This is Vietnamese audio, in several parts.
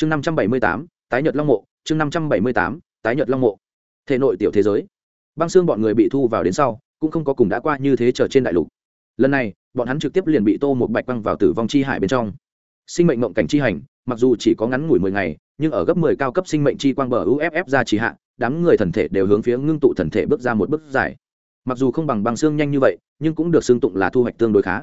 chương năm trăm bảy mươi tám, tái nhật long mộ. Chương năm trăm bảy mươi tám, tái nhật long mộ. Thể nội tiểu thế giới. Băng xương bọn người bị thu vào đến sau, cũng không có cùng đã qua như thế trở trên đại lục. Lần này, bọn hắn trực tiếp liền bị tô một bạch băng vào tử vong chi hải bên trong. Sinh mệnh mộng cảnh chi hành, mặc dù chỉ có ngắn ngủi mười ngày, nhưng ở gấp mười cao cấp sinh mệnh chi quang bờ uff ra trì hạ, đám người thần thể đều hướng phía ngưng tụ thần thể bước ra một bước dài. Mặc dù không bằng băng xương nhanh như vậy, nhưng cũng được xương tụng là thu hoạch tương đối khá.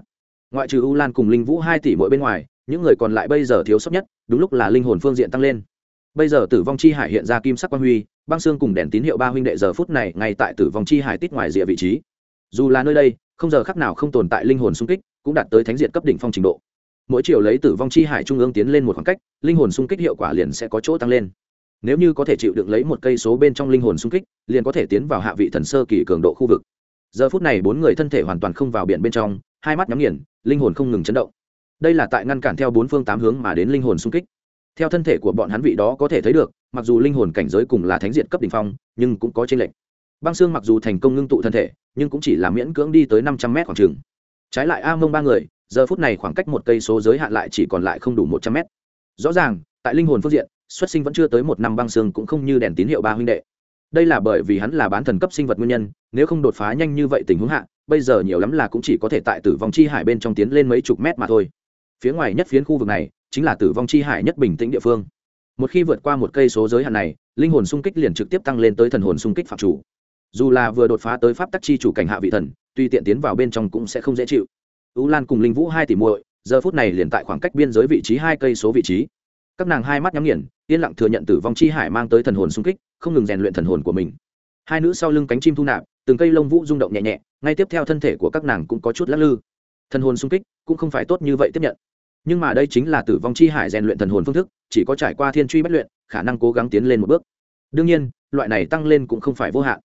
Ngoại trừ u lan cùng linh vũ hai tỷ mỗi bên ngoài những người còn lại bây giờ thiếu sót nhất, đúng lúc là linh hồn phương diện tăng lên. Bây giờ tử vong chi hải hiện ra kim sắc quang huy, băng xương cùng đèn tín hiệu ba huynh đệ giờ phút này ngay tại tử vong chi hải tít ngoài rìa vị trí. Dù là nơi đây, không giờ khắc nào không tồn tại linh hồn xung kích, cũng đạt tới thánh diện cấp đỉnh phong trình độ. Mỗi chiều lấy tử vong chi hải trung ương tiến lên một khoảng cách, linh hồn xung kích hiệu quả liền sẽ có chỗ tăng lên. Nếu như có thể chịu đựng lấy một cây số bên trong linh hồn xung kích, liền có thể tiến vào hạ vị thần sơ kỳ cường độ khu vực. Giờ phút này bốn người thân thể hoàn toàn không vào biển bên trong, hai mắt nhắm nghiền, linh hồn không ngừng chấn động đây là tại ngăn cản theo bốn phương tám hướng mà đến linh hồn xung kích. Theo thân thể của bọn hắn vị đó có thể thấy được, mặc dù linh hồn cảnh giới cùng là thánh diện cấp đ ỉ n h phong, nhưng cũng có t r ê n lệch. Băng xương mặc dù thành công ngưng tụ thân thể, nhưng cũng chỉ là miễn cưỡng đi tới năm trăm mét khoảng trường trái lại a mông ba người, giờ phút này khoảng cách một cây số giới hạn lại chỉ còn lại không đủ một trăm mét. Rõ ràng, tại linh hồn phương diện, xuất sinh vẫn chưa tới một năm băng xương cũng không như đèn tín hiệu ba huynh đệ. Đây là bởi vì hắn là bán thần cấp sinh vật nguyên nhân, nếu không đột phá nhanh như vậy tình huống hạ, bây giờ nhiều lắm là cũng chỉ có thể tại tử vong chi hải bên trong tiến lên mấy chục mét mà thôi phía ngoài nhất phiến khu vực này chính là tử vong chi hải nhất bình tĩnh địa phương. Một khi vượt qua một cây số giới hạn này, linh hồn xung kích liền trực tiếp tăng lên tới thần hồn xung kích phạm chủ. Dù là vừa đột phá tới pháp tắc chi chủ cảnh hạ vị thần, tuy tiện tiến vào bên trong cũng sẽ không dễ chịu. Ú lan cùng linh vũ hai tỷ muội, giờ phút này liền tại khoảng cách biên giới vị trí hai cây số vị trí. Các nàng hai mắt nhắm nghiền, yên lặng thừa nhận tử vong chi hải mang tới thần hồn xung kích, không ngừng rèn luyện thần hồn của mình. Hai nữ sau lưng cánh chim thu nạp, từng cây lông vũ rung động nhẹ nhẹ, ngay tiếp theo thân thể của các nàng cũng có chút lắc lư thần hồn sung kích cũng không phải tốt như vậy tiếp nhận. Nhưng mà đây chính là tử vong chi hải rèn luyện thần hồn phương thức, chỉ có trải qua thiên truy bất luyện, khả năng cố gắng tiến lên một bước. Đương nhiên, loại này tăng lên cũng không phải vô hạn.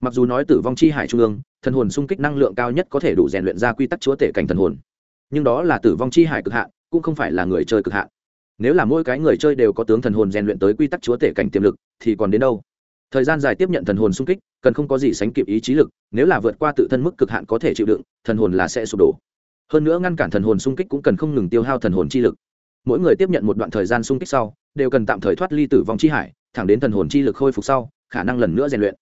Mặc dù nói tử vong chi hải trung ương, thần hồn sung kích năng lượng cao nhất có thể đủ rèn luyện ra quy tắc chúa tể cảnh thần hồn. Nhưng đó là tử vong chi hải cực hạn, cũng không phải là người chơi cực hạn. Nếu là mỗi cái người chơi đều có tướng thần hồn rèn luyện tới quy tắc chúa tể cảnh tiềm lực, thì còn đến đâu? Thời gian dài tiếp nhận thần hồn sung kích, cần không có gì sánh kịp ý chí lực, nếu là vượt qua tự thân mức cực hạn có thể chịu đựng, thần hồn là sẽ sụp đổ hơn nữa ngăn cản thần hồn xung kích cũng cần không ngừng tiêu hao thần hồn chi lực. Mỗi người tiếp nhận một đoạn thời gian xung kích sau, đều cần tạm thời thoát ly tử vong chi hải, thẳng đến thần hồn chi lực khôi phục sau, khả năng lần nữa rèn luyện.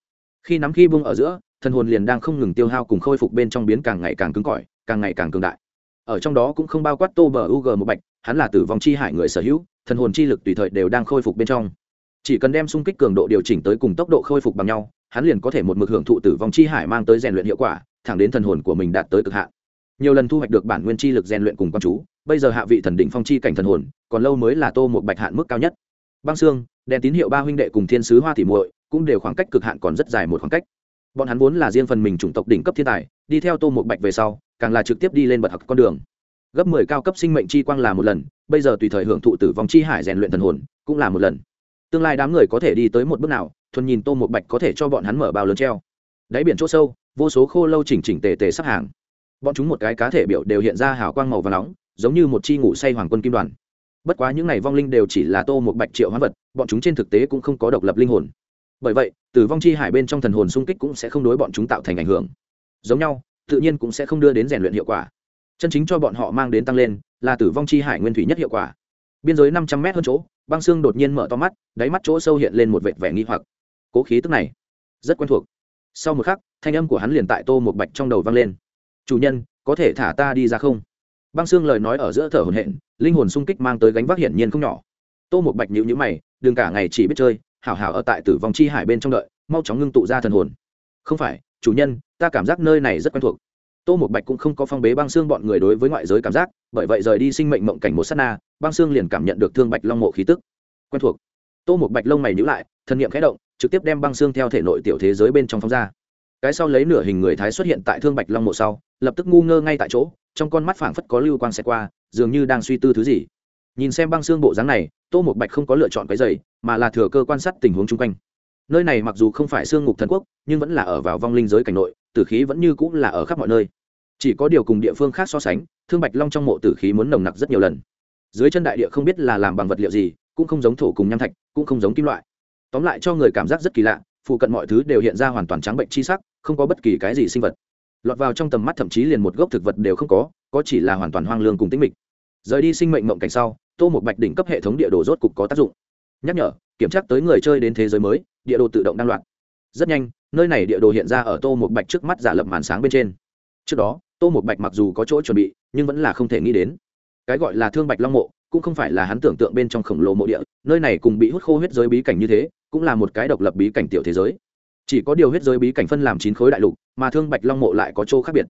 Khi nắm khi bung ở giữa, thần hồn liền đang không ngừng tiêu hao cùng khôi phục bên trong biến càng ngày càng cứng cỏi, càng ngày càng cường đại. Ở trong đó cũng không bao quát tô bờ u g một bạch, hắn là tử vong chi hải người sở hữu, thần hồn chi lực tùy thời đều đang khôi phục bên trong. Chỉ cần đem xung kích cường độ điều chỉnh tới cùng tốc độ khôi phục bằng nhau, hắn liền có thể một mực hưởng thụ tử vong chi hải mang tới rèn luyện hiệu quả, thẳng đến thần hồn của mình đạt tới cực hạn nhiều lần thu hoạch được bản nguyên chi lực rèn luyện cùng con chú, bây giờ hạ vị thần đỉnh phong chi cảnh thần hồn, còn lâu mới là tô một bạch hạn mức cao nhất. Băng xương đèn tín hiệu ba huynh đệ cùng thiên sứ hoa thị muội cũng đều khoảng cách cực hạn còn rất dài một khoảng cách. Bọn hắn vốn là riêng phần mình chủng tộc đỉnh cấp thiên tài, đi theo tô một bạch về sau, càng là trực tiếp đi lên bậc học con đường. Gấp mười cao cấp sinh mệnh chi quang là một lần, bây giờ tùy thời hưởng thụ tử vong chi hải rèn luyện thần hồn, cũng là một lần. Tương lai đám người có thể đi tới một bước nào, thuần nhìn tô một bạch có thể cho bọn hắn mở bao lớn treo. Đáy biển chỗ sâu, vô số khô lâu chỉnh chỉnh tề tề sắp hàng bọn chúng một cái cá thể biểu đều hiện ra hào quang màu và nóng, giống như một chi ngủ say hoàng quân kim đoàn. Bất quá những n à y vong linh đều chỉ là tô một bạch triệu hóa vật, bọn chúng trên thực tế cũng không có độc lập linh hồn. Bởi vậy tử vong chi hải bên trong thần hồn xung kích cũng sẽ không đối bọn chúng tạo thành ảnh hưởng. Giống nhau, tự nhiên cũng sẽ không đưa đến rèn luyện hiệu quả. Chân chính cho bọn họ mang đến tăng lên là tử vong chi hải nguyên thủy nhất hiệu quả. Biên giới năm trăm mét hơn chỗ, băng xương đột nhiên mở to mắt, đáy mắt chỗ sâu hiện lên một vệt vẻ nghi hoặc. Cố khí tức này rất quen thuộc. Sau một khắc, thanh âm của hắn liền tại tô một bạch trong đầu vang lên chủ nhân, có thể thả ta đi ra không? Băng xương lời nói ở giữa thở hồn hện linh hồn sung kích mang tới gánh vác hiển nhiên không nhỏ. Tô một bạch nhữ nhữ mày, đừng cả ngày chỉ biết chơi, hảo hảo ở tại tử vong chi hải bên trong đợi, mau chóng ngưng tụ ra thần hồn. Không phải, chủ nhân, ta cảm giác nơi này rất quen thuộc. Tô một bạch cũng không có phong bế băng xương bọn người đối với ngoại giới cảm giác, bởi vậy rời đi sinh mệnh mộng cảnh một s á t na, băng xương liền cảm nhận được thương bạch long mộ khí tức. Quen thuộc. Tô một bạch lông mày nhữ lại thân nhiệm khẽ động, trực tiếp đem băng xương theo thể nội tiểu thế giới bên trong phóng ra cái sau lấy nửa hình người thái xuất hiện tại thương bạch long mộ sau, lập tức ngu ngơ ngay tại chỗ, trong con mắt phảng phất có lưu quang xẹt qua, dường như đang suy tư thứ gì. Nhìn xem băng xương bộ dáng này, tô một bạch không có lựa chọn cái giày, mà là thừa cơ quan sát tình huống chung quanh. Nơi này mặc dù không phải xương ngục thần quốc, nhưng vẫn là ở vào vong linh giới cảnh nội, tử khí vẫn như cũng là ở khắp mọi nơi. Chỉ có điều cùng địa phương khác so sánh, thương bạch long trong mộ tử khí muốn nồng nặc rất nhiều lần. Dưới chân đại địa không biết là làm bằng vật liệu gì, cũng không giống thổ cùng nham thạch, cũng không giống kim loại. Tóm lại cho người cảm giác rất kỳ lạ phụ cận mọi thứ đều hiện ra hoàn toàn trắng bệnh chi sắc, không có bất kỳ cái gì sinh vật. Lọt vào trong tầm mắt thậm chí liền một gốc thực vật đều không có có chỉ là hoàn toàn hoang lương cùng tĩnh mịch. Rời đi sinh mệnh mộng cảnh sau, tô một bạch đỉnh cấp hệ thống địa đồ rốt cục có tác dụng. Nhắc nhở, kiểm tra tới người chơi đến thế giới mới, địa đồ tự động đăng loạt. Rất nhanh, nơi này địa đồ hiện ra ở tô một bạch trước mắt giả lập màn sáng bên trên. Trước đó, tô một bạch mặc dù có chỗ chuẩn bị, nhưng vẫn là không thể nghĩ đến. Cái gọi là thương bạch long mộ, cũng không phải là hắn tưởng tượng bên trong khổng lồ mộ địa, nơi này cùng bị hút khô huyết giới bí cảnh như thế cũng là một cái độc lập bí cảnh tiểu thế giới. Chỉ có điều huyết giới bí cảnh phân làm chín khối đại lục, mà thương bạch long mộ lại có chỗ khác biệt.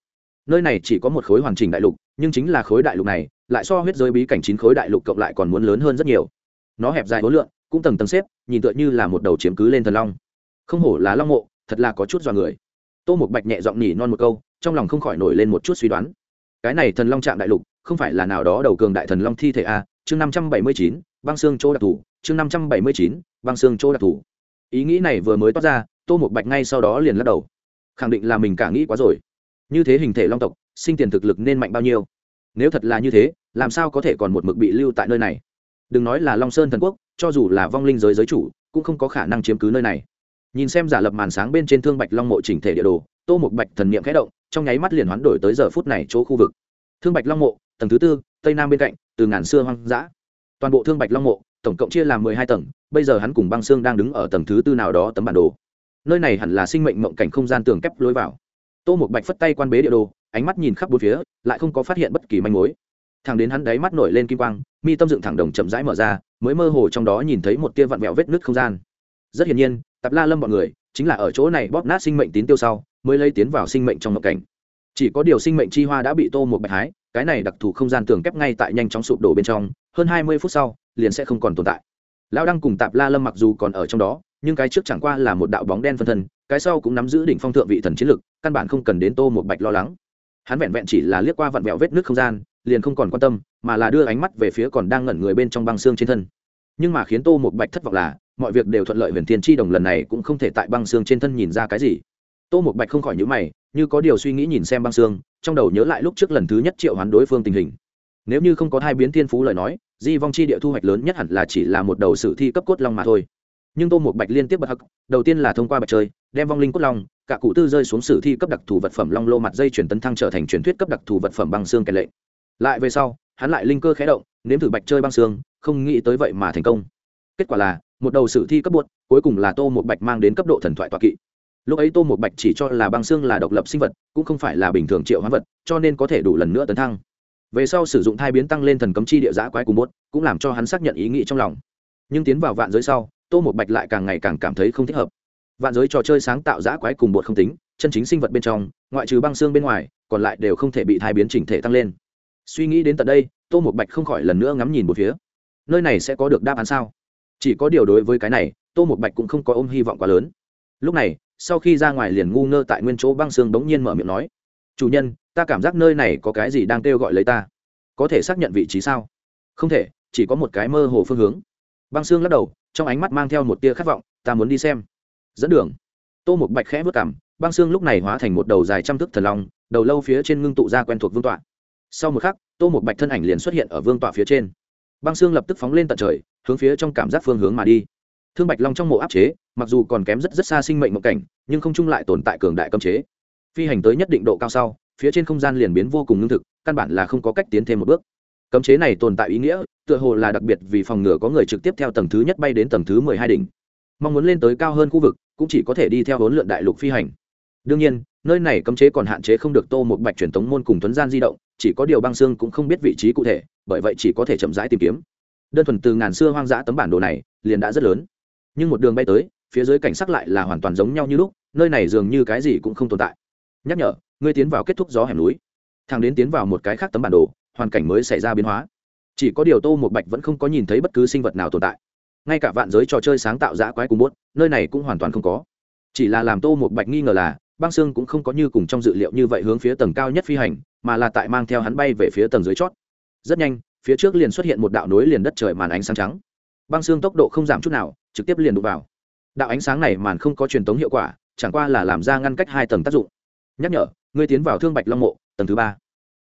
Nơi này chỉ có một khối hoàn chỉnh đại lục, nhưng chính là khối đại lục này, lại so huyết giới bí cảnh chín khối đại lục cộng lại còn muốn lớn hơn rất nhiều. Nó hẹp dài hối lượng cũng tầng tầng xếp, nhìn tựa như là một đầu chiếm cứ lên thần long. Không hổ là long mộ, thật là có chút dọa người. Tô một bạch nhẹ giọng nhỉ non một câu, trong lòng không khỏi nổi lên một chút suy đoán. Cái này thần long trạng đại lục, không phải là nào đó đầu cường đại thần long thi thể a? Chương năm trăm bảy mươi chín, băng xương chỗ đặc thù chương năm trăm bảy mươi chín, băng xương chỗ đặc thù. Ý nghĩ này vừa mới toát ra, tô một bạch ngay sau đó liền lắc đầu. Khẳng định là mình cả nghĩ quá rồi. Như thế hình thể long tộc, sinh tiền thực lực nên mạnh bao nhiêu? Nếu thật là như thế, làm sao có thể còn một mực bị lưu tại nơi này? Đừng nói là long sơn thần quốc, cho dù là vong linh giới giới chủ, cũng không có khả năng chiếm cứ nơi này. Nhìn xem giả lập màn sáng bên trên thương bạch long mộ chỉnh thể địa đồ, tô một bạch thần niệm khẽ động, trong nháy mắt liền hoán đổi tới giờ phút này chỗ khu vực. Thương bạch long mộ, tầng thứ tư, tây nam bên cạnh, từ ngàn xưa hoang dã. Toàn bộ thương bạch long mộ tổng cộng chia làm mười hai tầng, bây giờ hắn cùng băng xương đang đứng ở tầng thứ tư nào đó tấm bản đồ. Nơi này hẳn là sinh mệnh mộng cảnh không gian tường kép lối vào. Tô một bạch phất tay quan bế địa đồ, ánh mắt nhìn khắp bốn phía, lại không có phát hiện bất kỳ manh mối. Thằng đến hắn đáy mắt nổi lên kim quang, mi tâm dựng thẳng đồng chậm rãi mở ra, mới mơ hồ trong đó nhìn thấy một tia vặn vẹo vết nứt không gian. Rất hiển nhiên tập la lâm bọn người chính là ở chỗ này bóp nát sinh mệnh tín tiêu sau, mới lấy tiến vào sinh mệnh trong mộng cảnh. Chỉ có điều sinh mệnh chi hoa đã bị tô một bạch hái, cái này đặc thù không gian tường kép ngay tại nhanh chóng sụp đổ bên trong, hơn hai mươi phút sau liền sẽ không còn tồn tại. Lão đăng cùng tạp la lâm mặc dù còn ở trong đó, nhưng cái trước chẳng qua là một đạo bóng đen phân thân, cái sau cũng nắm giữ đỉnh phong thượng vị thần chiến lực, căn bản không cần đến tô một bạch lo lắng. Hắn vẹn vẹn chỉ là liếc qua vặn vẹo vết nước không gian, liền không còn quan tâm, mà là đưa ánh mắt về phía còn đang ngẩn người bên trong băng xương trên thân. Nhưng mà khiến tô một bạch thất vọng là, mọi việc đều thuận lợi huyền thiên tri đồng lần này cũng không thể tại băng xương trên thân nhìn ra cái gì. Tô một bạch không khỏi nhữ mày, như có điều suy nghĩ nhìn xem băng xương, trong đầu nhớ lại lúc trước lần thứ nhất triệu hoán đối phương tình hình. Nếu như không có hai biến thiên phú lời nói di vong chi địa thu hoạch lớn nhất hẳn là chỉ là một đầu sử thi cấp cốt long mà thôi. Nhưng tô một bạch liên tiếp bật hắc, đầu tiên là thông qua bạch chơi, đem vong linh cốt long, cả cụ tư rơi xuống sử thi cấp đặc thù vật phẩm long lô mặt dây chuyển tấn thăng trở thành truyền thuyết cấp đặc thù vật phẩm băng xương kèn lệ lại về sau, hắn lại linh cơ khé động, nếm thử bạch chơi băng xương, không nghĩ tới vậy mà thành công. Kết quả là, một đầu sử thi cấp buốt cuối cùng là tô một bạch mang đến cấp độ thần thoại toạ kỵ. Lúc ấy tô một bạch chỉ cho là băng xương là độc lập sinh vật, cũng không phải là bình thường triệu hóa vật, cho nên có thể đủ lần nữa tấn thăng về sau sử dụng thai biến tăng lên thần cấm chi địa giã quái cùng bốt, cũng làm cho hắn xác nhận ý nghĩ trong lòng. Nhưng tiến vào vạn giới sau, tô một bạch lại càng ngày càng cảm thấy không thích hợp. Vạn giới trò chơi sáng tạo giã quái cùng bột không tính, chân chính sinh vật bên trong, ngoại trừ băng xương bên ngoài, còn lại đều không thể bị thai biến chỉnh thể tăng lên. Suy nghĩ đến tận đây, tô một bạch không khỏi lần nữa ngắm nhìn một phía. Nơi này sẽ có được đáp án sao? Chỉ có điều đối với cái này, tô một bạch cũng không có ôm hy vọng quá lớn. Lúc này, sau khi ra ngoài liền ngu ngơ tại nguyên chỗ băng xương bỗng nhiên mở miệng nói, chủ nhân ta cảm giác nơi này có cái gì đang kêu gọi lấy ta? Có thể xác nhận vị trí sao? Không thể, chỉ có một cái mơ hồ phương hướng. Băng xương lắc đầu, trong ánh mắt mang theo một tia khát vọng, ta muốn đi xem. Dẫn đường. Tô một bạch khẽ vất cảm, băng xương lúc này hóa thành một đầu dài trăm thước thần long, đầu lâu phía trên ngưng tụ ra quen thuộc vương tọa. Sau một khắc, tô một bạch thân ảnh liền xuất hiện ở vương tọa phía trên. Băng xương lập tức phóng lên tận trời, hướng phía trong cảm giác phương hướng mà đi. Thương bạch long trong mộ áp chế, mặc dù còn kém rất rất xa sinh mệnh mộng cảnh, nhưng không chung lại tồn tại cường đại cấm chế. Phi hành tới nhất định độ cao sau phía trên không gian liền biến vô cùng ngưng thực, căn bản là không có cách tiến thêm một bước. Cấm chế này tồn tại ý nghĩa, tựa hồ là đặc biệt vì phòng ngừa có người trực tiếp theo tầng thứ nhất bay đến tầng thứ mười hai đỉnh. Mong muốn lên tới cao hơn khu vực, cũng chỉ có thể đi theo huấn lượn đại lục phi hành. Đương nhiên, nơi này cấm chế còn hạn chế không được tô một bạch truyền tống môn cùng tuấn gian di động, chỉ có điều băng xương cũng không biết vị trí cụ thể, bởi vậy chỉ có thể chậm rãi tìm kiếm. Đơn thuần từ ngàn xưa hoang dã tấm bản đồ này, liền đã rất lớn. Nhưng một đường bay tới, phía dưới cảnh sắc lại là hoàn toàn giống nhau như lúc, nơi này dường như cái gì cũng không tồn tại. Nhắc nhở ngươi tiến vào kết thúc gió hẻm núi. Thằng đến tiến vào một cái khác tấm bản đồ, hoàn cảnh mới xảy ra biến hóa. Chỉ có điều tô một bạch vẫn không có nhìn thấy bất cứ sinh vật nào tồn tại. Ngay cả vạn giới trò chơi sáng tạo giã quái cùng bốt, nơi này cũng hoàn toàn không có. Chỉ là làm tô một bạch nghi ngờ là, băng xương cũng không có như cùng trong dự liệu như vậy hướng phía tầng cao nhất phi hành, mà là tại mang theo hắn bay về phía tầng dưới chót. Rất nhanh, phía trước liền xuất hiện một đạo nối liền đất trời màn ánh sáng trắng. Băng xương tốc độ không giảm chút nào, trực tiếp liền đụng vào. Đạo ánh sáng này màn không có truyền tống hiệu quả, chẳng qua là làm ra ngăn cách hai tầng tác dụng. Nhắc nhở ngươi tiến vào thương bạch long mộ, tầng thứ ba.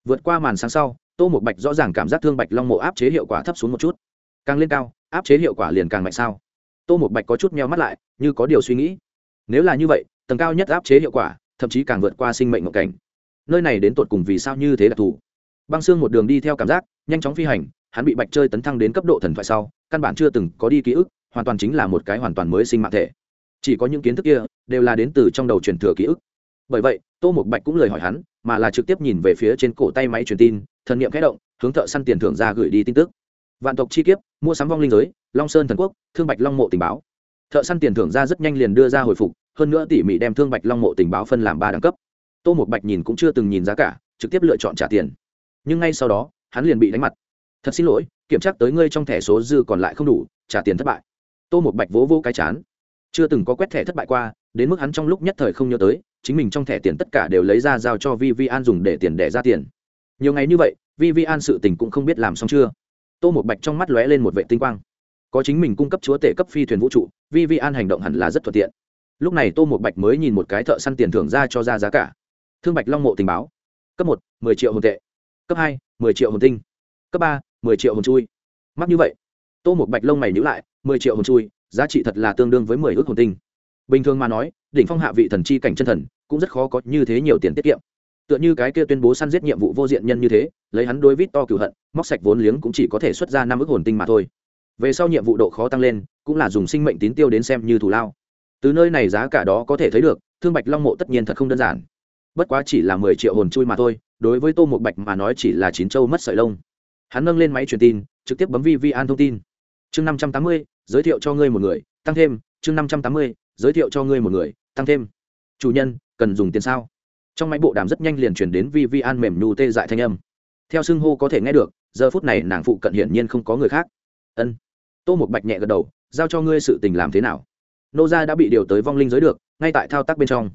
Vượt qua màn sáng sau, tô một bạch rõ ràng cảm giác thương bạch long mộ áp chế hiệu quả thấp xuống một chút. Càng lên cao, áp chế hiệu quả liền càng mạnh sao? Tô một bạch có chút meo mắt lại, như có điều suy nghĩ. Nếu là như vậy, tầng cao nhất áp chế hiệu quả, thậm chí càng vượt qua sinh mệnh ngộ cảnh. Nơi này đến tột cùng vì sao như thế đặc thù? Băng xương một đường đi theo cảm giác, nhanh chóng phi hành, hắn bị bạch chơi tấn thăng đến cấp độ thần thoại sau, căn bản chưa từng có đi ký ức, hoàn toàn chính là một cái hoàn toàn mới sinh mạng thể. Chỉ có những kiến thức kia, đều là đến từ trong đầu truyền thừa ký ức. Bởi vậy tô một bạch cũng lời hỏi hắn, mà là trực tiếp nhìn về phía trên cổ tay máy truyền tin, thần niệm khẽ động, hướng thợ săn tiền thưởng ra gửi đi tin tức. Vạn tộc chi kiếp, mua sắm vong linh giới, long sơn thần quốc, thương bạch long mộ tình báo. Thợ săn tiền thưởng ra rất nhanh liền đưa ra hồi phục, hơn nữa tỉ mỉ đem thương bạch long mộ tình báo phân làm ba đẳng cấp. Tô một bạch nhìn cũng chưa từng nhìn giá cả, trực tiếp lựa chọn trả tiền. Nhưng ngay sau đó, hắn liền bị đánh mặt. Thật xin lỗi, kiểm tra tới ngươi trong thẻ số dư còn lại không đủ, trả tiền thất bại. Tô một bạch vỗ vô cái chán. Chưa từng có quét thẻ thất bại qua đến mức hắn trong lúc nhất thời không nhớ tới, chính mình trong thẻ tiền tất cả đều lấy ra giao cho vi vi an dùng để tiền đẻ ra tiền. Nhiều ngày như vậy vi vi an sự tình cũng không biết làm xong chưa. Tô một bạch trong mắt lóe lên một vệ tinh quang. Có chính mình cung cấp chúa tể cấp phi thuyền vũ trụ vi vi an hành động hẳn là rất thuận tiện. Lúc này tô một bạch mới nhìn một cái thợ săn tiền thưởng ra cho ra giá cả. Thương bạch long mộ tình báo. Cấp một, mười triệu hồn tệ. Cấp hai, mười triệu hồn tinh. Cấp ba, mười triệu hồn chui. Mắc như vậy, tô một bạch lông mày nhữ lại, mười triệu hồn chui, giá trị thật là tương đương với mười ước hồn tinh bình thường mà nói, đỉnh phong hạ vị thần chi cảnh chân thần cũng rất khó có như thế nhiều tiền tiết kiệm. Tựa như cái kia tuyên bố săn giết nhiệm vụ vô diện nhân như thế, lấy hắn đối vít to cửu hận, móc sạch vốn liếng cũng chỉ có thể xuất ra năm ước hồn tinh mà thôi. Về sau nhiệm vụ độ khó tăng lên, cũng là dùng sinh mệnh tín tiêu đến xem như thù lao. Từ nơi này giá cả đó có thể thấy được, thương bạch long mộ tất nhiên thật không đơn giản. Bất quá chỉ là mười triệu hồn chui mà thôi, đối với tô một bạch mà nói chỉ là chín châu mất sợi lông. Hắn nâng lên máy truyền tin, trực tiếp bấm vi vi an thông tin. Chương năm trăm tám mươi, giới thiệu cho ngươi một người, tăng thêm, chương năm trăm tám mươi giới thiệu cho ngươi một người, tăng thêm. Chủ nhân, cần dùng tiền sao? Trong máy bộ đàm rất nhanh liền chuyển đến vi vi an mềm nhu tê dại thanh âm. Theo xưng hô có thể nghe được, giờ phút này nàng phụ cận hiển nhiên không có người khác. Ân. Tô một bạch nhẹ gật đầu, giao cho ngươi sự tình làm thế nào? Nô gia đã bị điều tới vong linh giới được, ngay tại thao tác bên trong.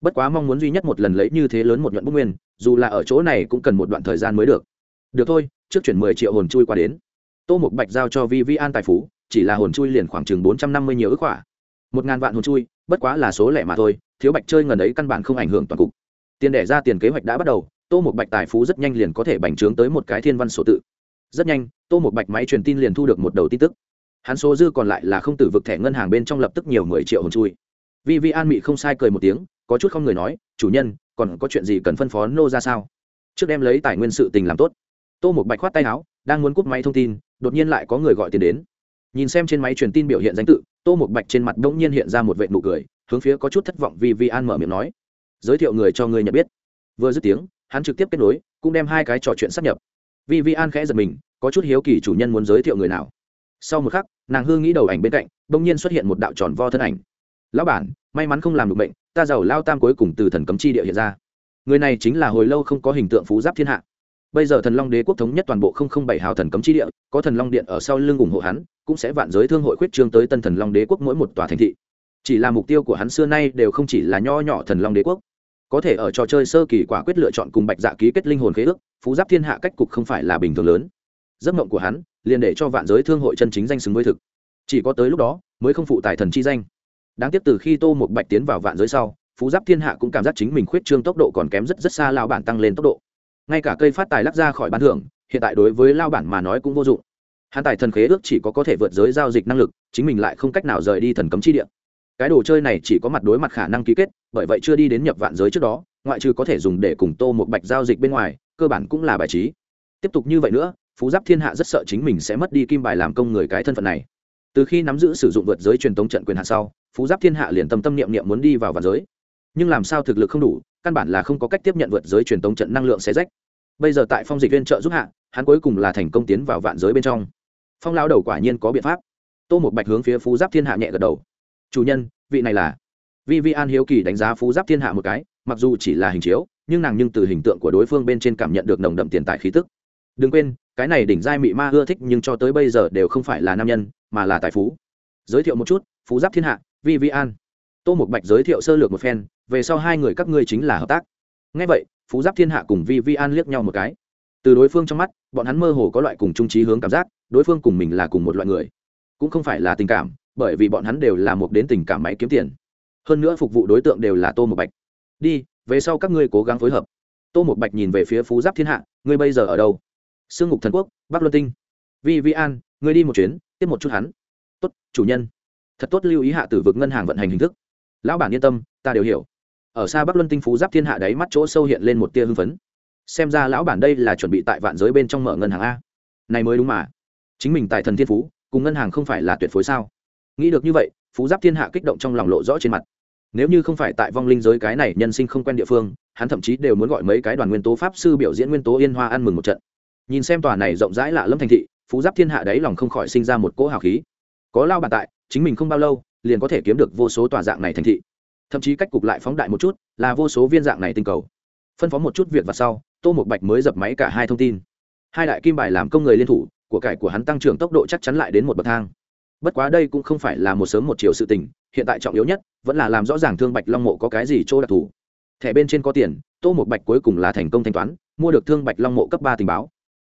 Bất quá mong muốn duy nhất một lần lấy như thế lớn một nhuận bút nguyên, dù là ở chỗ này cũng cần một đoạn thời gian mới được. Được thôi, trước chuyển mười triệu hồn chui qua đến. Tô một bạch giao cho vi vi an tài phú, chỉ là hồn chui liền khoảng chừng bốn trăm năm mươi nhiều ước khỏa một ngàn vạn hồn chui, bất quá là số lẻ mà thôi, thiếu bạch chơi ngần ấy căn bản không ảnh hưởng toàn cục. Tiền đẻ ra tiền kế hoạch đã bắt đầu, tô một bạch tài phú rất nhanh liền có thể bành trướng tới một cái thiên văn sổ tự. Rất nhanh, tô một bạch máy truyền tin liền thu được một đầu tin tức. Hắn số dư còn lại là không tử vực thẻ ngân hàng bên trong lập tức nhiều mười triệu hồn chui. Vi vi an mị không sai cười một tiếng, có chút không người nói, chủ nhân, còn có chuyện gì cần phân phó nô ra sao? Trước đem lấy tài nguyên sự tình làm tốt. Tô một bạch khoát tay áo, đang muốn cúp máy thông tin, đột nhiên lại có người gọi tiền đến. Nhìn xem trên máy truyền tin biểu hiện danh tự tô một bạch trên mặt đ ỗ n g nhiên hiện ra một vệ nụ cười, hướng phía có chút thất vọng vì vi an mở miệng nói, giới thiệu người cho người nhận biết. Vừa dứt tiếng, hắn trực tiếp kết nối, cũng đem hai cái trò chuyện sắp nhập. Vì vi an khẽ giật mình, có chút hiếu kỳ chủ nhân muốn giới thiệu người nào. Sau một khắc, nàng hư nghĩ đầu ảnh bên cạnh đ ỗ n g nhiên xuất hiện một đạo tròn vo thân ảnh. Lão bản, may mắn không làm được bệnh ta giàu lao tam cuối cùng từ thần cấm chi địa hiện ra. Người này chính là hồi lâu không có hình tượng phú giáp thiên hạ bây giờ thần long đế quốc thống nhất toàn bộ không không bảy hào thần cấm chi địa, có thần long điện ở sau lưng ủng hộ hắn, cũng sẽ vạn giới thương hội khuyết trương tới tân thần long đế quốc mỗi một tòa thành thị. Chỉ là mục tiêu của hắn xưa nay đều không chỉ là nho nhỏ thần long đế quốc. Có thể ở trò chơi sơ kỳ quả quyết lựa chọn cùng bạch dạ ký kết linh hồn khế ước, phú giáp thiên hạ cách cục không phải là bình thường lớn. Giấc mộng của hắn liền để cho vạn giới thương hội chân chính danh xứng với thực. Chỉ có tới lúc đó mới không phụ tài thần chi danh. Đáng tiếc từ khi tô một bạch tiến vào vạn giới sau, phú giáp thiên hạ cũng cảm giác chính mình khuyết trương tốc độ còn kém rất rất xa lao bản tăng lên tốc độ ngay cả cây phát tài lắc ra khỏi bán thưởng, hiện tại đối với lao bản mà nói cũng vô dụng. Hắn tài thần khế ước chỉ có có thể vượt giới giao dịch năng lực, chính mình lại không cách nào rời đi thần cấm chi địa. Cái đồ chơi này chỉ có mặt đối mặt khả năng ký kết, bởi vậy chưa đi đến nhập vạn giới trước đó, ngoại trừ có thể dùng để cùng tô một bạch giao dịch bên ngoài, cơ bản cũng là bài trí. Tiếp tục như vậy nữa, phú giáp thiên hạ rất sợ chính mình sẽ mất đi kim bài làm công người cái thân phận này. Từ khi nắm giữ sử dụng vượt giới truyền thống trận quyền hạ sau, phú giáp thiên hạ liền tâm tâm niệm niệm muốn đi vào vạn giới. Nhưng làm sao thực lực không đủ căn bản là không có cách tiếp nhận vượt giới truyền tống trận năng lượng xé rách. Bây giờ tại phong dịch viên trợ giúp hạ, hắn cuối cùng là thành công tiến vào vạn giới bên trong. Phong lao đầu quả nhiên có biện pháp. Tô một bạch hướng phía phú giáp thiên hạ nhẹ gật đầu. Chủ nhân, vị này là? Vi vi an hiếu kỳ đánh giá phú giáp thiên hạ một cái, mặc dù chỉ là hình chiếu, nhưng nàng nhưng từ hình tượng của đối phương bên trên cảm nhận được nồng đậm tiền tài khí tức. Đừng quên, cái này đỉnh giai mị ma ưa thích nhưng cho tới bây giờ đều không phải là nam nhân, mà là tài phú. Giới thiệu một chút, phú giáp thiên hạ vi vi an tô một bạch giới thiệu sơ lược một phen về sau hai người các ngươi chính là hợp tác. Ngay vậy, phú giáp thiên hạ cùng vi vi an liếc nhau một cái. Từ đối phương trong mắt, bọn hắn mơ hồ có loại cùng trung trí hướng cảm giác, đối phương cùng mình là cùng một loại người. Cũng không phải là tình cảm, bởi vì bọn hắn đều là một đến tình cảm máy kiếm tiền. Hơn nữa phục vụ đối tượng đều là tô một bạch. Đi, về sau các ngươi cố gắng phối hợp. Tô một bạch nhìn về phía phú giáp thiên hạ, ngươi bây giờ ở đâu? Sương ngục thần quốc, bắc luân tinh. Vi vi an, ngươi đi một chuyến, tiếp một chút hắn. Tốt, chủ nhân. Thật tốt lưu ý hạ tử vực ngân hàng vận hành hình thức. Lão bản yên tâm, ta đều hiểu ở xa bắc luân tinh phú giáp thiên hạ đáy mắt chỗ sâu hiện lên một tia hưng phấn. Xem ra lão bản đây là chuẩn bị tại vạn giới bên trong mở ngân hàng a. Này mới đúng mà. Chính mình tại thần thiên phú, cùng ngân hàng không phải là tuyệt phối sao? Nghĩ được như vậy, phú giáp thiên hạ kích động trong lòng lộ rõ trên mặt. Nếu như không phải tại vong linh giới cái này nhân sinh không quen địa phương, hắn thậm chí đều muốn gọi mấy cái đoàn nguyên tố pháp sư biểu diễn nguyên tố yên hoa ăn mừng một trận. Nhìn xem tòa này rộng rãi lạ lâm thành thị, phú giáp thiên hạ đấy lòng không khỏi sinh ra một cỗ hào khí. Có lao bàn tại, chính mình không bao lâu, liền có thể kiếm được vô số tòa dạng này thành thị thậm chí cách cục lại phóng đại một chút, là vô số viên dạng này tinh cầu. Phân phó một chút việc và sau, tô một bạch mới dập máy cả hai thông tin. Hai đại kim bài làm công người liên thủ, của cải của hắn tăng trưởng tốc độ chắc chắn lại đến một bậc thang. Bất quá đây cũng không phải là một sớm một chiều sự tình, hiện tại trọng yếu nhất, vẫn là làm rõ ràng thương bạch long mộ có cái gì chỗ đặc thù. Thẻ bên trên có tiền, tô một bạch cuối cùng là thành công thanh toán, mua được thương bạch long mộ cấp ba tình báo.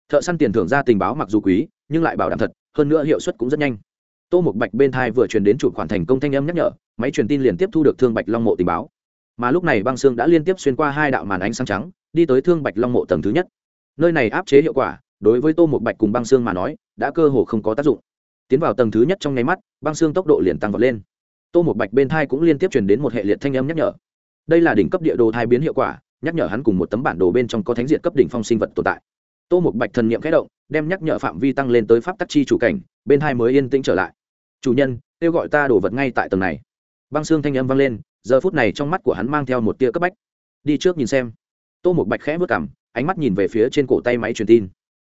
Thợ săn tiền thưởng ra tình báo mặc dù quý, nhưng lại bảo đảm thật, hơn nữa hiệu suất cũng rất nhanh. Tô một bạch bên thai vừa truyền đến chủ khoản thành công thanh âm nhắc nhở máy truyền tin liền tiếp thu được thương bạch long mộ tình báo. Mà lúc này băng xương đã liên tiếp xuyên qua hai đạo màn ánh sáng trắng, đi tới thương bạch long mộ tầng thứ nhất. Nơi này áp chế hiệu quả, đối với tô một bạch cùng băng xương mà nói, đã cơ hồ không có tác dụng. Tiến vào tầng thứ nhất trong nháy mắt, băng xương tốc độ liền tăng vọt lên. Tô một bạch bên thai cũng liên tiếp truyền đến một hệ liệt thanh âm nhắc nhở. Đây là đỉnh cấp địa đồ thai biến hiệu quả, nhắc nhở hắn cùng một tấm bản đồ bên trong có thánh diện cấp đỉnh phong sinh vật tồn tại. Tô một bạch thần n i ệ m khẽ động, đem nhắc nhở phạm vi tăng lên tới pháp tắc chi chủ cảnh, bên hai mới yên tĩnh trở lại. Chủ nhân, kêu gọi ta đổ vật ngay tại tầng này băng xương thanh âm vang lên giờ phút này trong mắt của hắn mang theo một tia cấp bách. Đi trước nhìn xem. Tô một bạch khẽ vớt cảm ánh mắt nhìn về phía trên cổ tay máy truyền tin.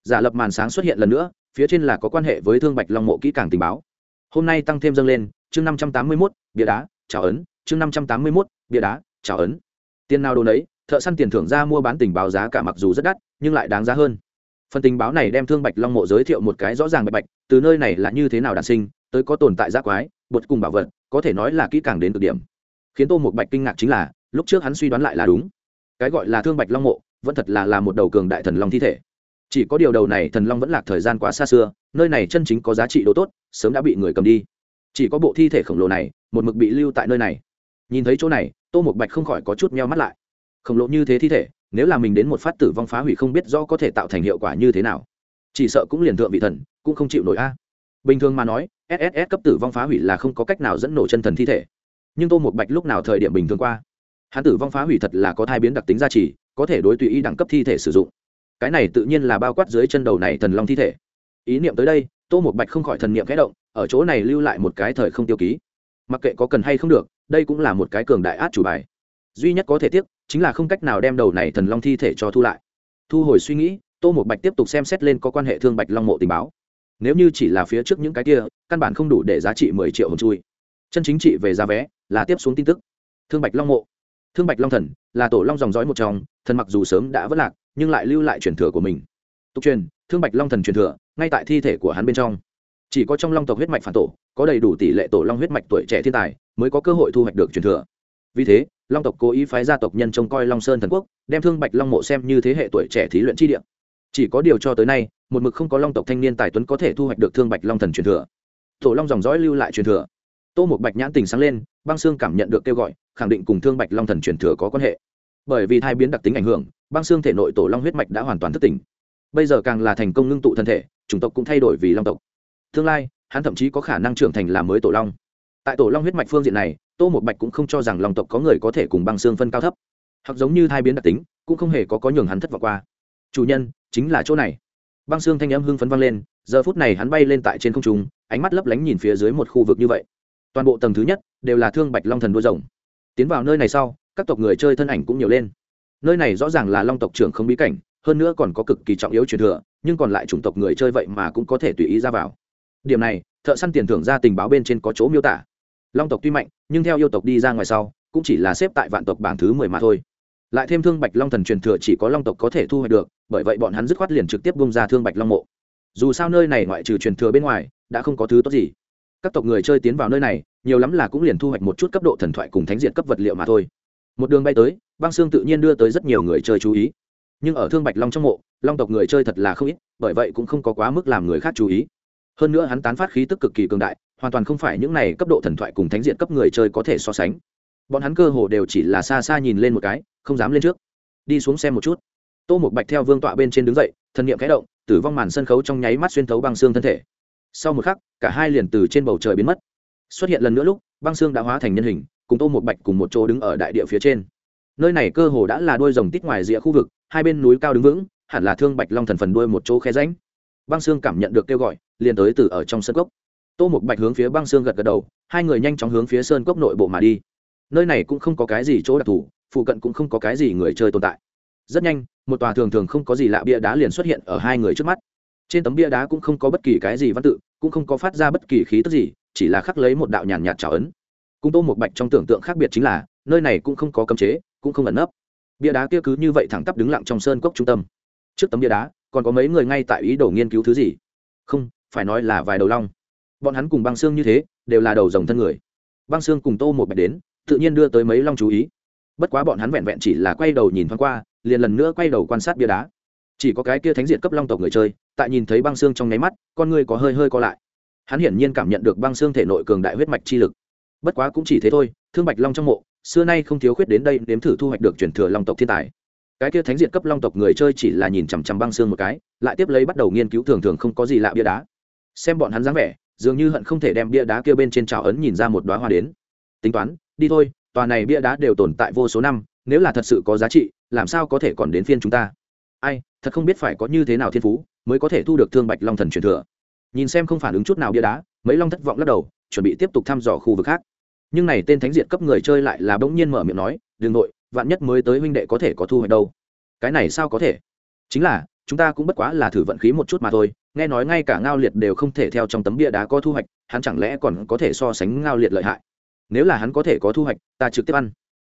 Giả lập màn sáng xuất hiện lần nữa phía trên là có quan hệ với thương bạch long mộ kỹ càng tình báo. Hôm nay tăng thêm dâng lên chương năm trăm tám mươi mốt bia đá chào ấn chương năm trăm tám mươi mốt bia đá chào ấn. Tiền nào đồ nấy, thợ săn tiền thưởng ra mua bán tình báo giá cả mặc dù rất đắt nhưng lại đáng giá hơn. Phần tình báo này đem thương bạch long mộ giới thiệu một cái rõ ràng bạch bạch từ nơi này là như thế nào đàn sinh tới có tồn tại giác quái bột cùng bảo vật, có thể nói là kỹ càng đến cực điểm. Khiến tô một bạch kinh ngạc chính là, lúc trước hắn suy đoán lại là đúng. Cái gọi là thương bạch long mộ, vẫn thật là là một đầu cường đại thần long thi thể. Chỉ có điều đầu này thần long vẫn lạc thời gian quá xa xưa, nơi này chân chính có giá trị đồ tốt, sớm đã bị người cầm đi. Chỉ có bộ thi thể khổng lồ này, một mực bị lưu tại nơi này. Nhìn thấy chỗ này, tô một bạch không khỏi có chút meo mắt lại. Khổng lồ như thế thi thể, nếu là mình đến một phát tử vong phá hủy không biết rõ có thể tạo thành hiệu quả như thế nào. Chỉ sợ cũng liền thượng vị thần, cũng không chịu nổi a bình thường mà nói sss cấp tử vong phá hủy là không có cách nào dẫn nổ chân thần thi thể. Nhưng tô một bạch lúc nào thời điểm bình thường qua? Hắn tử vong phá hủy thật là có thai biến đặc tính gia trì, có thể đối tùy ý đẳng cấp thi thể sử dụng. Cái này tự nhiên là bao quát dưới chân đầu này thần long thi thể. Ý niệm tới đây, tô một bạch không khỏi thần niệm kẽ động, ở chỗ này lưu lại một cái thời không tiêu ký. Mặc kệ có cần hay không được, đây cũng là một cái cường đại át chủ bài. Duy nhất có thể tiếc, chính là không cách nào đem đầu này thần long thi thể cho thu lại. Thu hồi suy nghĩ, tô một bạch tiếp tục xem xét lên có quan hệ thương bạch long mộ tình báo nếu như chỉ là phía trước những cái kia, căn bản không đủ để giá trị mười triệu hồn chui. Chân chính trị về giá vé là tiếp xuống tin tức. Thương bạch long mộ. Thương bạch long thần là tổ long dòng dõi một trong, thần mặc dù sớm đã vất lạc, nhưng lại lưu lại truyền thừa của mình. Tục truyền, thương bạch long thần truyền thừa, ngay tại thi thể của hắn bên trong. Chỉ có trong long tộc huyết mạch phản tổ, có đầy đủ tỷ lệ tổ long huyết mạch tuổi trẻ thiên tài, mới có cơ hội thu hoạch được truyền thừa. Vì thế, long tộc cố ý phái gia tộc nhân trông coi long sơn thần quốc, đem thương bạch long mộ xem như thế hệ tuổi trẻ thí luyện chi địa chỉ có điều cho tới nay, một mực không có long tộc thanh niên tài tuấn có thể thu hoạch được thương bạch long thần truyền thừa. Tổ long dòng dõi lưu lại truyền thừa. Tô một bạch nhãn tình sáng lên, băng xương cảm nhận được kêu gọi, khẳng định cùng thương bạch long thần truyền thừa có quan hệ. Bởi vì thai biến đặc tính ảnh hưởng, băng xương thể nội tổ long huyết mạch đã hoàn toàn thất tỉnh. Bây giờ càng là thành công ngưng tụ thân thể, chủng tộc cũng thay đổi vì long tộc. Tương lai, hắn thậm chí có khả năng trưởng thành làm mới tổ long. Tại tổ long huyết mạch phương diện này, tô một bạch cũng không cho rằng long tộc có người có thể cùng băng xương phân cao thấp. Hoặc giống như thai biến đặc tính, cũng không hề có có nhường hắn thất vọng qua. Chủ nhân chính là chỗ này. Băng xương thanh âm hưng phấn vang lên, giờ phút này hắn bay lên tại trên không trung, ánh mắt lấp lánh nhìn phía dưới một khu vực như vậy. Toàn bộ tầng thứ nhất đều là thương bạch long thần đua rồng. Tiến vào nơi này sau, các tộc người chơi thân ảnh cũng nhiều lên. Nơi này rõ ràng là long tộc trưởng không bí cảnh, hơn nữa còn có cực kỳ trọng yếu truyền thừa, nhưng còn lại chủng tộc người chơi vậy mà cũng có thể tùy ý ra vào. Điểm này, thợ săn tiền thưởng ra tình báo bên trên có chỗ miêu tả. Long tộc tuy mạnh, nhưng theo yêu tộc đi ra ngoài sau, cũng chỉ là xếp tại vạn tộc bảng thứ mười mà thôi lại thêm thương bạch long thần truyền thừa chỉ có long tộc có thể thu hoạch được, bởi vậy bọn hắn dứt khoát liền trực tiếp bung ra thương bạch long mộ. Dù sao nơi này ngoại trừ truyền thừa bên ngoài, đã không có thứ tốt gì. Các tộc người chơi tiến vào nơi này, nhiều lắm là cũng liền thu hoạch một chút cấp độ thần thoại cùng thánh diện cấp vật liệu mà thôi. Một đường bay tới, băng xương tự nhiên đưa tới rất nhiều người chơi chú ý. Nhưng ở thương bạch long trong mộ, long tộc người chơi thật là không ít, bởi vậy cũng không có quá mức làm người khác chú ý. Hơn nữa hắn tán phát khí tức cực kỳ cường đại, hoàn toàn không phải những này cấp độ thần thoại cùng thánh diện cấp người chơi có thể so sánh bọn hắn cơ hồ đều chỉ là xa xa nhìn lên một cái, không dám lên trước. Đi xuống xem một chút. Tô một bạch theo vương tọa bên trên đứng dậy thân niệm khẽ động, tử vong màn sân khấu trong nháy mắt xuyên thấu băng xương thân thể. Sau một khắc, cả hai liền từ trên bầu trời biến mất. Xuất hiện lần nữa lúc, băng xương đã hóa thành nhân hình, cùng tô một bạch cùng một chỗ đứng ở đại địa phía trên. Nơi này cơ hồ đã là đôi rồng tít ngoài rìa khu vực, hai bên núi cao đứng vững, hẳn là thương bạch long thần phần đuôi một chỗ khe ránh băng xương cảm nhận được kêu gọi, liền tới từ ở trong sân cốc. Tô một bạch hướng phía băng xương gật gật đầu, hai người nhanh chóng hướng phía sơn cốc nội bộ mà đi nơi này cũng không có cái gì chỗ đặc thù, phụ cận cũng không có cái gì người chơi tồn tại. Rất nhanh, một tòa thường thường không có gì lạ bia đá liền xuất hiện ở hai người trước mắt. Trên tấm bia đá cũng không có bất kỳ cái gì văn tự, cũng không có phát ra bất kỳ khí tức gì, chỉ là khắc lấy một đạo nhàn nhạt trào ấn. Cung tô một bạch trong tưởng tượng khác biệt chính là, nơi này cũng không có cấm chế, cũng không ẩn nấp. Bia đá kia cứ như vậy thẳng tắp đứng lặng trong sơn cốc trung tâm. Trước tấm bia đá, còn có mấy người ngay tại ý đồ nghiên cứu thứ gì? Không, phải nói là vài đầu long. Bọn hắn cùng băng xương như thế, đều là đầu dòng thân người. Băng xương cùng tô một bạch đến tự nhiên đưa tới mấy long chú ý. Bất quá bọn hắn vẹn vẹn chỉ là quay đầu nhìn thoáng qua, liền lần nữa quay đầu quan sát bia đá. Chỉ có cái kia thánh diện cấp long tộc người chơi, tại nhìn thấy băng xương trong nháy mắt, con người có hơi hơi co lại. Hắn hiển nhiên cảm nhận được băng xương thể nội cường đại huyết mạch chi lực. Bất quá cũng chỉ thế thôi, thương bạch long trong mộ, xưa nay không thiếu khuyết đến đây nếm thử thu hoạch được truyền thừa long tộc thiên tài. Cái kia thánh diện cấp long tộc người chơi chỉ là nhìn chằm chằm băng xương một cái, lại tiếp lấy bắt đầu nghiên cứu thường thường không có gì lạ bia đá. Xem bọn hắn dáng vẻ, dường như hận không thể đem bia đá kia bên trên trào ấn nhìn ra một đoá hoa đến. Tính toán đi thôi, tòa này bia đá đều tồn tại vô số năm, nếu là thật sự có giá trị, làm sao có thể còn đến phiên chúng ta? Ai, thật không biết phải có như thế nào thiên phú mới có thể thu được thương bạch long thần truyền thừa. Nhìn xem không phản ứng chút nào bia đá, mấy long thất vọng lắc đầu, chuẩn bị tiếp tục thăm dò khu vực khác. Nhưng này tên thánh Diệt cấp người chơi lại là bỗng nhiên mở miệng nói đường nội, vạn nhất mới tới huynh đệ có thể có thu hoạch đâu. Cái này sao có thể? Chính là, chúng ta cũng bất quá là thử vận khí một chút mà thôi, nghe nói ngay cả ngao liệt đều không thể theo trong tấm bia đá có thu hoạch, hắn chẳng lẽ còn có thể so sánh ngao liệt lợi hại? Nếu là hắn có thể có thu hoạch, ta trực tiếp ăn.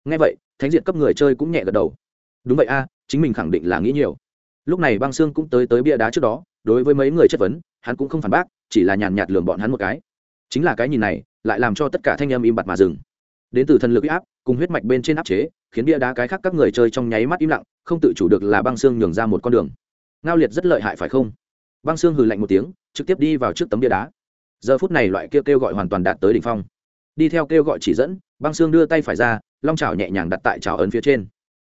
Nghe vậy, thánh diện cấp người chơi cũng nhẹ gật đầu. Đúng vậy a, chính mình khẳng định là nghĩ nhiều. Lúc này băng xương cũng tới tới bia đá trước đó, đối với mấy người chất vấn, hắn cũng không phản bác, chỉ là nhàn nhạt lường bọn hắn một cái. Chính là cái nhìn này, lại làm cho tất cả thanh âm im bặt mà dừng. Đến từ thần lực áp, cùng huyết mạch bên trên áp chế, khiến bia đá cái khác các người chơi trong nháy mắt im lặng, không tự chủ được là băng xương nhường ra một con đường. Ngao liệt rất lợi hại phải không? Băng xương hừ lạnh một tiếng, trực tiếp đi vào trước tấm bia đá. Giờ phút này loại kêu kêu gọi hoàn toàn đạt tới đỉnh phong đi theo kêu gọi chỉ dẫn, băng xương đưa tay phải ra, long chảo nhẹ nhàng đặt tại chảo ấn phía trên.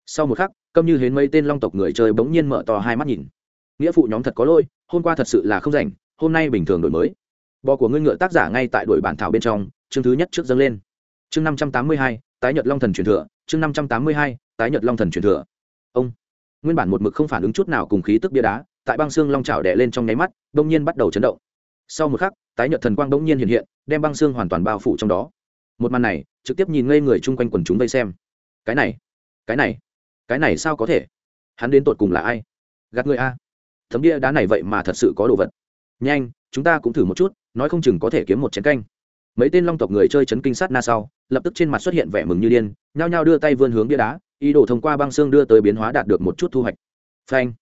Sau một khắc, câm như hến mấy tên long tộc người chơi bỗng nhiên mở to hai mắt nhìn. Nghĩa phụ nhóm thật có lỗi, hôm qua thật sự là không rảnh, hôm nay bình thường đổi mới. Bò của ngươi ngựa tác giả ngay tại đội bản thảo bên trong, chương thứ nhất trước dâng lên. Chương năm trăm tám mươi hai, tái nhật long thần truyền thừa, chương năm trăm tám mươi hai, tái nhật long thần truyền thừa. Ông. Nguyên bản một mực không phản ứng chút nào cùng khí tức bia đá, tại băng xương long trào đẻ lên trong nháy mắt đông nhiên bắt đầu chấn động sau một khắc, tái nhật thần quang đông nhiên hiện hiện, đem băng xương hoàn toàn bao phủ trong đó. Một màn này, trực tiếp nhìn ngây người chung quanh quần chúng vây xem. Cái này cái này cái này sao có thể? Hắn đến tột cùng là ai? Gạt người a. Thấm bia đá này vậy mà thật sự có đồ vật. Nhanh, chúng ta cũng thử một chút, nói không chừng có thể kiếm một chén canh. Mấy tên long tộc người chơi chấn kinh sát na sau, lập tức trên mặt xuất hiện vẻ mừng như điên, nhao nhao đưa tay vươn hướng bia đá, ý đồ thông qua băng xương đưa tới biến hóa đạt được một chút thu hoạch. Phanh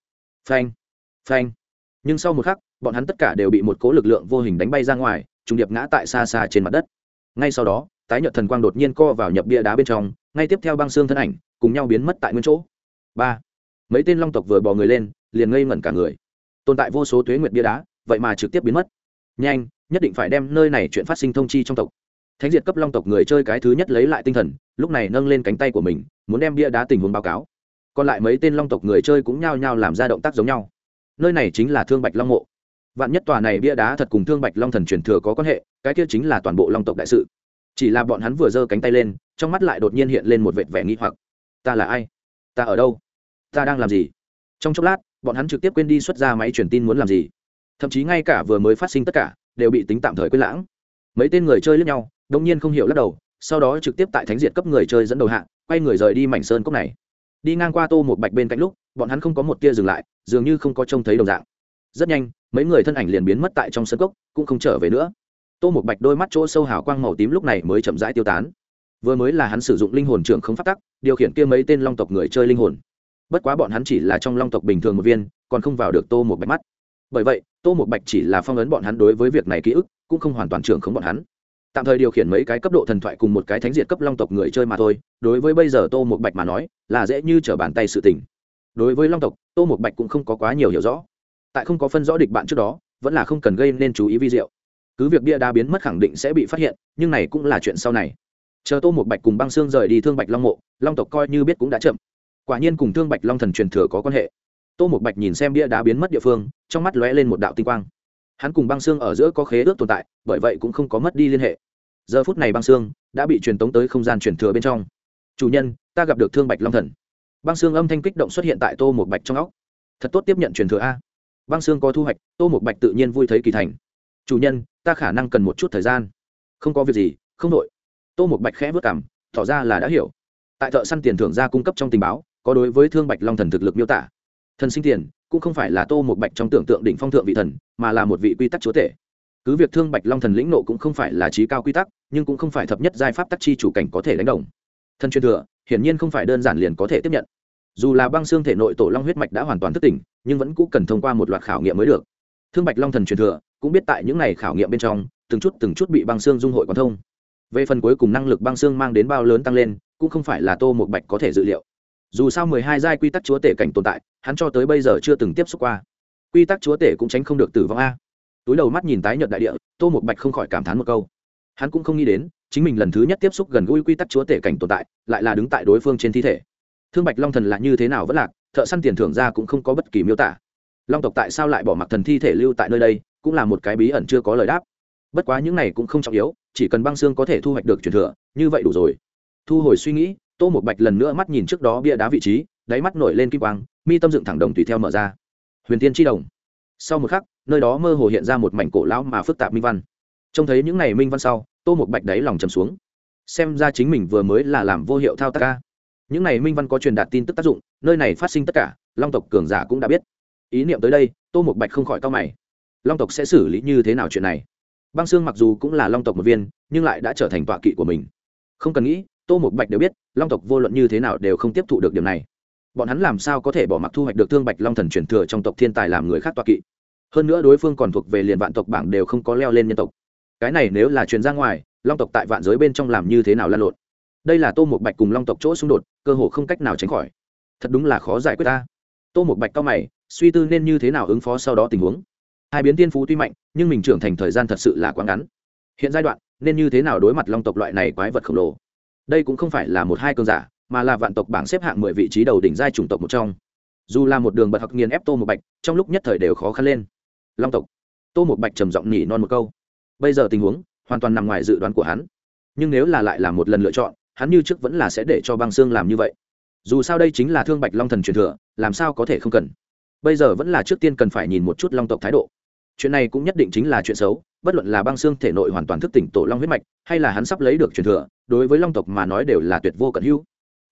phanh phanh. Nhưng sau một khắc bọn hắn tất cả đều bị một cố lực lượng vô hình đánh bay ra ngoài, trùng điệp ngã tại xa xa trên mặt đất. Ngay sau đó, tái nhợt thần quang đột nhiên co vào nhập bia đá bên trong, ngay tiếp theo băng xương thân ảnh, cùng nhau biến mất tại nguyên chỗ. Ba. Mấy tên long tộc vừa bò người lên, liền ngây ngẩn cả người. Tồn tại vô số tuế nguyệt bia đá, vậy mà trực tiếp biến mất. Nhanh, nhất định phải đem nơi này chuyện phát sinh thông chi trong tộc. Thánh diệt cấp long tộc người chơi cái thứ nhất lấy lại tinh thần, lúc này nâng lên cánh tay của mình, muốn đem bia đá tình huống báo cáo. Còn lại mấy tên long tộc người chơi cũng nhao nhao làm ra động tác giống nhau. Nơi này chính là thương bạch long mộ vạn nhất tòa này bia đá thật cùng thương bạch long thần truyền thừa có quan hệ, cái kia chính là toàn bộ long tộc đại sự. Chỉ là bọn hắn vừa giơ cánh tay lên, trong mắt lại đột nhiên hiện lên một vệt vẻ nghi hoặc. Ta là ai? Ta ở đâu? Ta đang làm gì? Trong chốc lát, bọn hắn trực tiếp quên đi xuất ra máy truyền tin muốn làm gì. Thậm chí ngay cả vừa mới phát sinh tất cả, đều bị tính tạm thời quên lãng. Mấy tên người chơi lẫn nhau đông nhiên không hiểu lắc đầu, sau đó trực tiếp tại thánh diệt cấp người chơi dẫn đầu hạng quay người rời đi mảnh sơn cốc này. Đi ngang qua tô một bạch bên cạnh lúc, bọn hắn không có một tia dừng lại, dường như không có trông thấy đồng dạng rất nhanh, mấy người thân ảnh liền biến mất tại trong sân cốc, cũng không trở về nữa. Tô một bạch đôi mắt chỗ sâu hào quang màu tím lúc này mới chậm rãi tiêu tán. Vừa mới là hắn sử dụng linh hồn trưởng không phát tắc, điều khiển kia mấy tên long tộc người chơi linh hồn. Bất quá bọn hắn chỉ là trong long tộc bình thường một viên, còn không vào được tô một bạch mắt. Bởi vậy, tô một bạch chỉ là phong ấn bọn hắn đối với việc này ký ức, cũng không hoàn toàn trưởng không bọn hắn. Tạm thời điều khiển mấy cái cấp độ thần thoại cùng một cái thánh diệt cấp long tộc người chơi mà thôi, đối với bây giờ tô một bạch mà nói, là dễ như trở bàn tay sự tình. Đối với long tộc, tô một bạch cũng không có quá nhiều hiểu rõ tại không có phân rõ địch bạn trước đó, vẫn là không cần gây nên chú ý vi diệu. Cứ việc bia đá biến mất khẳng định sẽ bị phát hiện, nhưng này cũng là chuyện sau này. Chờ tô một bạch cùng băng xương rời đi thương bạch long mộ, long tộc coi như biết cũng đã chậm. Quả nhiên cùng thương bạch long thần truyền thừa có quan hệ. Tô một bạch nhìn xem bia đá biến mất địa phương, trong mắt lóe lên một đạo tinh quang. Hắn cùng băng xương ở giữa có khế ước tồn tại, bởi vậy cũng không có mất đi liên hệ. Giờ phút này băng xương đã bị truyền tống tới không gian truyền thừa bên trong. Chủ nhân, ta gặp được thương bạch long thần. Băng xương âm thanh kích động xuất hiện tại tô một bạch trong óc. Thật tốt tiếp nhận truyền thừa a băng xương có thu hoạch, tô một bạch tự nhiên vui thấy kỳ thành. Chủ nhân, ta khả năng cần một chút thời gian. Không có việc gì, không đội tô một bạch khẽ vất cảm tỏ ra là đã hiểu. Tại thợ săn tiền thưởng ra cung cấp trong tình báo, có đối với thương bạch long thần thực lực miêu tả. Thần sinh tiền, cũng không phải là tô một bạch trong tưởng tượng đỉnh phong thượng vị thần, mà là một vị quy tắc chúa tể. Cứ việc thương bạch long thần lĩnh nộ cũng không phải là trí cao quy tắc, nhưng cũng không phải thập nhất giai pháp tắc chi chủ cảnh có thể đánh đồng. Thân truyền thừa, hiển nhiên không phải đơn giản liền có thể tiếp nhận dù là băng xương thể nội tổ long huyết mạch đã hoàn toàn thức tỉnh, nhưng vẫn cũ cần thông qua một loạt khảo nghiệm mới được. Thương bạch long thần truyền thừa, cũng biết tại những n à y khảo nghiệm bên trong, từng chút từng chút bị băng xương dung hội quán thông. Về phần cuối cùng năng lực băng xương mang đến bao lớn tăng lên, cũng không phải là tô một bạch có thể dự liệu. Dù sao mười hai giai quy tắc chúa tể cảnh tồn tại, hắn cho tới bây giờ chưa từng tiếp xúc qua. Quy tắc chúa tể cũng tránh không được tử vong a. Túi đầu mắt nhìn tái nhợt đại địa, tô một bạch không khỏi cảm thán một câu. Hắn cũng không nghĩ đến, chính mình lần thứ nhất tiếp xúc gần gũi quy tắc chúa tể cảnh tồn tại, lại là đứng tại đối phương trên thi thể thương bạch long thần là như thế nào vẫn lạc, thợ săn tiền thưởng ra cũng không có bất kỳ miêu tả. Long tộc tại sao lại bỏ mặc thần thi thể lưu tại nơi đây, cũng là một cái bí ẩn chưa có lời đáp. Bất quá những này cũng không trọng yếu, chỉ cần băng xương có thể thu hoạch được truyền thừa, như vậy đủ rồi. Thu hồi suy nghĩ, tô một bạch lần nữa mắt nhìn trước đó bia đá vị trí, đáy mắt nổi lên kim quang, mi tâm dựng thẳng đồng tùy theo mở ra. Huyền tiên tri đồng. Sau một khắc, nơi đó mơ hồ hiện ra một mảnh cổ lão mà phức tạp minh văn. Trông thấy những này minh văn sau, tô một bạch đáy lòng chầm xuống. Xem ra chính mình vừa mới là làm vô hiệu thao tác ca những này minh văn có truyền đạt tin tức tác dụng, nơi này phát sinh tất cả, long tộc cường giả cũng đã biết. Ý niệm tới đây, tô một bạch không khỏi cao mày. Long tộc sẽ xử lý như thế nào chuyện này? Băng xương mặc dù cũng là long tộc một viên, nhưng lại đã trở thành tọa kỵ của mình. Không cần nghĩ, tô một bạch đều biết, long tộc vô luận như thế nào đều không tiếp thụ được điểm này. Bọn hắn làm sao có thể bỏ mặc thu hoạch được thương bạch long thần truyền thừa trong tộc thiên tài làm người khác tọa kỵ? Hơn nữa đối phương còn thuộc về liền vạn tộc bảng đều không có leo lên nhân tộc. Cái này nếu là truyền ra ngoài, long tộc tại vạn giới bên trong làm như thế nào lan lộn? Đây là tô một bạch cùng long tộc chỗ xung đột, cơ hồ không cách nào tránh khỏi. Thật đúng là khó giải quyết ta. Tô một bạch cao mày, suy tư nên như thế nào ứng phó sau đó tình huống. Hai biến tiên phú tuy mạnh, nhưng mình trưởng thành thời gian thật sự là quá ngắn. Hiện giai đoạn, nên như thế nào đối mặt long tộc loại này quái vật khổng lồ? Đây cũng không phải là một hai cơn giả, mà là vạn tộc bảng xếp hạng mười vị trí đầu đỉnh giai chủng tộc một trong. Dù là một đường bật học nghiền ép tô một bạch, trong lúc nhất thời đều khó khăn lên. Long tộc. Tô một bạch trầm giọng nhỉ non một câu. Bây giờ tình huống hoàn toàn nằm ngoài dự đoán của hắn. Nhưng nếu là lại là một lần lựa chọn hắn như trước vẫn là sẽ để cho băng xương làm như vậy. Dù sao đây chính là thương bạch long thần truyền thừa, làm sao có thể không cần? Bây giờ vẫn là trước tiên cần phải nhìn một chút long tộc thái độ. Chuyện này cũng nhất định chính là chuyện xấu, bất luận là băng xương thể nội hoàn toàn thức tỉnh tổ long huyết mạch, hay là hắn sắp lấy được truyền thừa, đối với long tộc mà nói đều là tuyệt vô cận hữu.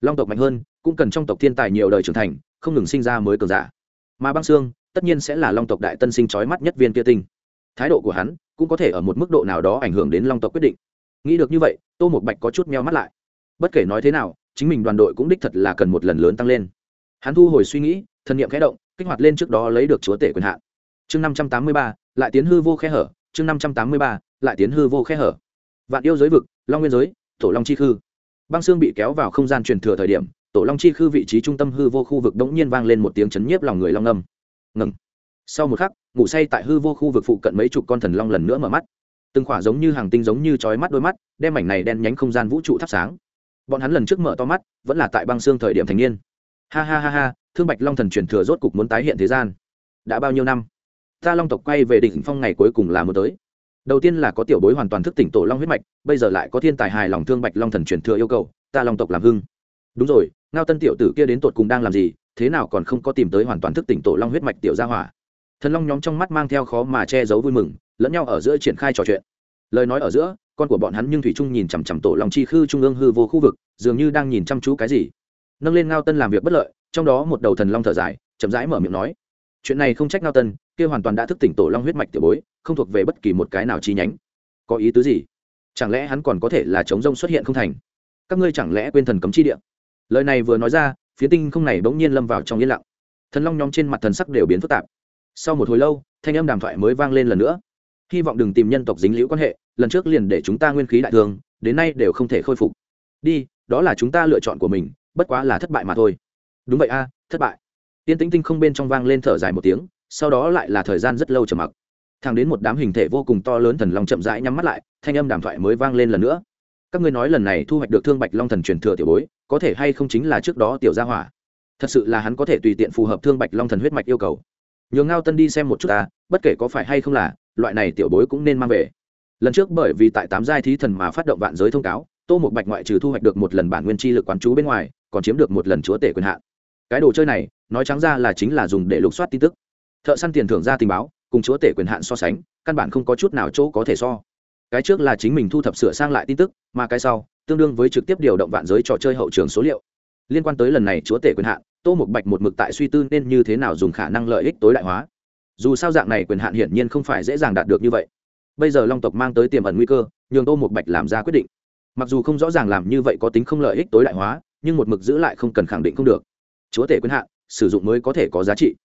Long tộc mạnh hơn, cũng cần trong tộc thiên tài nhiều đời trưởng thành, không ngừng sinh ra mới cường giả. Mà băng xương, tất nhiên sẽ là long tộc đại tân sinh trói mắt nhất viên kia tinh. Thái độ của hắn cũng có thể ở một mức độ nào đó ảnh hưởng đến long tộc quyết định. Nghĩ được như vậy, tô một bạch có chút meo mắt lại bất kể nói thế nào, chính mình đoàn đội cũng đích thật là cần một lần lớn tăng lên. Hắn thu hồi suy nghĩ thân nhiệm khẽ động, kích hoạt lên trước đó lấy được chúa tể quyền hạn. Chương năm trăm tám mươi ba, lại tiến hư vô khe hở. Chương năm trăm tám mươi ba, lại tiến hư vô khe hở. Vạn yêu giới vực, long nguyên giới, tổ long chi khư. Băng xương bị kéo vào không gian truyền thừa thời điểm, tổ long chi khư vị trí trung tâm hư vô khu vực đống nhiên vang lên một tiếng chấn nhiếp lòng người long âm. Ngừng. Sau một khắc, ngủ say tại hư vô khu vực phụ cận mấy chục con thần long lần nữa mở mắt. Từng khỏa giống như hàng tinh giống như chói mắt đôi mắt, đem mảnh này đen nhánh không gian vũ trụ thắp sáng bọn hắn lần trước mở to mắt, vẫn là tại băng xương thời điểm thành niên. Ha ha ha ha, thương bạch long thần truyền thừa rốt cục muốn tái hiện thế gian. Đã bao nhiêu năm? Ta long tộc quay về đỉnh phong ngày cuối cùng là một tới. Đầu tiên là có tiểu bối hoàn toàn thức tỉnh tổ long huyết mạch, bây giờ lại có thiên tài hài lòng thương bạch long thần truyền thừa yêu cầu, ta long tộc làm hưng. Đúng rồi, ngao tân tiểu tử kia đến tột cùng đang làm gì, thế nào còn không có tìm tới hoàn toàn thức tỉnh tổ long huyết mạch tiểu gia hỏa. Thần long nhóm trong mắt mang theo khó mà che giấu vui mừng, lẫn nhau ở giữa triển khai trò chuyện. Lời nói ở giữa con của bọn hắn nhưng thủy trung nhìn chằm chằm tổ long chi khư trung ương hư vô khu vực, dường như đang nhìn chăm chú cái gì. Nâng lên ngao tân làm việc bất lợi, trong đó một đầu thần long thở dài, chậm rãi mở miệng nói, chuyện này không trách ngao tân, kia hoàn toàn đã thức tỉnh tổ long huyết mạch tiểu bối, không thuộc về bất kỳ một cái nào chi nhánh. Có ý tứ gì? Chẳng lẽ hắn còn có thể là chống rông xuất hiện không thành? Các ngươi chẳng lẽ quên thần cấm chi địa? Lời này vừa nói ra, phía tinh không này bỗng nhiên lâm vào trong yên lặng. Thần long nhóm trên mặt thần sắc đều biến phức tạp. Sau một hồi lâu, thanh âm đàm thoại mới vang lên lần nữa hy vọng đừng tìm nhân tộc dính liễu quan hệ, lần trước liền để chúng ta nguyên khí đại thương đến nay đều không thể khôi phục. Đi, đó là chúng ta lựa chọn của mình, bất quá là thất bại mà thôi. Đúng vậy a, thất bại. Tiên tĩnh tinh không bên trong vang lên thở dài một tiếng, sau đó lại là thời gian rất lâu trầm mặc. Thẳng đến một đám hình thể vô cùng to lớn thần long chậm rãi nhắm mắt lại, thanh âm đàm thoại mới vang lên lần nữa. Các ngươi nói lần này thu hoạch được thương bạch long thần truyền thừa tiểu bối, có thể hay không chính là trước đó tiểu gia hỏa? Thật sự là hắn có thể tùy tiện phù hợp thương bạch long thần huyết mạch yêu cầu. Nhường ngao tân đi xem một chút ta, bất kể có phải hay không là loại này tiểu bối cũng nên mang về. Lần trước bởi vì tại tám giai thí thần mà phát động vạn giới thông cáo, tô một bạch ngoại trừ thu hoạch được một lần bản nguyên chi lực quán chú bên ngoài, còn chiếm được một lần chúa tể quyền hạn. Cái đồ chơi này, nói trắng ra là chính là dùng để lục soát tin tức. Thợ săn tiền thưởng ra tình báo, cùng chúa tể quyền hạn so sánh, căn bản không có chút nào chỗ có thể so. Cái trước là chính mình thu thập sửa sang lại tin tức, mà cái sau, tương đương với trực tiếp điều động vạn giới trò chơi hậu trường số liệu. Liên quan tới lần này chúa tể quyền hạn, tô một bạch một mực tại suy tư nên như thế nào dùng khả năng lợi ích tối đại hóa dù sao dạng này quyền hạn hiển nhiên không phải dễ dàng đạt được như vậy. Bây giờ long tộc mang tới tiềm ẩn nguy cơ, nhường tô một bạch làm ra quyết định. Mặc dù không rõ ràng làm như vậy có tính không lợi ích tối đại hóa, nhưng một mực giữ lại không cần khẳng định không được. Chúa tể quyền hạn, sử dụng mới có thể có giá trị.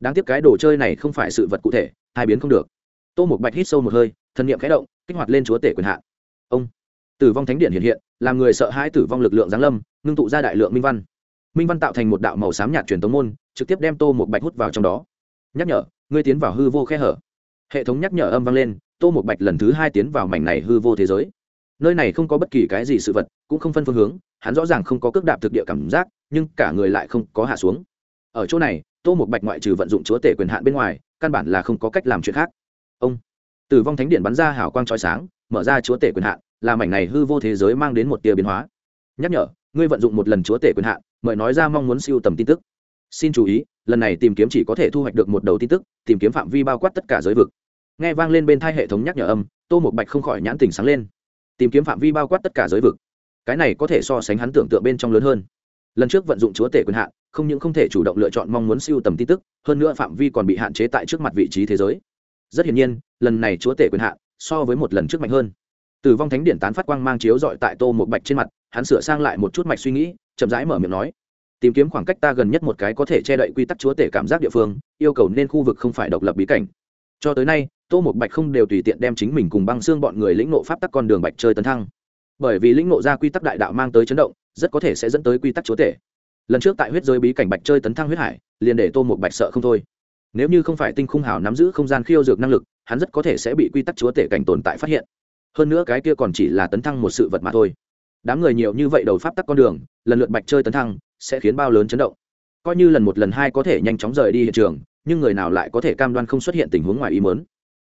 Đáng tiếc cái đồ chơi này không phải sự vật cụ thể, hai biến không được. Tô một bạch hít sâu một hơi, thân nhiệm khẽ động, kích hoạt lên chúa tể quyền hạn. Ông, tử vong thánh điện hiện hiện, làm người sợ hãi tử vong lực lượng giáng lâm, ngưng tụ ra đại lượng minh văn. Minh văn tạo thành một đạo màu xám nhạt truyền tống môn, trực tiếp đem tô một bạch hút vào trong đó. Nhắc nhở ngươi tiến vào hư vô khe hở. Hệ thống nhắc nhở âm vang lên, tô một bạch lần thứ hai tiến vào mảnh này hư vô thế giới. Nơi này không có bất kỳ cái gì sự vật, cũng không phân phương hướng, hắn rõ ràng không có cước đạp thực địa cảm giác, nhưng cả người lại không có hạ xuống. Ở chỗ này, tô một bạch ngoại trừ vận dụng chúa tể quyền hạn bên ngoài, căn bản là không có cách làm chuyện khác. Ông tử vong thánh điện bắn ra hào quang trói sáng, mở ra chúa tể quyền hạn, là mảnh này hư vô thế giới mang đến một tia biến hóa. Nhắc nhở, ngươi vận dụng một lần chúa tể quyền hạn, mời nói ra mong muốn siêu tầm tin tức xin chú ý, lần này tìm kiếm chỉ có thể thu hoạch được một đầu tin tức, tìm kiếm phạm vi bao quát tất cả giới vực. Nghe vang lên bên thai hệ thống nhắc nhở âm, tô một bạch không khỏi nhãn tình sáng lên. Tìm kiếm phạm vi bao quát tất cả giới vực. Cái này có thể so sánh hắn tưởng tượng bên trong lớn hơn. Lần trước vận dụng chúa tể quyền hạn, không những không thể chủ động lựa chọn mong muốn siêu tầm tin tức, hơn nữa phạm vi còn bị hạn chế tại trước mặt vị trí thế giới. Rất hiển nhiên, lần này chúa tể quyền hạn so với một lần trước mạnh hơn. Tử vong thánh điện tán phát quang mang chiếu dọi tại tô một bạch trên mặt, hắn sửa sang lại một chút mạch suy nghĩ, chậm rãi mở miệng nói tìm kiếm khoảng cách ta gần nhất một cái có thể che đậy quy tắc chúa tể cảm giác địa phương, yêu cầu nên khu vực không phải độc lập bí cảnh. Cho tới nay, tô một bạch không đều tùy tiện đem chính mình cùng băng xương bọn người lĩnh nộ pháp tắc con đường bạch chơi tấn thăng. Bởi vì lĩnh nộ ra quy tắc đại đạo mang tới chấn động, rất có thể sẽ dẫn tới quy tắc chúa tể. Lần trước tại huyết giới bí cảnh bạch chơi tấn thăng huyết hải, liền để tô một bạch sợ không thôi. Nếu như không phải tinh khung hảo nắm giữ không gian khiêu dược năng lực, hắn rất có thể sẽ bị quy tắc chúa tể cảnh tồn tại phát hiện. Hơn nữa cái kia còn chỉ là tấn thăng một sự vật mà thôi đám người nhiều như vậy đầu pháp tắc con đường, lần lượt bạch chơi tấn thăng, sẽ khiến bao lớn chấn động. Coi như lần một lần hai có thể nhanh chóng rời đi hiện trường, nhưng người nào lại có thể cam đoan không xuất hiện tình huống ngoài ý mớn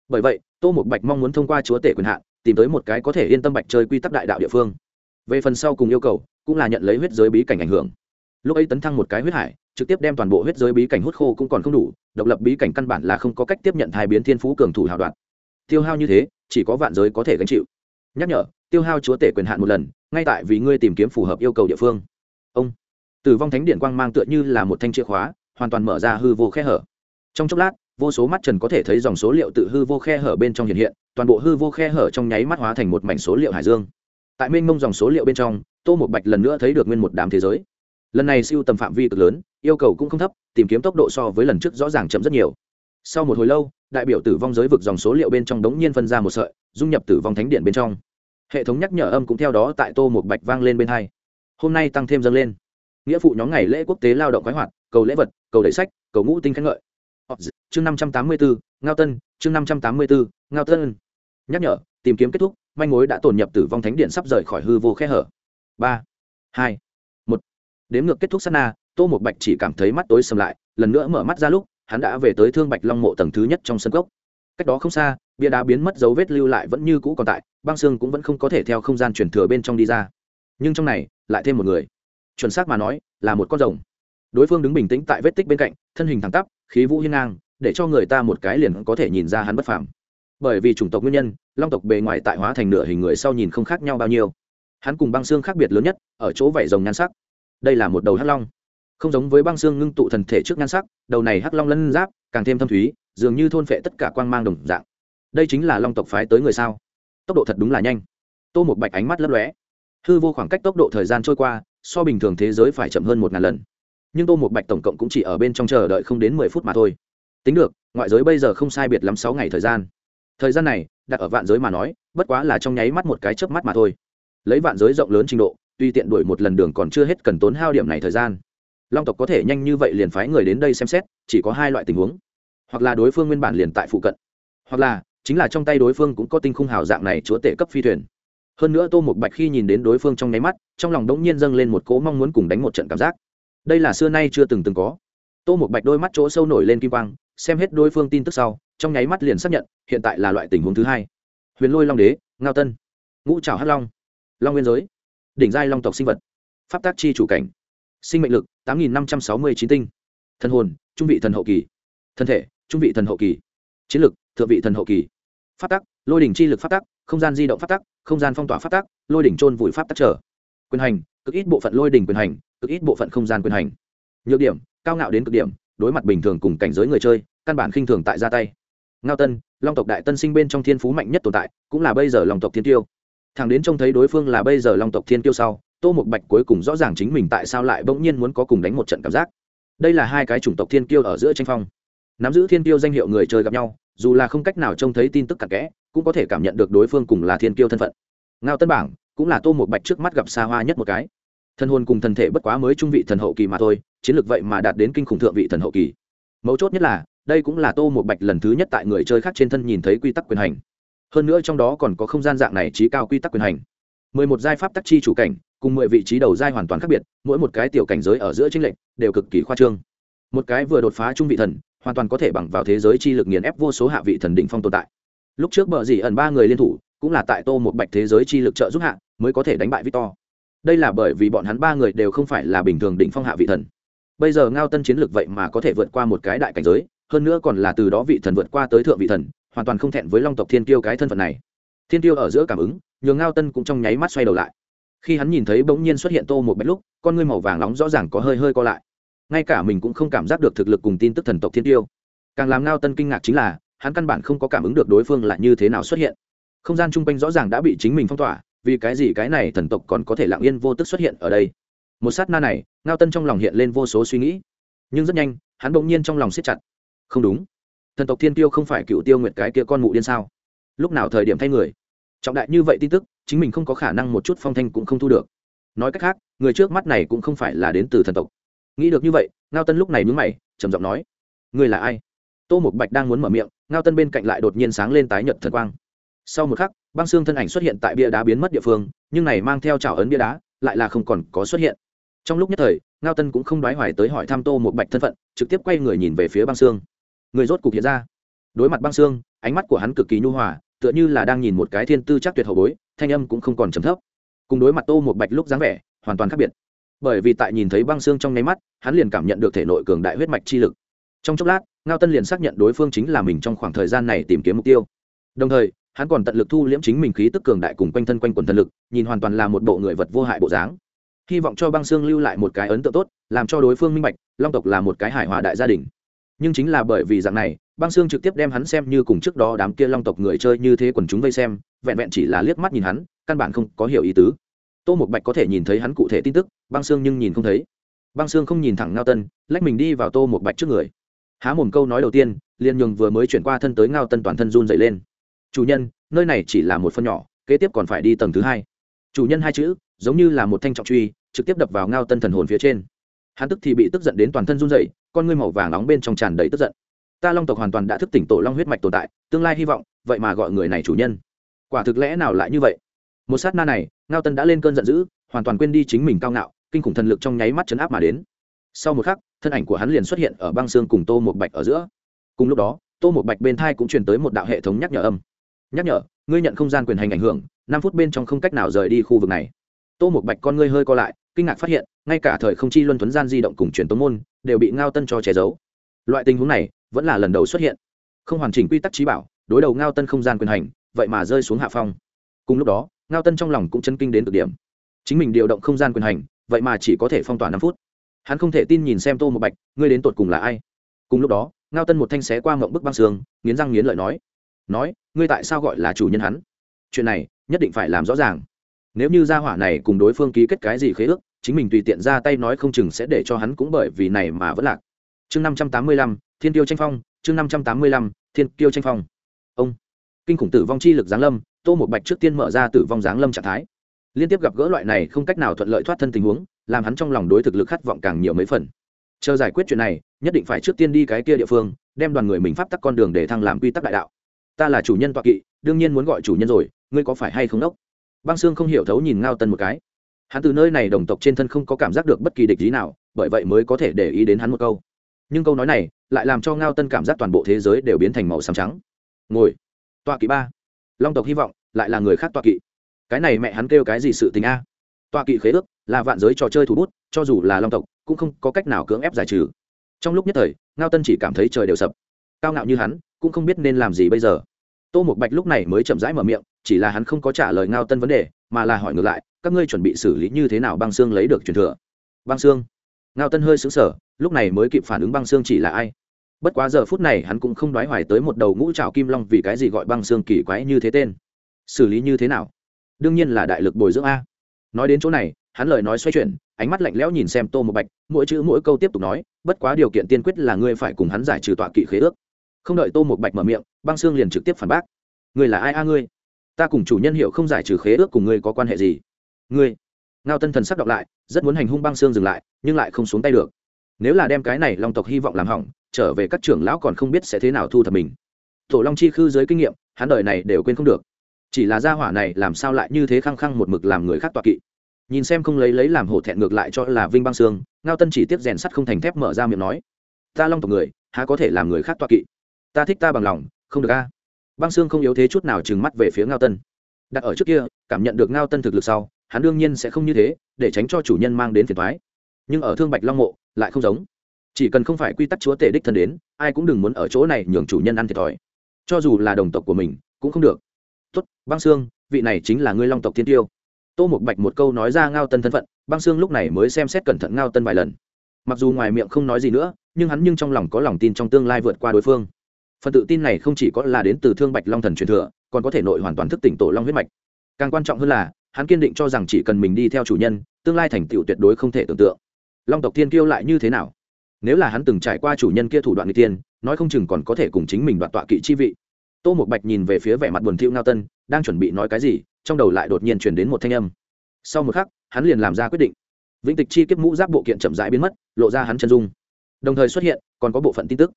bởi vậy, tô một bạch mong muốn thông qua chúa tể quyền hạn, tìm tới một cái có thể yên tâm bạch chơi quy tắc đại đạo địa phương. Về phần sau cùng yêu cầu, cũng là nhận lấy huyết giới bí cảnh ảnh hưởng. Lúc ấy tấn thăng một cái huyết hải, trực tiếp đem toàn bộ huyết giới bí cảnh hút khô cũng còn không đủ, độc lập bí cảnh căn bản là không có cách tiếp nhận hai biến thiên phú cường thủ hào đoạn. Tiêu hao như thế, chỉ có vạn giới có thể gánh chịu. Nhắc nhở, tiêu hao chúa tể quyền hạn một lần ngay tại vì ngươi tìm kiếm phù hợp yêu cầu địa phương. Ông, tử vong thánh điện quang mang tựa như là một thanh chìa khóa, hoàn toàn mở ra hư vô khe hở. Trong chốc lát, vô số mắt trần có thể thấy dòng số liệu tự hư vô khe hở bên trong hiện hiện, toàn bộ hư vô khe hở trong nháy mắt hóa thành một mảnh số liệu hải dương. Tại mênh mông dòng số liệu bên trong, tô một bạch lần nữa thấy được nguyên một đám thế giới. Lần này siêu tầm phạm vi cực lớn, yêu cầu cũng không thấp, tìm kiếm tốc độ so với lần trước rõ ràng chậm rất nhiều. Sau một hồi lâu, đại biểu tử vong giới vực dòng số liệu bên trong đống nhiên phân ra một sợi, dung nhập tử vong thánh điện bên trong hệ thống nhắc nhở âm cũng theo đó tại tô một bạch vang lên bên hai. Hôm nay tăng thêm dâng lên. Nghĩa phụ nhóm ngày lễ quốc tế lao động khoái hoạt, cầu lễ vật, cầu đẩy sách, cầu ngũ tinh khen ngợi. Chương năm trăm tám mươi bốn ngao tân, chương năm trăm tám mươi bốn ngao tân. Nhắc nhở, tìm kiếm kết thúc, manh mối đã tổn nhập tử vong thánh điện sắp rời khỏi hư vô khe hở. Ba, hai, một. Đếm ngược kết thúc sát na, tô một bạch chỉ cảm thấy mắt tối sầm lại, lần nữa mở mắt ra lúc, hắn đã về tới thương bạch long mộ tầng thứ nhất trong sân cốc. Cách đó không xa bia đá biến mất dấu vết lưu lại vẫn như cũ còn tại, băng xương cũng vẫn không có thể theo không gian chuyển thừa bên trong đi ra. Nhưng trong này, lại thêm một người. Chuẩn xác mà nói, là một con rồng. Đối phương đứng bình tĩnh tại vết tích bên cạnh, thân hình thẳng tắp, khí vũ hiên ngang, để cho người ta một cái liền có thể nhìn ra hắn bất phàm. Bởi vì chủng tộc nguyên nhân, long tộc bề ngoài tại hóa thành nửa hình người sau nhìn không khác nhau bao nhiêu. Hắn cùng băng xương khác biệt lớn nhất, ở chỗ vảy rồng nhan sắc. Đây là một đầu hắc long. Không giống với băng xương ngưng tụ thần thể trước nhan sắc, đầu này hắc long lân giáp, càng thêm thâm thúy, dường như thôn phệ tất cả quang mang đồng dạng đây chính là long tộc phái tới người sao? Tốc độ thật đúng là nhanh. Tô một bạch ánh mắt lấp lóe. Hư vô khoảng cách tốc độ thời gian trôi qua, so bình thường thế giới phải chậm hơn một ngàn lần. Nhưng tô một bạch tổng cộng cũng chỉ ở bên trong chờ đợi không đến mười phút mà thôi. Tính được, ngoại giới bây giờ không sai biệt lắm sáu ngày thời gian. Thời gian này, đặt ở vạn giới mà nói, bất quá là trong nháy mắt một cái chớp mắt mà thôi. Lấy vạn giới rộng lớn trình độ, tuy tiện đuổi một lần đường còn chưa hết cần tốn hao điểm này thời gian. Long tộc có thể nhanh như vậy liền phái người đến đây xem xét, chỉ có hai loại tình huống. Hoặc là đối phương nguyên bản liền tại phụ cận. Hoặc là chính là trong tay đối phương cũng có tinh khung hào dạng này chúa tể cấp phi thuyền. Hơn nữa tô một bạch khi nhìn đến đối phương trong nháy mắt, trong lòng đống nhiên dâng lên một cỗ mong muốn cùng đánh một trận cảm giác. Đây là xưa nay chưa từng từng có. Tô một bạch đôi mắt chỗ sâu nổi lên kim quang, xem hết đối phương tin tức sau, trong nháy mắt liền xác nhận, hiện tại là loại tình huống thứ hai. Huyền lôi long đế, ngao tân, ngũ trào hắc long long nguyên giới, đỉnh giai long tộc sinh vật, pháp tác chi chủ cảnh, sinh mệnh lực, tám nghìn năm trăm sáu mươi chín tinh thân hồn, trung vị thần hậu kỳ, thân thể, trung vị thần hậu kỳ, chiến lực, thượng vị thần hậu kỳ phát tắc, lôi đỉnh chi lực phát tắc, không gian di động phát tắc, không gian phong tỏa phát tắc, lôi đỉnh trôn vùi pháp tắc trở. Quyền hành, cực ít bộ phận lôi đỉnh quyền hành, cực ít bộ phận không gian quyền hành. Nhược điểm, cao ngạo đến cực điểm, đối mặt bình thường cùng cảnh giới người chơi, căn bản khinh thường tại ra tay. Ngao tân, long tộc đại tân sinh bên trong thiên phú mạnh nhất tồn tại, cũng là bây giờ long tộc thiên tiêu. Thằng đến trông thấy đối phương là bây giờ long tộc thiên tiêu sau, tô một bạch cuối cùng rõ ràng chính mình tại sao lại bỗng nhiên muốn có cùng đánh một trận cảm giác. Đây là hai cái chủng tộc thiên tiêu ở giữa tranh phong. Nắm giữ thiên tiêu danh hiệu người chơi gặp nhau dù là không cách nào trông thấy tin tức cặn kẽ, cũng có thể cảm nhận được đối phương cùng là thiên kiêu thân phận. Ngao tân bảng cũng là tô một bạch trước mắt gặp xa hoa nhất một cái. Thân hồn cùng thân thể bất quá mới trung vị thần hậu kỳ mà thôi, chiến lược vậy mà đạt đến kinh khủng thượng vị thần hậu kỳ. Mấu chốt nhất là, đây cũng là tô một bạch lần thứ nhất tại người chơi khác trên thân nhìn thấy quy tắc quyền hành. Hơn nữa trong đó còn có không gian dạng này trí cao quy tắc quyền hành. Mười một giai pháp tắc chi chủ cảnh, cùng mười vị trí đầu giai hoàn toàn khác biệt, mỗi một cái tiểu cảnh giới ở giữa chính lệnh đều cực kỳ khoa trương. Một cái vừa đột phá trung vị thần hoàn toàn có thể bằng vào thế giới chi lực nghiền ép vô số hạ vị thần đỉnh phong tồn tại. Lúc trước bờ dì ẩn ba người liên thủ, cũng là tại tô một bạch thế giới chi lực trợ giúp hạ, mới có thể đánh bại victor. Đây là bởi vì bọn hắn ba người đều không phải là bình thường đỉnh phong hạ vị thần. Bây giờ ngao tân chiến lực vậy mà có thể vượt qua một cái đại cảnh giới, hơn nữa còn là từ đó vị thần vượt qua tới thượng vị thần, hoàn toàn không thẹn với long tộc thiên tiêu cái thân phận này. Thiên tiêu ở giữa cảm ứng, nhường ngao tân cũng trong nháy mắt xoay đầu lại. Khi hắn nhìn thấy bỗng nhiên xuất hiện tô một bạch lúc, con ngươi màu vàng nóng rõ ràng có hơi hơi co lại ngay cả mình cũng không cảm giác được thực lực cùng tin tức thần tộc thiên tiêu. Càng làm ngao tân kinh ngạc chính là, hắn căn bản không có cảm ứng được đối phương là như thế nào xuất hiện. Không gian chung quanh rõ ràng đã bị chính mình phong tỏa, vì cái gì cái này thần tộc còn có thể lặng yên vô tức xuất hiện ở đây? Một sát na này, ngao tân trong lòng hiện lên vô số suy nghĩ. Nhưng rất nhanh, hắn bỗng nhiên trong lòng siết chặt. Không đúng. Thần tộc thiên tiêu không phải cựu tiêu nguyệt cái kia con mụ điên sao? Lúc nào thời điểm thay người? Trọng đại như vậy tin tức, chính mình không có khả năng một chút phong thanh cũng không thu được. Nói cách khác, người trước mắt này cũng không phải là đến từ thần tộc nghĩ được như vậy, ngao tân lúc này mướn mày, trầm giọng nói người là ai? Tô một bạch đang muốn mở miệng, ngao tân bên cạnh lại đột nhiên sáng lên tái nhật thần quang. Sau một khắc, băng xương thân ảnh xuất hiện tại bia đá biến mất địa phương, nhưng này mang theo trào ấn bia đá, lại là không còn có xuất hiện. Trong lúc nhất thời, ngao tân cũng không đoái hoài tới hỏi thăm tô một bạch thân phận, trực tiếp quay người nhìn về phía băng xương. Người rốt cục hiện ra. Đối mặt băng xương, ánh mắt của hắn cực kỳ nhu hòa, tựa như là đang nhìn một cái thiên tư chắc tuyệt hậu bối, thanh âm cũng không còn trầm thấp. Cùng đối mặt tô một bạch lúc dáng vẻ, hoàn toàn khác biệt bởi vì tại nhìn thấy băng xương trong nháy mắt, hắn liền cảm nhận được thể nội cường đại huyết mạch chi lực. Trong chốc lát, ngao tân liền xác nhận đối phương chính là mình trong khoảng thời gian này tìm kiếm mục tiêu. Đồng thời, hắn còn tận lực thu liễm chính mình khí tức cường đại cùng quanh thân quanh quần thần lực, nhìn hoàn toàn là một bộ người vật vô hại bộ dáng. Hy vọng cho băng xương lưu lại một cái ấn tượng tốt, làm cho đối phương minh bạch, long tộc là một cái hải hòa đại gia đình. Nhưng chính là bởi vì dạng này, băng xương trực tiếp đem hắn xem như cùng trước đó đám kia long tộc người chơi như thế quần chúng vây xem, vẹn vẹn chỉ là liếc mắt nhìn hắn, căn bản không có hiểu ý tứ tô một bạch có thể nhìn thấy hắn cụ thể tin tức, băng xương nhưng nhìn không thấy. Băng xương không nhìn thẳng ngao tân, lách mình đi vào tô một bạch trước người. Há mồm câu nói đầu tiên, liền nhường vừa mới chuyển qua thân tới ngao tân toàn thân run dậy lên. Chủ nhân, nơi này chỉ là một phân nhỏ, kế tiếp còn phải đi tầng thứ hai. Chủ nhân hai chữ, giống như là một thanh trọng truy, trực tiếp đập vào ngao tân thần hồn phía trên. Hắn tức thì bị tức giận đến toàn thân run dậy con ngươi màu vàng nóng bên trong tràn đầy tức giận. Ta long tộc hoàn toàn đã thức tỉnh tổ long huyết mạch tồn tại, tương lai hy vọng, vậy mà gọi người này chủ nhân. Quả thực lẽ nào lại như vậy? Một sát na này, ngao tân đã lên cơn giận dữ, hoàn toàn quên đi chính mình cao ngạo, kinh khủng thần lực trong nháy mắt chấn áp mà đến. Sau một khắc, thân ảnh của hắn liền xuất hiện ở băng xương cùng tô một bạch ở giữa. Cùng lúc đó, tô một bạch bên thai cũng truyền tới một đạo hệ thống nhắc nhở âm. Nhắc nhở, ngươi nhận không gian quyền hành ảnh hưởng, năm phút bên trong không cách nào rời đi khu vực này. Tô một bạch con ngươi hơi co lại, kinh ngạc phát hiện, ngay cả thời không chi luân thuấn gian di động cùng truyền tống môn đều bị ngao tân cho che giấu. Loại tình huống này vẫn là lần đầu xuất hiện. Không hoàn chỉnh quy tắc trí bảo, đối đầu ngao tân không gian quyền hành, vậy mà rơi xuống hạ phong. Cùng lúc đó ngao tân trong lòng cũng chấn kinh đến cực điểm. Chính mình điều động không gian quyền hành, vậy mà chỉ có thể phong tỏa năm phút. Hắn không thể tin nhìn xem tô một bạch, ngươi đến tột cùng là ai? Cùng lúc đó, ngao tân một thanh xé qua mộng bức băng xương, nghiến răng nghiến lợi nói nói, ngươi tại sao gọi là chủ nhân hắn? Chuyện này, nhất định phải làm rõ ràng. Nếu như gia hỏa này cùng đối phương ký kết cái gì khế ước, chính mình tùy tiện ra tay nói không chừng sẽ để cho hắn cũng bởi vì này mà vẫn lạc. Chương năm trăm tám mươi lăm, thiên tiêu tranh phong, chương năm trăm tám mươi lăm, thiên tiêu tranh phong. Ông, kinh khủng tử vong chi lực giáng lâm tô một bạch trước tiên mở ra tử vong giáng lâm trạng thái. Liên tiếp gặp gỡ loại này không cách nào thuận lợi thoát thân tình huống, làm hắn trong lòng đối thực lực khát vọng càng nhiều mấy phần. Chờ giải quyết chuyện này, nhất định phải trước tiên đi cái kia địa phương, đem đoàn người mình pháp tắc con đường để thăng làm quy tắc đại đạo. Ta là chủ nhân toạ kỵ, đương nhiên muốn gọi chủ nhân rồi, ngươi có phải hay không đốc? Băng sương không hiểu thấu nhìn ngao tân một cái. Hắn từ nơi này đồng tộc trên thân không có cảm giác được bất kỳ địch lý nào, bởi vậy mới có thể để ý đến hắn một câu. Nhưng câu nói này lại làm cho ngao tân cảm giác toàn bộ thế giới đều biến thành màu xám trắng. Ngồi. Toạ kỵ ba long tộc hy vọng, lại là người khác tọa kỵ. Cái này mẹ hắn kêu cái gì sự tình a? Tọa kỵ khế ước, là vạn giới trò chơi thủ bút, cho dù là long tộc, cũng không có cách nào cưỡng ép giải trừ. Trong lúc nhất thời, ngao tân chỉ cảm thấy trời đều sập. Cao ngạo như hắn, cũng không biết nên làm gì bây giờ. Tô một bạch lúc này mới chậm rãi mở miệng, chỉ là hắn không có trả lời ngao tân vấn đề, mà là hỏi ngược lại, các ngươi chuẩn bị xử lý như thế nào băng xương lấy được truyền thừa? Băng xương? Ngao tân hơi xứng sở lúc này mới kịp phản ứng băng xương chỉ là ai? Bất quá giờ phút này hắn cũng không đoái hoài tới một đầu ngũ trào kim long vì cái gì gọi băng xương kỳ quái như thế tên. Xử lý như thế nào? Đương nhiên là đại lực bồi dưỡng a. Nói đến chỗ này, hắn lời nói xoay chuyển, ánh mắt lạnh lẽo nhìn xem tô một bạch, mỗi chữ mỗi câu tiếp tục nói, bất quá điều kiện tiên quyết là ngươi phải cùng hắn giải trừ tọa kỵ khế ước. Không đợi tô một bạch mở miệng, băng xương liền trực tiếp phản bác. Ngươi là ai a ngươi? Ta cùng chủ nhân hiệu không giải trừ khế ước cùng ngươi có quan hệ gì? Ngươi. Ngao tân thần sắp đọc lại, rất muốn hành hung băng xương dừng lại, nhưng lại không xuống tay được. Nếu là đem cái này long tộc hy vọng làm hỏng trở về các trưởng lão còn không biết sẽ thế nào thu thập mình. Tổ long chi khư dưới kinh nghiệm, hắn đời này đều quên không được. Chỉ là gia hỏa này làm sao lại như thế khăng khăng một mực làm người khác tọa kỵ. Nhìn xem không lấy lấy làm hổ thẹn ngược lại cho là vinh băng sương. ngao tân chỉ tiếp rèn sắt không thành thép mở ra miệng nói, ta long tộc người, há có thể làm người khác tọa kỵ? Ta thích ta bằng lòng, không được a. Băng sương không yếu thế chút nào trừng mắt về phía ngao tân. Đặt ở trước kia, cảm nhận được ngao tân thực lực sau, hắn đương nhiên sẽ không như thế, để tránh cho chủ nhân mang đến phiền thoái nhưng ở thương bạch long mộ, lại không giống chỉ cần không phải quy tắc chúa tể đích thân đến, ai cũng đừng muốn ở chỗ này nhường chủ nhân ăn thiệt thòi. Cho dù là đồng tộc của mình, cũng không được. Tốt, băng xương vị này chính là ngươi long tộc thiên tiêu. Tô một bạch một câu nói ra ngao tân thân phận, băng xương lúc này mới xem xét cẩn thận ngao tân vài lần. Mặc dù ngoài miệng không nói gì nữa, nhưng hắn nhưng trong lòng có lòng tin trong tương lai vượt qua đối phương. Phần tự tin này không chỉ có là đến từ thương bạch long thần truyền thừa, còn có thể nội hoàn toàn thức tỉnh tổ long huyết mạch. Càng quan trọng hơn là, hắn kiên định cho rằng chỉ cần mình đi theo chủ nhân, tương lai thành tựu tuyệt đối không thể tưởng tượng. Long tộc thiên kiêu lại như thế nào? Nếu là hắn từng trải qua chủ nhân kia thủ đoạn người tiên nói không chừng còn có thể cùng chính mình đoạt tọa kỵ chi vị. Tô một bạch nhìn về phía vẻ mặt buồn thiu ngao tân, đang chuẩn bị nói cái gì, trong đầu lại đột nhiên chuyển đến một thanh âm. Sau một khắc, hắn liền làm ra quyết định. Vĩnh tịch chi kiếp mũ giáp bộ kiện chậm rãi biến mất, lộ ra hắn chân dung. Đồng thời xuất hiện, còn có bộ phận tin tức.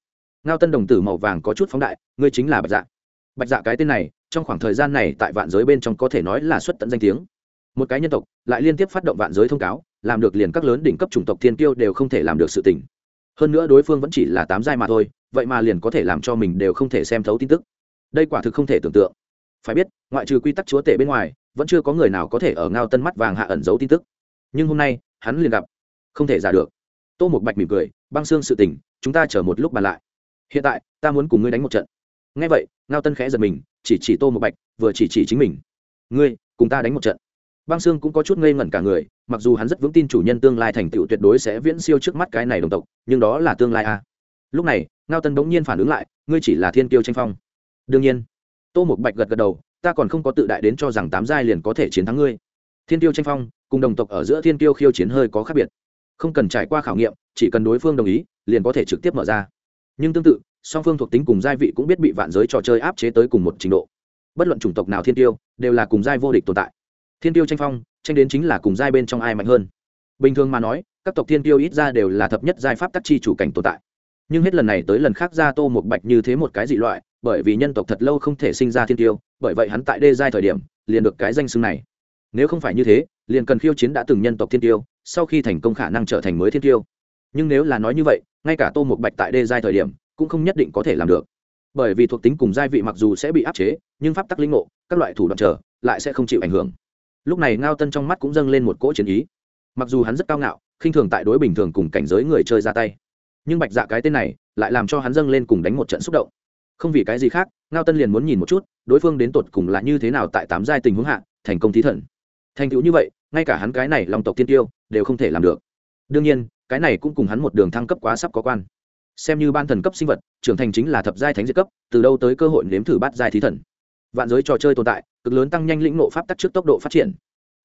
Ngao tân đồng tử màu vàng có chút phóng đại, ngươi chính là bạch dạ. Bạch dạ cái tên này, trong khoảng thời gian này tại vạn giới bên trong có thể nói là xuất tận danh tiếng. Một cái nhân tộc, lại liên tiếp phát động vạn giới thông cáo, làm được liền các lớn đỉnh cấp chủng tộc thiên tiêu đều không thể làm được sự tình hơn nữa đối phương vẫn chỉ là tám giai mà thôi, vậy mà liền có thể làm cho mình đều không thể xem thấu tin tức. Đây quả thực không thể tưởng tượng. Phải biết, ngoại trừ quy tắc chúa tể bên ngoài, vẫn chưa có người nào có thể ở ngao tân mắt vàng hạ ẩn giấu tin tức. Nhưng hôm nay, hắn liền gặp. Không thể giả được. Tô một bạch mỉm cười, băng xương sự tình, chúng ta chờ một lúc bàn lại. Hiện tại, ta muốn cùng ngươi đánh một trận. Ngay vậy, ngao tân khẽ giật mình, chỉ chỉ tô một bạch, vừa chỉ chỉ chính mình. Ngươi, cùng ta đánh một trận băng xương cũng có chút ngây ngẩn cả người, mặc dù hắn rất vững tin chủ nhân tương lai thành tựu tuyệt đối sẽ viễn siêu trước mắt cái này đồng tộc, nhưng đó là tương lai a à. lúc này, ngao tân bỗng nhiên phản ứng lại, ngươi chỉ là thiên kiêu tranh phong. Đương nhiên. Tô một bạch gật gật đầu, ta còn không có tự đại đến cho rằng tám giai liền có thể chiến thắng ngươi. Thiên tiêu tranh phong, cùng đồng tộc ở giữa thiên tiêu khiêu chiến hơi có khác biệt. Không cần trải qua khảo nghiệm, chỉ cần đối phương đồng ý, liền có thể trực tiếp mở ra. Nhưng tương tự, song phương thuộc tính cùng giai vị cũng biết bị vạn giới trò chơi áp chế tới cùng một trình độ. Bất luận chủng tộc nào thiên tiêu đều là cùng giai vô địch tồn tại thiên tiêu tranh phong, tranh đến chính là cùng giai bên trong ai mạnh hơn. Bình thường mà nói, các tộc thiên tiêu ít ra đều là thập nhất giai pháp tắc chi chủ cảnh tồn tại. Nhưng hết lần này tới lần khác ra tô một bạch như thế một cái dị loại, bởi vì nhân tộc thật lâu không thể sinh ra thiên tiêu, bởi vậy hắn tại đê giai thời điểm, liền được cái danh xưng này. Nếu không phải như thế, liền cần khiêu chiến đã từng nhân tộc thiên tiêu, sau khi thành công khả năng trở thành mới thiên tiêu. Nhưng nếu là nói như vậy, ngay cả tô một bạch tại đê giai thời điểm, cũng không nhất định có thể làm được. Bởi vì thuộc tính cùng giai vị mặc dù sẽ bị áp chế, nhưng pháp tắc linh ngộ, các loại thủ đoạn trở, lại sẽ không chịu ảnh hưởng lúc này ngao tân trong mắt cũng dâng lên một cỗ chiến ý. Mặc dù hắn rất cao ngạo, khinh thường tại đối bình thường cùng cảnh giới người chơi ra tay, nhưng bạch dạ cái tên này lại làm cho hắn dâng lên cùng đánh một trận xúc động. Không vì cái gì khác, ngao tân liền muốn nhìn một chút, đối phương đến tột cùng là như thế nào tại tám giai tình huống hạ thành công thí thần. Thành tựu như vậy, ngay cả hắn cái này lòng tộc tiên tiêu đều không thể làm được. Đương nhiên, cái này cũng cùng hắn một đường thăng cấp quá sắp có quan. Xem như ban thần cấp sinh vật, trưởng thành chính là thập giai thánh diệt cấp, từ đâu tới cơ hội nếm thử bát giai thí thần. Vạn giới trò chơi tồn tại cực lớn tăng nhanh lĩnh ngộ pháp tắc trước tốc độ phát triển.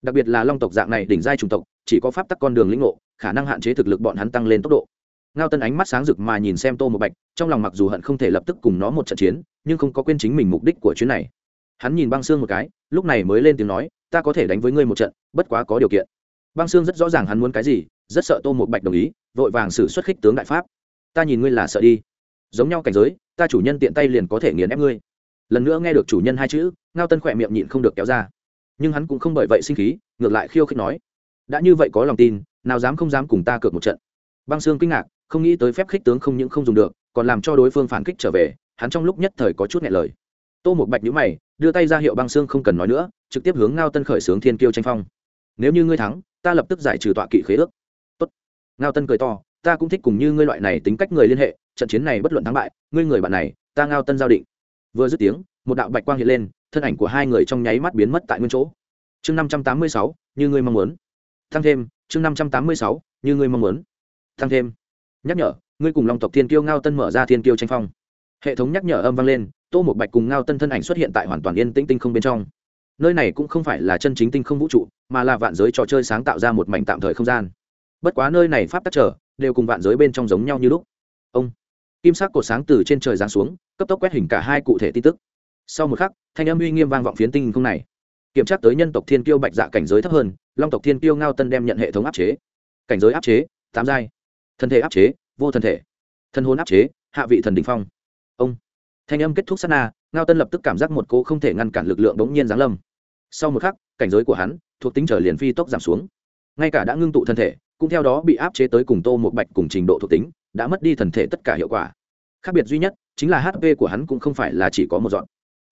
Đặc biệt là long tộc dạng này đỉnh giai chủng tộc, chỉ có pháp tắc con đường lĩnh ngộ, khả năng hạn chế thực lực bọn hắn tăng lên tốc độ. Ngao tân ánh mắt sáng rực mà nhìn xem tô một bạch, trong lòng mặc dù hận không thể lập tức cùng nó một trận chiến, nhưng không có quên chính mình mục đích của chuyến này. Hắn nhìn băng sương một cái, lúc này mới lên tiếng nói, ta có thể đánh với ngươi một trận, bất quá có điều kiện. Băng sương rất rõ ràng hắn muốn cái gì, rất sợ tô một bạch đồng ý, vội vàng xử xuất khích tướng đại pháp. Ta nhìn ngươi là sợ đi. Giống nhau cảnh giới, ta chủ nhân tiện tay liền có thể nghiền ép ngươi lần nữa nghe được chủ nhân hai chữ, ngao tân khỏe miệng nhịn không được kéo ra. Nhưng hắn cũng không bởi vậy sinh khí, ngược lại khiêu khích nói, đã như vậy có lòng tin, nào dám không dám cùng ta cược một trận. Băng xương kinh ngạc, không nghĩ tới phép khích tướng không những không dùng được, còn làm cho đối phương phản kích trở về, hắn trong lúc nhất thời có chút nhẹ lời. Tô một bạch nhữ mày, đưa tay ra hiệu băng xương không cần nói nữa, trực tiếp hướng ngao tân khởi xướng thiên kiêu tranh phong. Nếu như ngươi thắng, ta lập tức giải trừ tọa kỵ khế ước. Tốt. ngao tân cười to, ta cũng thích cùng như ngươi loại này tính cách người liên hệ, trận chiến này bất luận thắng bại, ngươi người bạn này, ta ngao tân giao định vừa dứt tiếng, một đạo bạch quang hiện lên, thân ảnh của hai người trong nháy mắt biến mất tại nguyên chỗ. Chương năm trăm tám mươi sáu, như ngươi mong muốn. Tăng thêm, chương năm trăm tám mươi sáu, như ngươi mong muốn. Tăng thêm. Nhắc nhở, ngươi cùng long tộc thiên kiêu ngao tân mở ra thiên kiêu tranh phong. Hệ thống nhắc nhở âm vang lên, tô một bạch cùng ngao tân thân ảnh xuất hiện tại hoàn toàn yên tĩnh tinh không bên trong. Nơi này cũng không phải là chân chính tinh không vũ trụ, mà là vạn giới trò chơi sáng tạo ra một mảnh tạm thời không gian. Bất quá nơi này pháp tắc trở, đều cùng vạn giới bên trong giống nhau như lúc. Ông kim sắc cột sáng từ trên trời giáng xuống, cấp tốc quét hình cả hai cụ thể tin tức. Sau một khắc, thanh âm uy nghiêm vang vọng phiến tinh không này. Kiểm tra tới nhân tộc thiên kiêu bạch dạ cảnh giới thấp hơn, long tộc thiên kiêu ngao tân đem nhận hệ thống áp chế. Cảnh giới áp chế, tám giai. Thân thể áp chế, vô thân thể. Thân hôn áp chế, hạ vị thần đình phong. Ông. Thanh âm kết thúc sát na, ngao tân lập tức cảm giác một cô không thể ngăn cản lực lượng bỗng nhiên giáng lâm. Sau một khắc, cảnh giới của hắn, thuộc tính trở liền phi tốc giảm xuống. Ngay cả đã ngưng tụ thân thể, cũng theo đó bị áp chế tới cùng tô một bạch cùng trình độ thuộc tính đã mất đi thần thể tất cả hiệu quả. Khác biệt duy nhất chính là hp của hắn cũng không phải là chỉ có một dọn.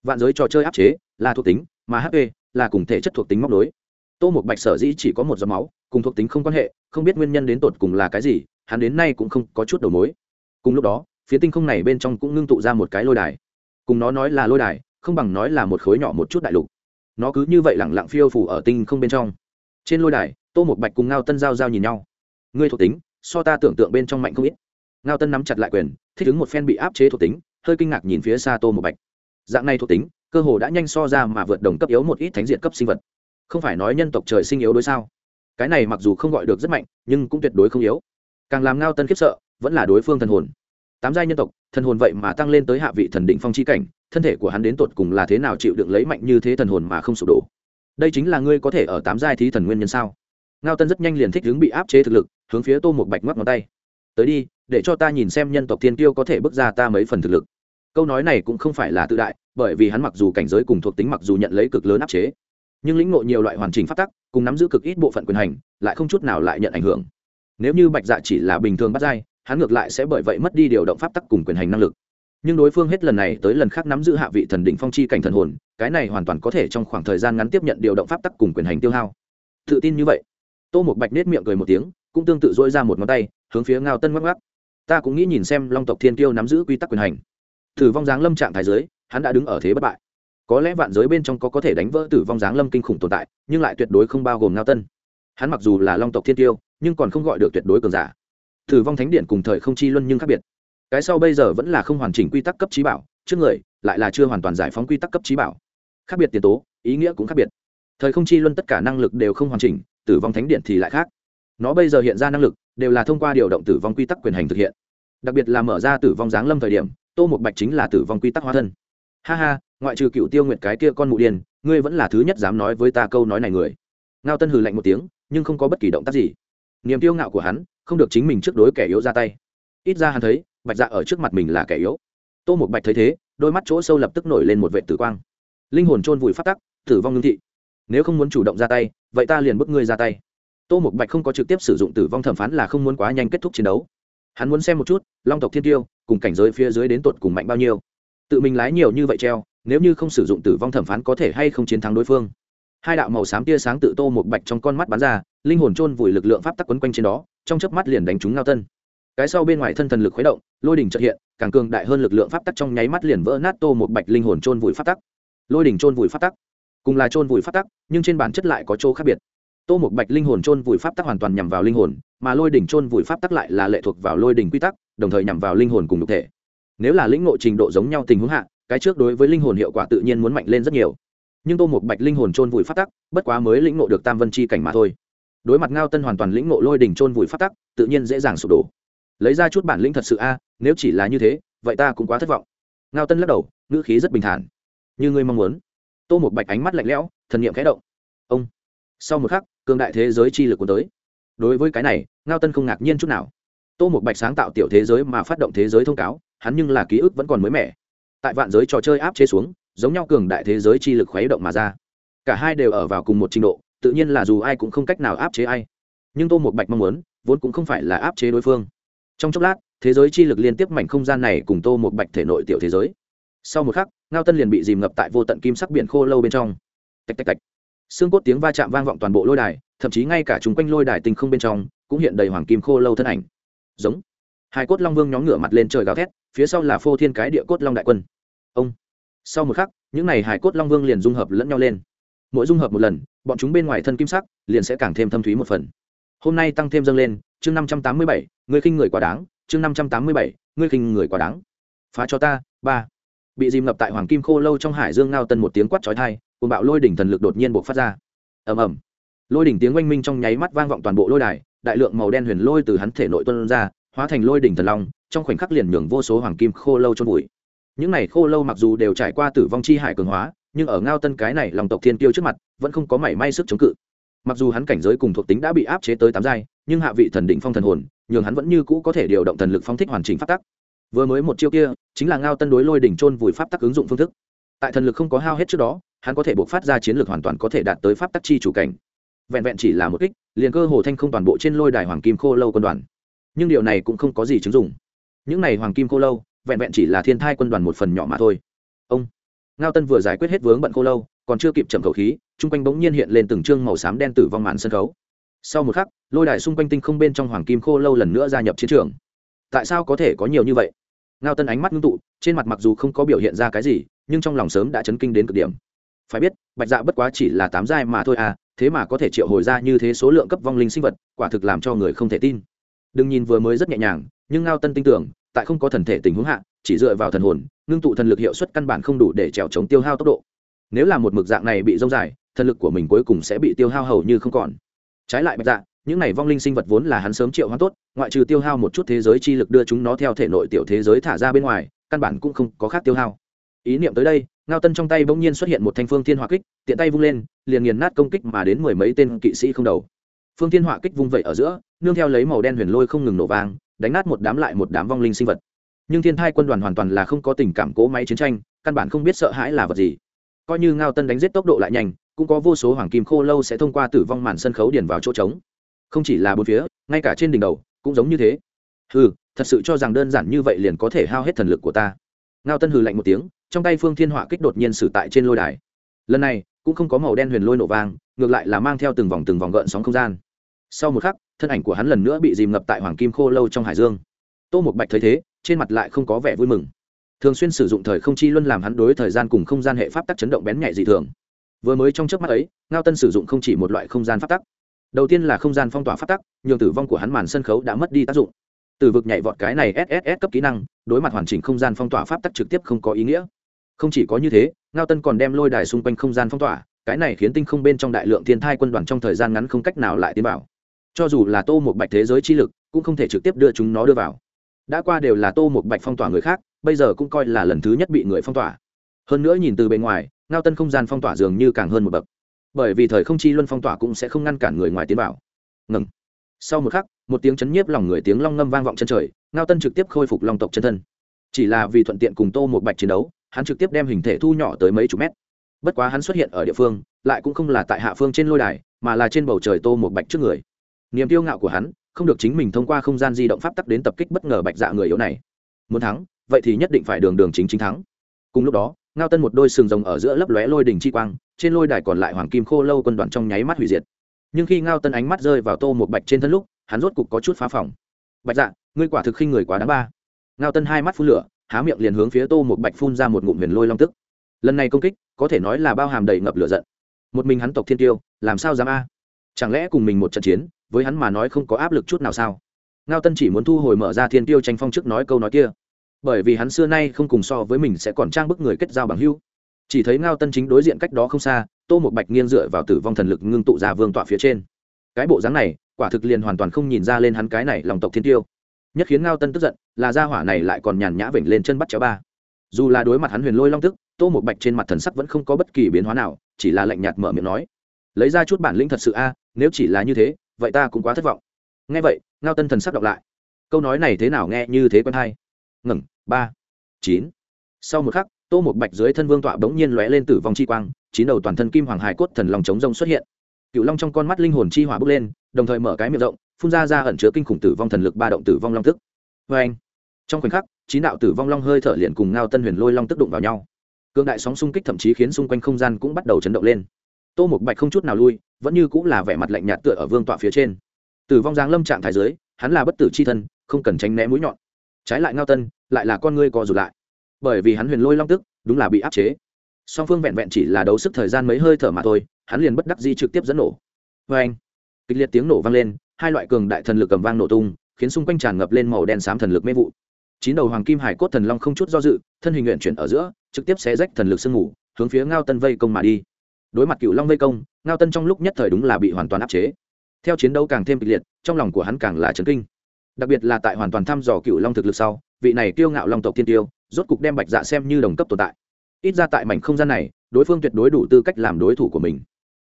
Vạn giới trò chơi áp chế là thuộc tính, mà hp là cùng thể chất thuộc tính móc nối. Tô một bạch sở dĩ chỉ có một giọt máu, cùng thuộc tính không quan hệ, không biết nguyên nhân đến tột cùng là cái gì, hắn đến nay cũng không có chút đầu mối. Cùng lúc đó, phía tinh không này bên trong cũng ngưng tụ ra một cái lôi đài. Cùng nó nói là lôi đài, không bằng nói là một khối nhỏ một chút đại lục. Nó cứ như vậy lẳng lặng phiêu phủ ở tinh không bên trong. Trên lôi đài, tô một bạch cùng ngao tân giao giao nhìn nhau. Ngươi thuộc tính, so ta tưởng tượng bên trong mạnh không ít ngao tân nắm chặt lại quyền, thích ứng một phen bị áp chế thuộc tính, hơi kinh ngạc nhìn phía xa tô một bạch. Dạng này thuộc tính, cơ hồ đã nhanh so ra mà vượt đồng cấp yếu một ít thánh diện cấp sinh vật. Không phải nói nhân tộc trời sinh yếu đối sao? Cái này mặc dù không gọi được rất mạnh, nhưng cũng tuyệt đối không yếu. Càng làm ngao tân khiếp sợ, vẫn là đối phương thần hồn. Tám giai nhân tộc, thần hồn vậy mà tăng lên tới hạ vị thần định phong chi cảnh, thân thể của hắn đến tột cùng là thế nào chịu được lấy mạnh như thế thần hồn mà không sụp đổ? Đây chính là ngươi có thể ở tám giai thí thần nguyên nhân sao? Ngao tân rất nhanh liền thích hướng bị áp chế thực lực, hướng phía tô một bạch ngoắc ngón tay tới đi, để cho ta nhìn xem nhân tộc thiên tiêu có thể bước ra ta mấy phần thực lực. Câu nói này cũng không phải là tự đại, bởi vì hắn mặc dù cảnh giới cùng thuộc tính mặc dù nhận lấy cực lớn áp chế, nhưng lĩnh ngộ nhiều loại hoàn chỉnh phát tắc, cùng nắm giữ cực ít bộ phận quyền hành, lại không chút nào lại nhận ảnh hưởng. Nếu như bạch dạ chỉ là bình thường bắt dai hắn ngược lại sẽ bởi vậy mất đi điều động pháp tắc cùng quyền hành năng lực. Nhưng đối phương hết lần này tới lần khác nắm giữ hạ vị thần đỉnh phong chi cảnh thần hồn, cái này hoàn toàn có thể trong khoảng thời gian ngắn tiếp nhận điều động pháp tắc cùng quyền hành tiêu hao. Tự tin như vậy, tô một bạch nết miệng cười một tiếng, cũng tương tự dỗi ra một ngón tay hướng phía ngao tân ngoắc ngoắc. Ta cũng nghĩ nhìn xem long tộc thiên tiêu nắm giữ quy tắc quyền hành. Thử vong giáng lâm trạng thái giới, hắn đã đứng ở thế bất bại. Có lẽ vạn giới bên trong có có thể đánh vỡ tử vong giáng lâm kinh khủng tồn tại, nhưng lại tuyệt đối không bao gồm ngao tân. Hắn mặc dù là long tộc thiên tiêu nhưng còn không gọi được tuyệt đối cường giả. Tử vong thánh điện cùng thời không chi luân nhưng khác biệt. Cái sau bây giờ vẫn là không hoàn chỉnh quy tắc cấp trí bảo, trước người lại là chưa hoàn toàn giải phóng quy tắc cấp trí bảo. Khác biệt tiền tố, ý nghĩa cũng khác biệt. Thời không chi luân tất cả năng lực đều không hoàn chỉnh, tử vong thánh điện thì lại khác. Nó bây giờ hiện ra năng lực đều là thông qua điều động tử vong quy tắc quyền hành thực hiện. Đặc biệt là mở ra tử vong giáng lâm thời điểm, tô một bạch chính là tử vong quy tắc hóa thân. Ha ha, ngoại trừ cựu tiêu nguyệt cái kia con mụ điên, ngươi vẫn là thứ nhất dám nói với ta câu nói này người. Ngao tân hừ lạnh một tiếng, nhưng không có bất kỳ động tác gì. Niềm tiêu ngạo của hắn, không được chính mình trước đối kẻ yếu ra tay. Ít ra hắn thấy, bạch dạ ở trước mặt mình là kẻ yếu. Tô một bạch thấy thế, đôi mắt chỗ sâu lập tức nổi lên một vệ tử quang. Linh hồn chôn vùi phát tắc, tử vong ngưng thị. Nếu không muốn chủ động ra tay, vậy ta liền bức ngươi ra tay tô Mục bạch không có trực tiếp sử dụng tử vong thẩm phán là không muốn quá nhanh kết thúc chiến đấu. Hắn muốn xem một chút, long tộc thiên tiêu, cùng cảnh giới phía dưới đến tột cùng mạnh bao nhiêu. Tự mình lái nhiều như vậy treo, nếu như không sử dụng tử vong thẩm phán có thể hay không chiến thắng đối phương. Hai đạo màu xám tia sáng tự tô một bạch trong con mắt bắn ra, linh hồn chôn vùi lực lượng pháp tắc quấn quanh trên đó, trong chớp mắt liền đánh trúng ngao tân. Cái sau bên ngoài thân thần lực khuấy động, lôi đỉnh trợ hiện, càng cường đại hơn lực lượng pháp tắc trong nháy mắt liền vỡ nát tô một bạch linh hồn chôn vùi pháp tắc. Lôi đỉnh chôn vùi pháp tắc. Cùng là chôn vùi pháp tắc, nhưng trên bản chất lại có chỗ khác biệt tô một bạch linh hồn chôn vùi pháp tắc hoàn toàn nhằm vào linh hồn, mà lôi đỉnh chôn vùi pháp tắc lại là lệ thuộc vào lôi đỉnh quy tắc, đồng thời nhằm vào linh hồn cùng thực thể. Nếu là lĩnh ngộ trình độ giống nhau tình huống hạ, cái trước đối với linh hồn hiệu quả tự nhiên muốn mạnh lên rất nhiều. Nhưng tô một bạch linh hồn chôn vùi pháp tắc, bất quá mới lĩnh ngộ được tam vân chi cảnh mà thôi. Đối mặt ngao tân hoàn toàn lĩnh ngộ lôi đỉnh chôn vùi pháp tắc, tự nhiên dễ dàng sụp đổ. Lấy ra chút bản lĩnh thật sự a, nếu chỉ là như thế, vậy ta cũng quá thất vọng. Ngao tân lắc đầu, ngữ khí rất bình thản. Như ngươi mong muốn. Tô một bạch ánh mắt lạnh lẽo, thần niệm khẽ động. Ông. Sau một khắc cường đại thế giới chi lực cuốn tới. Đối với cái này, ngao tân không ngạc nhiên chút nào. Tô một bạch sáng tạo tiểu thế giới mà phát động thế giới thông cáo, hắn nhưng là ký ức vẫn còn mới mẻ. Tại vạn giới trò chơi áp chế xuống, giống nhau cường đại thế giới chi lực khuấy động mà ra. Cả hai đều ở vào cùng một trình độ, tự nhiên là dù ai cũng không cách nào áp chế ai. Nhưng tô một bạch mong muốn, vốn cũng không phải là áp chế đối phương. Trong chốc lát, thế giới chi lực liên tiếp mảnh không gian này cùng tô một bạch thể nội tiểu thế giới. Sau một khắc, ngao tân liền bị dìm ngập tại vô tận kim sắc biển khô lâu bên trong. Tạch tạch tạch xương cốt tiếng va chạm vang vọng toàn bộ lôi đài, thậm chí ngay cả chung quanh lôi đài tinh không bên trong cũng hiện đầy hoàng kim khô lâu thân ảnh. Giống. Hai cốt long vương nhóm ngửa mặt lên trời gào thét, phía sau là phô thiên cái địa cốt long đại quân. Ông. Sau một khắc, những n à y hải cốt long vương liền dung hợp lẫn nhau lên. Mỗi dung hợp một lần, bọn chúng bên ngoài thân kim sắc liền sẽ càng thêm thâm thúy một phần. Hôm nay tăng thêm dâng lên, chương năm trăm tám mươi bảy, ngươi khinh người quá đáng, chương năm trăm tám mươi bảy, ngươi khinh người quá đáng. Phá cho ta, ba. Bị dìm ngập tại hoàng kim khô lâu trong hải dương ngao tân một tiếng quát trói thai cùng bạo lôi đỉnh thần lực đột nhiên buộc phát ra. Ầm ầm. Lôi đỉnh tiếng oanh minh trong nháy mắt vang vọng toàn bộ lôi đài, đại lượng màu đen huyền lôi từ hắn thể nội tuân ra, hóa thành lôi đỉnh thần long, trong khoảnh khắc liền nhường vô số hoàng kim khô lâu trong bụi những này khô lâu mặc dù đều trải qua tử vong chi hải cường hóa, nhưng ở ngao tân cái này lòng tộc thiên tiêu trước mặt, vẫn không có mảy may sức chống cự. Mặc dù hắn cảnh giới cùng thuộc tính đã bị áp chế tới tám giai, nhưng hạ vị thần định phong thần hồn, nhường hắn vẫn như cũ có thể điều động thần lực phong thích hoàn chỉnh pháp tắc. Vừa mới một chiêu kia, chính là ngao tân đối lôi đỉnh trôn vùi pháp tắc ứng dụng phương thức tại thần lực không có hao hết trước đó, hắn có thể buộc phát ra chiến lược hoàn toàn có thể đạt tới pháp tắc chi chủ cảnh. Vẹn vẹn chỉ là một kích, liền cơ hồ thanh không toàn bộ trên lôi đài hoàng kim khô lâu quân đoàn. Nhưng điều này cũng không có gì chứng dụng. Những này hoàng kim khô lâu, vẹn vẹn chỉ là thiên thai quân đoàn một phần nhỏ mà thôi. Ông ngao tân vừa giải quyết hết vướng bận khô lâu, còn chưa kịp chậm khẩu khí, chung quanh bỗng nhiên hiện lên từng trương màu xám đen tử vong màn sân khấu. Sau một khắc, lôi đài xung quanh tinh không bên trong hoàng kim khô lâu lần nữa gia nhập chiến trường. Tại sao có thể có nhiều như vậy? Ngao tân ánh mắt ngưng tụ, trên mặt mặc dù không có biểu hiện ra cái gì nhưng trong lòng sớm đã chấn kinh đến cực điểm. Phải biết, bạch dạ bất quá chỉ là tám giai mà thôi à thế mà có thể triệu hồi ra như thế số lượng cấp vong linh sinh vật, quả thực làm cho người không thể tin. Đừng nhìn vừa mới rất nhẹ nhàng, nhưng ngao tân tin tưởng, tại không có thần thể tình huống hạ, chỉ dựa vào thần hồn, ngưng tụ thần lực hiệu suất căn bản không đủ để trèo chống tiêu hao tốc độ. Nếu là một mực dạng này bị rông dài, thần lực của mình cuối cùng sẽ bị tiêu hao hầu như không còn. Trái lại bạch dạ những này vong linh sinh vật vốn là hắn sớm triệu hoán tốt, ngoại trừ tiêu hao một chút thế giới chi lực đưa chúng nó theo thể nội tiểu thế giới thả ra bên ngoài, căn bản cũng không có khác tiêu hao ý niệm tới đây, ngao tân trong tay bỗng nhiên xuất hiện một thanh phương thiên hỏa kích, tiện tay vung lên, liền nghiền nát công kích mà đến mười mấy tên kỵ sĩ không đầu. Phương thiên hỏa kích vung vẩy ở giữa, nương theo lấy màu đen huyền lôi không ngừng nổ vang, đánh nát một đám lại một đám vong linh sinh vật. Nhưng thiên thai quân đoàn hoàn toàn là không có tình cảm cố máy chiến tranh, căn bản không biết sợ hãi là vật gì. Coi như ngao tân đánh giết tốc độ lại nhanh, cũng có vô số hoàng kim khô lâu sẽ thông qua tử vong màn sân khấu điền vào chỗ trống. Không chỉ là bốn phía, ngay cả trên đỉnh đầu, cũng giống như thế. Hừ, thật sự cho rằng đơn giản như vậy liền có thể hao hết thần lực của ta ngao tân hừ lạnh một tiếng, trong tay phương thiên họa kích đột nhiên xử tại trên lôi đài. Lần này, cũng không có màu đen huyền lôi nổ vang, ngược lại là mang theo từng vòng từng vòng gợn sóng không gian. Sau một khắc, thân ảnh của hắn lần nữa bị dìm ngập tại hoàng kim khô lâu trong hải dương. Tô một bạch thấy thế, trên mặt lại không có vẻ vui mừng. Thường xuyên sử dụng thời không chi luân làm hắn đối thời gian cùng không gian hệ pháp tắc chấn động bén nhạy dị thường. Vừa mới trong trước mắt ấy, ngao tân sử dụng không chỉ một loại không gian pháp tắc. Đầu tiên là không gian phong tỏa pháp tắc, nhường tử vong của hắn màn sân khấu đã mất đi tác dụng từ vực nhảy vọt cái này sss cấp kỹ năng, đối mặt hoàn chỉnh không gian phong tỏa pháp tắc trực tiếp không có ý nghĩa. Không chỉ có như thế, ngao tân còn đem lôi đài xung quanh không gian phong tỏa, cái này khiến tinh không bên trong đại lượng thiên thai quân đoàn trong thời gian ngắn không cách nào lại tiến vào. Cho dù là tô một bạch thế giới chi lực, cũng không thể trực tiếp đưa chúng nó đưa vào. Đã qua đều là tô một bạch phong tỏa người khác, bây giờ cũng coi là lần thứ nhất bị người phong tỏa. Hơn nữa nhìn từ bên ngoài, ngao tân không gian phong tỏa dường như càng hơn một bậc. Bởi vì thời không chi luân phong tỏa cũng sẽ không ngăn cản người ngoài tiến vào. Ngừng sau một khắc, một tiếng chấn nhiếp lòng người tiếng long ngâm vang vọng chân trời, ngao tân trực tiếp khôi phục long tộc chân thân. Chỉ là vì thuận tiện cùng tô một bạch chiến đấu, hắn trực tiếp đem hình thể thu nhỏ tới mấy chục mét. Bất quá hắn xuất hiện ở địa phương, lại cũng không là tại hạ phương trên lôi đài, mà là trên bầu trời tô một bạch trước người. Niềm tiêu ngạo của hắn, không được chính mình thông qua không gian di động pháp tắc đến tập kích bất ngờ bạch dạ người yếu này. Muốn thắng, vậy thì nhất định phải đường đường chính chính thắng. Cùng lúc đó, ngao tân một đôi sừng rồng ở giữa lấp lóe lôi đỉnh chi quang, trên lôi đài còn lại hoàng kim khô lâu quân đoàn trong nháy mắt hủy diệt nhưng khi ngao tân ánh mắt rơi vào tô một bạch trên thân lúc, hắn rốt cục có chút phá phòng. Bạch dạ ngươi quả thực khinh người quá đáng ba. Ngao tân hai mắt phun lửa, há miệng liền hướng phía tô một bạch phun ra một ngụm huyền lôi long tức. Lần này công kích, có thể nói là bao hàm đầy ngập lửa giận. Một mình hắn tộc thiên tiêu, làm sao dám a? Chẳng lẽ cùng mình một trận chiến, với hắn mà nói không có áp lực chút nào sao? Ngao tân chỉ muốn thu hồi mở ra thiên tiêu tranh phong trước nói câu nói kia. Bởi vì hắn xưa nay không cùng so với mình sẽ còn trang bức người kết giao bằng hưu chỉ thấy ngao tân chính đối diện cách đó không xa tô một bạch nghiêng dựa vào tử vong thần lực ngưng tụ ra vương tọa phía trên. Cái bộ dáng này, quả thực liền hoàn toàn không nhìn ra lên hắn cái này lòng tộc thiên tiêu. Nhất khiến ngao tân tức giận, là gia hỏa này lại còn nhàn nhã vểnh lên chân bắt chéo ba. Dù là đối mặt hắn huyền lôi long tức, tô một bạch trên mặt thần sắc vẫn không có bất kỳ biến hóa nào, chỉ là lạnh nhạt mở miệng nói. Lấy ra chút bản lĩnh thật sự a, nếu chỉ là như thế, vậy ta cũng quá thất vọng. Nghe vậy, ngao tân thần sắc đọc lại. Câu nói này thế nào nghe như thế quen hay. Ngừng, ba, chín. Sau một khắc, tô một bạch dưới thân vương tọa bỗng nhiên lóe lên tử vong chi quang chín đầu toàn thân kim hoàng hải cốt thần lòng chống rông xuất hiện. Cựu long trong con mắt linh hồn chi hỏa bốc lên, đồng thời mở cái miệng rộng, phun ra ra ẩn chứa kinh khủng tử vong thần lực ba động tử vong long tức. Vê anh, trong khoảnh khắc, chín đạo tử vong long hơi thở liền cùng ngao tân huyền lôi long tức đụng vào nhau. Cương đại sóng xung kích thậm chí khiến xung quanh không gian cũng bắt đầu chấn động lên. Tô một bạch không chút nào lui, vẫn như cũng là vẻ mặt lạnh nhạt tựa ở vương tọa phía trên. Tử vong giáng lâm trạng thái giới hắn là bất tử c h i thân, không cần tránh né mũi nhọn. Trái lại ngao tân, lại là con ngươi co rụt lại. Bởi vì hắn huyền lôi long tức, đúng là bị áp chế song phương vẹn vẹn chỉ là đấu sức thời gian mấy hơi thở mà thôi, hắn liền bất đắc di trực tiếp dẫn nổ. Vê anh, kịch liệt tiếng nổ vang lên, hai loại cường đại thần lực cầm vang nổ tung, khiến xung quanh tràn ngập lên màu đen xám thần lực mê vụ. Chín đầu hoàng kim hải cốt thần long không chút do dự, thân hình nguyện chuyển ở giữa, trực tiếp xé rách thần lực sương ngủ hướng phía ngao tân vây công mà đi. Đối mặt cựu long vây công, ngao tân trong lúc nhất thời đúng là bị hoàn toàn áp chế. Theo chiến đấu càng thêm kịch liệt, trong lòng của hắn càng là chấn kinh. Đặc biệt là tại hoàn toàn thăm dò cựu long thực lực sau, vị này kiêu ngạo long tộc tiên tiêu, rốt cục đem bạch dạ xem như đồng cấp tồn tại ít ra tại mảnh không gian này, đối phương tuyệt đối đủ tư cách làm đối thủ của mình.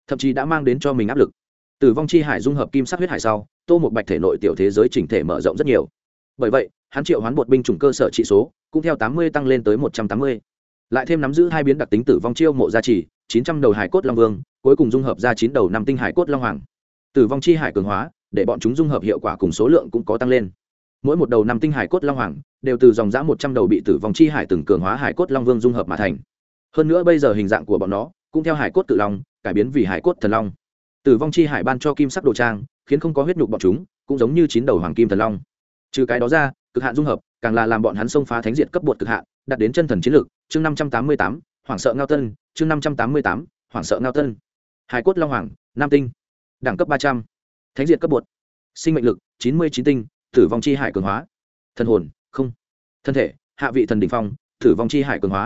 Thậm chí đã mang đến cho mình áp lực. Tử vong chi hải dung hợp kim sắc huyết hải sau, tô một bạch thể nội tiểu thế giới chỉnh thể mở rộng rất nhiều. Bởi vậy, hắn triệu hoán bột binh chủng cơ sở trị số, cũng theo tám mươi tăng lên tới một trăm tám mươi. Lại thêm nắm giữ hai biến đặc tính tử vong chiêu mộ gia trì, chín trăm đầu hải cốt long vương, cuối cùng dung hợp ra chín đầu năm tinh hải cốt long hoàng. Tử vong chi hải cường hóa, để bọn chúng dung hợp hiệu quả cùng số lượng cũng có tăng lên mỗi một đầu năm tinh hải cốt long hoàng đều từ dòng dã một trăm đầu bị tử vong chi hải từng cường hóa hải cốt long vương dung hợp mà thành. Hơn nữa bây giờ hình dạng của bọn nó cũng theo hải cốt tự long cải biến vì hải cốt thần long. Tử vong chi hải ban cho kim sắc đồ trang, khiến không có huyết nhục bọn chúng, cũng giống như chín đầu hoàng kim thần long. Trừ cái đó ra, cực hạn dung hợp càng là làm bọn hắn xông phá thánh diệt cấp bột cực hạn, đạt đến chân thần chiến lược. Chương năm trăm tám mươi tám, hoảng sợ ngao tân. Chương năm trăm tám mươi tám, hoảng sợ ngao tân. Hải cốt long hoàng, nam tinh. Đẳng cấp ba trăm. Thánh diệt cấp bột. Sinh mệnh lực, chín mươi chín tinh tử vong chi hải cường hóa. Thân hồn, không. Thân thể, hạ vị thần đ ỉ n h phong, tử vong chi hải cường hóa.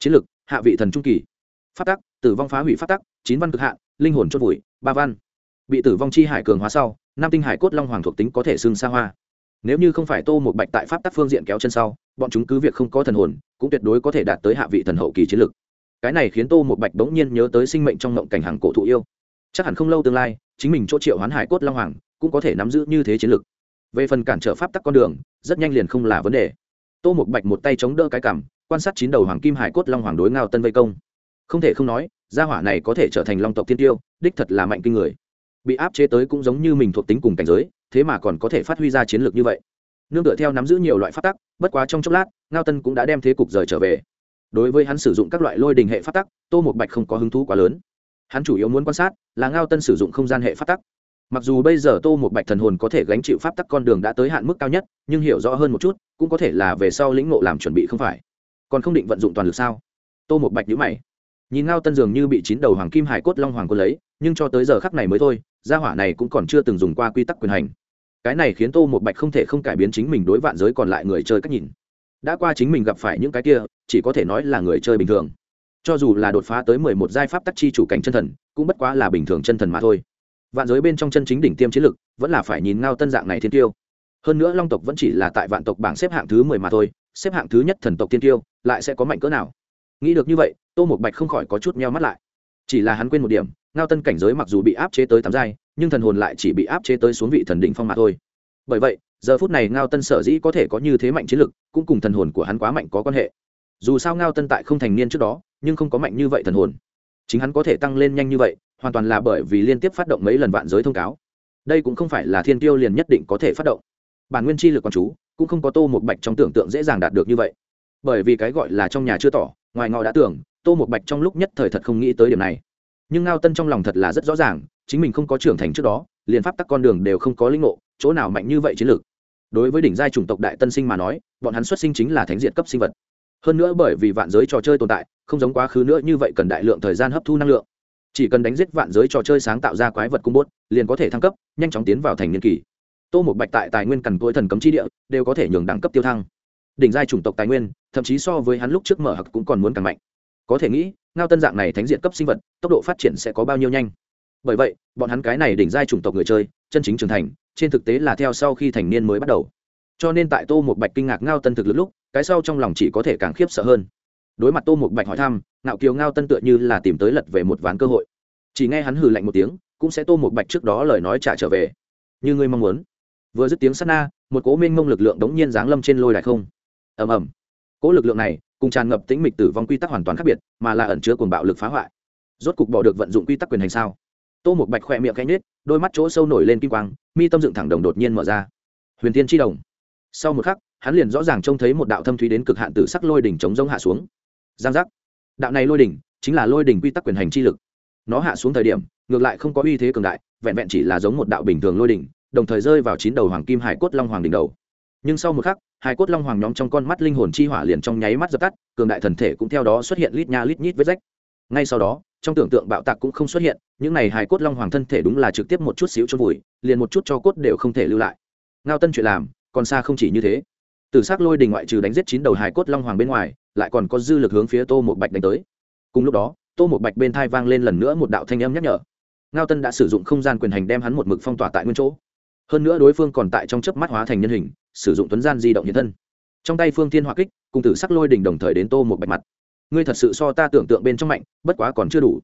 Chiến lực, hạ vị thần trung kỳ. Phát tắc, tử vong phá hủy phát tắc, chín văn cực hạ, linh hồn chốt vùi, ba văn. Bị tử vong chi hải cường hóa sau nam tinh hải cốt long hoàng thuộc tính có thể xưng xa hoa. Nếu như không phải tô một bạch tại pháp tắc phương diện kéo chân sau, bọn chúng cứ việc không có thần hồn, cũng tuyệt đối có thể đạt tới hạ vị thần hậu kỳ chiến lực. Cái này khiến tô một bạch bỗng nhiên nhớ tới sinh mệnh trong ngộng cảnh hàng cổ thụ yêu. Chắc hẳn không lâu tương lai, chính mình chỗ triệu hoán hải cốt long hoàng, cũng có thể nắm giữ như thế chiến lực về phần cản trở pháp tắc con đường, rất nhanh liền không là vấn đề. Tô một bạch một tay chống đỡ cái cằm, quan sát chín đầu hoàng kim hải cốt long hoàng đối ngao tân vây công. Không thể không nói, gia hỏa này có thể trở thành long tộc thiên tiêu, đích thật là mạnh kinh người. Bị áp chế tới cũng giống như mình thuộc tính cùng cảnh giới, thế mà còn có thể phát huy ra chiến lược như vậy. Nương tựa theo nắm giữ nhiều loại phát tắc, bất quá trong chốc lát, ngao tân cũng đã đem thế cục rời trở về. Đối với hắn sử dụng các loại lôi đình hệ phát tắc, tô một bạch không có hứng thú quá lớn. Hắn chủ yếu muốn quan sát là ngao tân sử dụng không gian hệ phát tắc mặc dù bây giờ tô một bạch thần hồn có thể gánh chịu pháp tắc con đường đã tới hạn mức cao nhất, nhưng hiểu rõ hơn một chút, cũng có thể là về sau lĩnh ngộ làm chuẩn bị không phải. Còn không định vận dụng toàn lực sao? Tô một bạch nhữ mày. Nhìn ngao tân dường như bị chín đầu hoàng kim hải cốt long hoàng quân lấy, nhưng cho tới giờ khắc này mới thôi, gia hỏa này cũng còn chưa từng dùng qua quy tắc quyền hành. Cái này khiến tô một bạch không thể không cải biến chính mình đối vạn giới còn lại người chơi cách nhìn. Đã qua chính mình gặp phải những cái kia, chỉ có thể nói là người chơi bình thường. Cho dù là đột phá tới mười một giai pháp tắc chi chủ cảnh chân thần, cũng bất quá là bình thường chân thần mà thôi vạn giới bên trong chân chính đỉnh tiêm chiến lực, vẫn là phải nhìn ngao tân dạng này thiên tiêu. Hơn nữa long tộc vẫn chỉ là tại vạn tộc bảng xếp hạng thứ mười mà thôi, xếp hạng thứ nhất thần tộc tiên tiêu, lại sẽ có mạnh cỡ nào? Nghĩ được như vậy, tô một bạch không khỏi có chút meo mắt lại. Chỉ là hắn quên một điểm, ngao tân cảnh giới mặc dù bị áp chế tới tám giai, nhưng thần hồn lại chỉ bị áp chế tới xuống vị thần đỉnh phong mà thôi. Bởi vậy, giờ phút này ngao tân sở dĩ có thể có như thế mạnh chiến lực, cũng cùng thần hồn của hắn quá mạnh có quan hệ. Dù sao ngao tân tại không thành niên trước đó, nhưng không có mạnh như vậy thần hồn. Chính hắn có thể tăng lên nhanh như vậy hoàn toàn là bởi vì liên tiếp phát động mấy lần vạn giới thông cáo. Đây cũng không phải là thiên tiêu liền nhất định có thể phát động. Bản nguyên chi lực quan chú, cũng không có tô một bạch trong tưởng tượng dễ dàng đạt được như vậy. Bởi vì cái gọi là trong nhà chưa tỏ, ngoài ngọ đã tưởng, tô một bạch trong lúc nhất thời thật không nghĩ tới điểm này. Nhưng ngao tân trong lòng thật là rất rõ ràng, chính mình không có trưởng thành trước đó, liền pháp tắc con đường đều không có linh ngộ, chỗ nào mạnh như vậy chiến lược. Đối với đỉnh giai chủng tộc đại tân sinh mà nói, bọn hắn xuất sinh chính là thánh diện cấp sinh vật. Hơn nữa bởi vì vạn giới trò chơi tồn tại, không giống quá khứ nữa như vậy cần đại lượng thời gian hấp thu năng lượng chỉ cần đánh giết vạn giới trò chơi sáng tạo ra quái vật cung bốt liền có thể thăng cấp, nhanh chóng tiến vào thành niên kỳ. Tô một bạch tại tài nguyên cằn cỗi thần cấm chi địa, đều có thể nhường đẳng cấp tiêu thăng. Đỉnh giai chủng tộc tài nguyên, thậm chí so với hắn lúc trước mở hặc cũng còn muốn càng mạnh. Có thể nghĩ, ngao tân dạng này thánh diện cấp sinh vật, tốc độ phát triển sẽ có bao nhiêu nhanh. Bởi vậy, bọn hắn cái này đỉnh giai chủng tộc người chơi, chân chính trưởng thành, trên thực tế là theo sau khi thành niên mới bắt đầu. Cho nên tại tô một bạch kinh ngạc ngao tân thực lực lúc, cái sau trong lòng chỉ có thể càng khiếp sợ hơn đối mặt tô một bạch hỏi thăm, ngạo kiều ngao tân tựa như là tìm tới lật về một ván cơ hội. Chỉ nghe hắn hừ lạnh một tiếng, cũng sẽ tô một bạch trước đó lời nói trả trở về. Như ngươi mong muốn. Vừa dứt tiếng sát na, một cố minh mông lực lượng đống nhiên giáng lâm trên lôi đài không. Ầm ầm. Cố lực lượng này, cùng tràn ngập tĩnh mịch tử vong quy tắc hoàn toàn khác biệt, mà là ẩn chứa cuồng bạo lực phá hoại. Rốt cục bỏ được vận dụng quy tắc quyền hành sao? Tô một bạch khoe miệng cánh nết đôi mắt chỗ sâu nổi lên kim quang, mi tâm dựng thẳng đồng đột nhiên mở ra. Huyền tiên tri đồng. Sau một khắc, hắn liền rõ ràng trông thấy một đạo thâm thúy đến cực hạn tử sắc lôi đỉnh chống giống hạ xuống giang giác. Đạo này lôi đỉnh chính là lôi đỉnh quy tắc quyền hành chi lực. Nó hạ xuống thời điểm, ngược lại không có uy thế cường đại, vẹn vẹn chỉ là giống một đạo bình thường lôi đỉnh, đồng thời rơi vào chín đầu hoàng kim hải cốt long hoàng đỉnh đầu. Nhưng sau một khắc, hải cốt long hoàng nhóm trong con mắt linh hồn chi hỏa liền trong nháy mắt dập tắt, cường đại thần thể cũng theo đó xuất hiện lít nha lít nhít vết rách. Ngay sau đó, trong tưởng tượng bạo tạc cũng không xuất hiện, những này hải cốt long hoàng thân thể đúng là trực tiếp một chút xíu cho vùi, liền một chút cho cốt đều không thể lưu lại. Ngao tân chuyện làm, còn xa không chỉ như thế. Từ xác lôi đình ngoại trừ đánh giết chín đầu hải cốt long hoàng bên ngoài lại còn có dư lực hướng phía tô một bạch đánh tới. Cùng lúc đó, tô một bạch bên thai vang lên lần nữa một đạo thanh âm nhắc nhở. Ngao tân đã sử dụng không gian quyền hành đem hắn một mực phong tỏa tại nguyên chỗ. Hơn nữa đối phương còn tại trong chớp mắt hóa thành nhân hình, sử dụng tuấn gian di động hiện thân. Trong tay phương thiên hỏa kích, cùng tử sắc lôi đỉnh đồng thời đến tô một bạch mặt. Ngươi thật sự so ta tưởng tượng bên trong mạnh, bất quá còn chưa đủ.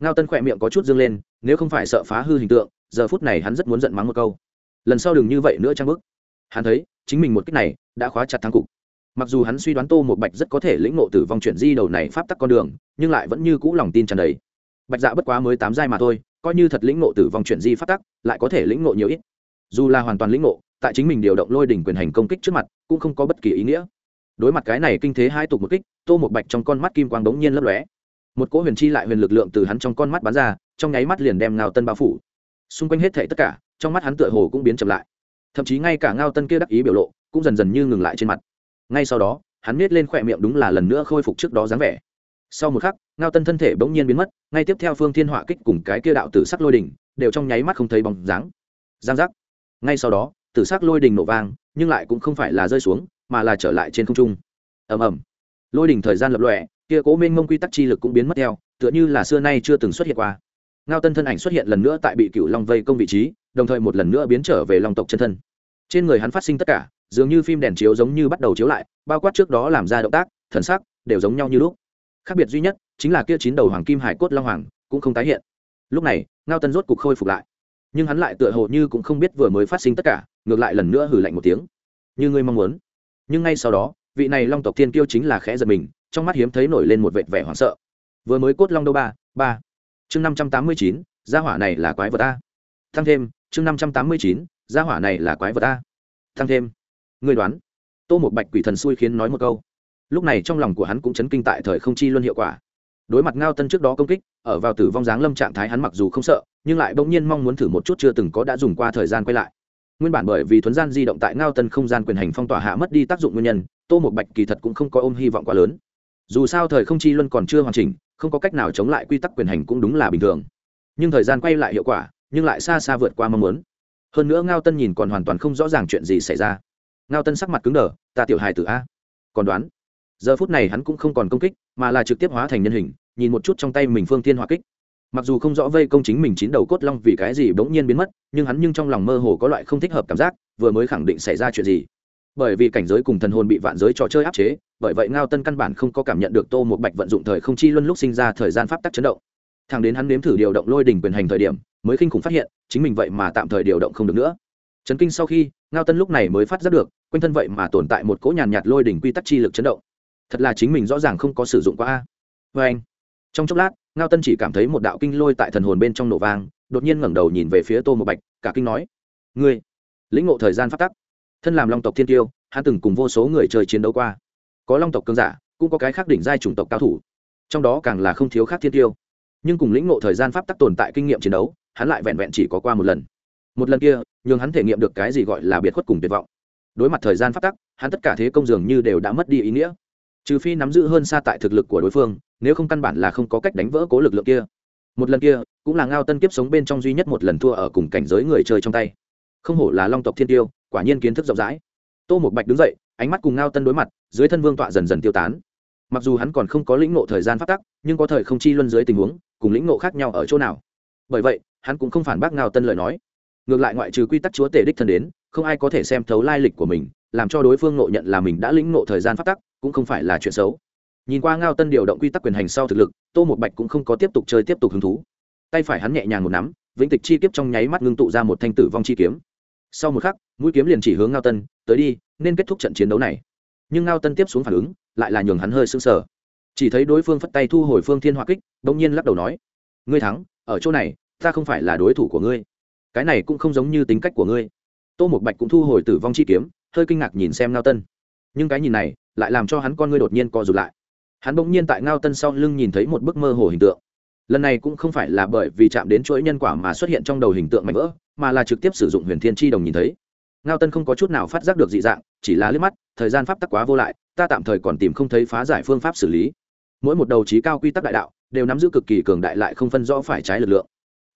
Ngao tân khỏe miệng có chút dương lên, nếu không phải sợ phá hư hình tượng, giờ phút này hắn rất muốn giận mắng một câu. Lần sau đừng như vậy nữa trang bức hắn thấy, chính mình một cách này đã khóa chặt thắng cục mặc dù hắn suy đoán tô một bạch rất có thể lĩnh ngộ tử vong chuyển di đầu này pháp tắc con đường, nhưng lại vẫn như cũ lòng tin tràn đầy. Bạch dạ bất quá mới tám giai mà thôi, coi như thật lĩnh ngộ tử vong chuyển di pháp tắc, lại có thể lĩnh ngộ nhiều ít. Dù là hoàn toàn lĩnh ngộ, tại chính mình điều động lôi đỉnh quyền hành công kích trước mặt, cũng không có bất kỳ ý nghĩa. Đối mặt cái này kinh thế hai tục một kích, tô một bạch trong con mắt kim quang đống nhiên lấp lóe. Một cỗ huyền chi lại huyền lực lượng từ hắn trong con mắt bắn ra, trong nháy mắt liền đem ngao tân bao phủ. Xung quanh hết thể tất cả, trong mắt hắn tựa hồ cũng biến chậm lại. Thậm chí ngay cả ngao tân kia đắc ý biểu lộ cũng dần dần như ngừng lại trên mặt ngay sau đó, hắn miết lên khỏe miệng đúng là lần nữa khôi phục trước đó dáng vẻ. Sau một khắc, ngao tân thân thể bỗng nhiên biến mất, ngay tiếp theo phương thiên họa kích cùng cái kia đạo tử sắc lôi đỉnh đều trong nháy mắt không thấy bóng dáng. Giang giác. Ngay sau đó, tử sắc lôi đỉnh nổ vang, nhưng lại cũng không phải là rơi xuống, mà là trở lại trên không trung. Ầm ầm. Lôi đỉnh thời gian lập lòe, kia cố minh mông quy tắc chi lực cũng biến mất theo, tựa như là xưa nay chưa từng xuất hiện qua. Ngao tân thân ảnh xuất hiện lần nữa tại bị cựu long vây công vị trí, đồng thời một lần nữa biến trở về long tộc chân thân trên người hắn phát sinh tất cả, dường như phim đèn chiếu giống như bắt đầu chiếu lại, bao quát trước đó làm ra động tác, thần sắc, đều giống nhau như lúc. Khác biệt duy nhất, chính là kia chín đầu hoàng kim hải cốt long hoàng, cũng không tái hiện. Lúc này, ngao tân rốt cục khôi phục lại. Nhưng hắn lại tựa hồ như cũng không biết vừa mới phát sinh tất cả, ngược lại lần nữa hử lạnh một tiếng. Như ngươi mong muốn. Nhưng ngay sau đó, vị này long tộc thiên kiêu chính là khẽ giật mình, trong mắt hiếm thấy nổi lên một vệt vẻ hoảng sợ. Vừa mới cốt long đâu ba ba. Chương năm trăm tám mươi chín, gia hỏa này là quái vật ta. thăng thêm, chương năm trăm tám mươi chín gia hỏa này là quái vật ta thăng thêm người đoán, tô một bạch quỷ thần xui khiến nói một câu. Lúc này trong lòng của hắn cũng chấn kinh tại thời không chi luân hiệu quả. Đối mặt ngao tân trước đó công kích, ở vào tử vong dáng lâm trạng thái hắn mặc dù không sợ, nhưng lại bỗng nhiên mong muốn thử một chút chưa từng có đã dùng qua thời gian quay lại. Nguyên bản bởi vì thuấn gian di động tại ngao tân không gian quyền hành phong tỏa hạ mất đi tác dụng nguyên nhân, tô một bạch kỳ thật cũng không có ôm hy vọng quá lớn. Dù sao thời không chi luân còn chưa hoàn chỉnh, không có cách nào chống lại quy tắc quyền hành cũng đúng là bình thường. Nhưng thời gian quay lại hiệu quả, nhưng lại xa xa vượt qua mong muốn hơn nữa ngao tân nhìn còn hoàn toàn không rõ ràng chuyện gì xảy ra. Ngao tân sắc mặt cứng đờ, ta tiểu hài tử a. Còn đoán, giờ phút này hắn cũng không còn công kích, mà là trực tiếp hóa thành nhân hình, nhìn một chút trong tay mình phương thiên hỏa kích. Mặc dù không rõ vây công chính mình chín đầu cốt long vì cái gì bỗng nhiên biến mất, nhưng hắn nhưng trong lòng mơ hồ có loại không thích hợp cảm giác, vừa mới khẳng định xảy ra chuyện gì. Bởi vì cảnh giới cùng thần hồn bị vạn giới trò chơi áp chế, bởi vậy ngao tân căn bản không có cảm nhận được tô một bạch vận dụng thời không chi luân lúc sinh ra thời gian pháp tắc chấn động thằng đến hắn nếm thử điều động lôi đỉnh quyền hành thời điểm, mới khinh khủng phát hiện, chính mình vậy mà tạm thời điều động không được nữa. Chấn kinh sau khi, ngao tân lúc này mới phát giác được, quanh thân vậy mà tồn tại một cỗ nhàn nhạt lôi đỉnh quy tắc chi lực chấn động. Thật là chính mình rõ ràng không có sử dụng qua a. Vê anh, trong chốc lát, ngao tân chỉ cảm thấy một đạo kinh lôi tại thần hồn bên trong nổ vang, đột nhiên ngẩng đầu nhìn về phía tô một bạch, cả kinh nói, ngươi, lĩnh ngộ thời gian phát tắc, thân làm long tộc thiên tiêu, hắn từng cùng vô số người chơi chiến đấu qua. Có long tộc cương giả, cũng có cái khác đỉnh giai chủng tộc cao thủ, trong đó càng là không thiếu khác thiên tiêu nhưng cùng lĩnh ngộ thời gian pháp tắc tồn tại kinh nghiệm chiến đấu, hắn lại vẹn vẹn chỉ có qua một lần. Một lần kia, nhường hắn thể nghiệm được cái gì gọi là biệt khuất cùng tuyệt vọng. Đối mặt thời gian pháp tắc, hắn tất cả thế công dường như đều đã mất đi ý nghĩa. Trừ phi nắm giữ hơn xa tại thực lực của đối phương, nếu không căn bản là không có cách đánh vỡ cố lực lượng kia. Một lần kia, cũng là ngao tân kiếp sống bên trong duy nhất một lần thua ở cùng cảnh giới người chơi trong tay. Không hổ là long tộc thiên tiêu, quả nhiên kiến thức rộng rãi. Tô một bạch đứng dậy, ánh mắt cùng ngao tân đối mặt, dưới thân vương tọa dần dần tiêu tán mặc dù hắn còn không có lĩnh ngộ thời gian phát tắc, nhưng có thời không chi luân dưới tình huống, cùng lĩnh ngộ khác nhau ở chỗ nào? Bởi vậy, hắn cũng không phản bác ngao tân lời nói. Ngược lại ngoại trừ quy tắc chúa tể đích thân đến, không ai có thể xem thấu lai lịch của mình, làm cho đối phương ngộ nhận là mình đã lĩnh ngộ thời gian phát tắc, cũng không phải là chuyện xấu. Nhìn qua ngao tân điều động quy tắc quyền hành sau thực lực, tô một bạch cũng không có tiếp tục chơi tiếp tục hứng thú. Tay phải hắn nhẹ nhàng một nắm, vĩnh tịch chi kiếp trong nháy mắt ngưng tụ ra một thanh tử vong chi kiếm. Sau một khắc, mũi kiếm liền chỉ hướng ngao tân, tới đi, nên kết thúc trận chiến đấu này. Nhưng ngao tân tiếp xuống phản ứng lại là nhường hắn hơi sưng sờ. Chỉ thấy đối phương phất tay thu hồi phương thiên hỏa kích, bỗng nhiên lắc đầu nói, ngươi thắng, ở chỗ này, ta không phải là đối thủ của ngươi. Cái này cũng không giống như tính cách của ngươi. Tô một bạch cũng thu hồi tử vong chi kiếm, hơi kinh ngạc nhìn xem ngao tân. Nhưng cái nhìn này, lại làm cho hắn con ngươi đột nhiên co rụt lại. Hắn bỗng nhiên tại ngao tân sau lưng nhìn thấy một bức mơ hồ hình tượng. Lần này cũng không phải là bởi vì chạm đến chuỗi nhân quả mà xuất hiện trong đầu hình tượng mạnh vỡ, mà là trực tiếp sử dụng huyền thiên tri đồng nhìn thấy. Ngao tân không có chút nào phát giác được dị dạng chỉ là liếc mắt, thời gian pháp tắc quá vô lại, ta tạm thời còn tìm không thấy phá giải phương pháp xử lý. Mỗi một đầu trí cao quy tắc đại đạo, đều nắm giữ cực kỳ cường đại lại không phân rõ phải trái lực lượng.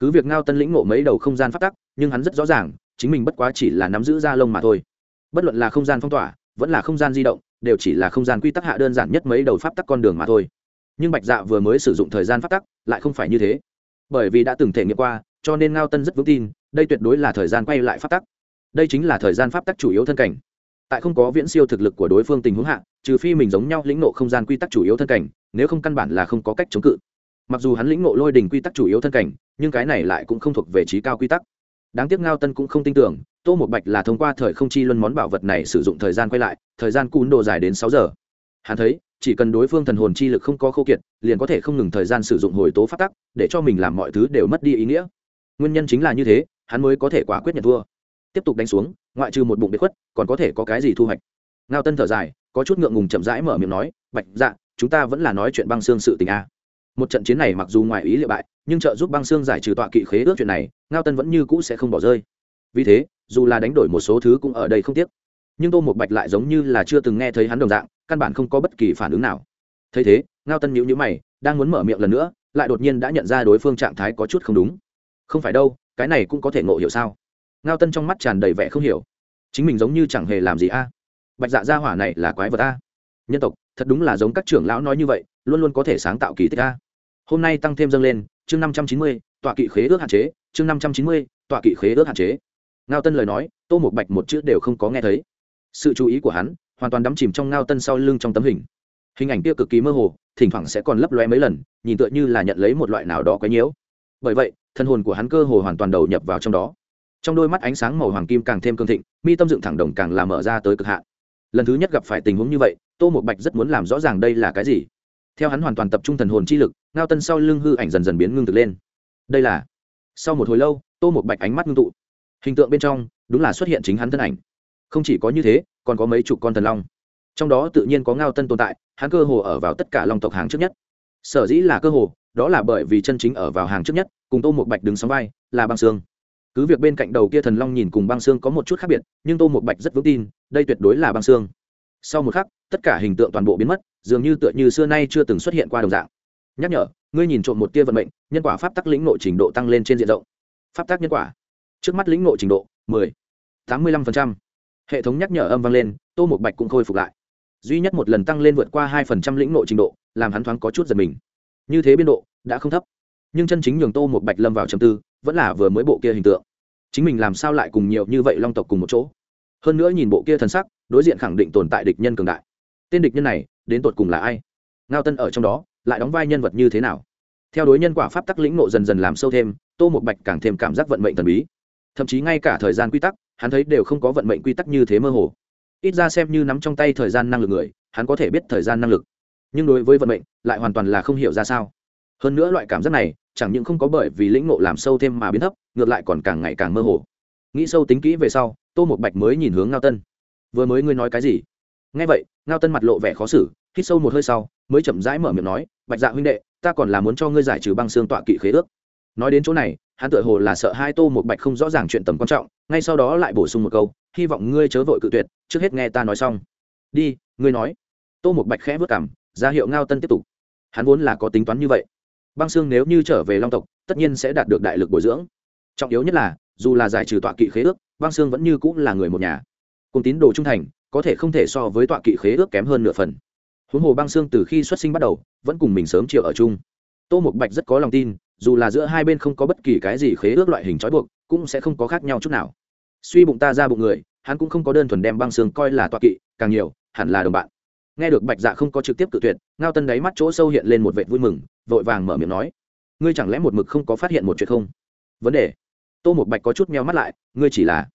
Cứ việc ngao tân lĩnh ngộ mấy đầu không gian pháp tắc, nhưng hắn rất rõ ràng, chính mình bất quá chỉ là nắm giữ da lông mà thôi. Bất luận là không gian phong tỏa, vẫn là không gian di động, đều chỉ là không gian quy tắc hạ đơn giản nhất mấy đầu pháp tắc con đường mà thôi. Nhưng bạch dạ vừa mới sử dụng thời gian pháp tắc, lại không phải như thế. Bởi vì đã từng thể nghiệm qua, cho nên ngao tân rất vững tin, đây tuyệt đối là thời gian quay lại pháp tắc. Đây chính là thời gian pháp tắc chủ yếu thân cảnh tại không có viễn siêu thực lực của đối phương tình huống hạ, trừ phi mình giống nhau lĩnh nộ không gian quy tắc chủ yếu thân cảnh, nếu không căn bản là không có cách chống cự. Mặc dù hắn lĩnh nộ lôi đình quy tắc chủ yếu thân cảnh, nhưng cái này lại cũng không thuộc về trí cao quy tắc. Đáng tiếc ngao tân cũng không tin tưởng, tô một bạch là thông qua thời không chi luân món bảo vật này sử dụng thời gian quay lại, thời gian cún đồ dài đến sáu giờ. Hắn thấy, chỉ cần đối phương thần hồn chi lực không có khâu kiệt, liền có thể không ngừng thời gian sử dụng hồi tố phát tắc, để cho mình làm mọi thứ đều mất đi ý nghĩa. Nguyên nhân chính là như thế, hắn mới có thể quả quyết nhận thua. Tiếp tục đánh xuống ngoại trừ một bụng biệt khuất, còn có thể có cái gì thu hoạch? Ngao tân thở dài, có chút ngượng ngùng chậm rãi mở miệng nói, bạch dạ chúng ta vẫn là nói chuyện băng xương sự tình a. Một trận chiến này mặc dù ngoài ý liệu bại, nhưng trợ giúp băng xương giải trừ tọa kỵ khế ước chuyện này, ngao tân vẫn như cũ sẽ không bỏ rơi. Vì thế, dù là đánh đổi một số thứ cũng ở đây không tiếc. Nhưng tô một bạch lại giống như là chưa từng nghe thấy hắn đồng dạng, căn bản không có bất kỳ phản ứng nào. Thấy thế, ngao tân nhíu nhíu mày, đang muốn mở miệng lần nữa, lại đột nhiên đã nhận ra đối phương trạng thái có chút không đúng. Không phải đâu, cái này cũng có thể ngộ hiểu sao? Ngao tân trong mắt tràn đầy vẻ không hiểu. Chính mình giống như chẳng hề làm gì a. Bạch dạ gia hỏa này là quái vật a. Nhân tộc, thật đúng là giống các trưởng lão nói như vậy, luôn luôn có thể sáng tạo kỳ tích a. Hôm nay tăng thêm dâng lên, chương năm trăm chín mươi, tọa kỵ khế ước hạn chế, chương năm trăm chín mươi, tọa kỵ khế ước hạn chế. Ngao tân lời nói, tô một bạch một chữ đều không có nghe thấy. Sự chú ý của hắn, hoàn toàn đắm chìm trong ngao tân sau lưng trong tấm hình. Hình ảnh kia cực kỳ mơ hồ, thỉnh thoảng sẽ còn lấp loe mấy lần, nhìn tựa như là nhận lấy một loại nào đó quấy nhiễu. Bởi vậy, thân hồn của hắn cơ hồ hoàn toàn đầu nhập vào trong đó trong đôi mắt ánh sáng màu hoàng kim càng thêm cương thịnh, mi tâm dựng thẳng đồng càng làm mở ra tới cực hạn. Lần thứ nhất gặp phải tình huống như vậy, tô một bạch rất muốn làm rõ ràng đây là cái gì. Theo hắn hoàn toàn tập trung thần hồn chi lực, ngao tân sau lưng hư ảnh dần dần biến ngưng thực lên. Đây là, sau một hồi lâu, tô một bạch ánh mắt ngưng tụ. Hình tượng bên trong, đúng là xuất hiện chính hắn thân ảnh. Không chỉ có như thế, còn có mấy chục con thần long. Trong đó tự nhiên có ngao tân tồn tại, hắn cơ hồ ở vào tất cả long tộc hàng trước nhất. Sở dĩ là cơ hồ, đó là bởi vì chân chính ở vào hàng trước nhất, cùng tô một bạch đứng sóng vai, là băng xương cứ việc bên cạnh đầu kia thần long nhìn cùng băng xương có một chút khác biệt, nhưng tô một bạch rất vững tin, đây tuyệt đối là băng xương. Sau một khắc, tất cả hình tượng toàn bộ biến mất, dường như tựa như xưa nay chưa từng xuất hiện qua đồng dạng. Nhắc nhở, ngươi nhìn trộm một tia vận mệnh, nhân quả pháp tắc lĩnh nội trình độ tăng lên trên diện rộng. Pháp tắc nhân quả. Trước mắt lĩnh nội trình độ, mười, tám mươi lăm phần trăm. Hệ thống nhắc nhở âm vang lên, tô một bạch cũng khôi phục lại. Duy nhất một lần tăng lên vượt qua hai phần trăm lĩnh nội trình độ, làm hắn thoáng có chút giật mình. Như thế biên độ, đã không thấp. Nhưng chân chính nhường tô một bạch lâm vào trầm tư, vẫn là vừa mới bộ kia hình tượng chính mình làm sao lại cùng nhiều như vậy long tộc cùng một chỗ? Hơn nữa nhìn bộ kia thần sắc, đối diện khẳng định tồn tại địch nhân cường đại. Tên địch nhân này, đến tột cùng là ai? Ngao tân ở trong đó, lại đóng vai nhân vật như thế nào? Theo đối nhân quả pháp tắc lĩnh nộ dần dần làm sâu thêm, tô một bạch càng thêm cảm giác vận mệnh thần bí. Thậm chí ngay cả thời gian quy tắc, hắn thấy đều không có vận mệnh quy tắc như thế mơ hồ. Ít ra xem như nắm trong tay thời gian năng lực người, hắn có thể biết thời gian năng lực. Nhưng đối với vận mệnh, lại hoàn toàn là không hiểu ra sao hơn nữa loại cảm giác này, chẳng những không có bởi vì lĩnh ngộ làm sâu thêm mà biến thấp, ngược lại còn càng ngày càng mơ hồ. Nghĩ sâu tính kỹ về sau, tô một bạch mới nhìn hướng ngao tân. Vừa mới ngươi nói cái gì? Nghe vậy, ngao tân mặt lộ vẻ khó xử, hít sâu một hơi sau, mới chậm rãi mở miệng nói, bạch dạ huynh đệ, ta còn là muốn cho ngươi giải trừ băng xương tọa kỵ khế ước. Nói đến chỗ này, hắn tự hồ là sợ hai tô một bạch không rõ ràng chuyện tầm quan trọng, ngay sau đó lại bổ sung một câu, hy vọng ngươi chớ vội cự tuyệt, trước hết nghe ta nói xong. Đi, ngươi nói. Tô một bạch khẽ vất cảm ra hiệu ngao tân tiếp tục. Hắn vốn là có tính toán như vậy băng xương nếu như trở về long tộc, tất nhiên sẽ đạt được đại lực bồi dưỡng. Trọng yếu nhất là, dù là giải trừ tọa kỵ khế ước, băng xương vẫn như cũng là người một nhà. Cùng tín đồ trung thành, có thể không thể so với tọa kỵ khế ước kém hơn nửa phần. Huống hồ băng xương từ khi xuất sinh bắt đầu, vẫn cùng mình sớm chiều ở chung. Tô một bạch rất có lòng tin, dù là giữa hai bên không có bất kỳ cái gì khế ước loại hình trói buộc, cũng sẽ không có khác nhau chút nào. Suy bụng ta ra bụng người, hắn cũng không có đơn thuần đem băng xương coi là tọa kỵ, càng nhiều, hẳn là đồng bạn. Nghe được bạch dạ không có trực tiếp cự tuyệt, ngao tân đáy mắt chỗ sâu hiện lên một vệ vui mừng vội vàng mở miệng nói, ngươi chẳng lẽ một mực không có phát hiện một chuyện không? Vấn đề? Tô một bạch có chút meo mắt lại, ngươi chỉ là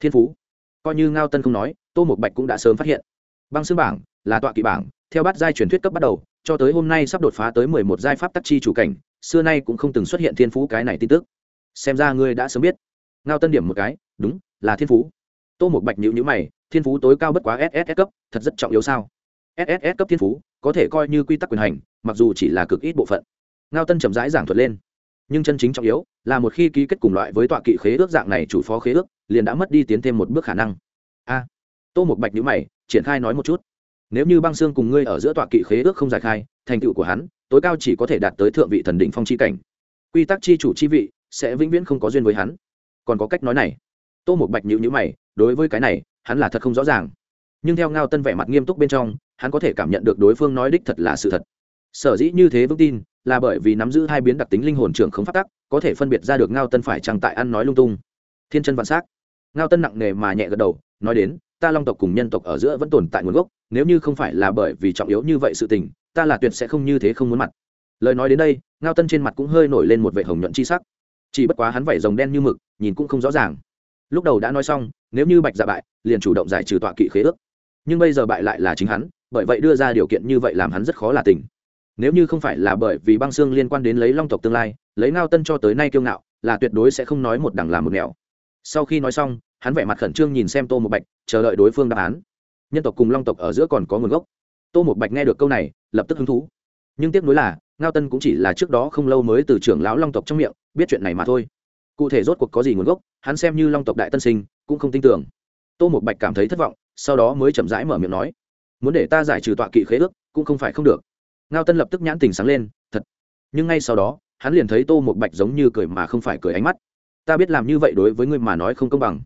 thiên phú. Coi như ngao tân không nói, tô một bạch cũng đã sớm phát hiện. Băng xương bảng là tọa kỵ bảng, theo bát giai truyền thuyết cấp bắt đầu, cho tới hôm nay sắp đột phá tới mười một giai pháp tắc chi chủ cảnh, xưa nay cũng không từng xuất hiện thiên phú cái này tin tức. Xem ra ngươi đã sớm biết. Ngao tân điểm một cái, đúng, là thiên phú. Tô một bạch nhữ nhữ mày, thiên phú tối cao bất quá sss cấp, thật rất trọng yếu sao? Sss cấp thiên phú có thể coi như quy tắc quyền hành, mặc dù chỉ là cực ít bộ phận. Ngao tân chậm rãi giảng thuật lên. Nhưng chân chính trọng yếu là một khi ký kết cùng loại với tọa kỵ khế ước dạng này chủ phó khế ước, liền đã mất đi tiến thêm một bước khả năng. A. Tô một bạch nhữ mày, triển khai nói một chút. Nếu như băng xương cùng ngươi ở giữa tọa kỵ khế ước không giải khai, thành tựu của hắn, tối cao chỉ có thể đạt tới thượng vị thần định phong chi cảnh. Quy tắc chi chủ chi vị sẽ vĩnh viễn không có duyên với hắn. Còn có cách nói này. Tô một bạch nhữ nhữ mày, đối với cái này, hắn là thật không rõ ràng. Nhưng theo ngao tân vẻ mặt nghiêm túc bên trong hắn có thể cảm nhận được đối phương nói đích thật là sự thật. Sở dĩ như thế vững tin là bởi vì nắm giữ hai biến đặc tính linh hồn trưởng không phát tắc, có thể phân biệt ra được ngao tân phải trăng tại ăn nói lung tung. Thiên chân vạn s á c ngao tân nặng nề mà nhẹ gật đầu, nói đến, ta long tộc cùng nhân tộc ở giữa vẫn tồn tại nguồn gốc, nếu như không phải là bởi vì trọng yếu như vậy sự tình, ta là tuyệt sẽ không như thế không muốn mặt. Lời nói đến đây, ngao tân trên mặt cũng hơi nổi lên một vệ hồng nhuận chi sắc. Chỉ bất quá hắn vẩy rồng đen như mực, nhìn cũng không rõ ràng. Lúc đầu đã nói xong, nếu như bạch dạ bại, liền chủ động giải trừ tọa kỵ khế ước. Nhưng bây giờ bại lại là chính hắn bởi vậy đưa ra điều kiện như vậy làm hắn rất khó là tình. Nếu như không phải là bởi vì băng xương liên quan đến lấy long tộc tương lai, lấy ngao tân cho tới nay kiêu ngạo, là tuyệt đối sẽ không nói một đằng làm một nẻo. Sau khi nói xong, hắn vẻ mặt khẩn trương nhìn xem tô một bạch, chờ đợi đối phương đáp án. Nhân tộc cùng long tộc ở giữa còn có nguồn gốc. Tô một bạch nghe được câu này, lập tức hứng thú. Nhưng tiếc nuối là, ngao tân cũng chỉ là trước đó không lâu mới từ trưởng lão long tộc trong miệng, biết chuyện này mà thôi. Cụ thể rốt cuộc có gì nguồn gốc, hắn xem như long tộc đại tân sinh, cũng không tin tưởng. Tô một bạch cảm thấy thất vọng, sau đó mới chậm rãi mở miệng nói muốn để ta giải trừ tọa kỵ khế ước, cũng không phải không được. Ngao tân lập tức nhãn tình sáng lên, thật. Nhưng ngay sau đó, hắn liền thấy tô một bạch giống như cười mà không phải cười ánh mắt. Ta biết làm như vậy đối với ngươi mà nói không công bằng.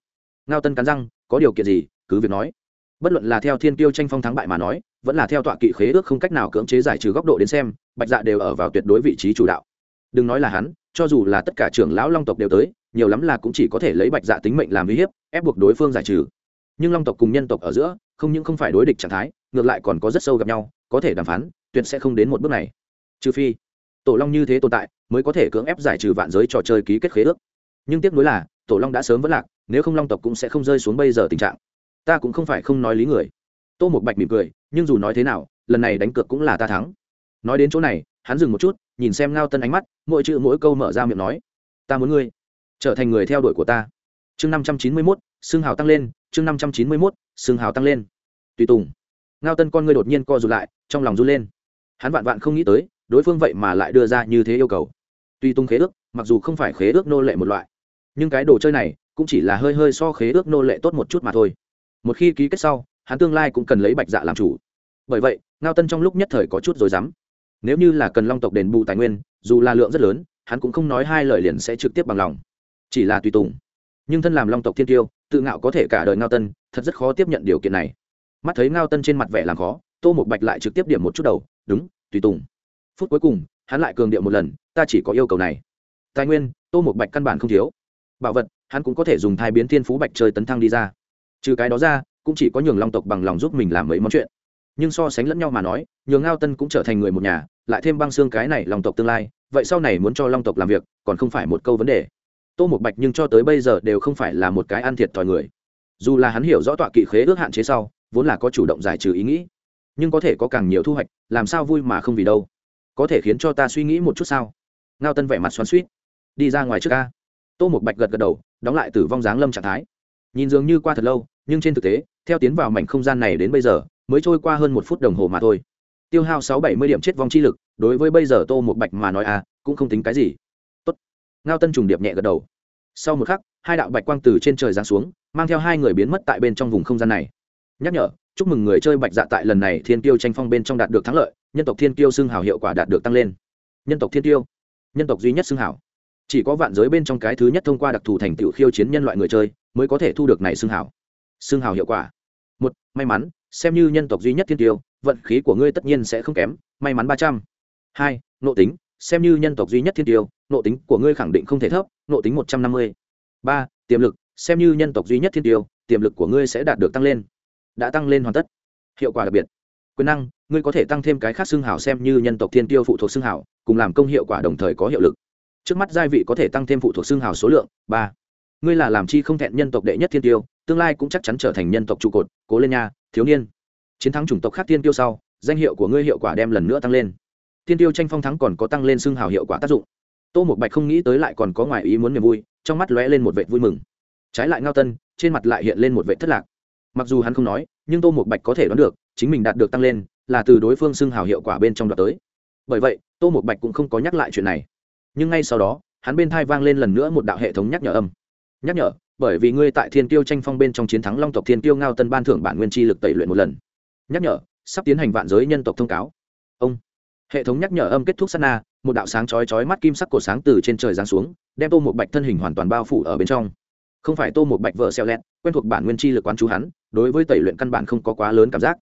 Ngao tân cắn răng, có điều kiện gì, cứ việc nói. Bất luận là theo thiên tiêu tranh phong thắng bại mà nói, vẫn là theo tọa kỵ khế ước không cách nào cưỡng chế giải trừ góc độ đến xem, bạch dạ đều ở vào tuyệt đối vị trí chủ đạo. Đừng nói là hắn, cho dù là tất cả trưởng lão long tộc đều tới, nhiều lắm là cũng chỉ có thể lấy bạch dạ tính mệnh làm uy hiếp, ép buộc đối phương giải trừ. Nhưng long tộc cùng nhân tộc ở giữa không những không phải đối địch trạng thái, ngược lại còn có rất sâu gặp nhau, có thể đàm phán, tuyệt sẽ không đến một bước này. Trừ phi, tổ long như thế tồn tại, mới có thể cưỡng ép giải trừ vạn giới trò chơi ký kết khế ước. Nhưng tiếc nuối là, tổ long đã sớm vẫn lạc, nếu không long tộc cũng sẽ không rơi xuống bây giờ tình trạng. Ta cũng không phải không nói lý người. Tô một bạch mỉm cười, nhưng dù nói thế nào, lần này đánh cược cũng là ta thắng. Nói đến chỗ này, hắn dừng một chút, nhìn xem ngao tân ánh mắt, mỗi chữ mỗi câu mở ra miệng nói, ta muốn ngươi trở thành người theo đuổi của ta. Chương năm trăm chín mươi mốt xương hào tăng lên, chương năm trăm chín mươi mốt xương hào tăng lên tùy tùng. Ngao tân con ngươi đột nhiên co rụt lại, trong lòng run lên. Hắn vạn vạn không nghĩ tới, đối phương vậy mà lại đưa ra như thế yêu cầu. Tùy Tùng khế ước, mặc dù không phải khế ước nô lệ một loại, nhưng cái đồ chơi này cũng chỉ là hơi hơi so khế ước nô lệ tốt một chút mà thôi. Một khi ký kết sau, hắn tương lai cũng cần lấy bạch dạ làm chủ. Bởi vậy, ngao tân trong lúc nhất thời có chút rồi dám nếu như là cần long tộc đền bù tài nguyên, dù là lượng rất lớn, hắn cũng không nói hai lời liền sẽ trực tiếp bằng lòng. Chỉ là tùy tùng. Nhưng thân làm long tộc thiên tiêu, tự ngạo có thể cả đời ngao tân, thật rất khó tiếp nhận điều kiện này mắt thấy ngao tân trên mặt vẻ làm khó, tô một bạch lại trực tiếp điểm một chút đầu, đúng, tùy tùng. Phút cuối cùng, hắn lại cường điệu một lần, ta chỉ có yêu cầu này. Tài nguyên, tô một bạch căn bản không thiếu. Bảo vật, hắn cũng có thể dùng thai biến thiên phú bạch chơi tấn thăng đi ra. Trừ cái đó ra, cũng chỉ có nhường long tộc bằng lòng giúp mình làm mấy món chuyện. Nhưng so sánh lẫn nhau mà nói, nhường ngao tân cũng trở thành người một nhà, lại thêm băng xương cái này long tộc tương lai, vậy sau này muốn cho long tộc làm việc, còn không phải một câu vấn đề. Tô một bạch nhưng cho tới bây giờ đều không phải là một cái ăn thiệt thòi người. Dù là hắn hiểu rõ tọa kỵ khế ước hạn chế sau vốn là có chủ động giải trừ ý nghĩ, nhưng có thể có càng nhiều thu hoạch, làm sao vui mà không vì đâu? Có thể khiến cho ta suy nghĩ một chút sao? Ngao tân vẻ mặt xoắn suýt đi ra ngoài trước ca. Tô một bạch gật gật đầu, đóng lại tử vong dáng lâm trạng thái. Nhìn dường như qua thật lâu, nhưng trên thực tế, theo tiến vào mảnh không gian này đến bây giờ, mới trôi qua hơn một phút đồng hồ mà thôi. Tiêu hao sáu bảy mươi điểm chết vong chi lực, đối với bây giờ tô một bạch mà nói à cũng không tính cái gì. Tốt. ngao tân trùng điệp nhẹ gật đầu. Sau một khắc, hai đạo bạch quang từ trên trời giáng xuống, mang theo hai người biến mất tại bên trong vùng không gian này nhắc nhở, chúc mừng người chơi bạch dạ tại lần này thiên tiêu tranh phong bên trong đạt được thắng lợi, nhân tộc thiên tiêu xưng hào hiệu quả đạt được tăng lên. Nhân tộc thiên tiêu nhân tộc duy nhất xưng hào. Chỉ có vạn giới bên trong cái thứ nhất thông qua đặc thù thành tựu khiêu chiến nhân loại người chơi, mới có thể thu được này xưng hào. Xưng hào hiệu quả. Một, may mắn, xem như nhân tộc duy nhất thiên tiêu vận khí của ngươi tất nhiên sẽ không kém, may mắn ba trăm. Hai nộ tính, xem như nhân tộc duy nhất thiên tiêu nộ tính của ngươi khẳng định không thể thấp nộ tính một trăm năm mươi. Ba, tiềm lực, xem như nhân tộc duy nhất thiên tiêu tiềm lực của ngươi sẽ đạt được tăng lên đã tăng lên hoàn tất. Hiệu quả đặc biệt. Quyền năng ngươi có thể tăng thêm cái khác xương hào, xem như nhân tộc thiên tiêu phụ thuộc xương hào, cùng làm công hiệu quả đồng thời có hiệu lực. Trước mắt giai vị có thể tăng thêm phụ thuộc xương hào số lượng ba. Ngươi là làm chi không thẹn nhân tộc đệ nhất thiên tiêu tương lai cũng chắc chắn trở thành nhân tộc trụ cột cố lên nha thiếu niên. Chiến thắng chủng tộc khác thiên tiêu sau danh hiệu của ngươi hiệu quả đem lần nữa tăng lên. Thiên tiêu tranh phong thắng còn có tăng lên xương hào hiệu quả tác dụng. Tô một bạch không nghĩ tới lại còn có ngoài ý muốn niềm vui trong mắt lóe lên một vệ vui mừng. Trái lại ngao tân trên mặt lại hiện lên một vệ thất lạc mặc dù hắn không nói, nhưng tô một bạch có thể đoán được, chính mình đạt được tăng lên, là từ đối phương xưng hào hiệu quả bên trong đoạt tới. Bởi vậy, tô một bạch cũng không có nhắc lại chuyện này. Nhưng ngay sau đó, hắn bên thai vang lên lần nữa một đạo hệ thống nhắc nhở âm. Nhắc nhở, bởi vì ngươi tại thiên tiêu tranh phong bên trong chiến thắng long tộc thiên tiêu ngao tân ban thưởng bản nguyên chi lực tẩy luyện một lần. Nhắc nhở, sắp tiến hành vạn giới nhân tộc thông cáo. Ông. Hệ thống nhắc nhở âm kết thúc sana một đạo sáng chói chói mắt kim sắc cổ sáng từ trên trời giáng xuống, đem tô một bạch thân hình hoàn toàn bao phủ ở bên trong. Không phải tô một bạch vợ xeo lẹt, quen thuộc bản nguyên chi lực quán chú hắn đối với tẩy luyện căn bản không có quá lớn cảm giác.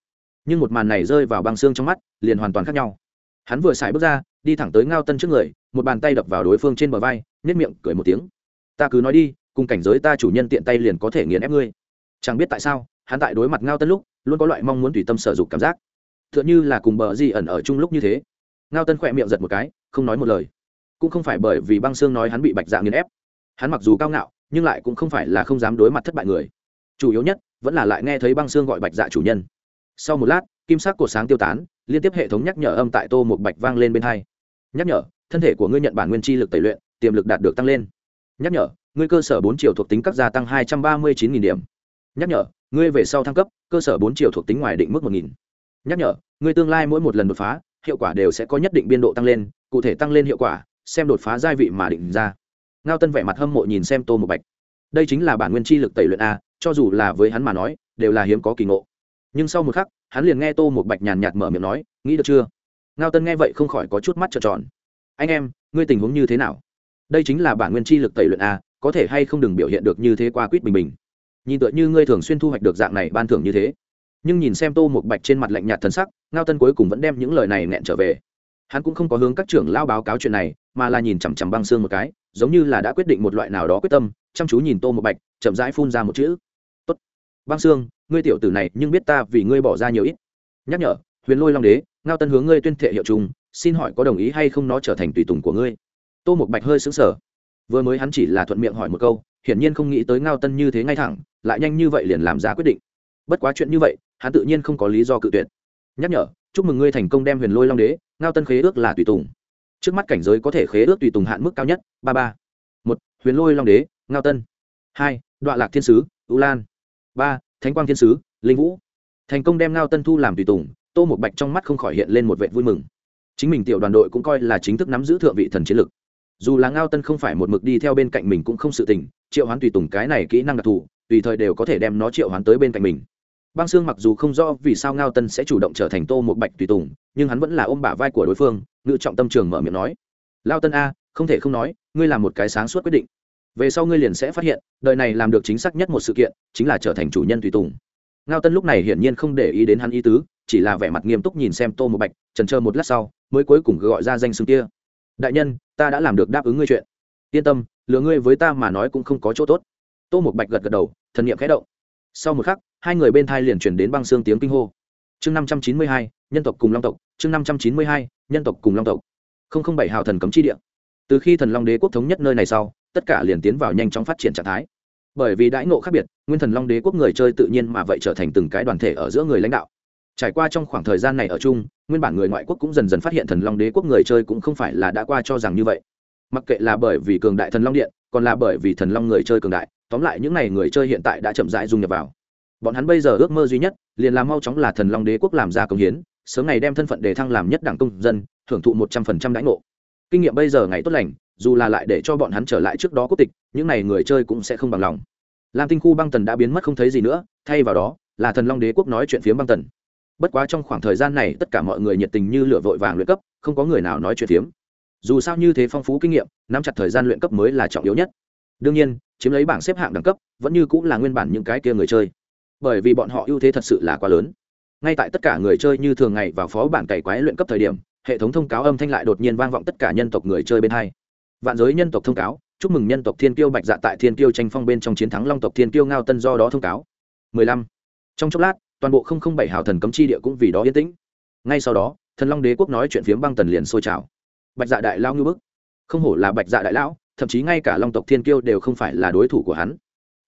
Nhưng một màn này rơi vào băng xương trong mắt, liền hoàn toàn khác nhau. Hắn vừa xài bước ra, đi thẳng tới ngao tân trước người, một bàn tay đập vào đối phương trên bờ vai nhét miệng, cười một tiếng. Ta cứ nói đi, cùng cảnh giới ta chủ nhân tiện tay liền có thể nghiền ép ngươi. Chẳng biết tại sao, hắn tại đối mặt ngao tân lúc, luôn có loại mong muốn tùy tâm sở dục cảm giác. T h ư ợ n như là cùng bờ di ẩn ở chung lúc như thế. Ngao tân khỏe miệng giật một cái, không nói một lời. Cũng không phải bởi vì băng xương nói hắn bị bạch dạ nghiền ép. Hắn mặc dù cao ngạo, nhưng lại cũng không phải là không dám đối mặt thất bại người. Chủ yếu nhất vẫn là lại nghe thấy băng xương gọi bạch dạ chủ nhân. Sau một lát, kim sắc cột sáng tiêu tán, liên tiếp hệ thống nhắc nhở âm tại tô một bạch vang lên bên hai. Nhắc nhở, thân thể của ngươi nhận bản nguyên chi lực tẩy luyện, tiềm lực đạt được tăng lên. Nhắc nhở, ngươi cơ sở bốn triệu thuộc tính các gia tăng hai trăm ba mươi chín điểm. Nhắc nhở, ngươi về sau thăng cấp, cơ sở bốn triệu thuộc tính ngoài định mức một nghìn. Nhắc nhở, ngươi tương lai mỗi một lần đột phá, hiệu quả đều sẽ có nhất định biên độ tăng lên, cụ thể tăng lên hiệu quả, xem đột phá giai vị mà định ra. Ngao tân vẻ mặt hâm mộ nhìn xem tô một bạch. Đây chính là bản nguyên chi lực tẩy luyện a cho dù là với hắn mà nói, đều là hiếm có kỳ ngộ. Nhưng sau một khắc, hắn liền nghe tô một bạch nhàn nhạt mở miệng nói, nghĩ được chưa? Ngao tân nghe vậy không khỏi có chút mắt trợn tròn. Anh em, ngươi tình huống như thế nào? Đây chính là bản nguyên chi lực tẩy luyện a, có thể hay không đừng biểu hiện được như thế qua quýt bình bình. Nhìn tựa như ngươi thường xuyên thu hoạch được dạng này ban thưởng như thế. Nhưng nhìn xem tô một bạch trên mặt lạnh nhạt thân sắc, ngao tân cuối cùng vẫn đem những lời này nghẹn trở về. Hắn cũng không có hướng các trưởng lao báo cáo chuyện này, mà là nhìn chằm chằm băng xương một cái, giống như là đã quyết định một loại nào đó quyết tâm, chăm chú nhìn tô một bạch, chậm rãi phun ra một chữ băng xương ngươi tiểu tử này nhưng biết ta vì ngươi bỏ ra nhiều ít. Nhắc nhở, huyền lôi long đế, ngao tân hướng ngươi tuyên thệ hiệu trùng, xin hỏi có đồng ý hay không nó trở thành tùy tùng của ngươi? Tô một bạch hơi xứng sở vừa mới hắn chỉ là thuận miệng hỏi một câu, hiển nhiên không nghĩ tới ngao tân như thế ngay thẳng, lại nhanh như vậy liền làm ra quyết định. Bất quá chuyện như vậy, hắn tự nhiên không có lý do cự tuyệt. Nhắc nhở, chúc mừng ngươi thành công đem huyền lôi long đế, ngao tân khế ước là tùy tùng. Trước mắt cảnh giới có thể khế ước tùy tùng hạn mức cao nhất, ba ba. Một, huyền lôi long đế, ngao tân. Hai đoạn lạc thiên sứ ưu lan ba, thánh quang thiên sứ, linh vũ. Thành công đem ngao tân thu làm tùy tùng, tô một bạch trong mắt không khỏi hiện lên một vệ vui mừng. Chính mình tiểu đoàn đội cũng coi là chính thức nắm giữ thượng vị thần chiến lực. Dù là ngao tân không phải một mực đi theo bên cạnh mình cũng không sự tình, triệu hoán tùy tùng cái này kỹ năng đặc thù, tùy thời đều có thể đem nó triệu hoán tới bên cạnh mình. Băng sương mặc dù không rõ vì sao ngao tân sẽ chủ động trở thành tô một bạch tùy tùng, nhưng hắn vẫn là ôm bả vai của đối phương, ngự trọng tâm trường mở miệng nói. Lao tân a, không thể không nói, ngươi là một cái sáng suốt quyết định về sau ngươi liền sẽ phát hiện, đời này làm được chính xác nhất một sự kiện, chính là trở thành chủ nhân tùy tùng. Ngao tân lúc này hiển nhiên không để ý đến hắn ý tứ, chỉ là vẻ mặt nghiêm túc nhìn xem tô một bạch, trần trơ một lát sau, mới cuối cùng gọi ra danh xưng kia. Đại nhân, ta đã làm được đáp ứng ngươi chuyện. Yên tâm, lừa ngươi với ta mà nói cũng không có chỗ tốt. Tô một bạch gật gật đầu, thần nghiệm khẽ động. Sau một khắc, hai người bên thai liền chuyển đến băng xương tiếng kinh hô. Chương năm trăm chín mươi hai, nhân tộc cùng long tộc, chương năm trăm chín mươi hai, nhân tộc cùng long tộc. Không không bảy hào thần cấm chi địa. Từ khi thần long đế quốc thống nhất nơi này sau tất cả liền tiến vào nhanh chóng phát triển trạng thái. Bởi vì đãi ngộ khác biệt, nguyên thần long đế quốc người chơi tự nhiên mà vậy trở thành từng cái đoàn thể ở giữa người lãnh đạo. Trải qua trong khoảng thời gian này ở chung, nguyên bản người ngoại quốc cũng dần dần phát hiện thần long đế quốc người chơi cũng không phải là đã qua cho rằng như vậy. Mặc kệ là bởi vì cường đại thần long điện, còn là bởi vì thần long người chơi cường đại, tóm lại những n à y người chơi hiện tại đã chậm rãi dung nhập vào. Bọn hắn bây giờ ước mơ duy nhất, liền là mau chóng là thần long đế quốc làm ra công hiến, sớm ngày đem thân phận đề thăng làm nhất đảng công dân thưởng thụ một trăm phần trăm đãi ngộ. Kinh nghiệm bây giờ ngày tốt lành dù là lại để cho bọn hắn trở lại trước đó quốc tịch, những n à y người chơi cũng sẽ không bằng lòng. Lam tinh khu băng tần đã biến mất không thấy gì nữa, thay vào đó là thần long đế quốc nói chuyện phiếm băng tần. Bất quá trong khoảng thời gian này, tất cả mọi người nhiệt tình như lửa vội vàng luyện cấp, không có người nào nói chuyện phiếm. Dù sao như thế phong phú kinh nghiệm, nắm chặt thời gian luyện cấp mới là trọng yếu nhất. Đương nhiên, chiếm lấy bảng xếp hạng đẳng cấp, vẫn như cũng là nguyên bản những cái kia người chơi. Bởi vì bọn họ ưu thế thật sự là quá lớn. Ngay tại tất cả người chơi như thường ngày vào phó bản cày quái luyện cấp thời điểm, hệ thống thông cáo âm thanh lại đột nhiên vang vọng tất cả nhân tộc người chơi bên hai vạn giới nhân tộc thông cáo, chúc mừng nhân tộc thiên kiêu bạch dạ tại thiên kiêu tranh phong bên trong chiến thắng long tộc thiên kiêu ngao tân do đó thông cáo. 15. trong chốc lát, toàn bộ không không bảy hào thần cấm chi địa cũng vì đó yên tĩnh. Ngay sau đó, thần long đế quốc nói chuyện phiếm băng tần liền sôi trào. Bạch dạ đại lao ngư bức. Không hổ là bạch dạ đại lão, thậm chí ngay cả long tộc thiên kiêu đều không phải là đối thủ của hắn.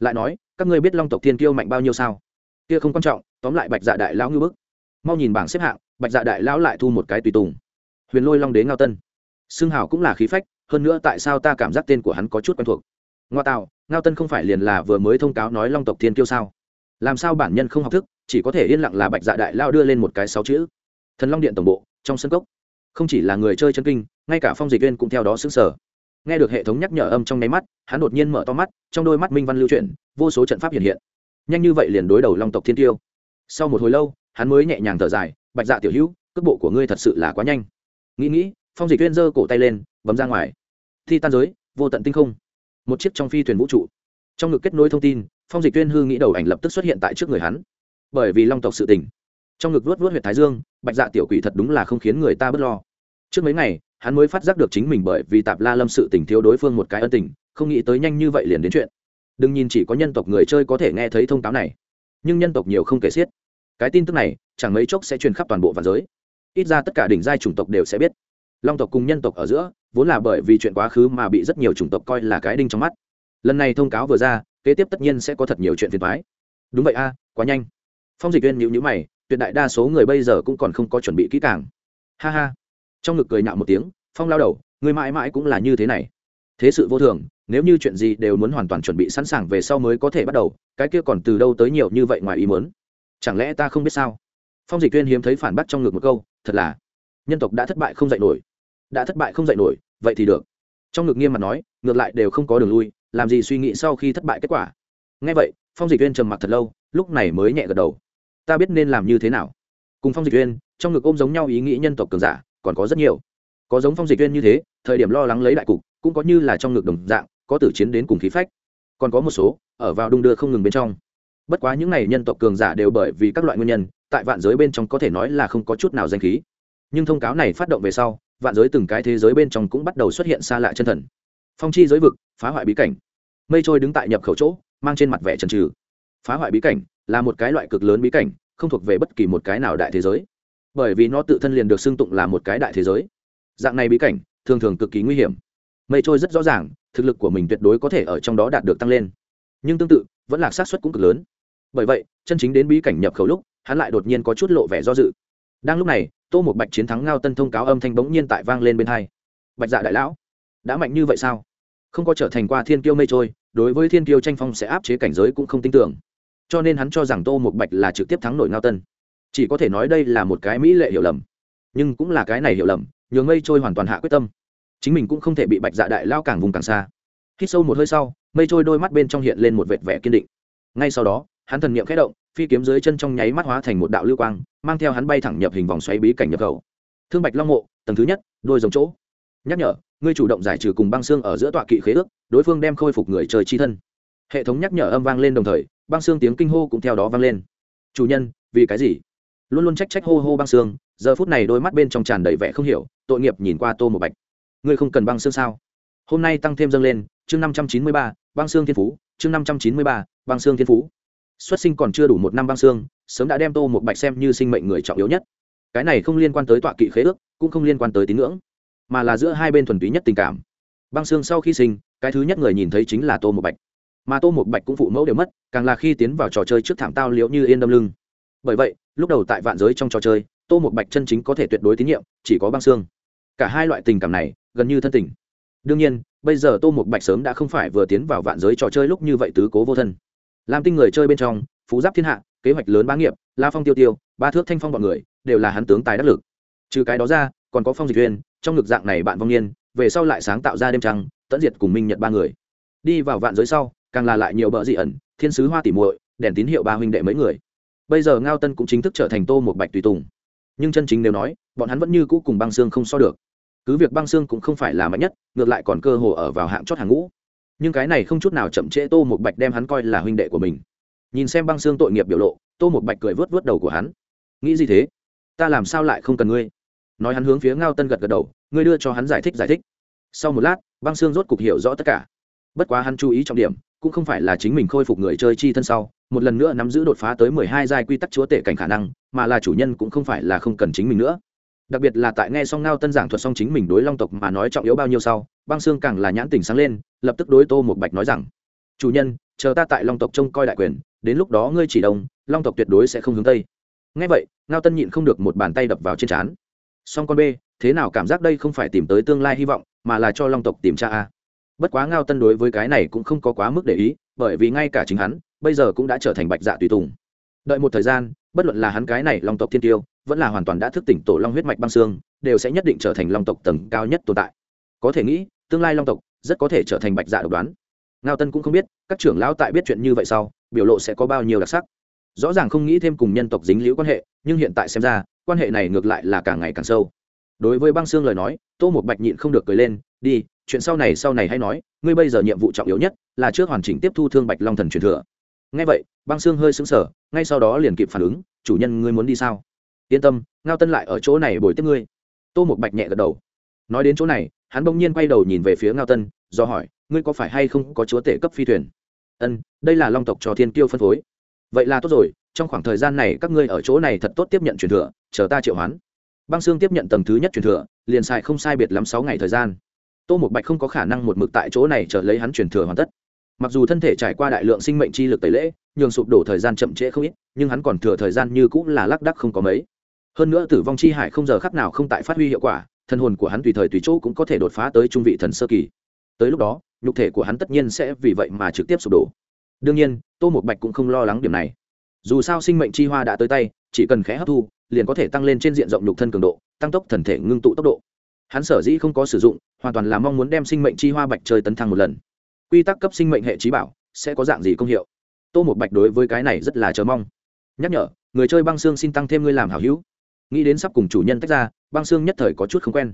Lại nói, các ngươi biết long tộc thiên kiêu mạnh bao nhiêu sao? Kia không quan trọng, tóm lại bạch dạ đại lão ngư bức. Mau nhìn bảng xếp hạng, bạch dạ đại lão lại thu một cái tùy tùng. Huyền lôi long đế ngao tân. Xương hào cũng là khí phách hơn nữa tại sao ta cảm giác tên của hắn có chút quen thuộc? Ngoa tạo, ngao tân không phải liền là vừa mới thông cáo nói long tộc thiên kiêu sao? Làm sao bản nhân không học thức, chỉ có thể yên lặng là bạch dạ đại lao đưa lên một cái sáu chữ. Thần long điện tổng bộ, trong sân cốc. Không chỉ là người chơi chân kinh, ngay cả phong dịch viên cũng theo đó xứng sở nghe được hệ thống nhắc nhở âm trong nháy mắt, hắn đột nhiên mở to mắt, trong đôi mắt minh văn lưu chuyển, vô số trận pháp hiện hiện. Nhanh như vậy liền đối đầu long tộc thiên tiêu sau một hồi lâu, hắn mới nhẹ nhàng thở dài, bạch dạ tiểu hữu, cước bộ của ngươi thật sự là quá nhanh. Nghĩ nghĩ phong dịch Tuyên giơ cổ tay lên, bấm ra ngoài. Thi tan giới, vô tận tinh không. Một chiếc trong phi thuyền vũ trụ. Trong ngực kết nối thông tin, phong dịch tuyên hư nghĩ đầu ảnh lập tức xuất hiện tại trước người hắn. Bởi vì long tộc sự tình. Trong ngực vuốt vuốt huyệt thái dương, bạch dạ tiểu quỷ thật đúng là không khiến người ta b ấ t lo. Trước mấy ngày, hắn mới phát giác được chính mình bởi vì tạp la lâm sự tình thiếu đối phương một cái ân tình, không nghĩ tới nhanh như vậy liền đến chuyện. Đừng nhìn chỉ có nhân tộc người chơi có thể nghe thấy thông cáo này. Nhưng nhân tộc nhiều không kể xiết. Cái tin tức này, chẳng mấy chốc sẽ truyền khắp toàn bộ vạn giới. Ít ra tất cả đỉnh giai chủng tộc đều sẽ biết long tộc cùng nhân tộc ở giữa, vốn là bởi vì chuyện quá khứ mà bị rất nhiều chủng tộc coi là cái đinh trong mắt. Lần này thông cáo vừa ra, kế tiếp tất nhiên sẽ có thật nhiều chuyện phiền thoái đúng vậy a, quá nhanh. Phong dịch viên nhịu nhữ mày, tuyệt đại đa số người bây giờ cũng còn không có chuẩn bị kỹ càng. Ha ha. Trong ngực cười nhạo một tiếng, phong lao đầu, người mãi mãi cũng là như thế này. Thế sự vô thường, nếu như chuyện gì đều muốn hoàn toàn chuẩn bị sẵn sàng về sau mới có thể bắt đầu, cái kia còn từ đâu tới nhiều như vậy ngoài ý muốn? Chẳng lẽ ta không biết sao? Phong dịch tuyên hiếm thấy phản bác trong ngực một câu, thật là, nhân tộc đã thất bại không dạy nổi đã thất bại không dạy nổi, vậy thì được. Trong ngực nghiêm mặt nói, ngược lại đều không có đường lui, làm gì suy nghĩ sau khi thất bại kết quả. Ngay vậy, phong dịch viên trầm mặc thật lâu, lúc này mới nhẹ gật đầu. Ta biết nên làm như thế nào. Cùng phong dịch viên trong ngực ôm giống nhau ý nghĩ nhân tộc cường giả, còn có rất nhiều. Có giống phong dịch viên như thế, thời điểm lo lắng lấy đại cục, cũng có như là trong ngực đồng dạng, có tử chiến đến cùng khí phách. Còn có một số, ở vào đung đưa không ngừng bên trong. Bất quá những n à y nhân tộc cường giả đều bởi vì các loại nguyên nhân, tại vạn giới bên trong có thể nói là không có chút nào danh khí. Nhưng thông cáo này phát động về sau vạn giới từng cái thế giới bên trong cũng bắt đầu xuất hiện xa lạ chân thần. Phong chi giới vực, phá hoại bí cảnh. Mây trôi đứng tại nhập khẩu chỗ, mang trên mặt vẻ trần trừ phá hoại bí cảnh là một cái loại cực lớn bí cảnh, không thuộc về bất kỳ một cái nào đại thế giới. Bởi vì nó tự thân liền được xưng tụng là một cái đại thế giới. Dạng này bí cảnh, thường thường cực kỳ nguy hiểm. Mây trôi rất rõ ràng, thực lực của mình tuyệt đối có thể ở trong đó đạt được tăng lên. Nhưng tương tự, vẫn là xác suất cũng cực lớn. Bởi vậy, chân chính đến bí cảnh nhập khẩu lúc, hắn lại đột nhiên có chút lộ vẻ do dự. Đang lúc này tô một bạch chiến thắng ngao tân thông cáo âm thanh bỗng nhiên tại vang lên bên hai. Bạch dạ đại lão, đã mạnh như vậy sao? Không có trở thành qua thiên kiêu mây trôi, đối với thiên kiêu tranh phong sẽ áp chế cảnh giới cũng không tin tưởng. Cho nên hắn cho rằng tô một bạch là trực tiếp thắng nổi ngao tân. Chỉ có thể nói đây là một cái mỹ lệ hiểu lầm. Nhưng cũng là cái này hiểu lầm, nhường mây trôi hoàn toàn hạ quyết tâm. Chính mình cũng không thể bị bạch dạ đại lao càng vùng càng xa. Hít sâu một hơi sau, mây trôi đôi mắt bên trong hiện lên một vệt vẻ kiên định. Ngay sau đó, hắn thần niệm khẽ động phi kiếm dưới chân trong nháy mắt hóa thành một đạo lưu quang, mang theo hắn bay thẳng nhập hình vòng xoáy bí cảnh nhập khẩu. Thương bạch long mộ, tầng thứ nhất đôi giống chỗ. Nhắc nhở, ngươi chủ động giải trừ cùng băng xương ở giữa tọa kỵ khế ước, đối phương đem khôi phục người trời chi thân. Hệ thống nhắc nhở âm vang lên đồng thời, băng xương tiếng kinh hô cũng theo đó vang lên. Chủ nhân, vì cái gì? Luôn luôn trách trách hô hô băng xương, giờ phút này đôi mắt bên trong tràn đầy vẻ không hiểu, tội nghiệp nhìn qua tô một bạch. Ngươi không cần băng xương sao? Hôm nay tăng thêm dâng lên, chương năm trăm chín mươi ba, băng xương thiên phú, chương năm trăm chín mươi ba, băng xương thiên phú xuất sinh còn chưa đủ một năm băng xương, sớm đã đem tô một bạch xem như sinh mệnh người trọng yếu nhất. Cái này không liên quan tới tọa kỵ khế ước, cũng không liên quan tới tín ngưỡng, mà là giữa hai bên thuần túy nhất tình cảm. Băng xương sau khi sinh, cái thứ nhất người nhìn thấy chính là tô một bạch. Mà tô một bạch cũng phụ mẫu đều mất, càng là khi tiến vào trò chơi trước thảm tao liễu như yên đâm lưng. Bởi vậy, lúc đầu tại vạn giới trong trò chơi, tô một bạch chân chính có thể tuyệt đối tín nhiệm, chỉ có băng xương. Cả hai loại tình cảm này, gần như thân tình. Đương nhiên, bây giờ tô một bạch sớm đã không phải vừa tiến vào vạn giới trò chơi lúc như vậy tứ cố vô thân làm tinh người chơi bên trong, phú giáp thiên hạ, kế hoạch lớn bá nghiệp, la phong tiêu tiêu, ba thước thanh phong b ọ n người, đều là hắn tướng tài đắc lực. Trừ cái đó ra, còn có phong dịch viên trong ngực dạng này bạn vong niên, về sau lại sáng tạo ra đêm trăng, tẫn diệt cùng minh nhật ba người. Đi vào vạn giới sau, càng là lại nhiều bợ dị ẩn, thiên sứ hoa tỉ muội, đèn tín hiệu ba huynh đệ mấy người. Bây giờ ngao tân cũng chính thức trở thành tô một bạch tùy tùng. Nhưng chân chính nếu nói, bọn hắn vẫn như cũ cùng băng xương không so được. Cứ việc băng xương cũng không phải là mạnh nhất, ngược lại còn cơ hồ ở vào hạng chót hàng ngũ nhưng cái này không chút nào chậm trễ tô một bạch đem hắn coi là huynh đệ của mình. Nhìn xem băng xương tội nghiệp biểu lộ, tô một bạch cười vớt vớt đầu của hắn. Nghĩ gì thế? Ta làm sao lại không cần ngươi? Nói hắn hướng phía ngao tân gật gật đầu, ngươi đưa cho hắn giải thích giải thích. Sau một lát, băng xương rốt cục hiểu rõ tất cả. Bất quá hắn chú ý trọng điểm, cũng không phải là chính mình khôi phục người chơi chi thân sau, một lần nữa nắm giữ đột phá tới mười hai giai quy tắc chúa tể cảnh khả năng, mà là chủ nhân cũng không phải là không cần chính mình nữa. Đặc biệt là tại nghe xong ngao tân giảng thuật xong chính mình đối long tộc mà nói trọng yếu bao nhiêu sau, băng xương càng là nhãn tình sáng lên lập tức đối tô một bạch nói rằng, chủ nhân, chờ ta tại long tộc trông coi đại quyền, đến lúc đó ngươi chỉ đông, long tộc tuyệt đối sẽ không hướng tây. Ngay vậy, ngao tân nhịn không được một bàn tay đập vào trên trán. Song con b thế nào cảm giác đây không phải tìm tới tương lai hy vọng, mà là cho long tộc tìm cha a? Bất quá ngao tân đối với cái này cũng không có quá mức để ý, bởi vì ngay cả chính hắn, bây giờ cũng đã trở thành bạch dạ tùy tùng. Đợi một thời gian, bất luận là hắn cái này long tộc thiên tiêu, vẫn là hoàn toàn đã thức tỉnh tổ long huyết mạch băng xương, đều sẽ nhất định trở thành long tộc tầng cao nhất tồn tại. Có thể nghĩ, tương lai long tộc rất có thể trở thành bạch dạ độc đoán. Ngao tân cũng không biết, các trưởng lão tại biết chuyện như vậy sau, biểu lộ sẽ có bao nhiêu đặc sắc. Rõ ràng không nghĩ thêm cùng nhân tộc dính liễu quan hệ, nhưng hiện tại xem ra, quan hệ này ngược lại là càng ngày càng sâu. Đối với băng xương lời nói, tô một bạch nhịn không được cười lên, đi, chuyện sau này sau này hay nói, ngươi bây giờ nhiệm vụ trọng yếu nhất là trước hoàn chỉnh tiếp thu thương bạch long thần truyền thừa. Ngay vậy, băng xương hơi sững sờ, ngay sau đó liền kịp phản ứng, chủ nhân ngươi muốn đi sao? Yên tâm, ngao tân lại ở chỗ này bồi tiếp ngươi. Tô một bạch nhẹ gật đầu. Nói đến chỗ này hắn bỗng nhiên quay đầu nhìn về phía ngao tân, do hỏi, ngươi có phải hay không có chúa tể cấp phi thuyền? Ân, đây là long tộc cho thiên kiêu phân phối. Vậy là tốt rồi, trong khoảng thời gian này các ngươi ở chỗ này thật tốt tiếp nhận truyền thừa, chờ ta triệu hoán. Băng xương tiếp nhận tầng thứ nhất truyền thừa, liền xài không sai biệt lắm sáu ngày thời gian. Tô một bạch không có khả năng một mực tại chỗ này chờ lấy hắn truyền thừa hoàn tất. Mặc dù thân thể trải qua đại lượng sinh mệnh chi lực tẩy lễ, nhường sụp đổ thời gian chậm trễ không ít, nhưng hắn còn thừa thời gian như cũng là lác đắc không có mấy. Hơn nữa tử vong chi hải không giờ khắc nào không tại phát huy hiệu quả thân hồn của hắn tùy thời tùy chỗ cũng có thể đột phá tới trung vị thần sơ kỳ. Tới lúc đó, nhục thể của hắn tất nhiên sẽ vì vậy mà trực tiếp sụp đổ. Đương nhiên, tô một bạch cũng không lo lắng điểm này. Dù sao sinh mệnh chi hoa đã tới tay, chỉ cần khẽ hấp thu, liền có thể tăng lên trên diện rộng nhục thân cường độ, tăng tốc thần thể ngưng tụ tốc độ. Hắn sở dĩ không có sử dụng, hoàn toàn là mong muốn đem sinh mệnh chi hoa bạch chơi tấn thăng một lần. Quy tắc cấp sinh mệnh hệ trí bảo sẽ có dạng gì công hiệu? Tô một bạch đối với cái này rất là chờ mong. Nhắc nhở, người chơi băng xương xin tăng thêm ngươi làm hảo hữu nghĩ đến sắp cùng chủ nhân tách ra, băng xương nhất thời có chút không quen.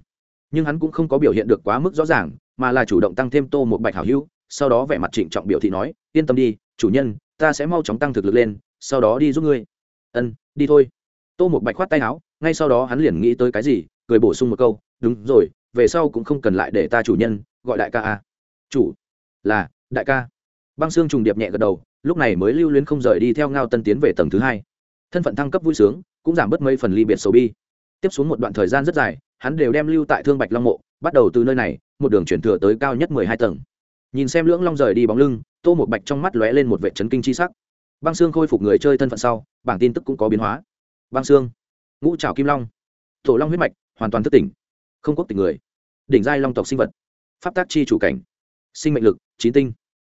Nhưng hắn cũng không có biểu hiện được quá mức rõ ràng, mà là chủ động tăng thêm tô một bạch hảo hữu, sau đó vẻ mặt trịnh trọng biểu thị nói, yên tâm đi, chủ nhân, ta sẽ mau chóng tăng thực lực lên, sau đó đi giúp ngươi. Ân, đi thôi. Tô một bạch khoát tay áo, ngay sau đó hắn liền nghĩ tới cái gì, cười bổ sung một câu, đúng rồi, về sau cũng không cần lại để ta chủ nhân gọi đại ca à? chủ, là, đại ca. Băng xương trùng điệp nhẹ gật đầu, lúc này mới lưu luyến không rời đi theo ngao tân tiến về tầng thứ hai. Thân phận thăng cấp vui sướng cũng giảm bớt mấy phần ly biệt sầu bi. Tiếp xuống một đoạn thời gian rất dài, hắn đều đem lưu tại thương bạch long mộ, bắt đầu từ nơi này, một đường chuyển thừa tới cao nhất mười hai tầng. Nhìn xem lưỡng long rời đi bóng lưng, tô một bạch trong mắt lóe lên một vệ trấn kinh c h i sắc. Băng xương khôi phục người chơi thân phận sau, bảng tin tức cũng có biến hóa. Băng xương ngũ trào kim long tổ long huyết mạch, hoàn toàn thức tỉnh. Không quốc tỉnh người. Đỉnh giai long tộc sinh vật. Pháp tác chi chủ cảnh. Sinh mệnh lực, chín tinh.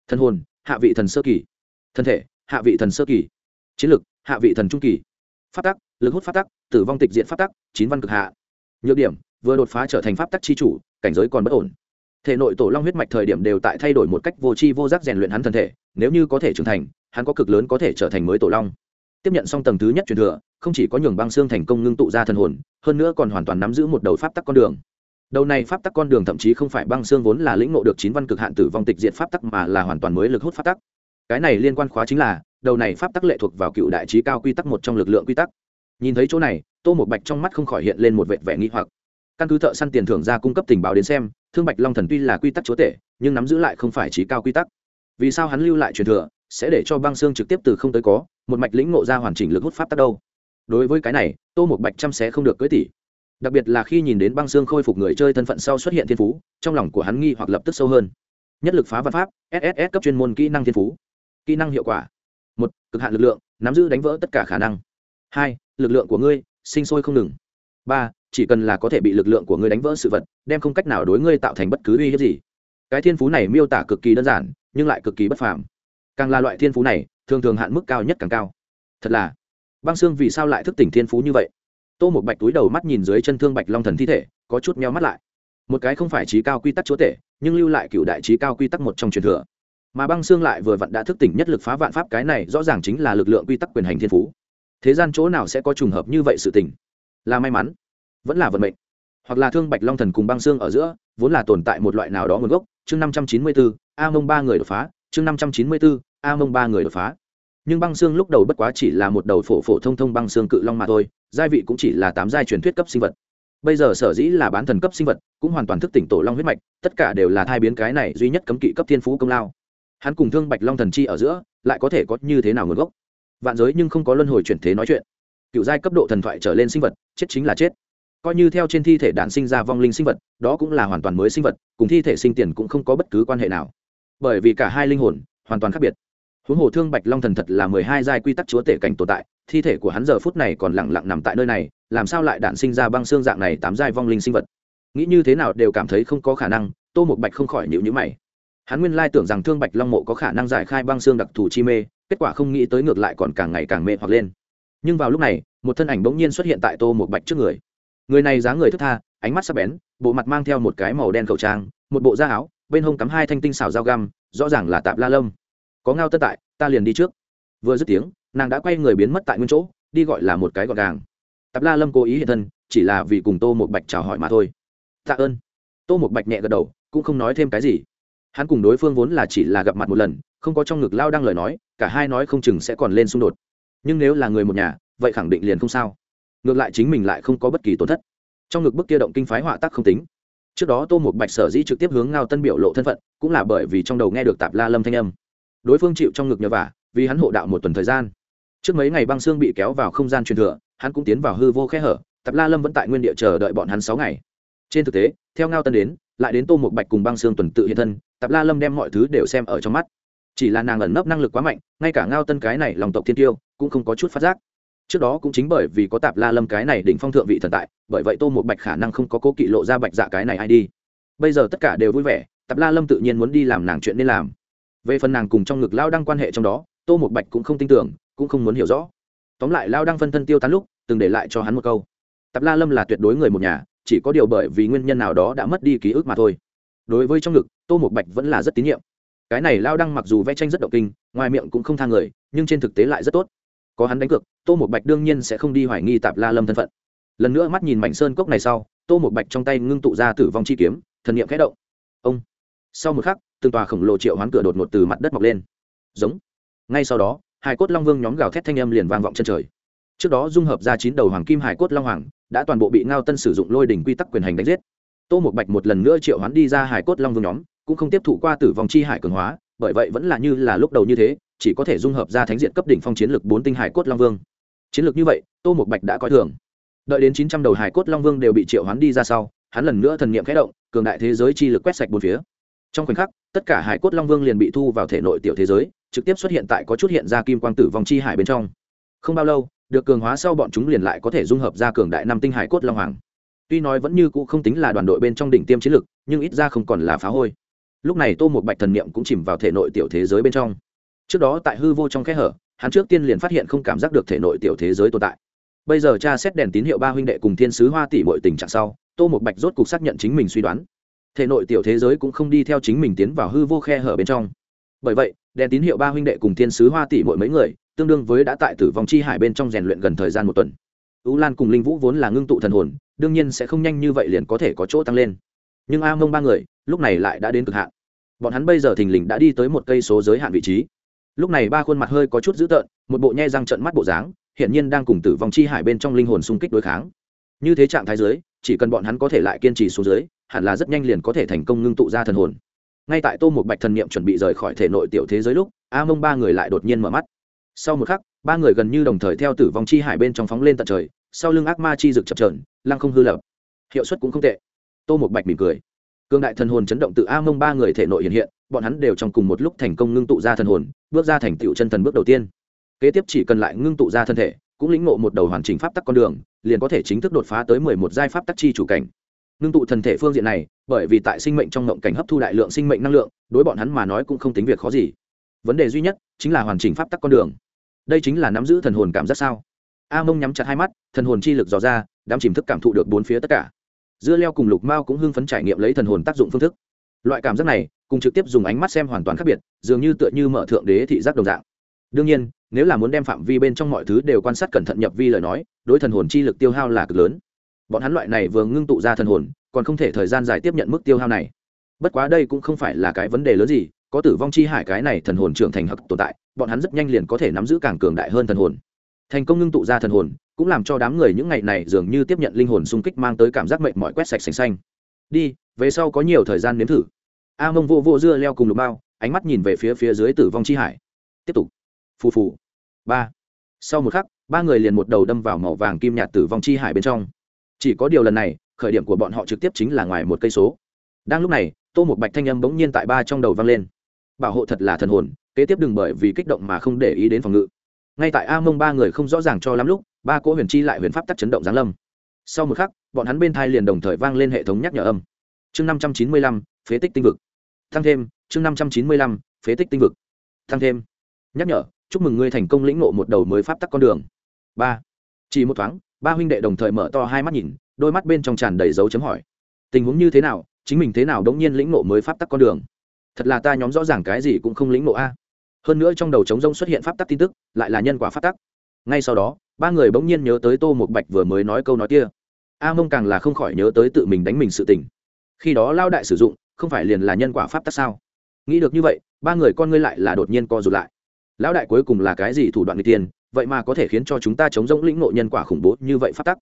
Thân hồn, hạ vị thần sơ kỳ. Thân thể, hạ vị thần sơ kỳ. Chiến lực, hạ vị thần trung kỳ. Pháp tắc lực hút pháp tắc, tử vong tịch diện pháp tắc, chín văn cực hạ. Nhược điểm, vừa đột phá trở thành pháp tắc chi chủ, cảnh giới còn bất ổn. Thể nội tổ long huyết mạch thời điểm đều tại thay đổi một cách vô tri vô giác rèn luyện hắn thân thể, nếu như có thể trưởng thành, hắn có cực lớn có thể trở thành mới tổ long. Tiếp nhận xong tầng thứ nhất truyền thừa, không chỉ có nhường băng xương thành công ngưng tụ ra thần hồn, hơn nữa còn hoàn toàn nắm giữ một đầu pháp tắc con đường. Đầu này pháp tắc con đường thậm chí không phải băng xương vốn là lĩnh ngộ được chín văn cực hạn tử vong tịch diện pháp tắc mà là hoàn toàn mới lực hút pháp tắc. Cái này liên quan khóa chính là, đầu này pháp tắc lệ thuộc vào cựu đại trí cao quy tắc một trong lực lượng quy tắc nhìn thấy chỗ này, tô một bạch trong mắt không khỏi hiện lên một vệt vẻ nghi hoặc. Căn cứ thợ săn tiền thưởng ra cung cấp tình báo đến xem, thương bạch long thần tuy là quy tắc chúa tể, nhưng nắm giữ lại không phải trí cao quy tắc. Vì sao hắn lưu lại truyền thừa, sẽ để cho băng xương trực tiếp từ không tới có, một mạch lĩnh ngộ ra hoàn chỉnh lực hút pháp tắc đâu? Đối với cái này, tô một bạch chăm sẽ không được cưới tỷ đặc biệt là khi nhìn đến băng xương khôi phục người chơi thân phận sau xuất hiện thiên phú, trong lòng của hắn nghi hoặc lập tức sâu hơn. Nhất lực phá văn pháp sss cấp chuyên môn kỹ năng thiên phú. Kỹ năng hiệu quả. Một, cực hạn lực lượng, nắm giữ đánh vỡ tất cả khả năng. Hai lực lượng của ngươi, sinh sôi không ngừng. Ba, chỉ cần là có thể bị lực lượng của ngươi đánh vỡ sự vật, đem không cách nào đối ngươi tạo thành bất cứ uy hiếp gì. Cái thiên phú này miêu tả cực kỳ đơn giản, nhưng lại cực kỳ bất phàm. Càng là loại thiên phú này, thường thường hạn mức cao nhất càng cao. Thật là, băng xương vì sao lại thức tỉnh thiên phú như vậy? Tô một bạch túi đầu mắt nhìn dưới chân thương bạch long thần thi thể, có chút meo mắt lại. Một cái không phải trí cao quy tắc chúa tể, nhưng lưu lại cựu đại trí cao quy tắc một trong truyền thừa. Mà băng xương lại vừa vặn đã thức tỉnh nhất lực phá vạn pháp, cái này rõ ràng chính là lực lượng quy tắc quyền hành thiên phú thế gian chỗ nào sẽ có trùng hợp như vậy sự tình? Là may mắn, vẫn là vận mệnh. Hoặc là thương bạch long thần cùng băng xương ở giữa, vốn là tồn tại một loại nào đó nguồn gốc. Chương năm trăm chín mươi bốn a mông ba người đột phá. Chương năm trăm chín mươi bốn a mông ba người đột phá. Nhưng băng xương lúc đầu bất quá chỉ là một đầu phổ phổ thông thông băng xương cự long mà thôi, giai vị cũng chỉ là tám giai truyền thuyết cấp sinh vật. Bây giờ sở dĩ là bán thần cấp sinh vật, cũng hoàn toàn thức tỉnh tổ long huyết mạch, tất cả đều là thai biến cái này duy nhất cấm kỵ cấp thiên phú công lao. Hắn cùng thương bạch long thần chi ở giữa, lại có thể có như thế nào nguồn gốc? Vạn giới nhưng không có luân hồi chuyển thế nói chuyện. Cựu giai cấp độ thần thoại trở lên sinh vật, chết chính là chết. Coi như theo trên thi thể đạn sinh ra vong linh sinh vật, đó cũng là hoàn toàn mới sinh vật, cùng thi thể sinh tiền cũng không có bất cứ quan hệ nào. Bởi vì cả hai linh hồn, hoàn toàn khác biệt. Huống hồ thương bạch long thần thật là mười hai giai quy tắc chúa tể cảnh tồn tại, thi thể của hắn giờ phút này còn lẳng lặng nằm tại nơi này, làm sao lại đạn sinh ra băng xương dạng này tám giai vong linh sinh vật? Nghĩ như thế nào đều cảm thấy không có khả năng, tô một bạch không khỏi nhịu nhữ mày. Hắn nguyên lai tưởng rằng thương bạch long mộ có khả năng giải khai băng xương đặc thù chi mê kết quả không nghĩ tới ngược lại còn càng ngày càng mê hoặc lên. Nhưng vào lúc này, một thân ảnh bỗng nhiên xuất hiện tại tô một bạch trước người. Người này dáng người thức tha, ánh mắt sắc bén, bộ mặt mang theo một cái màu đen khẩu trang, một bộ da áo, bên hông cắm hai thanh tinh xảo dao găm, rõ ràng là tạp la lâm có ngao tất tại, ta liền đi trước. Vừa dứt tiếng, nàng đã quay người biến mất tại nguyên chỗ, đi gọi là một cái gọn gàng. Tạp la lâm cố ý hiện thân, chỉ là vì cùng tô một bạch chào hỏi mà thôi. Tạ ơn. Tô một bạch nhẹ gật đầu, cũng không nói thêm cái gì. Hắn cùng đối phương vốn là chỉ là gặp mặt một lần không có trong ngực lao đang lời nói, cả hai nói không chừng sẽ còn lên xung đột. Nhưng nếu là người một nhà, vậy khẳng định liền không sao. Ngược lại chính mình lại không có bất kỳ tổn thất. Trong ngực bức kia động kinh phái họa tác không tính. Trước đó tô một bạch sở dĩ trực tiếp hướng ngao tân biểu lộ thân phận, cũng là bởi vì trong đầu nghe được tạp la lâm thanh âm. Đối phương chịu trong ngực nhờ vả, vì hắn hộ đạo một tuần thời gian. Trước mấy ngày băng xương bị kéo vào không gian truyền thừa, hắn cũng tiến vào hư vô khe hở, tạp la lâm vẫn tại nguyên địa chờ đợi bọn hắn sáu ngày. Trên thực tế, theo ngao tân đến, lại đến tô một bạch cùng băng xương tuần tự hiện thân, tạp la lâm đem mọi thứ đều xem ở trong mắt chỉ là nàng ẩn nấp năng lực quá mạnh, ngay cả ngao tân cái này lòng tộc thiên tiêu, cũng không có chút phát giác. Trước đó cũng chính bởi vì có tạp la lâm cái này đỉnh phong thượng vị thần tại, bởi vậy tô một bạch khả năng không có cố kỵ lộ ra bạch dạ cái này ai đi bây giờ tất cả đều vui vẻ, tạp la lâm tự nhiên muốn đi làm nàng chuyện nên làm. Về phần nàng cùng trong ngực lao đăng quan hệ trong đó, tô một bạch cũng không tin tưởng, cũng không muốn hiểu rõ. Tóm lại lao đăng phân thân tiêu tán lúc, từng để lại cho hắn một câu. Tạp la lâm là tuyệt đối người một nhà, chỉ có điều bởi vì nguyên nhân nào đó đã mất đi ký ức mà thôi. Đối với trong ngực, tô một bạch vẫn là rất tín nhiệm cái này lao đăng mặc dù vẽ tranh rất động kinh, ngoài miệng cũng không thang người, nhưng trên thực tế lại rất tốt. Có hắn đánh cược, tô một bạch đương nhiên sẽ không đi hoài nghi tạp la lâm thân phận. Lần nữa mắt nhìn mảnh sơn cốc này sau, tô một bạch trong tay ngưng tụ ra tử vong chi kiếm, thần niệm khẽ động. Ông! Sau một khắc, từng tòa khổng lồ triệu hoán cửa đột ngột từ mặt đất mọc lên. Giống! Ngay sau đó, hải cốt long vương nhóm gào thét thanh âm liền vang vọng chân trời. Trước đó dung hợp ra chín đầu hoàng kim hải cốt long hoàng, đã toàn bộ bị ngao tân sử dụng lôi đỉnh quy tắc quyền hành đánh giết. Tô một bạch một lần nữa triệu hoán đi ra hải cốt long vương nhóm cũng không tiếp thụ qua tử vong chi hải cường hóa, bởi vậy vẫn là như là lúc đầu như thế, chỉ có thể dung hợp ra thánh diện cấp đỉnh phong chiến lược bốn tinh hải cốt long vương. Chiến lược như vậy, tô một bạch đã coi thường. Đợi đến chín trăm đầu hải cốt long vương đều bị triệu hoán đi ra sau, hắn lần nữa thần niệm khẽ động, cường đại thế giới chi lực quét sạch bốn phía. Trong khoảnh khắc, tất cả hải cốt long vương liền bị thu vào thể nội tiểu thế giới, trực tiếp xuất hiện tại có chút hiện ra kim quang tử vong chi hải bên trong. Không bao lâu, được cường hóa sau bọn chúng liền lại có thể dung hợp ra cường đại năm tinh hải cốt long hoàng. Tuy nói vẫn như cũ không tính là đoàn đội bên trong đỉnh tiêm chiến lực nhưng ít ra không còn là phá hôi lúc này tô một bạch thần niệm cũng chìm vào thể nội tiểu thế giới bên trong. Trước đó tại hư vô trong kẽ hở, hắn trước tiên liền phát hiện không cảm giác được thể nội tiểu thế giới tồn tại. Bây giờ cha xét đèn tín hiệu ba huynh đệ cùng thiên sứ hoa tỷ bội tình trạng sau, tô một bạch rốt cục xác nhận chính mình suy đoán. Thể nội tiểu thế giới cũng không đi theo chính mình tiến vào hư vô khe hở bên trong. Bởi vậy, đèn tín hiệu ba huynh đệ cùng thiên sứ hoa tỷ bội mấy người, tương đương với đã tại tử vong chi hải bên trong rèn luyện gần thời gian một tuần. Ú lan cùng linh vũ vốn là ngưng tụ thần hồn, đương nhiên sẽ không nhanh như vậy liền có thể có chỗ tăng lên nhưng a mông ba người, lúc này lại đã đến cực hạn. Bọn hắn bây giờ thình lình đã đi tới một cây số giới hạn vị trí. Lúc này ba khuôn mặt hơi có chút dữ tợn, một bộ nhe răng trận mắt bộ dáng hiện nhiên đang cùng tử vong chi hải bên trong linh hồn xung kích đối kháng. Như thế trạng thái giới chỉ cần bọn hắn có thể lại kiên trì xuống dưới, hẳn là rất nhanh liền có thể thành công ngưng tụ ra thần hồn. Ngay tại tô một bạch thần niệm chuẩn bị rời khỏi thể nội tiểu thế giới lúc, a mông ba người lại đột nhiên mở mắt. Sau một khắc, ba người gần như đồng thời theo tử vong chi hải bên trong phóng lên tận trời, sau lưng ác ma chi rực chập trờn lăng không hư lập. Hiệu suất cũng không tệ tô một bạch mỉm cười. Cương đại thần hồn chấn động từ a mông ba người thể nội hiện hiện, bọn hắn đều trong cùng một lúc thành công ngưng tụ ra thần hồn, bước ra thành tựu chân thần bước đầu tiên. Kế tiếp chỉ cần lại ngưng tụ ra thân thể, cũng lĩnh ngộ một đầu hoàn chỉnh pháp tắc con đường, liền có thể chính thức đột phá tới mười một giai pháp tắc chi chủ cảnh. Ngưng tụ thần thể phương diện này, bởi vì tại sinh mệnh trong ngộng cảnh hấp thu đại lượng sinh mệnh năng lượng, đối bọn hắn mà nói cũng không tính việc khó gì. Vấn đề duy nhất chính là hoàn chỉnh pháp tắc con đường. Đây chính là nắm giữ thần hồn cảm giác sao? A mông nhắm chặt hai mắt, thần hồn chi lực dò ra, đám chìm thức cảm thụ được bốn phía tất cả dưa leo cùng lục mao cũng hưng phấn trải nghiệm lấy thần hồn tác dụng phương thức. Loại cảm giác này, cùng trực tiếp dùng ánh mắt xem hoàn toàn khác biệt, dường như tựa như mở thượng đế thị giác đồng dạng. Đương nhiên, nếu là muốn đem phạm vi bên trong mọi thứ đều quan sát cẩn thận nhập vi lời nói, đối thần hồn chi lực tiêu hao là cực lớn. Bọn hắn loại này vừa ngưng tụ ra thần hồn, còn không thể thời gian dài tiếp nhận mức tiêu hao này. Bất quá đây cũng không phải là cái vấn đề lớn gì, có tử vong chi hải cái này thần hồn trưởng thành hặc tồn tại, bọn hắn rất nhanh liền có thể nắm giữ càng cường đại hơn thần hồn. Thành công ngưng tụ ra thần hồn cũng làm cho đám người những ngày này dường như tiếp nhận linh hồn xung kích mang tới cảm giác mệt mỏi quét sạch xanh xanh. Đi, về sau có nhiều thời gian nếm thử. A mông vô vô dưa leo cùng lục bao, ánh mắt nhìn về phía phía dưới tử vong chi hải. Tiếp tục. Phù phù. Ba. Sau một khắc, ba người liền một đầu đâm vào màu vàng kim nhạt tử vong chi hải bên trong. Chỉ có điều lần này, khởi điểm của bọn họ trực tiếp chính là ngoài một cây số. Đang lúc này, tô một bạch thanh âm bỗng nhiên tại ba trong đầu vang lên. Bảo hộ thật là thần hồn, kế tiếp đừng bởi vì kích động mà không để ý đến phòng ngự. Ngay tại a mông ba người không rõ ràng cho lắm lúc ba cỗ huyền chi lại huyền pháp tắc chấn động giáng lâm. Sau một khắc, bọn hắn bên thai liền đồng thời vang lên hệ thống nhắc nhở âm. Chương năm trăm chín mươi lăm, phế tích tinh vực. Tăng thêm, chương năm trăm chín mươi lăm, phế tích tinh vực. Tăng thêm. Nhắc nhở, chúc mừng ngươi thành công lĩnh ngộ một đầu mới pháp tắc con đường. Ba. Chỉ một thoáng, ba huynh đệ đồng thời mở to hai mắt nhìn, đôi mắt bên trong tràn đầy dấu chấm hỏi. Tình huống như thế nào, chính mình thế nào đống nhiên lĩnh ngộ mới pháp tắc con đường? Thật là ta nhóm rõ ràng cái gì cũng không lĩnh ngộ a. Hơn nữa trong đầu trống rông xuất hiện pháp tắc tin tức, lại là nhân quả pháp tắc. Ngay sau đó ba người bỗng nhiên nhớ tới tô một bạch vừa mới nói câu nói kia. A mông càng là không khỏi nhớ tới tự mình đánh mình sự tình. Khi đó lao đại sử dụng, không phải liền là nhân quả pháp tắc sao? Nghĩ được như vậy, ba người con ngươi lại là đột nhiên co rụt lại. Lão đại cuối cùng là cái gì thủ đoạn người tiên vậy mà có thể khiến cho chúng ta chống rỗng lĩnh ngộ nhân quả khủng bố như vậy pháp tắc?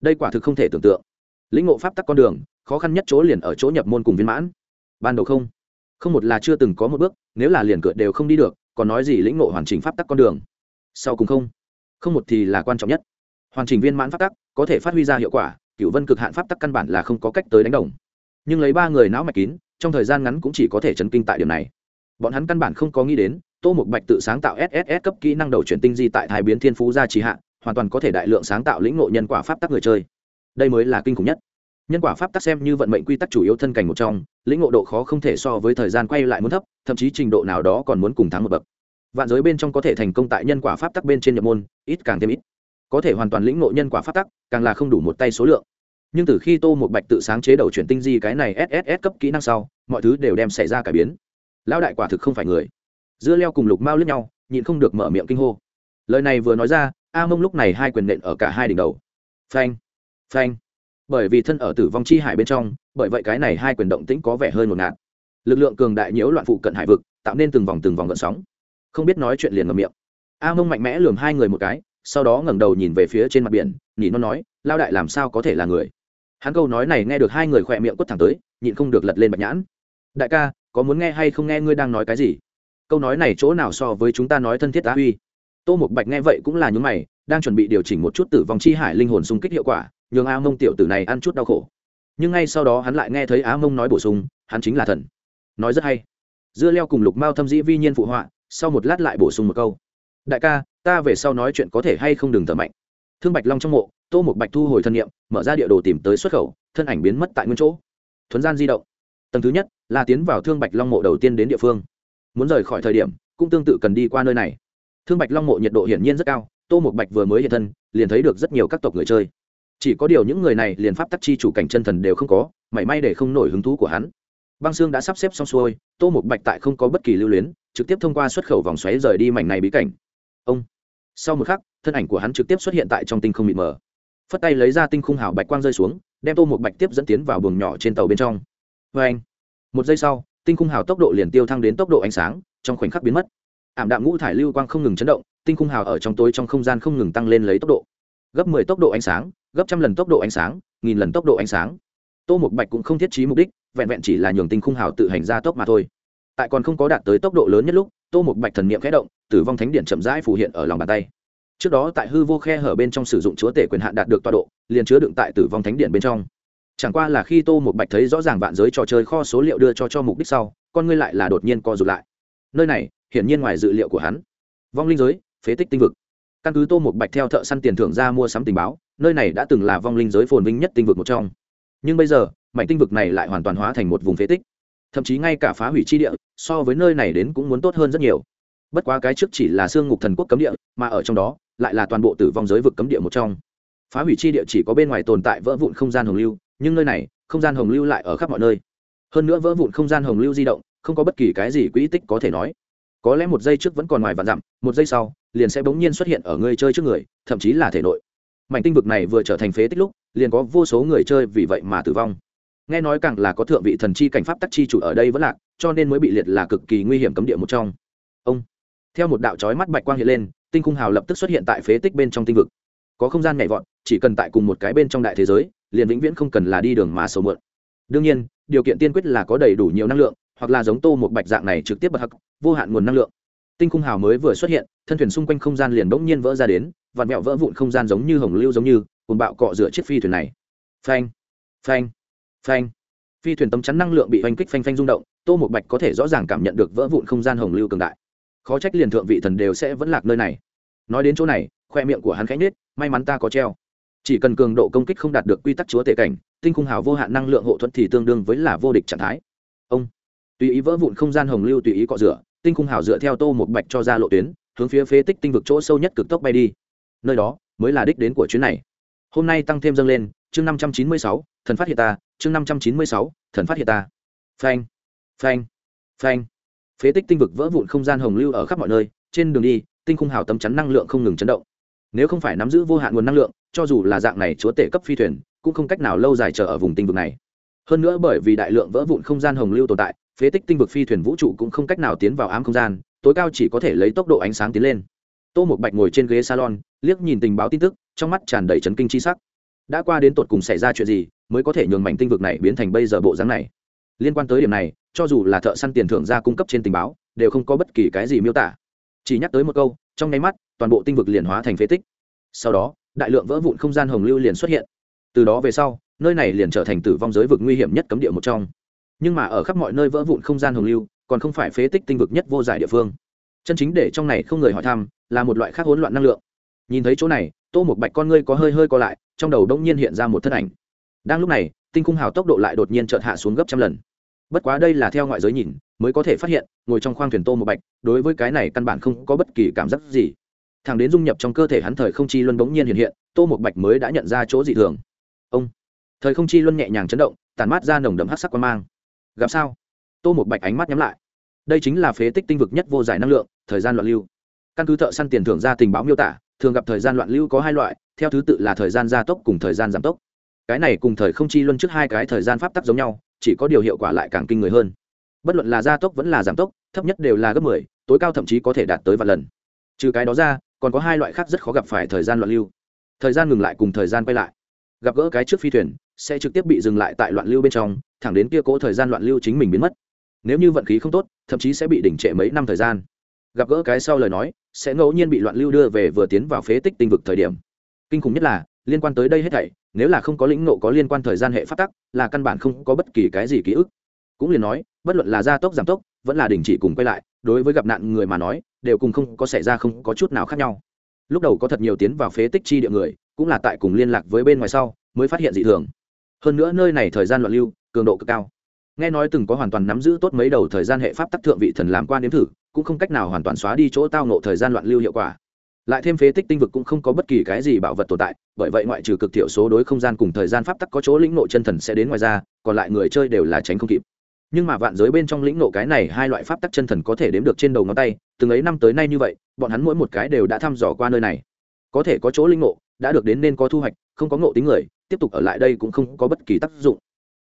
Đây quả thực không thể tưởng tượng. Lĩnh ngộ pháp tắc con đường, khó khăn nhất chỗ liền ở chỗ nhập môn cùng viên mãn. Ban đầu không. Không một là chưa từng có một bước, nếu là liền cửa đều không đi được, còn nói gì lĩnh ngộ hoàn chỉnh pháp tắc con đường? Sau cùng không không một thì là quan trọng nhất. Hoàn chỉnh viên mãn pháp tắc có thể phát huy ra hiệu quả cựu vân cực hạn pháp tắc căn bản là không có cách tới đánh đồng. Nhưng lấy ba người não mạch kín, trong thời gian ngắn cũng chỉ có thể chấn kinh tại điểm này. Bọn hắn căn bản không có nghĩ đến, tô mục bạch tự sáng tạo sss cấp kỹ năng đầu chuyển tinh di tại thái biến thiên phú gia trì hạ, hoàn toàn có thể đại lượng sáng tạo lĩnh ngộ nhân quả pháp tắc người chơi. Đây mới là kinh khủng nhất. Nhân quả pháp tắc xem như vận mệnh quy tắc chủ yếu thân cảnh một trong, lĩnh ngộ độ khó không thể so với thời gian quay lại muốn thấp, thậm chí trình độ nào đó còn muốn cùng thắng một bậc vạn giới bên trong có thể thành công tại nhân quả pháp tắc bên trên nhập môn, ít càng thêm ít. Có thể hoàn toàn lĩnh ngộ nhân quả pháp tắc, càng là không đủ một tay số lượng. Nhưng từ khi tô một bạch tự sáng chế đầu chuyển tinh di cái này sss cấp kỹ năng sau, mọi thứ đều đem xảy ra cải biến. Lão đại quả thực không phải người. Dưa leo cùng lục mao lướt nhau, nhịn không được mở miệng kinh hô. Lời này vừa nói ra, a mông lúc này hai quyền nện ở cả hai đỉnh đầu. Phanh phanh. Bởi vì thân ở tử vong chi hải bên trong, bởi vậy cái này hai quyền động tĩnh có vẻ hơi ngột ngạt. Lực lượng cường đại nhiễu loạn phụ cận hải vực, tạo nên từng vòng từng vòng gợn sóng không biết nói chuyện liền ngầm miệng. A mông mạnh mẽ lường hai người một cái, sau đó ngẩng đầu nhìn về phía trên mặt biển nhìn nó nói lao đại làm sao có thể là người? Hắn câu nói này nghe được hai người khỏe miệng quất thẳng tới, nhịn không được lật lên bạch nhãn. Đại ca, có muốn nghe hay không nghe ngươi đang nói cái gì? Câu nói này chỗ nào so với chúng ta nói thân thiết á uy tô một bạch nghe vậy cũng là những mày, đang chuẩn bị điều chỉnh một chút tử vong chi hải linh hồn xung kích hiệu quả, nhường a mông tiểu tử này ăn chút đau khổ. Nhưng ngay sau đó hắn lại nghe thấy á mông nói bổ sung, hắn chính là thần. Nói rất hay. Dưa leo cùng lục mao thâm dĩ vi nhiên phụ họa sau một lát lại bổ sung một câu. Đại ca, ta về sau nói chuyện có thể hay không đừng thở mạnh. Thương bạch long trong mộ, tô một bạch thu hồi thân nhiệm mở ra địa đồ tìm tới xuất khẩu, thân ảnh biến mất tại nguyên chỗ. Thuấn gian di động. Tầng thứ nhất, là tiến vào thương bạch long mộ đầu tiên đến địa phương. Muốn rời khỏi thời điểm, cũng tương tự cần đi qua nơi này. Thương bạch long mộ nhiệt độ hiển nhiên rất cao, tô một bạch vừa mới hiện thân, liền thấy được rất nhiều các tộc người chơi. Chỉ có điều những người này liền pháp tắc chi chủ cảnh chân thần đều không có, mảy may để không nổi hứng thú của hắn. Băng xương đã sắp xếp xong xuôi, tô một bạch tại không có bất kỳ lưu luyến trực tiếp thông qua xuất khẩu vòng xoáy rời đi mảnh này bí cảnh. Ông. Sau một khắc, thân ảnh của hắn trực tiếp xuất hiện tại trong tinh không mịt mờ. Phất tay lấy ra tinh khung hào bạch quang rơi xuống, đem tô một bạch tiếp dẫn tiến vào buồng nhỏ trên tàu bên trong. Vê anh. Một giây sau, tinh khung hào tốc độ liền tiêu thăng đến tốc độ ánh sáng, trong khoảnh khắc biến mất. Ảm đạm ngũ thải lưu quang không ngừng chấn động, tinh khung hào ở trong tối trong không gian không ngừng tăng lên lấy tốc độ. Gấp mười tốc độ ánh sáng, gấp trăm lần tốc độ ánh sáng, nghìn lần tốc độ ánh sáng. Tô một bạch cũng không thiết trí mục đích, vẹn vẹn chỉ là nhường tinh khung hào tự hành ra tốc mà thôi tại còn không có đạt tới tốc độ lớn nhất lúc, tô một bạch thần niệm khẽ động, tử vong thánh điện chậm rãi phủ hiện ở lòng bàn tay. Trước đó tại hư vô khe hở bên trong sử dụng chúa tể quyền hạn đạt được tọa độ, liền chứa đựng tại tử vong thánh điện bên trong. Chẳng qua là khi tô một bạch thấy rõ ràng vạn giới trò chơi kho số liệu đưa cho cho mục đích sau, con ngươi lại là đột nhiên co rụt lại. Nơi này, hiển nhiên ngoài dự liệu của hắn. Vong linh giới, phế tích tinh vực. Căn cứ tô một bạch theo thợ săn tiền thưởng ra mua sắm tình báo, nơi này đã từng là vong linh giới phồn vinh nhất tinh vực một trong. Nhưng bây giờ, mảnh tinh vực này lại hoàn toàn hóa thành một vùng phế tích thậm chí ngay cả phá hủy chi địa, so với nơi này đến cũng muốn tốt hơn rất nhiều. Bất quá cái trước chỉ là xương ngục thần quốc cấm địa, mà ở trong đó, lại là toàn bộ tử vong giới vực cấm địa một trong. Phá hủy chi địa chỉ có bên ngoài tồn tại vỡ vụn không gian hồng lưu, nhưng nơi này, không gian hồng lưu lại ở khắp mọi nơi. Hơn nữa vỡ vụn không gian hồng lưu di động, không có bất kỳ cái gì quỹ tích có thể nói. Có lẽ một giây trước vẫn còn ngoài vạn dặm, một giây sau, liền sẽ bỗng nhiên xuất hiện ở người chơi trước người, thậm chí là thể nội. Mảnh tinh vực này vừa trở thành phế tích lúc, liền có vô số người chơi vì vậy mà tử vong nghe nói càng là có thượng vị thần chi cảnh pháp tắc chi chủ ở đây vẫn lạc, cho nên mới bị liệt là cực kỳ nguy hiểm cấm địa một trong. Ông, theo một đạo trói mắt bạch quang hiện lên, tinh khung hào lập tức xuất hiện tại phế tích bên trong tinh vực. Có không gian nhảy vọt, chỉ cần tại cùng một cái bên trong đại thế giới, liền vĩnh viễn không cần là đi đường mà sầu mượn. Đương nhiên, điều kiện tiên quyết là có đầy đủ nhiều năng lượng, hoặc là giống tô một bạch dạng này trực tiếp bật hắc, vô hạn nguồn năng lượng. Tinh khung hào mới vừa xuất hiện, thân thuyền xung quanh không gian liền bỗng nhiên vỡ ra đến vạt mẹo vỡ vụn không gian giống như hồng lưu giống như cùng bạo cọ rửa chiếc phi thuyền này. Phanh phanh phanh. Phi thuyền tấm chắn năng lượng bị oanh kích phanh phanh rung động, tô một bạch có thể rõ ràng cảm nhận được vỡ vụn không gian hồng lưu cường đại. Khó trách liền thượng vị thần đều sẽ vẫn lạc nơi này. Nói đến chỗ này, khoe miệng của hắn khẽ nhết may mắn ta có treo. Chỉ cần cường độ công kích không đạt được quy tắc chúa tể cảnh, tinh khung hào vô hạn năng lượng hộ thuẫn thì tương đương với là vô địch trạng thái. Ông. Tùy ý vỡ vụn không gian hồng lưu tùy ý cọ rửa, tinh khung hào dựa theo tô một bạch cho ra lộ tuyến, hướng phía phế tích tinh vực chỗ sâu nhất cực tốc bay đi. Nơi đó mới là đích đến của chuyến này. Hôm nay tăng thêm dâng lên, chương năm trăm chín mươi sáu thần phát hiện ta, chương năm trăm chín mươi sáu, thần phát hiện ta. Phanh phanh phanh. Phế tích tinh vực vỡ vụn không gian hồng lưu ở khắp mọi nơi, trên đường đi, tinh khung hào tấm chắn năng lượng không ngừng chấn động. Nếu không phải nắm giữ vô hạn nguồn năng lượng, cho dù là dạng này chúa tể cấp phi thuyền, cũng không cách nào lâu dài chờ ở vùng tinh vực này. Hơn nữa bởi vì đại lượng vỡ vụn không gian hồng lưu tồn tại, phế tích tinh vực phi thuyền vũ trụ cũng không cách nào tiến vào ám không gian, tối cao chỉ có thể lấy tốc độ ánh sáng tiến lên. Tô một bạch ngồi trên ghế salon, liếc nhìn tình báo tin tức, trong mắt tràn đầy trấn kinh chi sắc đã qua đến tột cùng xảy ra chuyện gì mới có thể nhường mảnh tinh vực này biến thành bây giờ bộ dáng này? Liên quan tới điểm này, cho dù là thợ săn tiền thưởng ra cung cấp trên tình báo, đều không có bất kỳ cái gì miêu tả. Chỉ nhắc tới một câu, trong nháy mắt, toàn bộ tinh vực liền hóa thành phế tích. Sau đó, đại lượng vỡ vụn không gian hồng lưu liền xuất hiện. Từ đó về sau, nơi này liền trở thành tử vong giới vực nguy hiểm nhất cấm địa một trong. Nhưng mà ở khắp mọi nơi vỡ vụn không gian hồng lưu, còn không phải phế tích tinh vực nhất vô giải địa phương. Chân chính để trong này không người hỏi thăm, là một loại khác hỗn loạn năng lượng. Nhìn thấy chỗ này, tô một bạch con ngươi có hơi hơi co lại trong đầu đông nhiên hiện ra một thân ảnh. Đang lúc này, tinh khung hào tốc độ lại đột nhiên chợt hạ xuống gấp trăm lần. Bất quá đây là theo ngoại giới nhìn, mới có thể phát hiện, ngồi trong khoang thuyền tô một bạch, đối với cái này căn bản không có bất kỳ cảm giác gì. Thằng đến dung nhập trong cơ thể hắn thời không chi luân bỗng nhiên hiện hiện, tô một bạch mới đã nhận ra chỗ dị thường. Ông! Thời không chi luân nhẹ nhàng chấn động tàn mát ra nồng đậm hát sắc quan mang. Gặp sao? Tô một bạch ánh mắt nhắm lại. Đây chính là phế tích tinh vực nhất vô giải năng lượng, thời gian loạn lưu. Căn cứ thợ săn tiền thưởng ra tình báo miêu tả, thường gặp thời gian loạn lưu có hai loại theo thứ tự là thời gian gia tốc cùng thời gian giảm tốc. Cái này cùng thời không chi luân trước hai cái thời gian pháp tắc giống nhau, chỉ có điều hiệu quả lại càng kinh người hơn. Bất luận là gia tốc vẫn là giảm tốc, thấp nhất đều là gấp mười, tối cao thậm chí có thể đạt tới vài lần. Trừ cái đó ra, còn có hai loại khác rất khó gặp phải thời gian loạn lưu. Thời gian ngừng lại cùng thời gian quay lại. Gặp gỡ cái trước phi thuyền, sẽ trực tiếp bị dừng lại tại loạn lưu bên trong, thẳng đến kia cố thời gian loạn lưu chính mình biến mất. Nếu như vận khí không tốt, thậm chí sẽ bị đỉnh trệ mấy năm thời gian. Gặp gỡ cái sau lời nói, sẽ ngẫu nhiên bị loạn lưu đưa về vừa tiến vào phế tích tinh vực thời điểm kinh khủng nhất là, liên quan tới đây hết thảy, nếu là không có lĩnh nộ có liên quan thời gian hệ phát tắc, là căn bản không có bất kỳ cái gì ký ức. Cũng liền nói, bất luận là gia tốc, giảm tốc, vẫn là đình chỉ cùng quay lại, đối với gặp nạn người mà nói, đều cùng không có xảy ra không có chút nào khác nhau. Lúc đầu có thật nhiều tiến vào phế tích chi địa người, cũng là tại cùng liên lạc với bên ngoài sau, mới phát hiện dị thường. Hơn nữa nơi này thời gian loạn lưu, cường độ cực cao. Nghe nói từng có hoàn toàn nắm giữ tốt mấy đầu thời gian hệ pháp tắc thượng vị thần làm quan nếm thử, cũng không cách nào hoàn toàn xóa đi chỗ tao nộ thời gian loạn lưu hiệu quả lại thêm phế tích tinh vực cũng không có bất kỳ cái gì bảo vật tồn tại, bởi vậy ngoại trừ cực thiểu số đối không gian cùng thời gian pháp tắc có chỗ lĩnh nộ chân thần sẽ đến ngoài ra, còn lại người chơi đều là tránh không kịp. Nhưng mà vạn giới bên trong lĩnh nộ cái này hai loại pháp tắc chân thần có thể đếm được trên đầu ngón tay, từng ấy năm tới nay như vậy, bọn hắn mỗi một cái đều đã thăm dò qua nơi này. Có thể có chỗ lĩnh nộ đã được đến nên có thu hoạch, không có ngộ tính người, tiếp tục ở lại đây cũng không có bất kỳ tác dụng.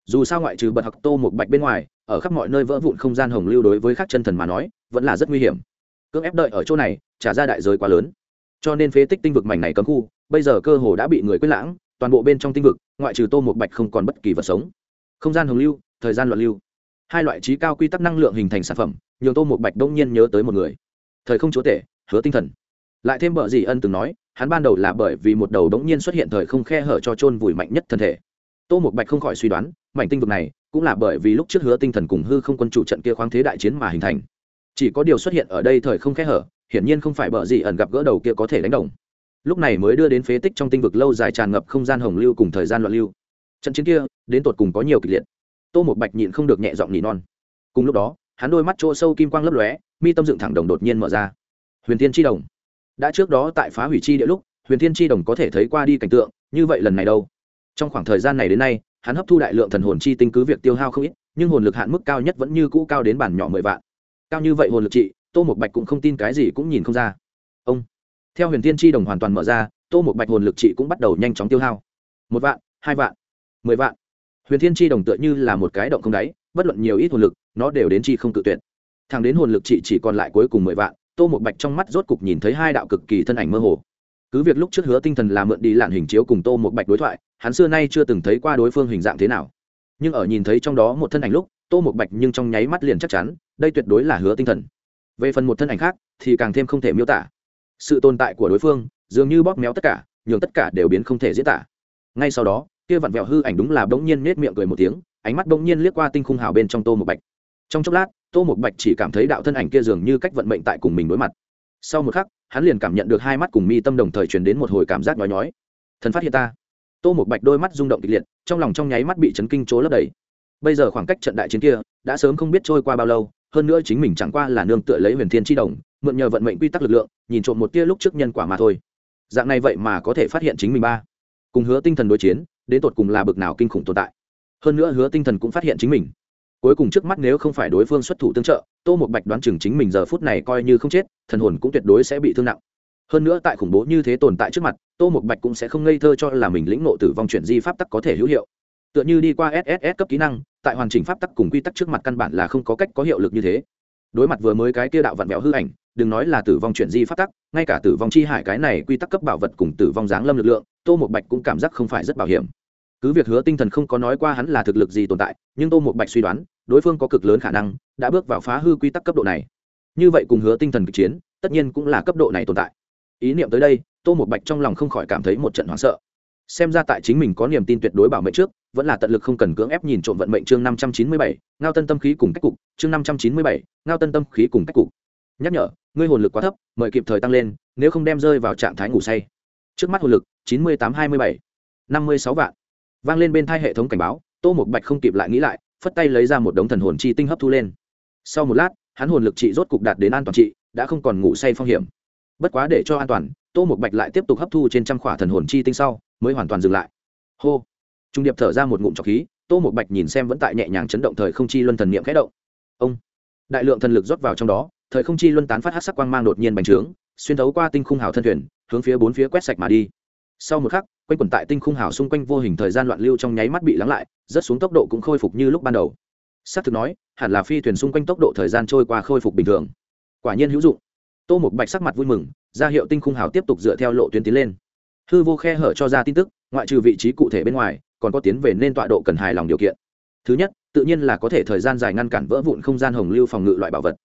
Dù sao ngoại trừ bật học tô một bạch bên ngoài, ở khắp mọi nơi vỡ vụn không gian hồng lưu đối với các chân thần mà nói, vẫn là rất nguy hiểm. Cưỡng ép đợi ở chỗ này, trả ra đại giới quá lớn cho nên phế tích tinh vực mảnh này cấm khu, bây giờ cơ hồ đã bị người quyết lãng, toàn bộ bên trong tinh vực, ngoại trừ tô một bạch không còn bất kỳ vật sống. Không gian hồng lưu, thời gian loạn lưu. Hai loại trí cao quy tắc năng lượng hình thành sản phẩm, nhường tô một bạch đông nhiên nhớ tới một người. Thời không chúa tể, hứa tinh thần. Lại thêm bợ gì ân từng nói, hắn ban đầu là bởi vì một đầu đống nhiên xuất hiện thời không khe hở cho chôn vùi mạnh nhất thân thể. Tô một bạch không khỏi suy đoán, mảnh tinh vực này cũng là bởi vì lúc trước hứa tinh thần cùng hư không quân chủ trận kia khoáng thế đại chiến mà hình thành. Chỉ có điều xuất hiện ở đây thời không khe hở hiển nhiên không phải bợ gì ẩn gặp gỡ đầu kia có thể đánh đồng. Lúc này mới đưa đến phế tích trong tinh vực lâu dài tràn ngập không gian hồng lưu cùng thời gian loạn lưu. Trận chiến kia, đến tột cùng có nhiều kịch liệt. Tô một bạch nhịn không được nhẹ giọng nhị non. Cùng lúc đó, hắn đôi mắt chỗ sâu kim quang lấp lóe, mi tâm dựng thẳng đồng đột nhiên mở ra. Huyền tiên tri đồng. Đã trước đó tại phá hủy chi địa lúc, huyền thiên tri đồng có thể thấy qua đi cảnh tượng, như vậy lần này đâu? Trong khoảng thời gian này đến nay, hắn hấp thu đại lượng thần hồn chi tinh cứ việc tiêu hao không ít, nhưng hồn lực hạn mức cao nhất vẫn như cũ cao đến bản nhỏ mười vạn. Cao như vậy hồn lực trị tô một bạch cũng không tin cái gì cũng nhìn không ra. Ông, theo huyền thiên tri đồng hoàn toàn mở ra, tô một bạch hồn lực trị cũng bắt đầu nhanh chóng tiêu hao. Một vạn, hai vạn, mười vạn. Huyền thiên tri đồng tựa như là một cái động không đáy, bất luận nhiều ít hồn lực, nó đều đến chi không tự tuyệt. Thằng đến hồn lực trị chỉ còn lại cuối cùng mười vạn, tô một bạch trong mắt rốt cục nhìn thấy hai đạo cực kỳ thân ảnh mơ hồ. Cứ việc lúc trước hứa tinh thần làm mượn đi lạn hình chiếu cùng tô một bạch đối thoại, hắn xưa nay chưa từng thấy qua đối phương hình dạng thế nào. Nhưng ở nhìn thấy trong đó một thân ảnh lúc, tô một bạch nhưng trong nháy mắt liền chắc chắn, đây tuyệt đối là hứa tinh thần về phần một thân ảnh khác, thì càng thêm không thể miêu tả. Sự tồn tại của đối phương, dường như bóp méo tất cả, nhường tất cả đều biến không thể diễn tả. Ngay sau đó, kia vặn vẹo hư ảnh đúng là bỗng nhiên nết miệng cười một tiếng, ánh mắt bỗng nhiên liếc qua tinh khung hào bên trong tô một bạch. Trong chốc lát, tô một bạch chỉ cảm thấy đạo thân ảnh kia dường như cách vận mệnh tại cùng mình đối mặt. Sau một khắc, hắn liền cảm nhận được hai mắt cùng mi tâm đồng thời truyền đến một hồi cảm giác nhói nhói. Thần phát hiện ta. Tô một bạch đôi mắt rung động kịch liệt, trong lòng trong nháy mắt bị chấn kinh chỗ lấp đầy. Bây giờ khoảng cách trận đại chiến kia đã sớm không biết trôi qua bao lâu hơn nữa chính mình chẳng qua là nương tựa lấy huyền thiên tri đồng, mượn nhờ vận mệnh quy tắc lực lượng, nhìn trộm một tia lúc trước nhân quả mà thôi. Dạng này vậy mà có thể phát hiện chính mình ba. Cùng hứa tinh thần đối chiến, đến tột cùng là bực nào kinh khủng tồn tại. Hơn nữa hứa tinh thần cũng phát hiện chính mình. Cuối cùng trước mắt nếu không phải đối phương xuất thủ tương trợ, tô một bạch đoán chừng chính mình giờ phút này coi như không chết, thần hồn cũng tuyệt đối sẽ bị thương nặng. Hơn nữa tại khủng bố như thế tồn tại trước mặt, tô một bạch cũng sẽ không ngây thơ cho là mình lĩnh nộ tử vong chuyển di pháp tắc có thể hữu hiệu. Tựa như đi qua sss cấp kỹ năng tại hoàn chỉnh pháp tắc cùng quy tắc trước mặt căn bản là không có cách có hiệu lực như thế. Đối mặt vừa mới cái kia đạo vặn vẹo hư ảnh, đừng nói là tử vong chuyển di pháp tắc, ngay cả tử vong chi hải cái này quy tắc cấp bảo vật cùng tử vong giáng lâm lực lượng, tô một bạch cũng cảm giác không phải rất bảo hiểm. Cứ việc hứa tinh thần không có nói qua hắn là thực lực gì tồn tại, nhưng tô một bạch suy đoán, đối phương có cực lớn khả năng đã bước vào phá hư quy tắc cấp độ này. Như vậy cùng hứa tinh thần kịch chiến, tất nhiên cũng là cấp độ này tồn tại. Ý niệm tới đây, tô một bạch trong lòng không khỏi cảm thấy một trận hoảng sợ. Xem ra tại chính mình có niềm tin tuyệt đối bảo mệnh trước vẫn là tận lực không cần cưỡng ép nhìn trộm vận mệnh chương năm trăm chín mươi bảy, ngao tân tâm khí cùng cách cục, chương năm trăm chín mươi bảy, ngao tân tâm khí cùng cách cục. Nhắc nhở, ngươi hồn lực quá thấp, mời kịp thời tăng lên, nếu không đem rơi vào trạng thái ngủ say. Trước mắt hồn lực, chín mươi tám hai mươi bảy, năm mươi sáu vạn. Vang lên bên thai hệ thống cảnh báo, tô một bạch không kịp lại nghĩ lại, phất tay lấy ra một đống thần hồn chi tinh hấp thu lên. Sau một lát, hắn hồn lực trị rốt cục đạt đến an toàn trị, đã không còn ngủ say phong hiểm. Bất quá để cho an toàn, tô một bạch lại tiếp tục hấp thu trên trăm khỏa thần hồn chi tinh sau, mới hoàn toàn dừng lại. Hô trung điệp thở ra một ngụm trọc khí, tô một bạch nhìn xem vẫn tại nhẹ nhàng chấn động thời không chi luân thần niệm khẽ động. Ông! Đại lượng thần lực rót vào trong đó, thời không chi luân tán phát hát sắc quang mang đột nhiên bành trướng, xuyên thấu qua tinh khung hào thân thuyền, hướng phía bốn phía quét sạch mà đi. Sau một khắc, quanh quẩn tại tinh khung hào xung quanh vô hình thời gian loạn lưu trong nháy mắt bị lắng lại rất xuống tốc độ cũng khôi phục như lúc ban đầu. S á c thực nói, hẳn là phi thuyền xung quanh tốc độ thời gian trôi qua khôi phục bình thường. Quả nhiên hữu dụng. Tô một bạch sắc mặt vui mừng, ra hiệu tinh khung hào tiếp tục dựa theo lộ tuyến tiến lên. Hư vô khe hở cho ra tin tức, ngoại trừ vị trí cụ thể bên ngoài còn có tiến về nên tọa độ cần hài lòng điều kiện. Thứ nhất, tự nhiên là có thể thời gian dài ngăn cản vỡ vụn không gian hồng lưu phòng ngự loại bảo vật.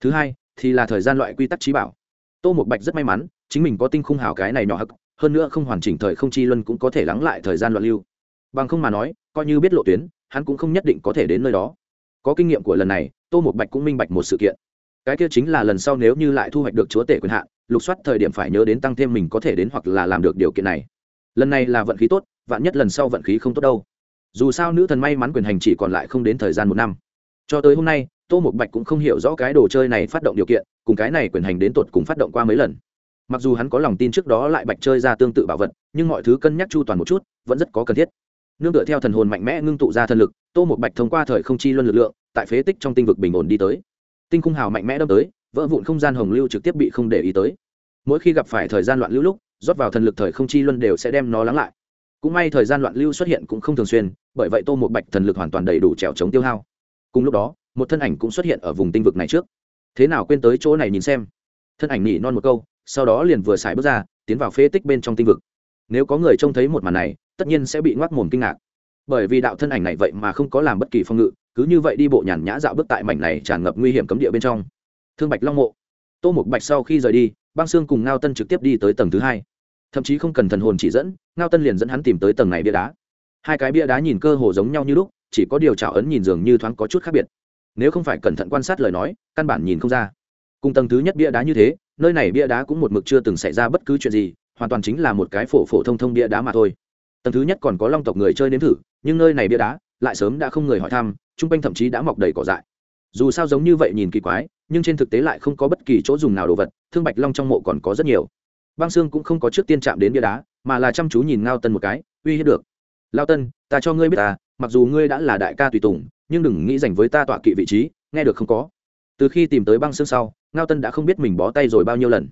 Thứ hai, thì là thời gian loại quy tắc trí bảo. Tô một bạch rất may mắn, chính mình có tinh khung hào cái này nhỏ hực, hơn nữa không hoàn chỉnh thời không chi luân cũng có thể lắng lại thời gian loạn lưu. Bằng không mà nói, coi như biết lộ tuyến, hắn cũng không nhất định có thể đến nơi đó. Có kinh nghiệm của lần này, tô một bạch cũng minh bạch một sự kiện. Cái kia chính là lần sau nếu như lại thu hoạch được chúa tể quyền hạn, lục soát thời điểm phải nhớ đến tăng thêm mình có thể đến hoặc là làm được điều kiện này. Lần này là vận khí tốt vạn nhất lần sau vận khí không tốt đâu. Dù sao nữ thần may mắn quyền hành chỉ còn lại không đến thời gian một năm. Cho tới hôm nay, tô một bạch cũng không hiểu rõ cái đồ chơi này phát động điều kiện, cùng cái này quyền hành đến tột cùng phát động qua mấy lần. Mặc dù hắn có lòng tin trước đó lại bạch chơi ra tương tự bảo vật, nhưng mọi thứ cân nhắc chu toàn một chút, vẫn rất có cần thiết. Nương tựa theo thần hồn mạnh mẽ ngưng tụ ra thần lực, tô một bạch thông qua thời không chi luân lực lượng, tại phế tích trong tinh vực bình ổn đi tới. Tinh cung hào mạnh mẽ đâm tới, vỡ vụn không gian hồng lưu trực tiếp bị không để ý tới. Mỗi khi gặp phải thời gian loạn lưu lúc, rót vào thần lực thời không chi luân đều sẽ đem nó lắng lại cũng may thời gian loạn lưu xuất hiện cũng không thường xuyên, bởi vậy tô một bạch thần lực hoàn toàn đầy đủ trèo chống tiêu hao. Cùng lúc đó, một thân ảnh cũng xuất hiện ở vùng tinh vực này trước. Thế nào quên tới chỗ này nhìn xem. Thân ảnh nỉ non một câu, sau đó liền vừa xài bước ra, tiến vào phế tích bên trong tinh vực. Nếu có người trông thấy một màn này, tất nhiên sẽ bị ngoác mồm kinh ngạc. Bởi vì đạo thân ảnh này vậy mà không có làm bất kỳ phong ngự, cứ như vậy đi bộ nhàn nhã dạo bước tại mảnh này tràn ngập nguy hiểm cấm địa bên trong. Thương bạch long mộ. Tô một bạch sau khi rời đi, băng xương cùng ngao tân trực tiếp đi tới tầng thứ hai thậm chí không cần thần hồn chỉ dẫn, ngao tân liền dẫn hắn tìm tới tầng này bia đá. Hai cái bia đá nhìn cơ hồ giống nhau như lúc, chỉ có điều trào ấn nhìn dường như thoáng có chút khác biệt. Nếu không phải cẩn thận quan sát lời nói, căn bản nhìn không ra. Cùng tầng thứ nhất bia đá như thế, nơi này bia đá cũng một mực chưa từng xảy ra bất cứ chuyện gì, hoàn toàn chính là một cái phổ phổ thông thông bia đá mà thôi. Tầng thứ nhất còn có long tộc người chơi nếm thử, nhưng nơi này bia đá lại sớm đã không người hỏi thăm chung quanh thậm chí đã mọc đầy cỏ dại. Dù sao giống như vậy nhìn kỳ quái, nhưng trên thực tế lại không có bất kỳ chỗ dùng nào đồ vật, thương bạch long trong mộ còn có rất nhiều băng sương cũng không có trước tiên chạm đến bia đá, mà là chăm chú nhìn ngao tân một cái, uy hiếp được. Lao tân, ta cho ngươi biết ta mặc dù ngươi đã là đại ca tùy tùng, nhưng đừng nghĩ dành với ta tọa kỵ vị trí, nghe được không có? Từ khi tìm tới băng xương sau, ngao tân đã không biết mình bó tay rồi bao nhiêu lần.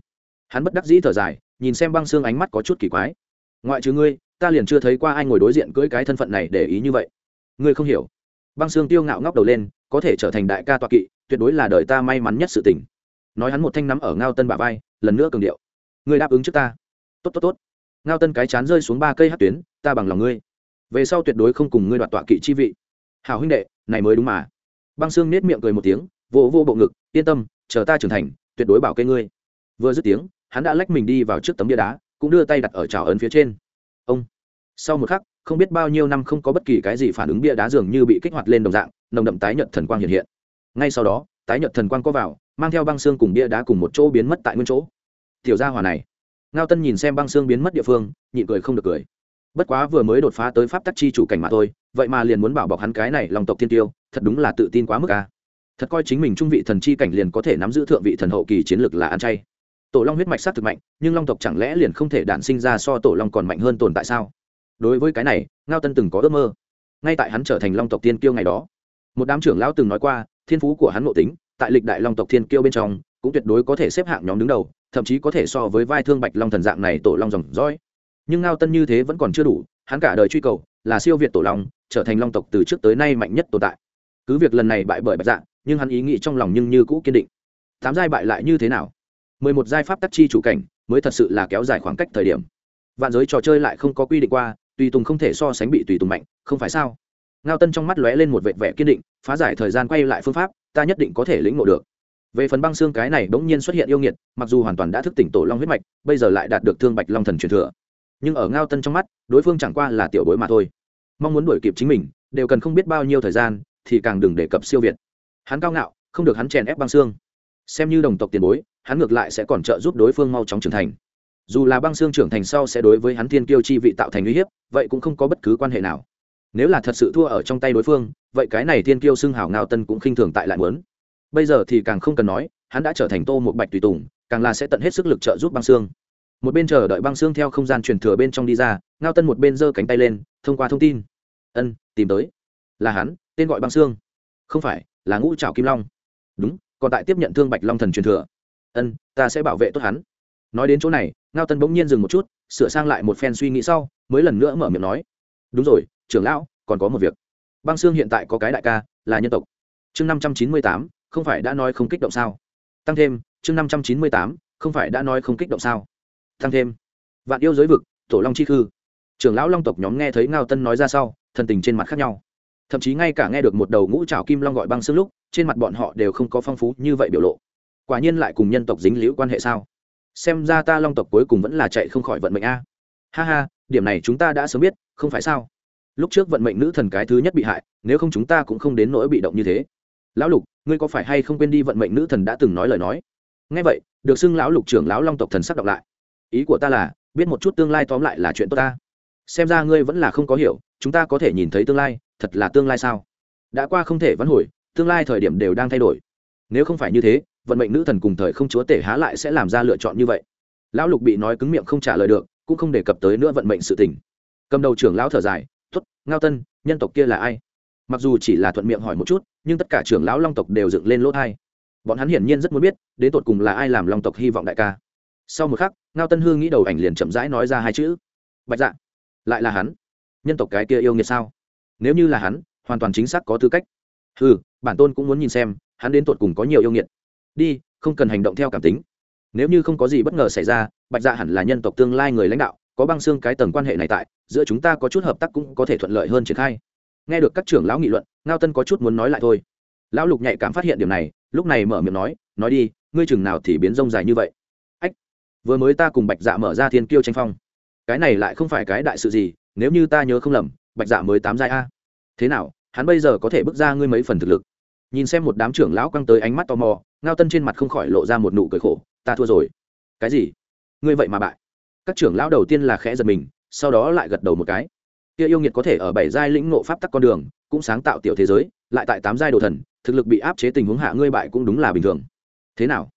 Hắn bất đắc dĩ thở dài, nhìn xem băng xương ánh mắt có chút kỳ quái. Ngoại trừ ngươi, ta liền chưa thấy qua ai ngồi đối diện cưỡi cái thân phận này để ý như vậy. Ngươi không hiểu. Băng xương tiêu ngạo ngóc đầu lên, có thể trở thành đại ca tọa kỵ, tuyệt đối là đời ta may mắn nhất sự tình. Nói hắn một thanh nắm ở ngao tân bả vai, lần nữa cường điệu ngươi đáp ứng trước ta. Tốt tốt tốt. Ngao tân cái chán rơi xuống ba cây hát tuyến, ta bằng lòng ngươi. Về sau tuyệt đối không cùng ngươi đoạt tọa kỵ chi vị. Hào huynh đệ, này mới đúng mà. Băng xương nết miệng cười một tiếng vô vô bộ ngực, yên tâm, chờ ta trưởng thành, tuyệt đối bảo kê ngươi. Vừa dứt tiếng, hắn đã lách mình đi vào trước tấm bia đá, cũng đưa tay đặt ở trào ấn phía trên. Ông. Sau một khắc, không biết bao nhiêu năm không có bất kỳ cái gì phản ứng bia đá dường như bị kích hoạt lên đồng dạng, nồng đậm tái nhợt thần quang hiện hiện. Ngay sau đó, tái nhợt thần quang có vào, mang theo băng xương cùng bia đá cùng một chỗ biến mất tại nguyên chỗ tiểu gia hòa này. Ngao tân nhìn xem băng xương biến mất địa phương, nhịn cười không được cười. Bất quá vừa mới đột phá tới pháp tắc chi chủ cảnh mà thôi, vậy mà liền muốn bảo bọc hắn cái này lòng tộc thiên tiêu, thật đúng là tự tin quá mức à thật coi chính mình trung vị thần chi cảnh liền có thể nắm giữ thượng vị thần hậu kỳ chiến lược là ăn chay. Tổ long huyết mạch sát thực mạnh, nhưng long tộc chẳng lẽ liền không thể đản sinh ra so tổ long còn mạnh hơn tồn tại sao? Đối với cái này, ngao tân từng có ước mơ. Ngay tại hắn trở thành long tộc tiên kiêu ngày đó, một đám trưởng lão từng nói qua, thiên phú của hắn nội tính, tại lịch đại long tộc thiên kiêu bên trong, cũng tuyệt đối có thể xếp hạng nhóm đứng đầu thậm chí có thể so với vai thương bạch long thần dạng này tổ long dòng dõi. Nhưng ngao tân như thế vẫn còn chưa đủ, hắn cả đời truy cầu là siêu việt tổ long, trở thành long tộc từ trước tới nay mạnh nhất tồn tại. Cứ việc lần này bại bởi bạch dạ nhưng hắn ý nghĩ trong lòng nhưng như cũ kiên định. Tám giai bại lại như thế nào? Mười một giai pháp tắc chi chủ cảnh mới thật sự là kéo dài khoảng cách thời điểm. Vạn giới trò chơi lại không có quy định qua, tùy tùng không thể so sánh bị tùy tùng mạnh, không phải sao? Ngao tân trong mắt lóe lên một vệ vẻ kiên định, phá giải thời gian quay lại phương pháp, ta nhất định có thể lĩnh ngộ được về phần băng xương cái này bỗng nhiên xuất hiện yêu nghiệt, mặc dù hoàn toàn đã thức tỉnh tổ long huyết mạch, bây giờ lại đạt được thương bạch long thần truyền thừa. Nhưng ở ngao tân trong mắt, đối phương chẳng qua là tiểu bối mà thôi. Mong muốn đuổi kịp chính mình, đều cần không biết bao nhiêu thời gian, thì càng đừng đề cập siêu việt. Hắn cao ngạo, không được hắn chèn ép băng xương. Xem như đồng tộc tiền bối, hắn ngược lại sẽ còn trợ giúp đối phương mau chóng trưởng thành. Dù là băng xương trưởng thành sau sẽ đối với hắn thiên kiêu chi vị tạo thành uy hiếp, vậy cũng không có bất cứ quan hệ nào. Nếu là thật sự thua ở trong tay đối phương, vậy cái này thiên kiêu xưng hảo ngao tân cũng khinh thường tại lại muốn bây giờ thì càng không cần nói, hắn đã trở thành tô một bạch tùy tùng, càng là sẽ tận hết sức lực trợ giúp băng xương. Một bên chờ đợi băng xương theo không gian truyền thừa bên trong đi ra, ngao tân một bên giơ cánh tay lên, thông qua thông tin. Ân, tìm tới. Là hắn, tên gọi băng xương. Không phải, là ngũ trào kim long. Đúng, còn tại tiếp nhận thương bạch long thần truyền thừa. Ân, ta sẽ bảo vệ tốt hắn. Nói đến chỗ này, ngao tân bỗng nhiên dừng một chút, sửa sang lại một phen suy nghĩ sau, mới lần nữa mở miệng nói. Đúng rồi, trưởng lão, còn có một việc. Băng xương hiện tại có cái đại ca, là nhân tộc. Chương năm trăm chín mươi tám không phải đã nói không kích động sao? Tăng thêm, chương năm trăm chín mươi tám, không phải đã nói không kích động sao? Tăng thêm, vạn yêu giới vực, tổ long chi khư. Trưởng lão long tộc nhóm nghe thấy ngao tân nói ra sau, thần tình trên mặt khác nhau. Thậm chí ngay cả nghe được một đầu ngũ trào kim long gọi băng xương lúc, trên mặt bọn họ đều không có phong phú như vậy biểu lộ. Quả nhiên lại cùng nhân tộc dính liễu quan hệ sao? Xem ra ta long tộc cuối cùng vẫn là chạy không khỏi vận mệnh a. Ha ha, điểm này chúng ta đã sớm biết, không phải sao? Lúc trước vận mệnh nữ thần cái thứ nhất bị hại, nếu không chúng ta cũng không đến nỗi bị động như thế lão lục, ngươi có phải hay không quên đi vận mệnh nữ thần đã từng nói lời nói? Ngay vậy, được xưng lão lục trưởng lão long tộc thần sắc đọc lại. Ý của ta là, biết một chút tương lai tóm lại là chuyện tốt ta. Xem ra ngươi vẫn là không có hiểu, chúng ta có thể nhìn thấy tương lai, thật là tương lai sao? Đã qua không thể vãn hồi, tương lai thời điểm đều đang thay đổi. Nếu không phải như thế, vận mệnh nữ thần cùng thời không chúa tể há lại sẽ làm ra lựa chọn như vậy? Lão lục bị nói cứng miệng không trả lời được, cũng không đề cập tới nữa vận mệnh sự tình. Cầm đầu trưởng lão thở dài t t ngao tân, nhân tộc kia là ai? Mặc dù chỉ là thuận miệng hỏi một chút, nhưng tất cả trưởng lão long tộc đều dựng lên lỗ thai. Bọn hắn hiển nhiên rất muốn biết, đến tột cùng là ai làm long tộc hy vọng đại ca. Sau một khắc, ngao tân hương nghĩ đầu ảnh liền chậm rãi nói ra hai chữ. Bạch dạ lại là hắn. Nhân tộc cái kia yêu nghiệt sao? Nếu như là hắn, hoàn toàn chính xác có tư cách. Ừ bản tôn cũng muốn nhìn xem, hắn đến tột cùng có nhiều yêu nghiệt. Đi, không cần hành động theo cảm tính. Nếu như không có gì bất ngờ xảy ra, bạch dạ hẳn là nhân tộc tương lai người lãnh đạo, có băng xương cái tầng quan hệ này tại, giữa chúng ta có chút hợp tác cũng có thể thuận lợi hơn triển khai nghe được các trưởng lão nghị luận, ngao tân có chút muốn nói lại thôi. Lão lục nhạy cảm phát hiện điểm này, lúc này mở miệng nói nói đi, ngươi chừng nào thì biến rông dài như vậy? Ách, vừa mới ta cùng bạch dạ mở ra thiên kiêu tranh phong. Cái này lại không phải cái đại sự gì, nếu như ta nhớ không lầm, bạch dạ mới tám giai a. Thế nào, hắn bây giờ có thể bước ra ngươi mấy phần thực lực? Nhìn xem một đám trưởng lão căng tới ánh mắt tò mò, ngao tân trên mặt không khỏi lộ ra một nụ cười khổ, ta thua rồi. Cái gì? Ngươi vậy mà bại. Các trưởng lão đầu tiên là khẽ giật mình, sau đó lại gật đầu một cái kia yêu nghiệt có thể ở bảy giai lĩnh ngộ pháp tắc con đường, cũng sáng tạo tiểu thế giới, lại tại tám giai đồ thần, thực lực bị áp chế tình huống hạ ngươi bại cũng đúng là bình thường. Thế nào?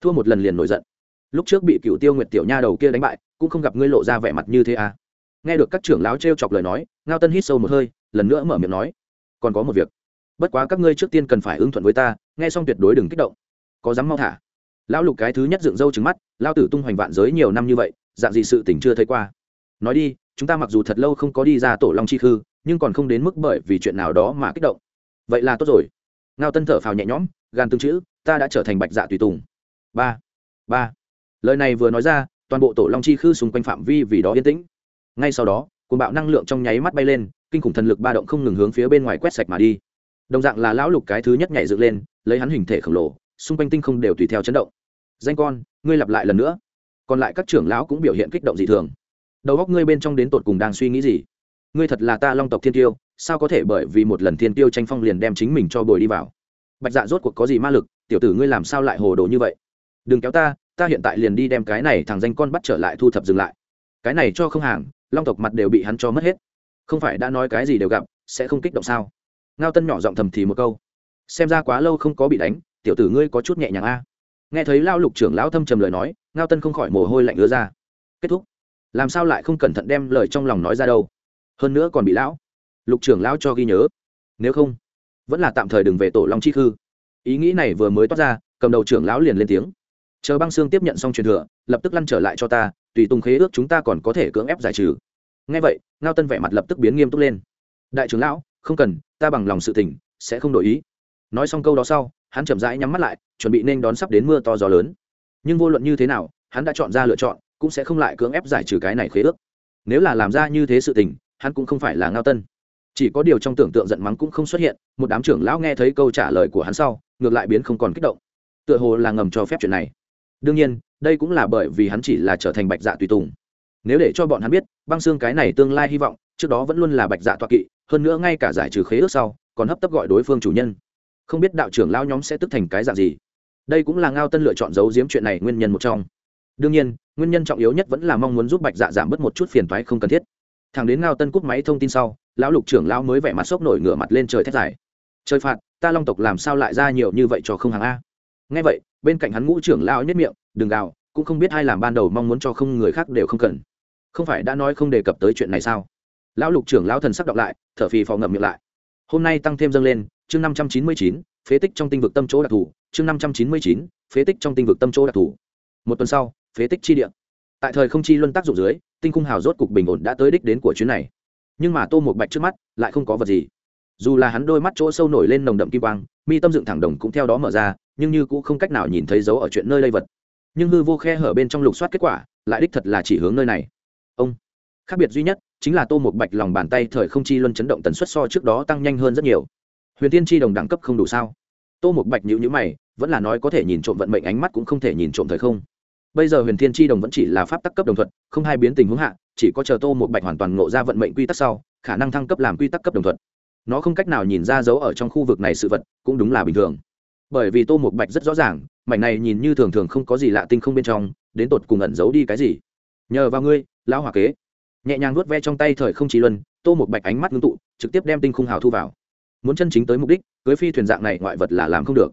Thua một lần liền nổi giận. Lúc trước bị cựu tiêu nguyệt tiểu nha đầu kia đánh bại, cũng không gặp ngươi lộ ra vẻ mặt như thế à? Nghe được các trưởng lão trêu chọc lời nói, ngao tân hít sâu một hơi, lần nữa mở miệng nói, còn có một việc. Bất quá các ngươi trước tiên cần phải ứng thuận với ta, nghe xong tuyệt đối đừng kích động. Có dám mau thả? Lão lục cái thứ nhất dựng râu trứng mắt lao tử tung hoành vạn giới nhiều năm như vậy, dạng gì sự tình chưa thấy qua. Nói đi chúng ta mặc dù thật lâu không có đi ra tổ long chi khư, nhưng còn không đến mức bởi vì chuyện nào đó mà kích động. Vậy là tốt rồi. Ngao tân thở phào nhẹ nhõm, gan tương chữ, ta đã trở thành bạch dạ tùy tùng. Ba ba. Lời này vừa nói ra, toàn bộ tổ long chi khư xung quanh phạm vi vì đó yên tĩnh. Ngay sau đó, cuồng bạo năng lượng trong nháy mắt bay lên, kinh khủng thần lực ba động không ngừng hướng phía bên ngoài quét sạch mà đi. Đồng dạng là lão lục cái thứ nhất nhảy dựng lên, lấy hắn hình thể khổng lồ, xung quanh tinh không đều tùy theo chấn động. Danh con, ngươi lặp lại lần nữa. Còn lại các trưởng lão cũng biểu hiện kích động dị thường đầu góc ngươi bên trong đến tột cùng đang suy nghĩ gì? Ngươi thật là ta long tộc thiên tiêu, sao có thể bởi vì một lần thiên tiêu tranh phong liền đem chính mình cho bồi đi vào? Bạch dạ rốt cuộc có gì ma lực, tiểu tử ngươi làm sao lại hồ đồ như vậy? Đừng kéo ta ta hiện tại liền đi đem cái này thằng danh con bắt trở lại thu thập dừng lại. Cái này cho không hàng, long tộc mặt đều bị hắn cho mất hết. Không phải đã nói cái gì đều gặp, sẽ không kích động sao? Ngao tân nhỏ giọng thầm thì một câu. Xem ra quá lâu không có bị đánh, tiểu tử ngươi có chút nhẹ nhàng a. Nghe thấy lao lục trưởng lão thâm trầm lời nói, ngao tân không khỏi mồ hôi lạnh ứa ra. Kết thúc làm sao lại không cẩn thận đem lời trong lòng nói ra đâu? Hơn nữa còn bị lão, lục trưởng lão cho ghi nhớ. Nếu không, vẫn là tạm thời đừng về tổ long chi khư. Ý nghĩ này vừa mới toát ra, cầm đầu trưởng lão liền lên tiếng. Chờ băng xương tiếp nhận xong truyền thừa, lập tức lăn trở lại cho ta, tùy tùng khế ước chúng ta còn có thể cưỡng ép giải trừ. Ngay vậy, ngao tân vẻ mặt lập tức biến nghiêm túc lên. Đại trưởng lão, không cần, ta bằng lòng sự tình, sẽ không đổi ý. Nói xong câu đó sau, hắn chậm rãi nhắm mắt lại, chuẩn bị nên đón sắp đến mưa to gió lớn. Nhưng vô luận như thế nào, hắn đã chọn ra lựa chọn cũng sẽ không lại cưỡng ép giải trừ cái này khế ước. Nếu là làm ra như thế sự tình, hắn cũng không phải là ngao tân. Chỉ có điều trong tưởng tượng giận mắng cũng không xuất hiện, một đám trưởng lão nghe thấy câu trả lời của hắn sau, ngược lại biến không còn kích động. Tựa hồ là ngầm cho phép chuyện này. Đương nhiên, đây cũng là bởi vì hắn chỉ là trở thành bạch dạ tùy tùng. Nếu để cho bọn hắn biết, băng xương cái này tương lai hy vọng, trước đó vẫn luôn là bạch dạ toa kỵ, hơn nữa ngay cả giải trừ khế ước sau, còn hấp tấp gọi đối phương chủ nhân. Không biết đạo trưởng lao nhóm sẽ tức thành cái dạng gì. Đây cũng là ngao tân lựa chọn giấu giếm chuyện này nguyên nhân một trong đương nhiên, nguyên nhân trọng yếu nhất vẫn là mong muốn giúp bạch dạ giảm bớt một chút phiền toái không cần thiết. Thằng đến ngao tân cúp máy thông tin sau, lão lục trưởng lão mới vẻ mặt sốc nổi ngửa mặt lên trời thét dài. Trời phạt, ta long tộc làm sao lại ra nhiều như vậy cho không hàng a? Ngay vậy, bên cạnh hắn ngũ trưởng lão nhất miệng, đừng gào, cũng không biết ai làm ban đầu mong muốn cho không người khác đều không cần. Không phải đã nói không đề cập tới chuyện này sao? Lão lục trưởng lão thần sắc đọc lại, thở phì phò ngậm miệng lại. Hôm nay tăng thêm dâng lên, chương năm trăm chín mươi chín, phế tích trong tinh vực tâm chỗ đặc thù, chương năm trăm chín mươi chín, phế tích trong tinh vực tâm chỗ đặc thù. Một tuần sau phế tích chi địa. Tại thời không chi luân tác dụng dưới, tinh cung hào rốt cục bình ổn đã tới đích đến của chuyến này. Nhưng mà tô một bạch trước mắt lại không có vật gì. Dù là hắn đôi mắt chỗ sâu nổi lên nồng đậm kim quang, mi tâm dựng thẳng đồng cũng theo đó mở ra, nhưng như cũng không cách nào nhìn thấy dấu ở chuyện nơi đây vật. Nhưng hư vô khe hở bên trong lục soát kết quả, lại đích thật là chỉ hướng nơi này. Ông. Khác biệt duy nhất chính là tô một bạch lòng bàn tay thời không chi luân chấn động tần suất so trước đó tăng nhanh hơn rất nhiều. Huyền tiên chi đồng đẳng cấp không đủ sao? Tô một bạch nhữ nhữ mày, vẫn là nói có thể nhìn trộm vận mệnh ánh mắt cũng không thể nhìn trộm thời không bây giờ huyền thiên chi đồng vẫn chỉ là pháp tắc cấp đồng thuận không hai biến tình huống hạ, chỉ có chờ tô một bạch hoàn toàn ngộ ra vận mệnh quy tắc sau, khả năng thăng cấp làm quy tắc cấp đồng thuận nó không cách nào nhìn ra dấu ở trong khu vực này sự vật, cũng đúng là bình thường. Bởi vì tô một bạch rất rõ ràng, mảnh này nhìn như thường thường không có gì lạ tinh không bên trong, đến tột cùng ẩn giấu đi cái gì. Nhờ vào ngươi, lão hòa kế. Nhẹ nhàng nuốt ve trong tay thời không trí luân, tô một bạch ánh mắt ngưng tụ, trực tiếp đem tinh khung hào thu vào. Muốn chân chính tới mục đích, cưới phi thuyền dạng này ngoại vật là làm không được.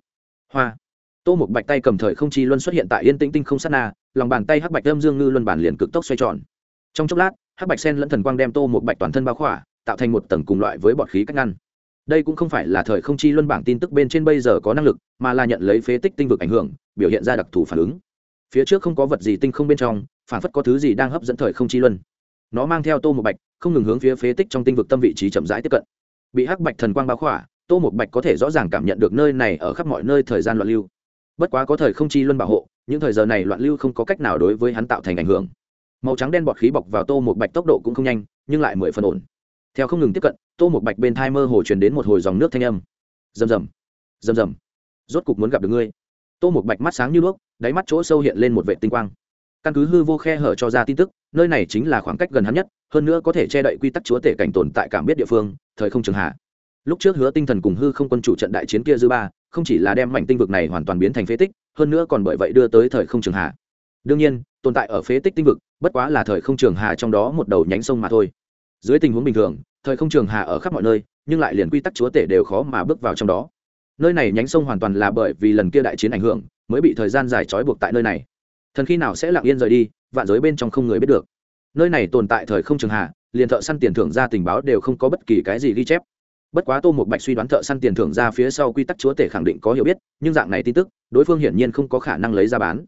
Hoa tô một bạch tay cầm thời không chi luân xuất hiện tại yên tĩnh tinh không sát na, lòng bàn tay hắc bạch âm dương ngư luân bản liền cực tốc xoay tròn. Trong chốc lát, hắc bạch sen lẫn thần quang đem tô một bạch toàn thân bao khỏa, tạo thành một tầng cùng loại với bọt khí cách ngăn. Đây cũng không phải là thời không chi luân bảng tin tức bên trên bây giờ có năng lực, mà là nhận lấy phế tích tinh vực ảnh hưởng, biểu hiện ra đặc thù phản ứng. Phía trước không có vật gì tinh không bên trong, phản phất có thứ gì đang hấp dẫn thời không chi luân. Nó mang theo tô một bạch, không ngừng hướng phía phế tích trong tinh vực tâm vị trí chậm rãi tiếp cận. Bị hắc bạch thần quang bao khỏa, tô một bạch có thể rõ ràng cảm nhận được nơi này ở khắp mọi nơi thời gian loạn lưu bất quá có thời không chi luân bảo hộ, những thời giờ này loạn lưu không có cách nào đối với hắn tạo thành ảnh hưởng. Màu trắng đen bọt khí bọc vào tô một bạch tốc độ cũng không nhanh, nhưng lại mười phần ổn. Theo không ngừng tiếp cận, tô một bạch bên thai mơ hồ truyền đến một hồi dòng nước thanh âm. Rầm rầm rầm rầm. Rốt cục muốn gặp được ngươi. Tô một bạch mắt sáng như đuốc, đáy mắt chỗ sâu hiện lên một vệ tinh quang. Căn cứ hư vô khe hở cho ra tin tức, nơi này chính là khoảng cách gần hắn nhất, hơn nữa có thể che đậy quy tắc chúa tể cảnh tồn tại cảm biết địa phương, thời không trường hạ lúc trước hứa tinh thần cùng hư không quân chủ trận đại chiến kia dư ba, không chỉ là đem mảnh tinh vực này hoàn toàn biến thành phế tích, hơn nữa còn bởi vậy đưa tới thời không trường hạ. Đương nhiên, tồn tại ở phế tích tinh vực, bất quá là thời không trường hà trong đó một đầu nhánh sông mà thôi. Dưới tình huống bình thường, thời không trường hà ở khắp mọi nơi, nhưng lại liền quy tắc chúa tể đều khó mà bước vào trong đó. Nơi này nhánh sông hoàn toàn là bởi vì lần kia đại chiến ảnh hưởng, mới bị thời gian dài trói buộc tại nơi này. Thần khi nào sẽ lặng yên rời đi, vạn giới bên trong không người biết được. Nơi này tồn tại thời không trường hà liền thợ săn tiền thưởng ra tình báo đều không có bất kỳ cái gì ghi chép bất quá tô một bạch suy đoán thợ săn tiền thưởng ra phía sau quy tắc chúa tể khẳng định có hiểu biết, nhưng dạng này tin tức, đối phương hiển nhiên không có khả năng lấy ra bán.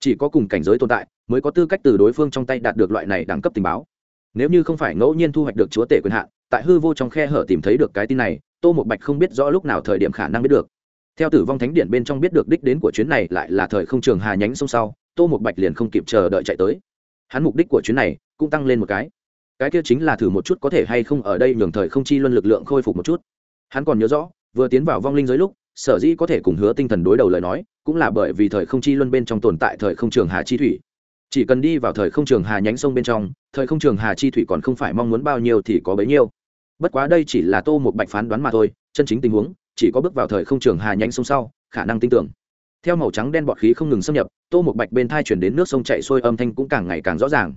Chỉ có cùng cảnh giới tồn tại, mới có tư cách từ đối phương trong tay đạt được loại này đẳng cấp tình báo. Nếu như không phải ngẫu nhiên thu hoạch được chúa tể quyền hạn, tại hư vô trong khe hở tìm thấy được cái tin này, tô một bạch không biết rõ lúc nào thời điểm khả năng biết được. Theo tử vong thánh điện bên trong biết được đích đến của chuyến này lại là thời không trường hà nhánh sông sau, tô một bạch liền không kịp chờ đợi chạy tới. Hắn mục đích của chuyến này cũng tăng lên một cái cái kia chính là thử một chút có thể hay không ở đây nhường thời không chi luân lực lượng khôi phục một chút. Hắn còn nhớ rõ, vừa tiến vào vong linh giới lúc, sở dĩ có thể cùng hứa tinh thần đối đầu lời nói, cũng là bởi vì thời không chi luân bên trong tồn tại thời không trường hà chi thủy. Chỉ cần đi vào thời không trường hà nhánh sông bên trong, thời không trường hà chi thủy còn không phải mong muốn bao nhiêu thì có bấy nhiêu. Bất quá đây chỉ là tô một bạch phán đoán mà thôi, chân chính tình huống, chỉ có bước vào thời không trường hà nhánh sông sau, khả năng tin tưởng. Theo màu trắng đen bọt khí không ngừng xâm nhập, tô một bạch bên thai chuyển đến nước sông chạy xuôi âm thanh cũng càng ngày càng rõ ràng.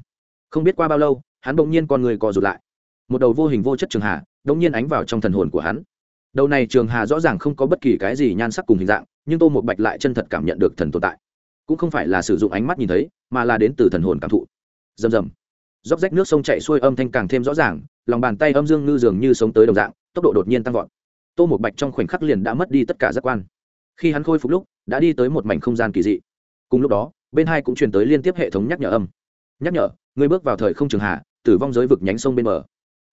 Không biết qua bao lâu hắn bỗng nhiên con người co rụt lại. Một đầu vô hình vô chất trường hà đ nhiên ánh vào trong thần hồn của hắn. Đầu này trường hà rõ ràng không có bất kỳ cái gì nhan sắc cùng hình dạng, nhưng tô một bạch lại chân thật cảm nhận được thần tồn tại. Cũng không phải là sử dụng ánh mắt nhìn thấy, mà là đến từ thần hồn cảm thụ. Rầm rầm. Róc rách nước sông chạy xuôi âm thanh càng thêm rõ ràng, lòng bàn tay âm dương ngư dường như sống tới đồng dạng, tốc độ đột nhiên tăng vọt. Tô một bạch trong khoảnh khắc liền đã mất đi tất cả giác quan. Khi hắn khôi phục lúc, đã đi tới một mảnh không gian kỳ dị. Cùng lúc đó, bên hai cũng truyền tới liên tiếp hệ thống nhắc nhở âm. Nhắc nhở, người bước vào thời không trường hạ tử vong giới vực nhánh sông bên bờ.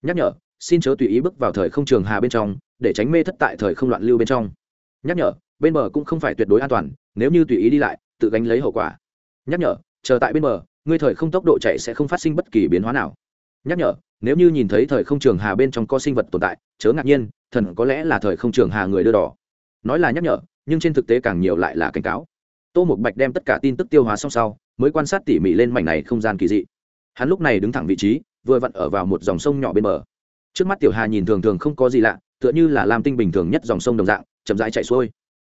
Nhắc nhở, xin chớ tùy ý bước vào thời không trường hà bên trong, để tránh mê thất tại thời không loạn lưu bên trong. Nhắc nhở, bên bờ cũng không phải tuyệt đối an toàn, nếu như tùy ý đi lại, tự gánh lấy hậu quả. Nhắc nhở, chờ tại bên bờ, ngươi thời không tốc độ chạy sẽ không phát sinh bất kỳ biến hóa nào. Nhắc nhở, nếu như nhìn thấy thời không trường hà bên trong có sinh vật tồn tại, chớ ngạc nhiên, thần có lẽ là thời không trường hà người đưa đỏ. Nói là nhắc nhở, nhưng trên thực tế càng nhiều lại là cảnh cáo. Tô một bạch đem tất cả tin tức tiêu hóa xong sau, mới quan sát tỉ mỉ lên mảnh này không gian kỳ dị hắn lúc này đứng thẳng vị trí, vừa vặn ở vào một dòng sông nhỏ bên bờ. Trước mắt tiểu hà nhìn thường thường không có gì lạ, tựa như là lam tinh bình thường nhất dòng sông đồng dạng, chậm rãi chạy xuôi.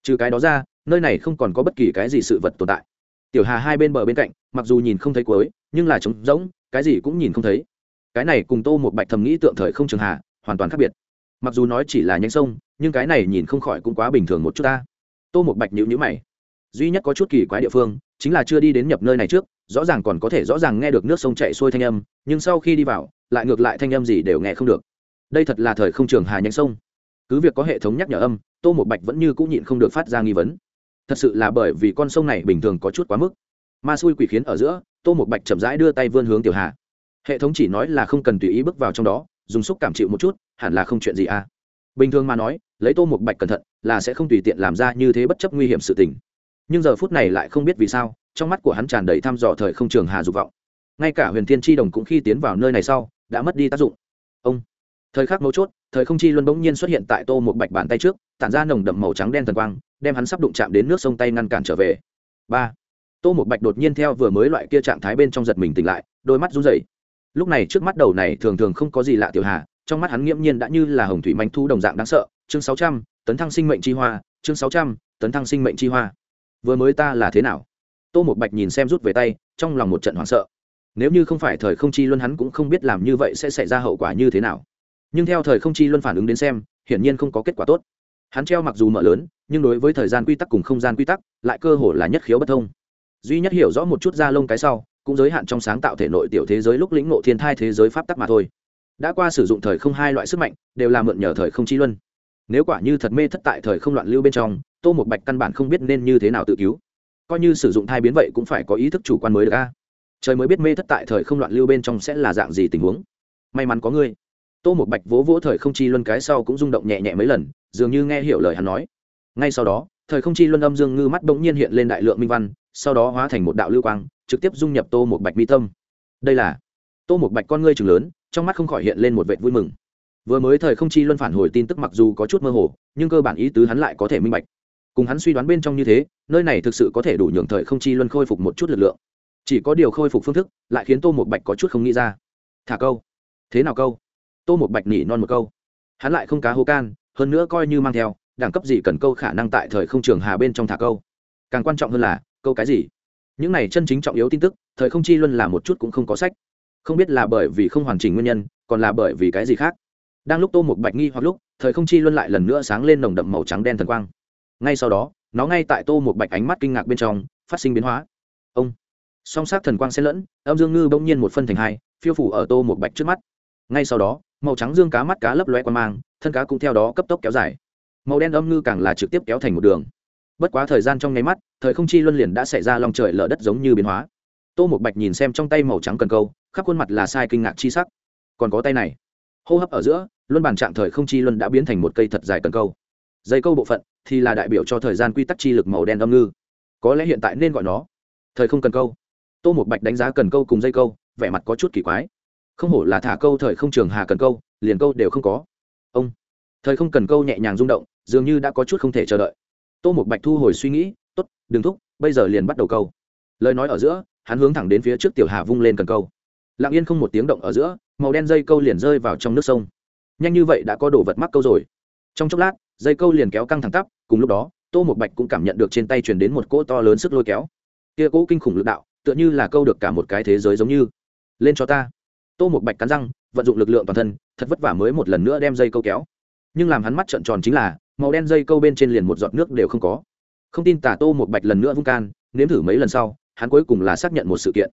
Trừ cái đó ra, nơi này không còn có bất kỳ cái gì sự vật tồn tại. Tiểu hà hai bên bờ bên cạnh, mặc dù nhìn không thấy cuối, nhưng là trống rỗng, cái gì cũng nhìn không thấy. Cái này cùng tô một bạch thầm nghĩ tượng thời không trường hà, hoàn toàn khác biệt. Mặc dù nói chỉ là nhánh sông, nhưng cái này nhìn không khỏi cũng quá bình thường một chút ta. Tô một bạch nhữ nhữ mày. Duy nhất có chút kỳ quái địa phương chính là chưa đi đến nhập nơi này trước, rõ ràng còn có thể rõ ràng nghe được nước sông chạy xuôi thanh âm, nhưng sau khi đi vào, lại ngược lại thanh âm gì đều nghe không được. Đây thật là thời không trường hà nhánh sông. Cứ việc có hệ thống nhắc nhở âm, tô một bạch vẫn như cũng nhịn không được phát ra nghi vấn. Thật sự là bởi vì con sông này bình thường có chút quá mức. Ma xui quỷ khiến ở giữa, tô một bạch chậm rãi đưa tay vươn hướng tiểu hà. Hệ thống chỉ nói là không cần tùy ý bước vào trong đó, dùng xúc cảm chịu một chút, hẳn là không chuyện gì à. Bình thường mà nói, lấy tô một bạch cẩn thận là sẽ không tùy tiện làm ra như thế bất chấp nguy hiểm sự tình nhưng giờ phút này lại không biết vì sao, trong mắt của hắn tràn đầy thăm dò thời không trường hà dục vọng. Ngay cả huyền thiên tri đồng cũng khi tiến vào nơi này sau, đã mất đi tác dụng. Ông! Thời khắc mấu chốt, thời không chi luân bỗng nhiên xuất hiện tại tô một bạch bàn tay trước, tản ra nồng đậm màu trắng đen thần quang, đem hắn sắp đụng chạm đến nước sông tay ngăn cản trở về. Ba! Tô một bạch đột nhiên theo vừa mới loại kia trạng thái bên trong giật mình tỉnh lại, đôi mắt run rẩy. Lúc này trước mắt đầu này thường thường không có gì lạ tiểu hà, trong mắt hắn nghiễm nhiên đã như là hồng thủy manh thu đồng dạng đáng sợ. Chương sáu trăm, tấn thăng sinh mệnh chi hoa, chương sáu trăm, tấn thăng sinh mệnh chi hoa vừa mới ta là thế nào? Tô một bạch nhìn xem rút về tay, trong lòng một trận hoảng sợ. Nếu như không phải thời không chi luân hắn cũng không biết làm như vậy sẽ xảy ra hậu quả như thế nào. Nhưng theo thời không chi luân phản ứng đến xem, hiển nhiên không có kết quả tốt. Hắn treo mặc dù mở lớn, nhưng đối với thời gian quy tắc cùng không gian quy tắc, lại cơ hồ là nhất khiếu bất thông. Duy nhất hiểu rõ một chút da lông cái sau, cũng giới hạn trong sáng tạo thể nội tiểu thế giới lúc lĩnh ngộ thiên thai thế giới pháp tắc mà thôi. Đã qua sử dụng thời không hai loại sức mạnh, đều là mượn nhờ thời không chi luân. Nếu quả như thật mê thất tại thời không loạn lưu bên trong tô một bạch căn bản không biết nên như thế nào tự cứu. Coi như sử dụng thai biến vậy cũng phải có ý thức chủ quan mới được a. Trời mới biết mê thất tại thời không loạn lưu bên trong sẽ là dạng gì tình huống. May mắn có ngươi. Tô một bạch vỗ vỗ thời không chi luân cái sau cũng rung động nhẹ nhẹ mấy lần, dường như nghe hiểu lời hắn nói. Ngay sau đó, thời không chi luân âm dương ngư mắt bỗng nhiên hiện lên đại lượng minh văn, sau đó hóa thành một đạo lưu quang, trực tiếp dung nhập tô một bạch mi tâm. Đây là tô một bạch con ngươi chừng lớn, trong mắt không khỏi hiện lên một vệ vui mừng. Vừa mới thời không chi luân phản hồi tin tức mặc dù có chút mơ hồ, nhưng cơ bản ý tứ hắn lại có thể minh bạch cùng hắn suy đoán bên trong như thế, nơi này thực sự có thể đủ nhường thời không chi luân khôi phục một chút lực lượng. Chỉ có điều khôi phục phương thức, lại khiến tô một bạch có chút không nghĩ ra. Thả câu. Thế nào câu? Tô một bạch nỉ non một câu. Hắn lại không cá hô can, hơn nữa coi như mang theo, đẳng cấp gì cần câu khả năng tại thời không trường hà bên trong thả câu. Càng quan trọng hơn là, câu cái gì? Những này chân chính trọng yếu tin tức, thời không chi luân là một chút cũng không có sách. Không biết là bởi vì không hoàn chỉnh nguyên nhân, còn là bởi vì cái gì khác. Đang lúc tô một bạch nghi hoặc lúc, thời không chi luân lại lần nữa sáng lên nồng đậm màu trắng đen thần quang ngay sau đó, nó ngay tại tô một bạch ánh mắt kinh ngạc bên trong, phát sinh biến hóa. Ông. Song sát thần quang xen lẫn, âm dương ngư bỗng nhiên một phân thành hai, phiêu phủ ở tô một bạch trước mắt. Ngay sau đó, màu trắng dương cá mắt cá lấp loe qua mang, thân cá cũng theo đó cấp tốc kéo dài. Màu đen âm ngư càng là trực tiếp kéo thành một đường. Bất quá thời gian trong nháy mắt, thời không chi luân liền đã xảy ra lòng trời lở đất giống như biến hóa. Tô một bạch nhìn xem trong tay màu trắng cần câu, khắp khuôn mặt là sai kinh ngạc chi sắc. Còn có tay này. Hô hấp ở giữa, luân bản trạng thời không chi luân đã biến thành một cây thật dài cần câu. Dây câu bộ phận thì là đại biểu cho thời gian quy tắc chi lực màu đen âm ngư. Có lẽ hiện tại nên gọi nó thời không cần câu. Tô một bạch đánh giá cần câu cùng dây câu, vẻ mặt có chút kỳ quái. Không hổ là thả câu thời không trường hà cần câu, liền câu đều không có. Ông, thời không cần câu nhẹ nhàng rung động, dường như đã có chút không thể chờ đợi. Tô một bạch thu hồi suy nghĩ t ố t đừng thúc, bây giờ liền bắt đầu câu. Lời nói ở giữa, hắn hướng thẳng đến phía trước tiểu hà vung lên cần câu. Lặng yên không một tiếng động ở giữa, màu đen dây câu liền rơi vào trong nước sông. Nhanh như vậy đã có đồ vật mắc câu rồi. Trong chốc lát dây câu liền kéo căng thẳng tắp, cùng lúc đó, tô một bạch cũng cảm nhận được trên tay truyền đến một cỗ to lớn sức lôi kéo. Kia cỗ kinh khủng lực đạo, tựa như là câu được cả một cái thế giới giống như. Lên cho ta. Tô một bạch cắn răng, vận dụng lực lượng toàn thân, thật vất vả mới một lần nữa đem dây câu kéo. Nhưng làm hắn mắt trợn tròn chính là, màu đen dây câu bên trên liền một giọt nước đều không có. Không tin tả tô một bạch lần nữa vung can, nếm thử mấy lần sau, hắn cuối cùng là xác nhận một sự kiện.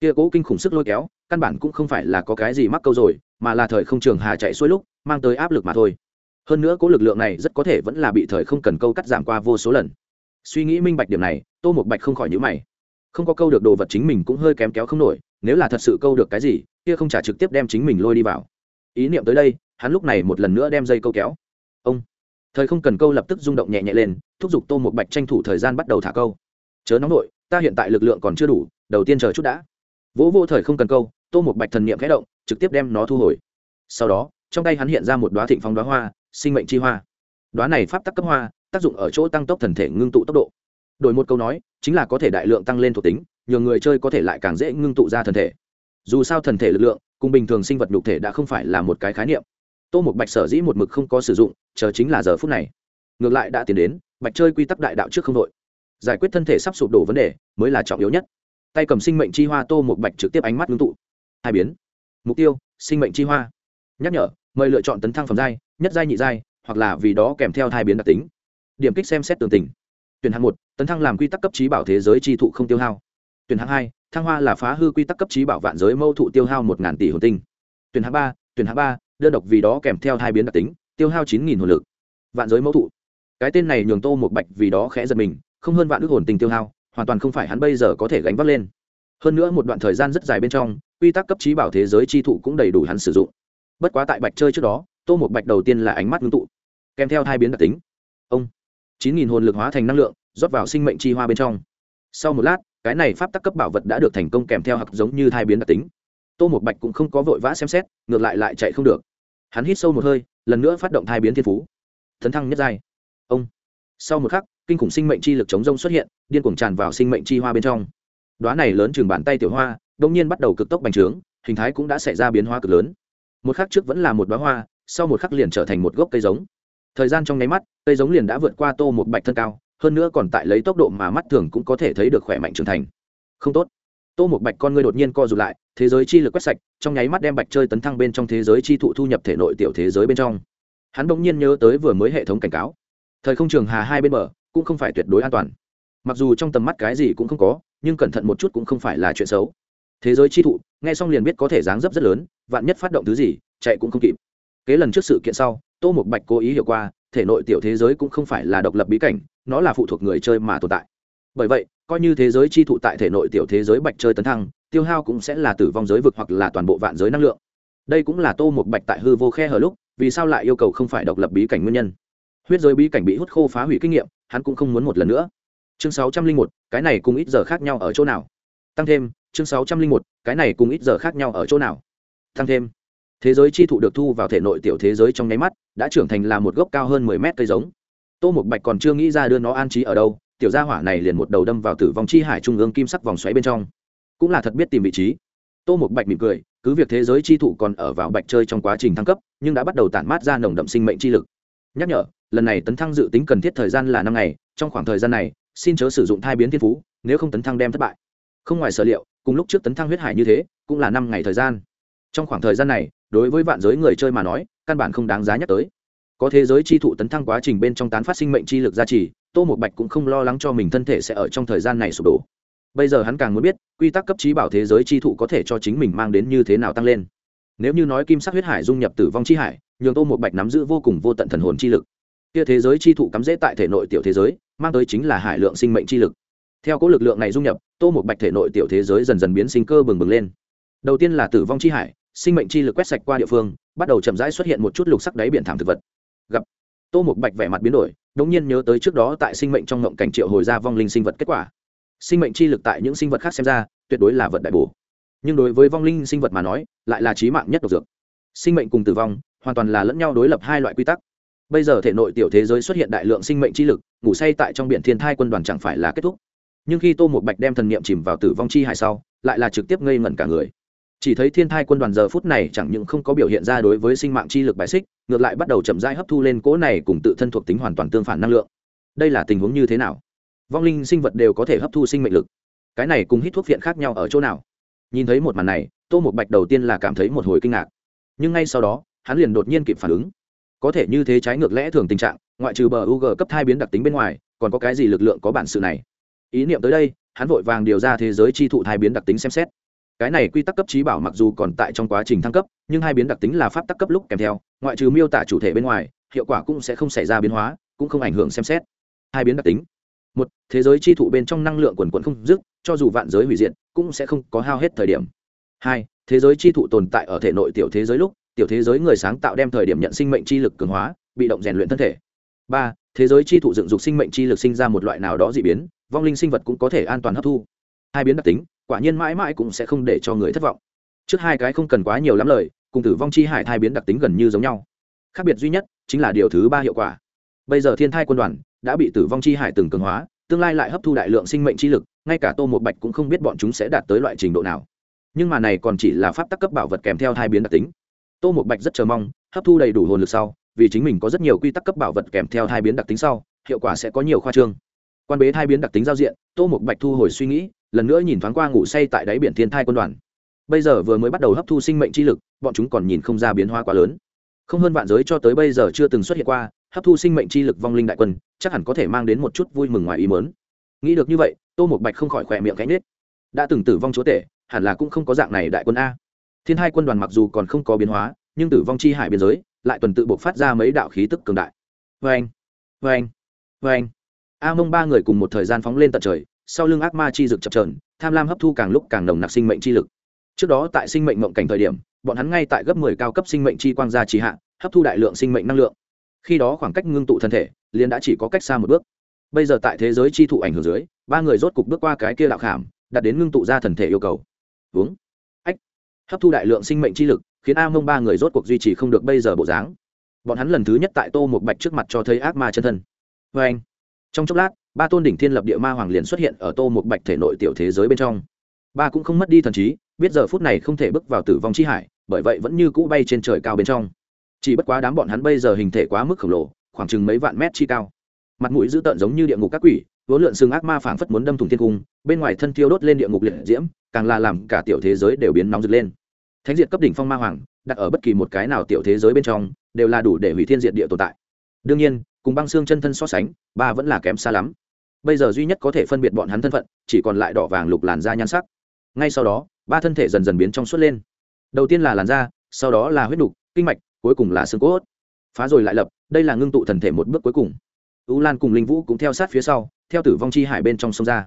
Kia cố kinh khủng sức lôi kéo, căn bản cũng không phải là có cái gì mắc câu rồi, mà là thời không trường hà chạy xuôi lúc, mang tới áp lực mà thôi hơn nữa cố lực lượng này rất có thể vẫn là bị thời không cần câu cắt giảm qua vô số lần. Suy nghĩ minh bạch điểm này, tô một bạch không khỏi nhữ mày. Không có câu được đồ vật chính mình cũng hơi kém kéo không nổi, nếu là thật sự câu được cái gì, kia không trả trực tiếp đem chính mình lôi đi vào. Ý niệm tới đây, hắn lúc này một lần nữa đem dây câu kéo. Ông! Thời không cần câu lập tức rung động nhẹ nhẹ lên, thúc giục tô một bạch tranh thủ thời gian bắt đầu thả câu. Chớ nóng nội, ta hiện tại lực lượng còn chưa đủ, đầu tiên chờ chút đã. Vỗ vô thời không cần câu, tô một bạch thần niệm khẽ động, trực tiếp đem nó thu hồi. Sau đó trong tay hắn hiện ra một đoá thịnh phong đoá hoa, sinh mệnh chi hoa. Đoá này pháp tắc cấp hoa, tác dụng ở chỗ tăng tốc thần thể ngưng tụ tốc độ. Đổi một câu nói, chính là có thể đại lượng tăng lên thuộc tính nhiều người chơi có thể lại càng dễ ngưng tụ ra thần thể. Dù sao thần thể lực lượng, cùng bình thường sinh vật nhục thể đã không phải là một cái khái niệm. Tô một bạch sở dĩ một mực không có sử dụng, chờ chính là giờ phút này. Ngược lại đã tiến đến, bạch chơi quy tắc đại đạo trước không đội. Giải quyết thân thể sắp sụp đổ vấn đề, mới là trọng yếu nhất. Tay cầm sinh mệnh chi hoa, tô một bạch trực tiếp ánh mắt ngưng tụ. Hai biến. Mục tiêu, sinh mệnh chi hoa. Nhắc nhở mời lựa chọn tấn thăng phẩm giai, nhất giai nhị giai, hoặc là vì đó kèm theo thai biến đặc tính. Điểm kích xem xét tường tình. Tuyển hạng một, tấn thăng làm quy tắc cấp trí bảo thế giới chi thụ không tiêu hao. Tuyển hạng hai, thăng hoa là phá hư quy tắc cấp trí bảo vạn giới mâu thụ tiêu hao một ngàn tỷ hồn tinh. Tuyển hạng ba, tuyển hạng ba, đơn độc vì đó kèm theo thai biến đặc tính, tiêu hao chín nghìn hồn lực. Vạn giới mâu thụ. Cái tên này nhường tô một bạch vì đó khẽ giật mình, không hơn vạn ước hồn tinh tiêu hao, hoàn toàn không phải hắn bây giờ có thể gánh vác lên. Hơn nữa một đoạn thời gian rất dài bên trong, quy tắc cấp trí bảo thế giới chi thụ cũng đầy đủ hắn sử dụng bất quá tại bạch chơi trước đó, tô một bạch đầu tiên là ánh mắt ngưng tụ, kèm theo hai biến đặc tính. Ông, chín nghìn hồn lực hóa thành năng lượng, rót vào sinh mệnh chi hoa bên trong. Sau một lát, cái này pháp tắc cấp bảo vật đã được thành công kèm theo hặc giống như thai biến đặc tính. Tô một bạch cũng không có vội vã xem xét, ngược lại lại chạy không được. Hắn hít sâu một hơi, lần nữa phát động thai biến thiên phú. Thấn thăng nhất giai. Ông, sau một khắc, kinh khủng sinh mệnh chi lực chống rông xuất hiện, điên cuồng tràn vào sinh mệnh chi hoa bên trong. Đoá này lớn chừng bàn tay tiểu hoa đông nhiên bắt đầu cực tốc bành trướng, hình thái cũng đã xảy ra biến hóa cực lớn một khắc trước vẫn là một bá hoa, sau một khắc liền trở thành một gốc cây giống. Thời gian trong nháy mắt, cây giống liền đã vượt qua tô một bạch thân cao, hơn nữa còn tại lấy tốc độ mà mắt thường cũng có thể thấy được khỏe mạnh trưởng thành. Không tốt. Tô một bạch con ngươi đột nhiên co rụt lại, thế giới chi lực quét sạch, trong nháy mắt đem bạch chơi tấn thăng bên trong thế giới chi thụ thu nhập thể nội tiểu thế giới bên trong. Hắn bỗng nhiên nhớ tới vừa mới hệ thống cảnh cáo. Thời không trường hà hai bên bờ, cũng không phải tuyệt đối an toàn. Mặc dù trong tầm mắt cái gì cũng không có, nhưng cẩn thận một chút cũng không phải là chuyện xấu thế giới chi thụ, nghe xong liền biết có thể dáng dấp rất lớn, vạn nhất phát động thứ gì, chạy cũng không kịp. Kế lần trước sự kiện sau, tô một bạch cố ý hiểu qua, thể nội tiểu thế giới cũng không phải là độc lập bí cảnh, nó là phụ thuộc người chơi mà tồn tại. Bởi vậy, coi như thế giới chi thụ tại thể nội tiểu thế giới bạch chơi tấn thăng, tiêu hao cũng sẽ là tử vong giới vực hoặc là toàn bộ vạn giới năng lượng. Đây cũng là tô một bạch tại hư vô khe hở lúc, vì sao lại yêu cầu không phải độc lập bí cảnh nguyên nhân. Huyết giới bí cảnh bị hút khô phá hủy kinh nghiệm, hắn cũng không muốn một lần nữa. Chương sáu trăm linh một, cái này cùng ít giờ khác nhau ở chỗ nào? Tăng thêm chương sáu trăm linh một, cái này cùng ít giờ khác nhau ở chỗ nào? Tăng thêm, thế giới chi thụ được thu vào thể nội tiểu thế giới trong nháy mắt, đã trưởng thành là một gốc cao hơn mười mét cây giống. Tô một bạch còn chưa nghĩ ra đưa nó an trí ở đâu, tiểu gia hỏa này liền một đầu đâm vào tử vong chi hải trung ương kim sắc vòng xoáy bên trong. Cũng là thật biết tìm vị trí. Tô một bạch mỉm cười, cứ việc thế giới chi thụ còn ở vào bạch chơi trong quá trình thăng cấp, nhưng đã bắt đầu tản mát ra nồng đậm sinh mệnh chi lực. Nhắc nhở, lần này tấn thăng dự tính cần thiết thời gian là năm ngày, trong khoảng thời gian này, xin chớ sử dụng thai biến thiên phú, nếu không tấn thăng đem thất bại. Không ngoài sở liệu cùng lúc trước tấn thăng huyết hải như thế, cũng là năm ngày thời gian. Trong khoảng thời gian này, đối với vạn giới người chơi mà nói, căn bản không đáng giá nhắc tới. Có thế giới chi thụ tấn thăng quá trình bên trong tán phát sinh mệnh chi lực gia trì, tô một bạch cũng không lo lắng cho mình thân thể sẽ ở trong thời gian này sụp đổ. Bây giờ hắn càng muốn biết, quy tắc cấp trí bảo thế giới chi thụ có thể cho chính mình mang đến như thế nào tăng lên. Nếu như nói kim sắc huyết hải dung nhập tử vong chi hải, nhường tô một bạch nắm giữ vô cùng vô tận thần hồn chi lực. Kia thế giới chi thụ cắm rễ tại thể nội tiểu thế giới, mang tới chính là hải lượng sinh mệnh chi lực theo cỗ lực lượng này dung nhập, tô một bạch thể nội tiểu thế giới dần dần biến sinh cơ bừng bừng lên. Đầu tiên là tử vong chi hải, sinh mệnh chi lực quét sạch qua địa phương, bắt đầu chậm rãi xuất hiện một chút lục sắc đáy biển thảm thực vật. Gặp, tô một bạch vẻ mặt biến đổi đ ỗ n g nhiên nhớ tới trước đó tại sinh mệnh trong ngộng cảnh triệu hồi ra vong linh sinh vật kết quả. Sinh mệnh chi lực tại những sinh vật khác xem ra, tuyệt đối là vật đại bổ. Nhưng đối với vong linh sinh vật mà nói, lại là trí mạng nhất độc dược. Sinh mệnh cùng tử vong, hoàn toàn là lẫn nhau đối lập hai loại quy tắc. Bây giờ thể nội tiểu thế giới xuất hiện đại lượng sinh mệnh chi lực, ngủ say tại trong biển thiên thai quân đoàn chẳng phải là kết thúc nhưng khi tô một bạch đem thần niệm chìm vào tử vong chi hải sau, lại là trực tiếp ngây ngẩn cả người. Chỉ thấy thiên thai quân đoàn giờ phút này chẳng những không có biểu hiện ra đối với sinh mạng chi lực bài xích, ngược lại bắt đầu chậm rãi hấp thu lên cỗ này cùng tự thân thuộc tính hoàn toàn tương phản năng lượng. Đây là tình huống như thế nào? Vong linh sinh vật đều có thể hấp thu sinh mệnh lực. Cái này cùng hít thuốc viện khác nhau ở chỗ nào? Nhìn thấy một màn này, tô một bạch đầu tiên là cảm thấy một hồi kinh ngạc. Nhưng ngay sau đó, hắn liền đột nhiên kịp phản ứng. Có thể như thế trái ngược lẽ thường tình trạng, ngoại trừ bờ u g cấp hai biến đặc tính bên ngoài, còn có cái gì lực lượng có bản sự này? Ý niệm tới đây, hắn vội vàng điều ra thế giới chi thụ hai biến đặc tính xem xét. Cái này quy tắc cấp trí bảo mặc dù còn tại trong quá trình thăng cấp, nhưng hai biến đặc tính là pháp tắc cấp lúc kèm theo, ngoại trừ miêu tả chủ thể bên ngoài, hiệu quả cũng sẽ không xảy ra biến hóa, cũng không ảnh hưởng xem xét. Hai biến đặc tính. Một, thế giới chi thụ bên trong năng lượng quần quận không dứt, cho dù vạn giới hủy diệt, cũng sẽ không có hao hết thời điểm. Hai, thế giới chi thụ tồn tại ở thể nội tiểu thế giới lúc, tiểu thế giới người sáng tạo đem thời điểm nhận sinh mệnh chi lực cường hóa, bị động rèn luyện thân thể. Ba, thế giới chi thụ dựng dục sinh mệnh chi lực sinh ra một loại nào đó d ị biến vong linh sinh vật cũng có thể an toàn hấp thu. Hai biến đặc tính, quả nhiên mãi mãi cũng sẽ không để cho người thất vọng. Trước hai cái không cần quá nhiều lắm lời, cùng tử vong chi hải thai biến đặc tính gần như giống nhau. Khác biệt duy nhất chính là điều thứ ba hiệu quả. Bây giờ thiên thai quân đoàn đã bị tử vong chi hải từng cường hóa, tương lai lại hấp thu đại lượng sinh mệnh chi lực, ngay cả tô một bạch cũng không biết bọn chúng sẽ đạt tới loại trình độ nào. Nhưng mà này còn chỉ là pháp tắc cấp bảo vật kèm theo hai biến đặc tính. Tô một bạch rất chờ mong, hấp thu đầy đủ hồn lực sau, vì chính mình có rất nhiều quy tắc cấp bảo vật kèm theo hai biến đặc tính sau, hiệu quả sẽ có nhiều khoa trương quan bế hai biến đặc tính giao diện, tô một bạch thu hồi suy nghĩ, lần nữa nhìn thoáng qua ngủ say tại đáy biển thiên thai quân đoàn. Bây giờ vừa mới bắt đầu hấp thu sinh mệnh chi lực, bọn chúng còn nhìn không ra biến hóa quá lớn. Không hơn vạn giới cho tới bây giờ chưa từng xuất hiện qua, hấp thu sinh mệnh chi lực vong linh đại quân, chắc hẳn có thể mang đến một chút vui mừng ngoài ý mớn nghĩ được như vậy, tô một bạch không khỏi khỏe miệng cánh nết. Đã từng tử vong chúa tể, hẳn là cũng không có dạng này đại quân a. Thiên hai quân đoàn mặc dù còn không có biến hóa, nhưng tử vong chi hải biên giới, lại tuần tự buộc phát ra mấy đạo khí tức cường đại. Vê anh vê anh vê anh a mông ba người cùng một thời gian phóng lên tận trời, sau lưng ác ma chi rực chập trờn tham lam hấp thu càng lúc càng nồng nặc sinh mệnh chi lực. Trước đó tại sinh mệnh mộng cảnh thời điểm, bọn hắn ngay tại gấp mười cao cấp sinh mệnh chi quang gia trì hạ, hấp thu đại lượng sinh mệnh năng lượng. Khi đó khoảng cách ngưng tụ thân thể, liền đã chỉ có cách xa một bước. Bây giờ tại thế giới chi thụ ảnh hưởng dưới, ba người rốt cục bước qua cái kia đạo khảm đặt đến ngưng tụ ra thần thể yêu cầu. Uống ách. Hấp thu đại lượng sinh mệnh chi lực, khiến a mông ba người rốt cuộc duy trì không được bây giờ bộ dáng. Bọn hắn lần thứ nhất tại tô một bạch trước mặt cho thấy ác ma chân thân. Vê anh trong chốc lát, ba tôn đỉnh thiên lập địa ma hoàng liền xuất hiện ở tô một bạch thể nội tiểu thế giới bên trong. Ba cũng không mất đi thần trí, biết giờ phút này không thể bước vào tử vong chi hải, bởi vậy vẫn như cũ bay trên trời cao bên trong. Chỉ bất quá đám bọn hắn bây giờ hình thể quá mức khổng lồ, khoảng chừng mấy vạn mét chi cao. Mặt mũi dữ tợn giống như địa ngục các quỷ, vốn lượn xương ác ma phảng phất muốn đâm thủng thiên cung, bên ngoài thân thiêu đốt lên địa ngục liệt diễm, càng là làm cả tiểu thế giới đều biến nóng rực lên. Thánh diệt cấp đỉnh phong ma hoàng, đặt ở bất kỳ một cái nào tiểu thế giới bên trong, đều là đủ để hủy thiên diệt địa tồn tại. Đương nhiên cùng băng xương chân thân so sánh, ba vẫn là kém xa lắm. Bây giờ duy nhất có thể phân biệt bọn hắn thân phận, chỉ còn lại đỏ vàng lục làn da nhan sắc. Ngay sau đó, ba thân thể dần dần biến trong suốt lên. Đầu tiên là làn da, sau đó là huyết đục kinh mạch, cuối cùng là xương cốt. Phá rồi lại lập, đây là ngưng tụ thần thể một bước cuối cùng. Ưu lan cùng linh vũ cũng theo sát phía sau, theo tử vong chi hải bên trong sông ra.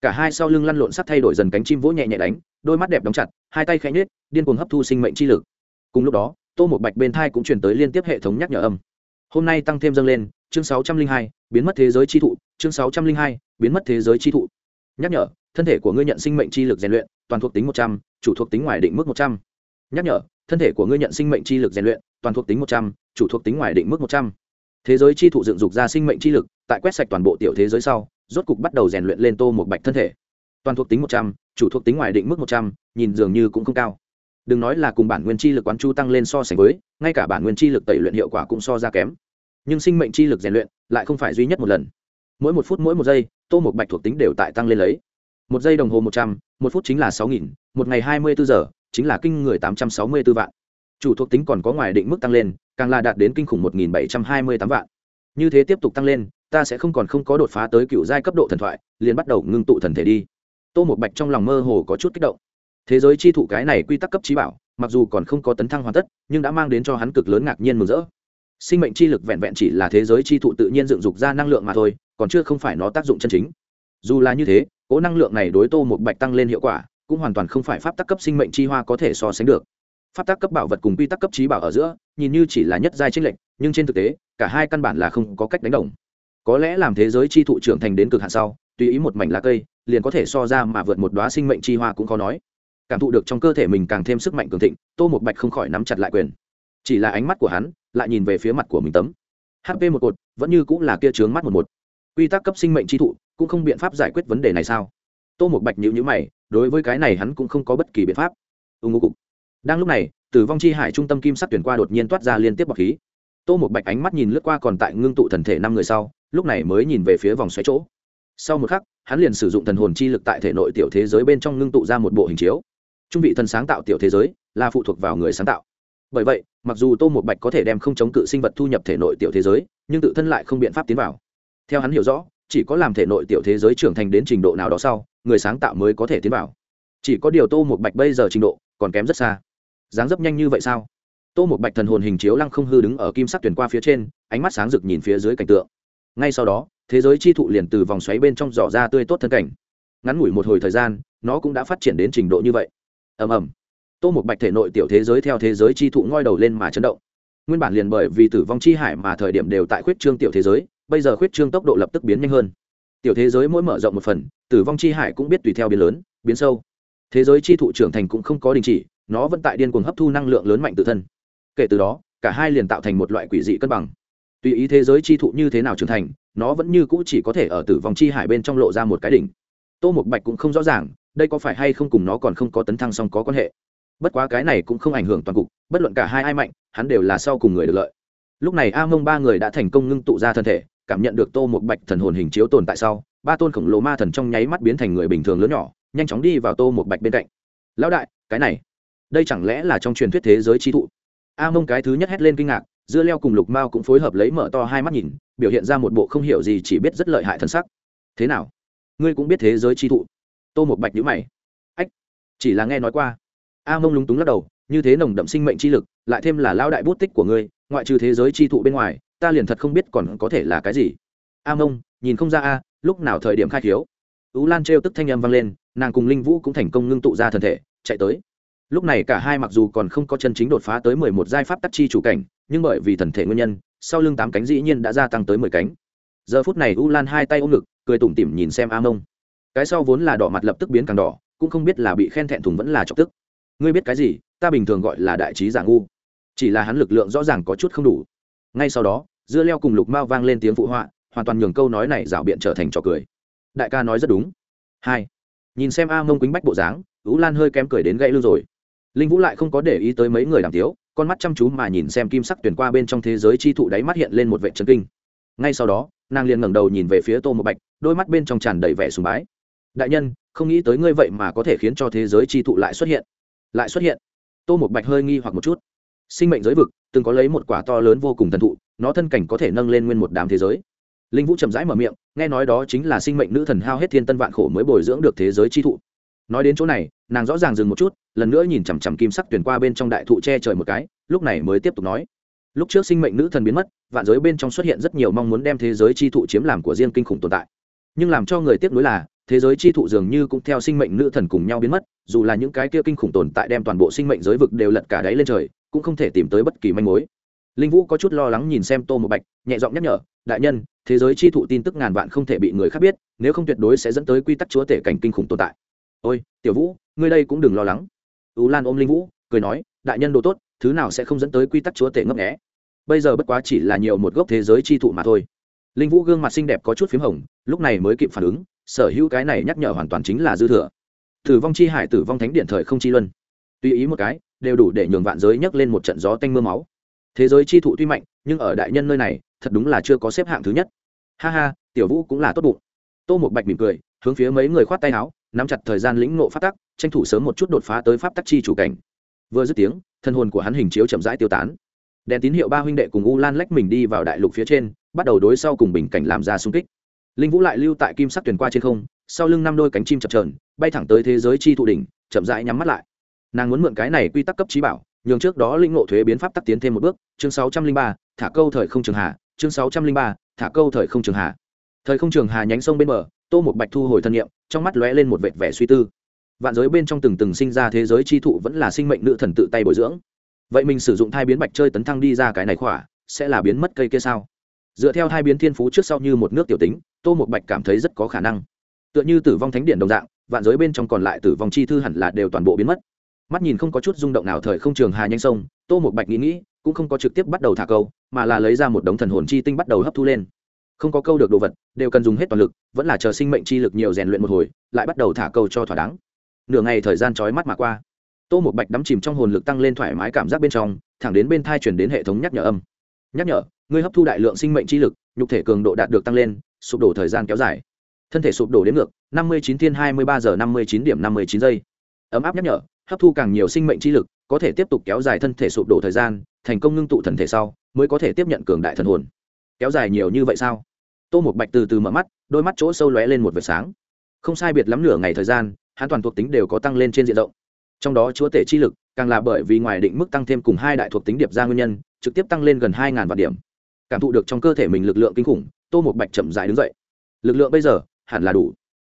Cả hai sau lưng lăn lộn sắt thay đổi dần cánh chim vỗ nhẹ nhẹ đánh, đôi mắt đẹp đóng chặt, hai tay khẽ nhết điên cuồng hấp thu sinh mệnh chi lực. Cùng lúc đó, tô một bạch bên thai cũng chuyển tới liên tiếp hệ thống nhắc nhở âm. Hôm nay tăng thêm dâng lên chương sáu trăm linh hai, biến mất thế giới chi thụ, chương sáu trăm linh hai, biến mất thế giới chi thụ. Nhắc nhở, thân thể của ngươi nhận sinh mệnh chi lực rèn luyện, toàn thuộc tính một trăm, chủ thuộc tính ngoài định mức một trăm. Nhắc nhở, thân thể của ngươi nhận sinh mệnh chi lực rèn luyện, toàn thuộc tính một trăm, chủ thuộc tính ngoài định mức một trăm. Thế giới chi thụ dựng dục ra sinh mệnh chi lực, tại quét sạch toàn bộ tiểu thế giới sau, rốt cục bắt đầu rèn luyện lên tô một bạch thân thể. Toàn thuộc tính một trăm, chủ thuộc tính ngoài định mức một trăm, nhìn dường như cũng không cao. Đừng nói là cùng bản nguyên chi lực quán chu tăng lên so sánh với, ngay cả bản nguyên chi lực tẩy luyện hiệu quả cũng so ra kém nhưng sinh mệnh chi lực rèn luyện lại không phải duy nhất một lần. Mỗi một phút, mỗi một giây, tô một bạch thuộc tính đều tại tăng lên lấy. Một giây đồng hồ một trăm, một phút chính là sáu nghìn, một ngày hai mươi bốn giờ, chính là kinh người tám trăm sáu mươi b ố vạn. Chủ thuộc tính còn có ngoài định mức tăng lên, càng là đạt đến kinh khủng một nghìn bảy trăm hai mươi tám vạn. Như thế tiếp tục tăng lên, ta sẽ không còn không có đột phá tới cựu giai cấp độ thần thoại, liền bắt đầu ngưng tụ thần thể đi. Tô một bạch trong lòng mơ hồ có chút kích động. Thế giới chi thụ cái này quy tắc cấp trí bảo, mặc dù còn không có tấn thăng hoàn tất, nhưng đã mang đến cho hắn cực lớn ngạc nhiên mừng rỡ sinh mệnh chi lực vẹn vẹn chỉ là thế giới chi thụ tự nhiên dựng dục ra năng lượng mà thôi, còn chưa không phải nó tác dụng chân chính. Dù là như thế cố năng lượng này đối tô một bạch tăng lên hiệu quả, cũng hoàn toàn không phải pháp tắc cấp sinh mệnh chi hoa có thể so sánh được. Pháp tắc cấp bảo vật cùng quy tắc cấp trí bảo ở giữa, nhìn như chỉ là nhất giai trích lệnh nhưng trên thực tế, cả hai căn bản là không có cách đánh đồng. Có lẽ làm thế giới chi thụ trưởng thành đến cực hạn sau, tùy ý một mảnh lá cây, liền có thể so ra mà vượt một đoá sinh mệnh chi hoa cũng khó nói. Cảm thụ được trong cơ thể mình càng thêm sức mạnh cường thịnh, tô một bạch không khỏi nắm chặt lại quyền. Chỉ là ánh mắt của hắn lại nhìn về phía mặt của mình tấm. Hp một cột, vẫn như cũng là kia trướng mắt một một. Quy tắc cấp sinh mệnh chi thụ, cũng không biện pháp giải quyết vấn đề này sao? Tô một bạch nhữ nhữ mày, đối với cái này hắn cũng không có bất kỳ biện pháp. Ưng ngô cục. Đang lúc này, tử vong chi hải trung tâm kim sắc tuyển qua đột nhiên toát ra liên tiếp bọc khí. Tô một bạch ánh mắt nhìn lướt qua còn tại ngưng tụ thần thể năm người sau, lúc này mới nhìn về phía vòng xoáy chỗ. Sau một khắc, hắn liền sử dụng thần hồn chi lực tại thể nội tiểu thế giới bên trong ngưng tụ ra một bộ hình chiếu. Trung vị thần sáng tạo tiểu thế giới là phụ thuộc vào người sáng tạo. Bởi vậy mặc dù tô một bạch có thể đem không chống cự sinh vật thu nhập thể nội tiểu thế giới, nhưng tự thân lại không biện pháp tiến vào. Theo hắn hiểu rõ, chỉ có làm thể nội tiểu thế giới trưởng thành đến trình độ nào đó sau, người sáng tạo mới có thể tiến vào. Chỉ có điều tô một bạch bây giờ trình độ còn kém rất xa. Dáng dấp nhanh như vậy sao? Tô một bạch thần hồn hình chiếu lăng không hư đứng ở kim sắc tuyển qua phía trên, ánh mắt sáng rực nhìn phía dưới cảnh tượng. Ngay sau đó, thế giới chi thụ liền từ vòng xoáy bên trong giỏ ra tươi tốt thân cảnh. Ngắn ngủi một hồi thời gian, nó cũng đã phát triển đến trình độ như vậy. Ầm ầm tô một bạch thể nội tiểu thế giới theo thế giới chi thụ ngoi đầu lên mà chấn động. Nguyên bản liền bởi vì tử vong chi hải mà thời điểm đều tại khuyết trương tiểu thế giới, bây giờ khuyết trương tốc độ lập tức biến nhanh hơn. Tiểu thế giới mỗi mở rộng một phần, tử vong chi hải cũng biết tùy theo biến lớn, biến sâu. Thế giới chi thụ trưởng thành cũng không có đình chỉ, nó vẫn tại điên cuồng hấp thu năng lượng lớn mạnh tự thân. Kể từ đó, cả hai liền tạo thành một loại quỷ dị cân bằng. Tùy ý thế giới chi thụ như thế nào trưởng thành, nó vẫn như cũ chỉ có thể ở tử vong chi hải bên trong lộ ra một cái đỉnh. Tô Mục bạch cũng không rõ ràng, đây có phải hay không cùng nó còn không có tấn thăng song có quan hệ bất quá cái này cũng không ảnh hưởng toàn cục, bất luận cả hai ai mạnh, hắn đều là sau cùng người được lợi. Lúc này a mông ba người đã thành công ngưng tụ ra thân thể, cảm nhận được tô một bạch thần hồn hình chiếu tồn tại sau, ba tôn khổng lồ ma thần trong nháy mắt biến thành người bình thường lớn nhỏ, nhanh chóng đi vào tô một bạch bên cạnh. Lão đại, cái này, đây chẳng lẽ là trong truyền thuyết thế giới chi thụ? A mông cái thứ nhất hét lên kinh ngạc, dưa leo cùng lục mao cũng phối hợp lấy mở to hai mắt nhìn, biểu hiện ra một bộ không hiểu gì chỉ biết rất lợi hại thân sắc. Thế nào? Ngươi cũng biết thế giới chi thụ? Tô một bạch nhữ mày. Ách, chỉ là nghe nói qua a mông lúng túng lắc đầu, như thế nồng đậm sinh mệnh chi lực, lại thêm là lao đại bút tích của ngươi, ngoại trừ thế giới chi thụ bên ngoài, ta liền thật không biết còn có thể là cái gì. A mông, nhìn không ra a, lúc nào thời điểm khai khiếu? Tú lan trêu tức thanh âm vang lên, nàng cùng linh vũ cũng thành công ngưng tụ ra thân thể, chạy tới. Lúc này cả hai mặc dù còn không có chân chính đột phá tới mười một giai pháp tắc chi chủ cảnh, nhưng bởi vì thần thể nguyên nhân, sau lưng tám cánh dĩ nhiên đã gia tăng tới mười cánh. Giờ phút này u lan hai tay ôm ngực, cười tủm tỉm nhìn xem a mông. Cái sau vốn là đỏ mặt lập tức biến càng đỏ, cũng không biết là bị khen thẹn thùng vẫn là chọc tức ngươi biết cái gì, ta bình thường gọi là đại trí giả ngu. Chỉ là hắn lực lượng rõ ràng có chút không đủ. Ngay sau đó, dưa leo cùng lục mao vang lên tiếng phụ họa, hoàn toàn nhường câu nói này rảo biện trở thành trò cười. Đại ca nói rất đúng. Hai, nhìn xem a mông quýnh bách bộ dáng ú lan hơi kém cười đến gãy lưng rồi. Linh vũ lại không có để ý tới mấy người đàm tiếu, con mắt chăm chú mà nhìn xem kim sắc tuyển qua bên trong thế giới chi thụ đáy mắt hiện lên một vệ trấn kinh. Ngay sau đó, nàng liền ngẩng đầu nhìn về phía tô một bạch, đôi mắt bên trong tràn đầy vẻ sùng bái. Đại nhân, không nghĩ tới ngươi vậy mà có thể khiến cho thế giới chi thụ lại xuất hiện lại xuất hiện. Tô một bạch hơi nghi hoặc một chút. Sinh mệnh giới vực, từng có lấy một quả to lớn vô cùng thần thụ, nó thân cảnh có thể nâng lên nguyên một đám thế giới. Linh vũ chậm rãi mở miệng, nghe nói đó chính là sinh mệnh nữ thần hao hết thiên tân vạn khổ mới bồi dưỡng được thế giới chi thụ. Nói đến chỗ này, nàng rõ ràng dừng một chút, lần nữa nhìn chằm chằm kim sắc tuyển qua bên trong đại thụ che trời một cái, lúc này mới tiếp tục nói. Lúc trước sinh mệnh nữ thần biến mất, vạn giới bên trong xuất hiện rất nhiều mong muốn đem thế giới chi thụ chiếm làm của riêng kinh khủng tồn tại. Nhưng làm cho người tiếc nuối là, thế giới chi thụ dường như cũng theo sinh mệnh nữ thần cùng nhau biến mất dù là những cái kia kinh khủng tồn tại đem toàn bộ sinh mệnh giới vực đều lật cả đáy lên trời, cũng không thể tìm tới bất kỳ manh mối. Linh vũ có chút lo lắng nhìn xem tô một bạch, nhẹ giọng nhắc nhở, đại nhân, thế giới chi thụ tin tức ngàn vạn không thể bị người khác biết, nếu không tuyệt đối sẽ dẫn tới quy tắc chúa tể cảnh kinh khủng tồn tại. Ôi, tiểu vũ, ngươi đây cũng đừng lo lắng. Tú lan ôm linh vũ, cười nói, đại nhân đồ tốt, thứ nào sẽ không dẫn tới quy tắc chúa tể ngấp nghẽ bây giờ bất quá chỉ là nhiều một gốc thế giới chi thụ mà thôi. Linh vũ gương mặt xinh đẹp có chút p h í m hồng, lúc này mới kịp phản ứng, sở hữu cái này nhắc nhở hoàn toàn chính là dư thừa tử vong chi hải tử vong thánh điện thời không chi luân. Tùy ý một cái, đều đủ để nhường vạn giới nhấc lên một trận gió tanh mưa máu. Thế giới chi thụ tuy mạnh, nhưng ở đại nhân nơi này, thật đúng là chưa có xếp hạng thứ nhất. Ha ha, tiểu vũ cũng là tốt bụng. Tô một bạch mỉm cười, hướng phía mấy người khoát tay áo, nắm chặt thời gian lĩnh ngộ pháp tắc, tranh thủ sớm một chút đột phá tới pháp tắc chi chủ cảnh. Vừa dứt tiếng, thân hồn của hắn hình chiếu chậm rãi tiêu tán. Đèn tín hiệu ba huynh đệ cùng u lan lách mình đi vào đại lục phía trên, bắt đầu đối sau cùng bình cảnh làm ra xung kích linh vũ lại lưu tại kim sắc tuyển qua trên không, sau lưng năm đôi cánh chim chập trờn bay thẳng tới thế giới chi thụ đỉnh, chậm rãi nhắm mắt lại. Nàng muốn mượn cái này quy tắc cấp trí bảo, nhường trước đó linh ngộ thuế biến pháp tắc tiến thêm một bước. Chương sáu trăm linh ba, thả câu thời không trường hà chương sáu trăm linh ba, thả câu thời không trường hà thời không trường hà nhánh sông bên bờ, tô một bạch thu hồi thân nhiệm trong mắt lóe lên một vệt vẻ suy tư. Vạn giới bên trong từng từng sinh ra thế giới chi thụ vẫn là sinh mệnh nữ thần tự tay bồi dưỡng. Vậy mình sử dụng thai biến bạch chơi tấn thăng đi ra cái này khỏa, sẽ là biến mất cây kia sao? Dựa theo hai biến thiên phú trước sau như một nước tiểu tính tô một bạch cảm thấy rất có khả năng. Tựa như tử vong thánh điện đồng dạng, vạn giới bên trong còn lại tử vong chi thư hẳn là đều toàn bộ biến mất. Mắt nhìn không có chút rung động nào thời không trường hà nhanh sông, tô một bạch nghĩ nghĩ, cũng không có trực tiếp bắt đầu thả câu, mà là lấy ra một đống thần hồn chi tinh bắt đầu hấp thu lên. Không có câu được đồ vật, đều cần dùng hết toàn lực, vẫn là chờ sinh mệnh chi lực nhiều rèn luyện một hồi, lại bắt đầu thả câu cho thỏa đáng. Nửa ngày thời gian trói mắt mà qua. Tô một bạch đắm chìm trong hồn lực tăng lên thoải mái cảm giác bên trong, thẳng đến bên thai chuyển đến hệ thống nhắc nhở âm. Nhắc nhở, ngươi hấp thu đại lượng sinh mệnh chi lực nhục thể cường độ đạt được tăng lên, sụp đổ thời gian kéo dài. Thân thể sụp đổ đến ngược, năm mươi chín thiên hai mươi ba giờ năm mươi chín điểm năm mươi chín giây. Ấm áp nhắc nhở, hấp thu càng nhiều sinh mệnh chi lực, có thể tiếp tục kéo dài thân thể sụp đổ thời gian, thành công ngưng tụ thần thể sau, mới có thể tiếp nhận cường đại thần hồn. Kéo dài nhiều như vậy sao? Tô một bạch từ từ mở mắt, đôi mắt chỗ sâu lóe lên một vệt sáng. Không sai biệt lắm nửa ngày thời gian, hắn toàn thuộc tính đều có tăng lên trên diện rộng. Trong đó chúa tể chi lực, càng là bởi vì ngoài định mức tăng thêm cùng hai đại thuộc tính điệp ra nguyên nhân, trực tiếp tăng lên gần hai ngàn vạn điểm cảm thụ được trong cơ thể mình lực lượng kinh khủng, tô một bạch chậm dại đứng dậy. Lực lượng bây giờ, hẳn là đủ.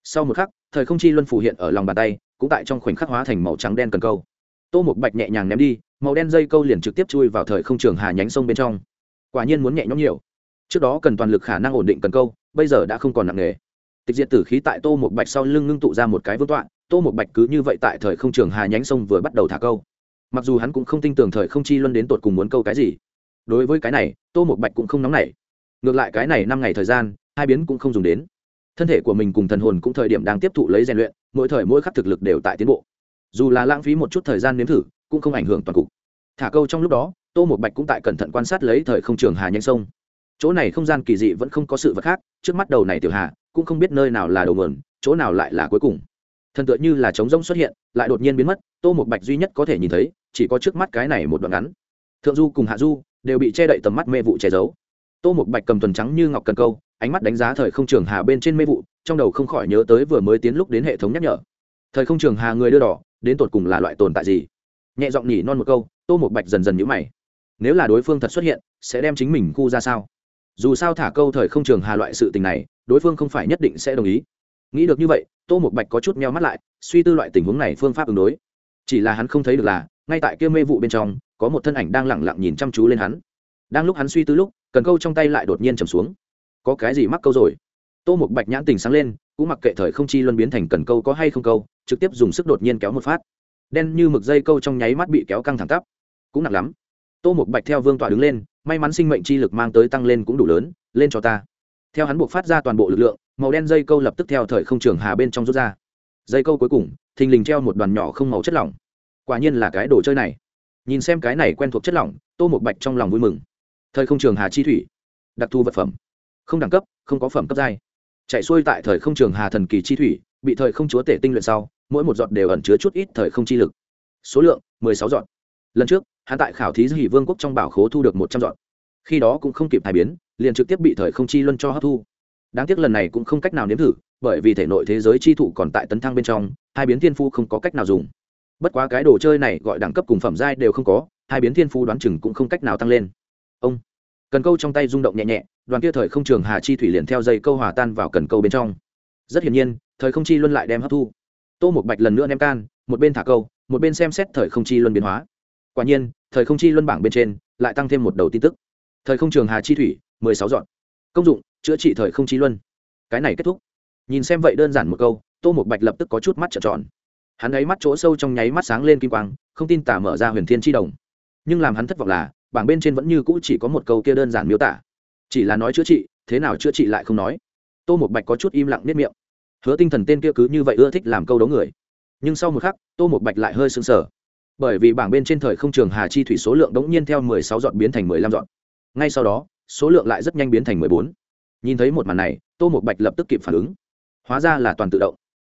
Sau một khắc, thời không chi luân phủ hiện ở lòng bàn tay, cũng tại trong khoảnh khắc hóa thành màu trắng đen cần câu. Tô một bạch nhẹ nhàng ném đi, màu đen dây câu liền trực tiếp chui vào thời không trường hà nhánh sông bên trong. Quả nhiên muốn nhẹ nhõm nhiều. Trước đó cần toàn lực khả năng ổn định cần câu, bây giờ đã không còn nặng nề. Tịch diệt tử khí tại tô một bạch sau lưng ngưng tụ ra một cái vương tọa, tô một bạch cứ như vậy tại thời không trường hà nhánh sông vừa bắt đầu thả câu. Mặc dù hắn cũng không tin tưởng thời không chi luân đến tột cùng muốn câu cái gì đối với cái này, tô một bạch cũng không nóng nảy. Ngược lại cái này năm ngày thời gian, hai biến cũng không dùng đến. Thân thể của mình cùng thần hồn cũng thời điểm đang tiếp thụ lấy rèn luyện, mỗi thời mỗi khắc thực lực đều tại tiến bộ. Dù là lãng phí một chút thời gian nếm thử, cũng không ảnh hưởng toàn cục. Thả câu trong lúc đó, tô một bạch cũng tại cẩn thận quan sát lấy thời không trường hà nhanh sông. Chỗ này không gian kỳ dị vẫn không có sự vật khác, trước mắt đầu này tiểu hà, cũng không biết nơi nào là đầu nguồn, chỗ nào lại là cuối cùng. Thần tựa như là trống rỗng xuất hiện, lại đột nhiên biến mất, tô một bạch duy nhất có thể nhìn thấy, chỉ có trước mắt cái này một đoạn ngắn. Thượng du cùng hạ du đều bị che đậy tầm mắt mê vụ che giấu. Tô một bạch cầm tuần trắng như ngọc cần câu, ánh mắt đánh giá thời không trường hà bên trên mê vụ, trong đầu không khỏi nhớ tới vừa mới tiến lúc đến hệ thống nhắc nhở. Thời không trường hà người đưa đỏ, đến tột cùng là loại tồn tại gì? Nhẹ giọng nhỉ non một câu, tô một bạch dần dần nhữ mày. Nếu là đối phương thật xuất hiện, sẽ đem chính mình khu ra sao? Dù sao thả câu thời không trường hà loại sự tình này, đối phương không phải nhất định sẽ đồng ý. Nghĩ được như vậy, tô một bạch có chút meo mắt lại, suy tư loại tình huống này phương pháp ứng đối. Chỉ là hắn không thấy được là, ngay tại kia mê vụ bên trong có một thân ảnh đang lẳng lặng nhìn chăm chú lên hắn. Đang lúc hắn suy tư lúc, cần câu trong tay lại đột nhiên trầm xuống. Có cái gì mắc câu rồi? Tô một bạch nhãn tình sáng lên, cũng mặc kệ thời không chi luân biến thành cần câu có hay không câu, trực tiếp dùng sức đột nhiên kéo một phát. Đen như mực dây câu trong nháy mắt bị kéo căng thẳng tắp. Cũng nặng lắm. Tô một bạch theo vương tọa đứng lên, may mắn sinh mệnh chi lực mang tới tăng lên cũng đủ lớn, lên cho ta. Theo hắn buộc phát ra toàn bộ lực lượng, màu đen dây câu lập tức theo thời không trường hà bên trong rút ra. Dây câu cuối cùng, thình lình treo một đoàn nhỏ không màu chất lỏng. Quả nhiên là cái đồ chơi này nhìn xem cái này quen thuộc chất lỏng, tô một bạch trong lòng vui mừng. Thời không trường hà chi thủy, đặc thù vật phẩm. Không đẳng cấp, không có phẩm cấp giai. Chạy xuôi tại thời không trường hà thần kỳ chi thủy, bị thời không chúa tể tinh luyện sau, mỗi một giọt đều ẩn chứa chút ít thời không chi lực. Số lượng, mười sáu giọt. Lần trước, hắn tại khảo thí hỷ vương quốc trong bảo khố thu được một trăm giọt. Khi đó cũng không kịp thai biến, liền trực tiếp bị thời không chi luân cho hấp thu. Đáng tiếc lần này cũng không cách nào nếm thử, bởi vì thể nội thế giới chi thụ còn tại tấn thăng bên trong, hai biến thiên phu không có cách nào dùng bất quá cái đồ chơi này gọi đẳng cấp cùng phẩm giai đều không có, hai biến thiên phú đoán chừng cũng không cách nào tăng lên. Ông cần câu trong tay rung động nhẹ nhẹ, đoàn kia thời không trường hà chi thủy liền theo dây câu hòa tan vào cần câu bên trong. Rất hiển nhiên, thời không chi luân lại đem hấp thu. Tô một bạch lần nữa ném can, một bên thả câu, một bên xem xét thời không chi luân biến hóa. Quả nhiên, thời không chi luân bảng bên trên lại tăng thêm một đầu tin tức. Thời không trường hà chi thủy, mười sáu dọn. Công dụng, chữa trị thời không chi luân. Cái này kết thúc. Nhìn xem vậy đơn giản một câu, tô một bạch lập tức có chút mắt trợn tròn hắn ấy mắt chỗ sâu trong nháy mắt sáng lên kim quang, không tin tả mở ra huyền thiên tri đồng. Nhưng làm hắn thất vọng là, bảng bên trên vẫn như cũ chỉ có một câu kia đơn giản miêu tả. Chỉ là nói chữa trị, thế nào chữa trị lại không nói. Tô một bạch có chút im lặng nếp miệng. Hứa tinh thần tên kia cứ như vậy ưa thích làm câu đấu người. Nhưng sau một khắc, tô một bạch lại hơi sững sờ. Bởi vì bảng bên trên thời không trường hà chi thủy số lượng đống nhiên theo mười sáu dọn biến thành mười lăm dọn ngay sau đó, số lượng lại rất nhanh biến thành mười bốn. Nhìn thấy một màn này, tô một bạch lập tức kịp phản ứng. Hóa ra là toàn tự động.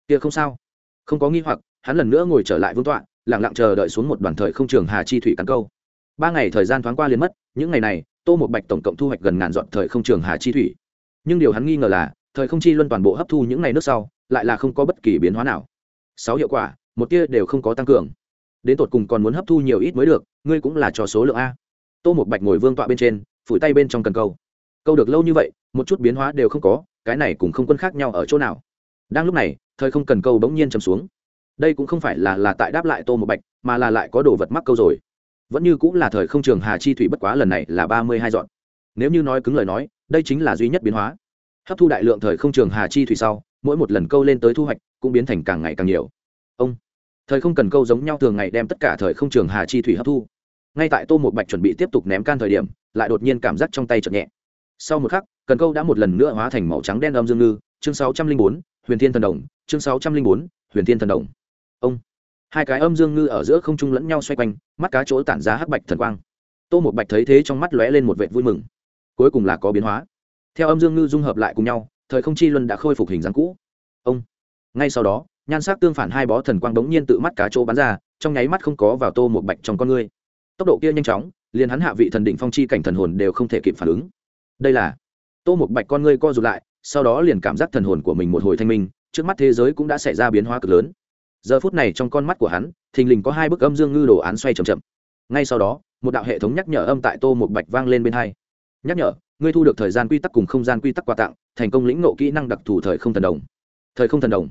Kia không sao. Không có nghi hoặc hắn lần nữa ngồi trở lại vương tọa lẳng lặng chờ đợi xuống một đoàn thời không trường hà chi thủy cắn câu. Ba ngày thời gian thoáng qua liền mất, những ngày này, tô một bạch tổng cộng thu hoạch gần ngàn dọn thời không trường hà chi thủy. Nhưng điều hắn nghi ngờ là, thời không chi luân toàn bộ hấp thu những ngày nước sau, lại là không có bất kỳ biến hóa nào. Sáu hiệu quả, một tia đều không có tăng cường. Đến tột cùng còn muốn hấp thu nhiều ít mới được, ngươi cũng là cho số lượng a. Tô một bạch ngồi vương tọa bên trên, phủi tay bên trong cần câu. Câu được lâu như vậy, một chút biến hóa đều không có, cái này cũng không quân khác nhau ở chỗ nào. Đang lúc này, thời không cần câu bỗng nhiên chầm xuống đây cũng không phải là là tại đáp lại tô một bạch, mà là lại có đồ vật mắc câu rồi. Vẫn như cũng là thời không trường hà chi thủy bất quá lần này là ba mươi hai dọn. Nếu như nói cứng lời nói, đây chính là duy nhất biến hóa. Hấp thu đại lượng thời không trường hà chi thủy sau, mỗi một lần câu lên tới thu hoạch cũng biến thành càng ngày càng nhiều. Ông, thời không cần câu giống nhau thường ngày đem tất cả thời không trường hà chi thủy hấp thu. Ngay tại tô một bạch chuẩn bị tiếp tục ném can thời điểm, lại đột nhiên cảm giác trong tay chậm nhẹ. Sau một khắc, cần câu đã một lần nữa hóa thành màu trắng đen âm dương ngư, chương sáu trăm linh bốn, huyền thiên thần đồng, chương sáu trăm linh bốn, huyền thiên thần đồng ông. Hai cái âm dương ngư ở giữa không trung lẫn nhau xoay quanh, mắt cá chỗ tản ra hắc bạch thần quang. Tô một bạch thấy thế trong mắt lóe lên một vệ vui mừng. Cuối cùng là có biến hóa. Theo âm dương ngư dung hợp lại cùng nhau, thời không chi luân đã khôi phục hình dáng cũ. Ông. Ngay sau đó, nhan sắc tương phản hai bó thần quang bỗng nhiên tự mắt cá chỗ bắn ra, trong nháy mắt không có vào tô một bạch trong con ngươi. Tốc độ kia nhanh chóng, liền hắn hạ vị thần đỉnh phong chi cảnh thần hồn đều không thể kịp phản ứng. Đây là. Tô một bạch con ngươi co rụt lại, sau đó liền cảm giác thần hồn của mình một hồi thanh minh, trước mắt thế giới cũng đã xảy ra biến hóa cực lớn giờ phút này trong con mắt của hắn, thình lình có hai bức âm dương ngư đồ án xoay chậm chậm. Ngay sau đó, một đạo hệ thống nhắc nhở âm tại tô một bạch vang lên bên hai. Nhắc nhở, ngươi thu được thời gian quy tắc cùng không gian quy tắc quà tặng, thành công lĩnh nộ kỹ năng đặc thù thời không thần đồng. Thời không thần đồng.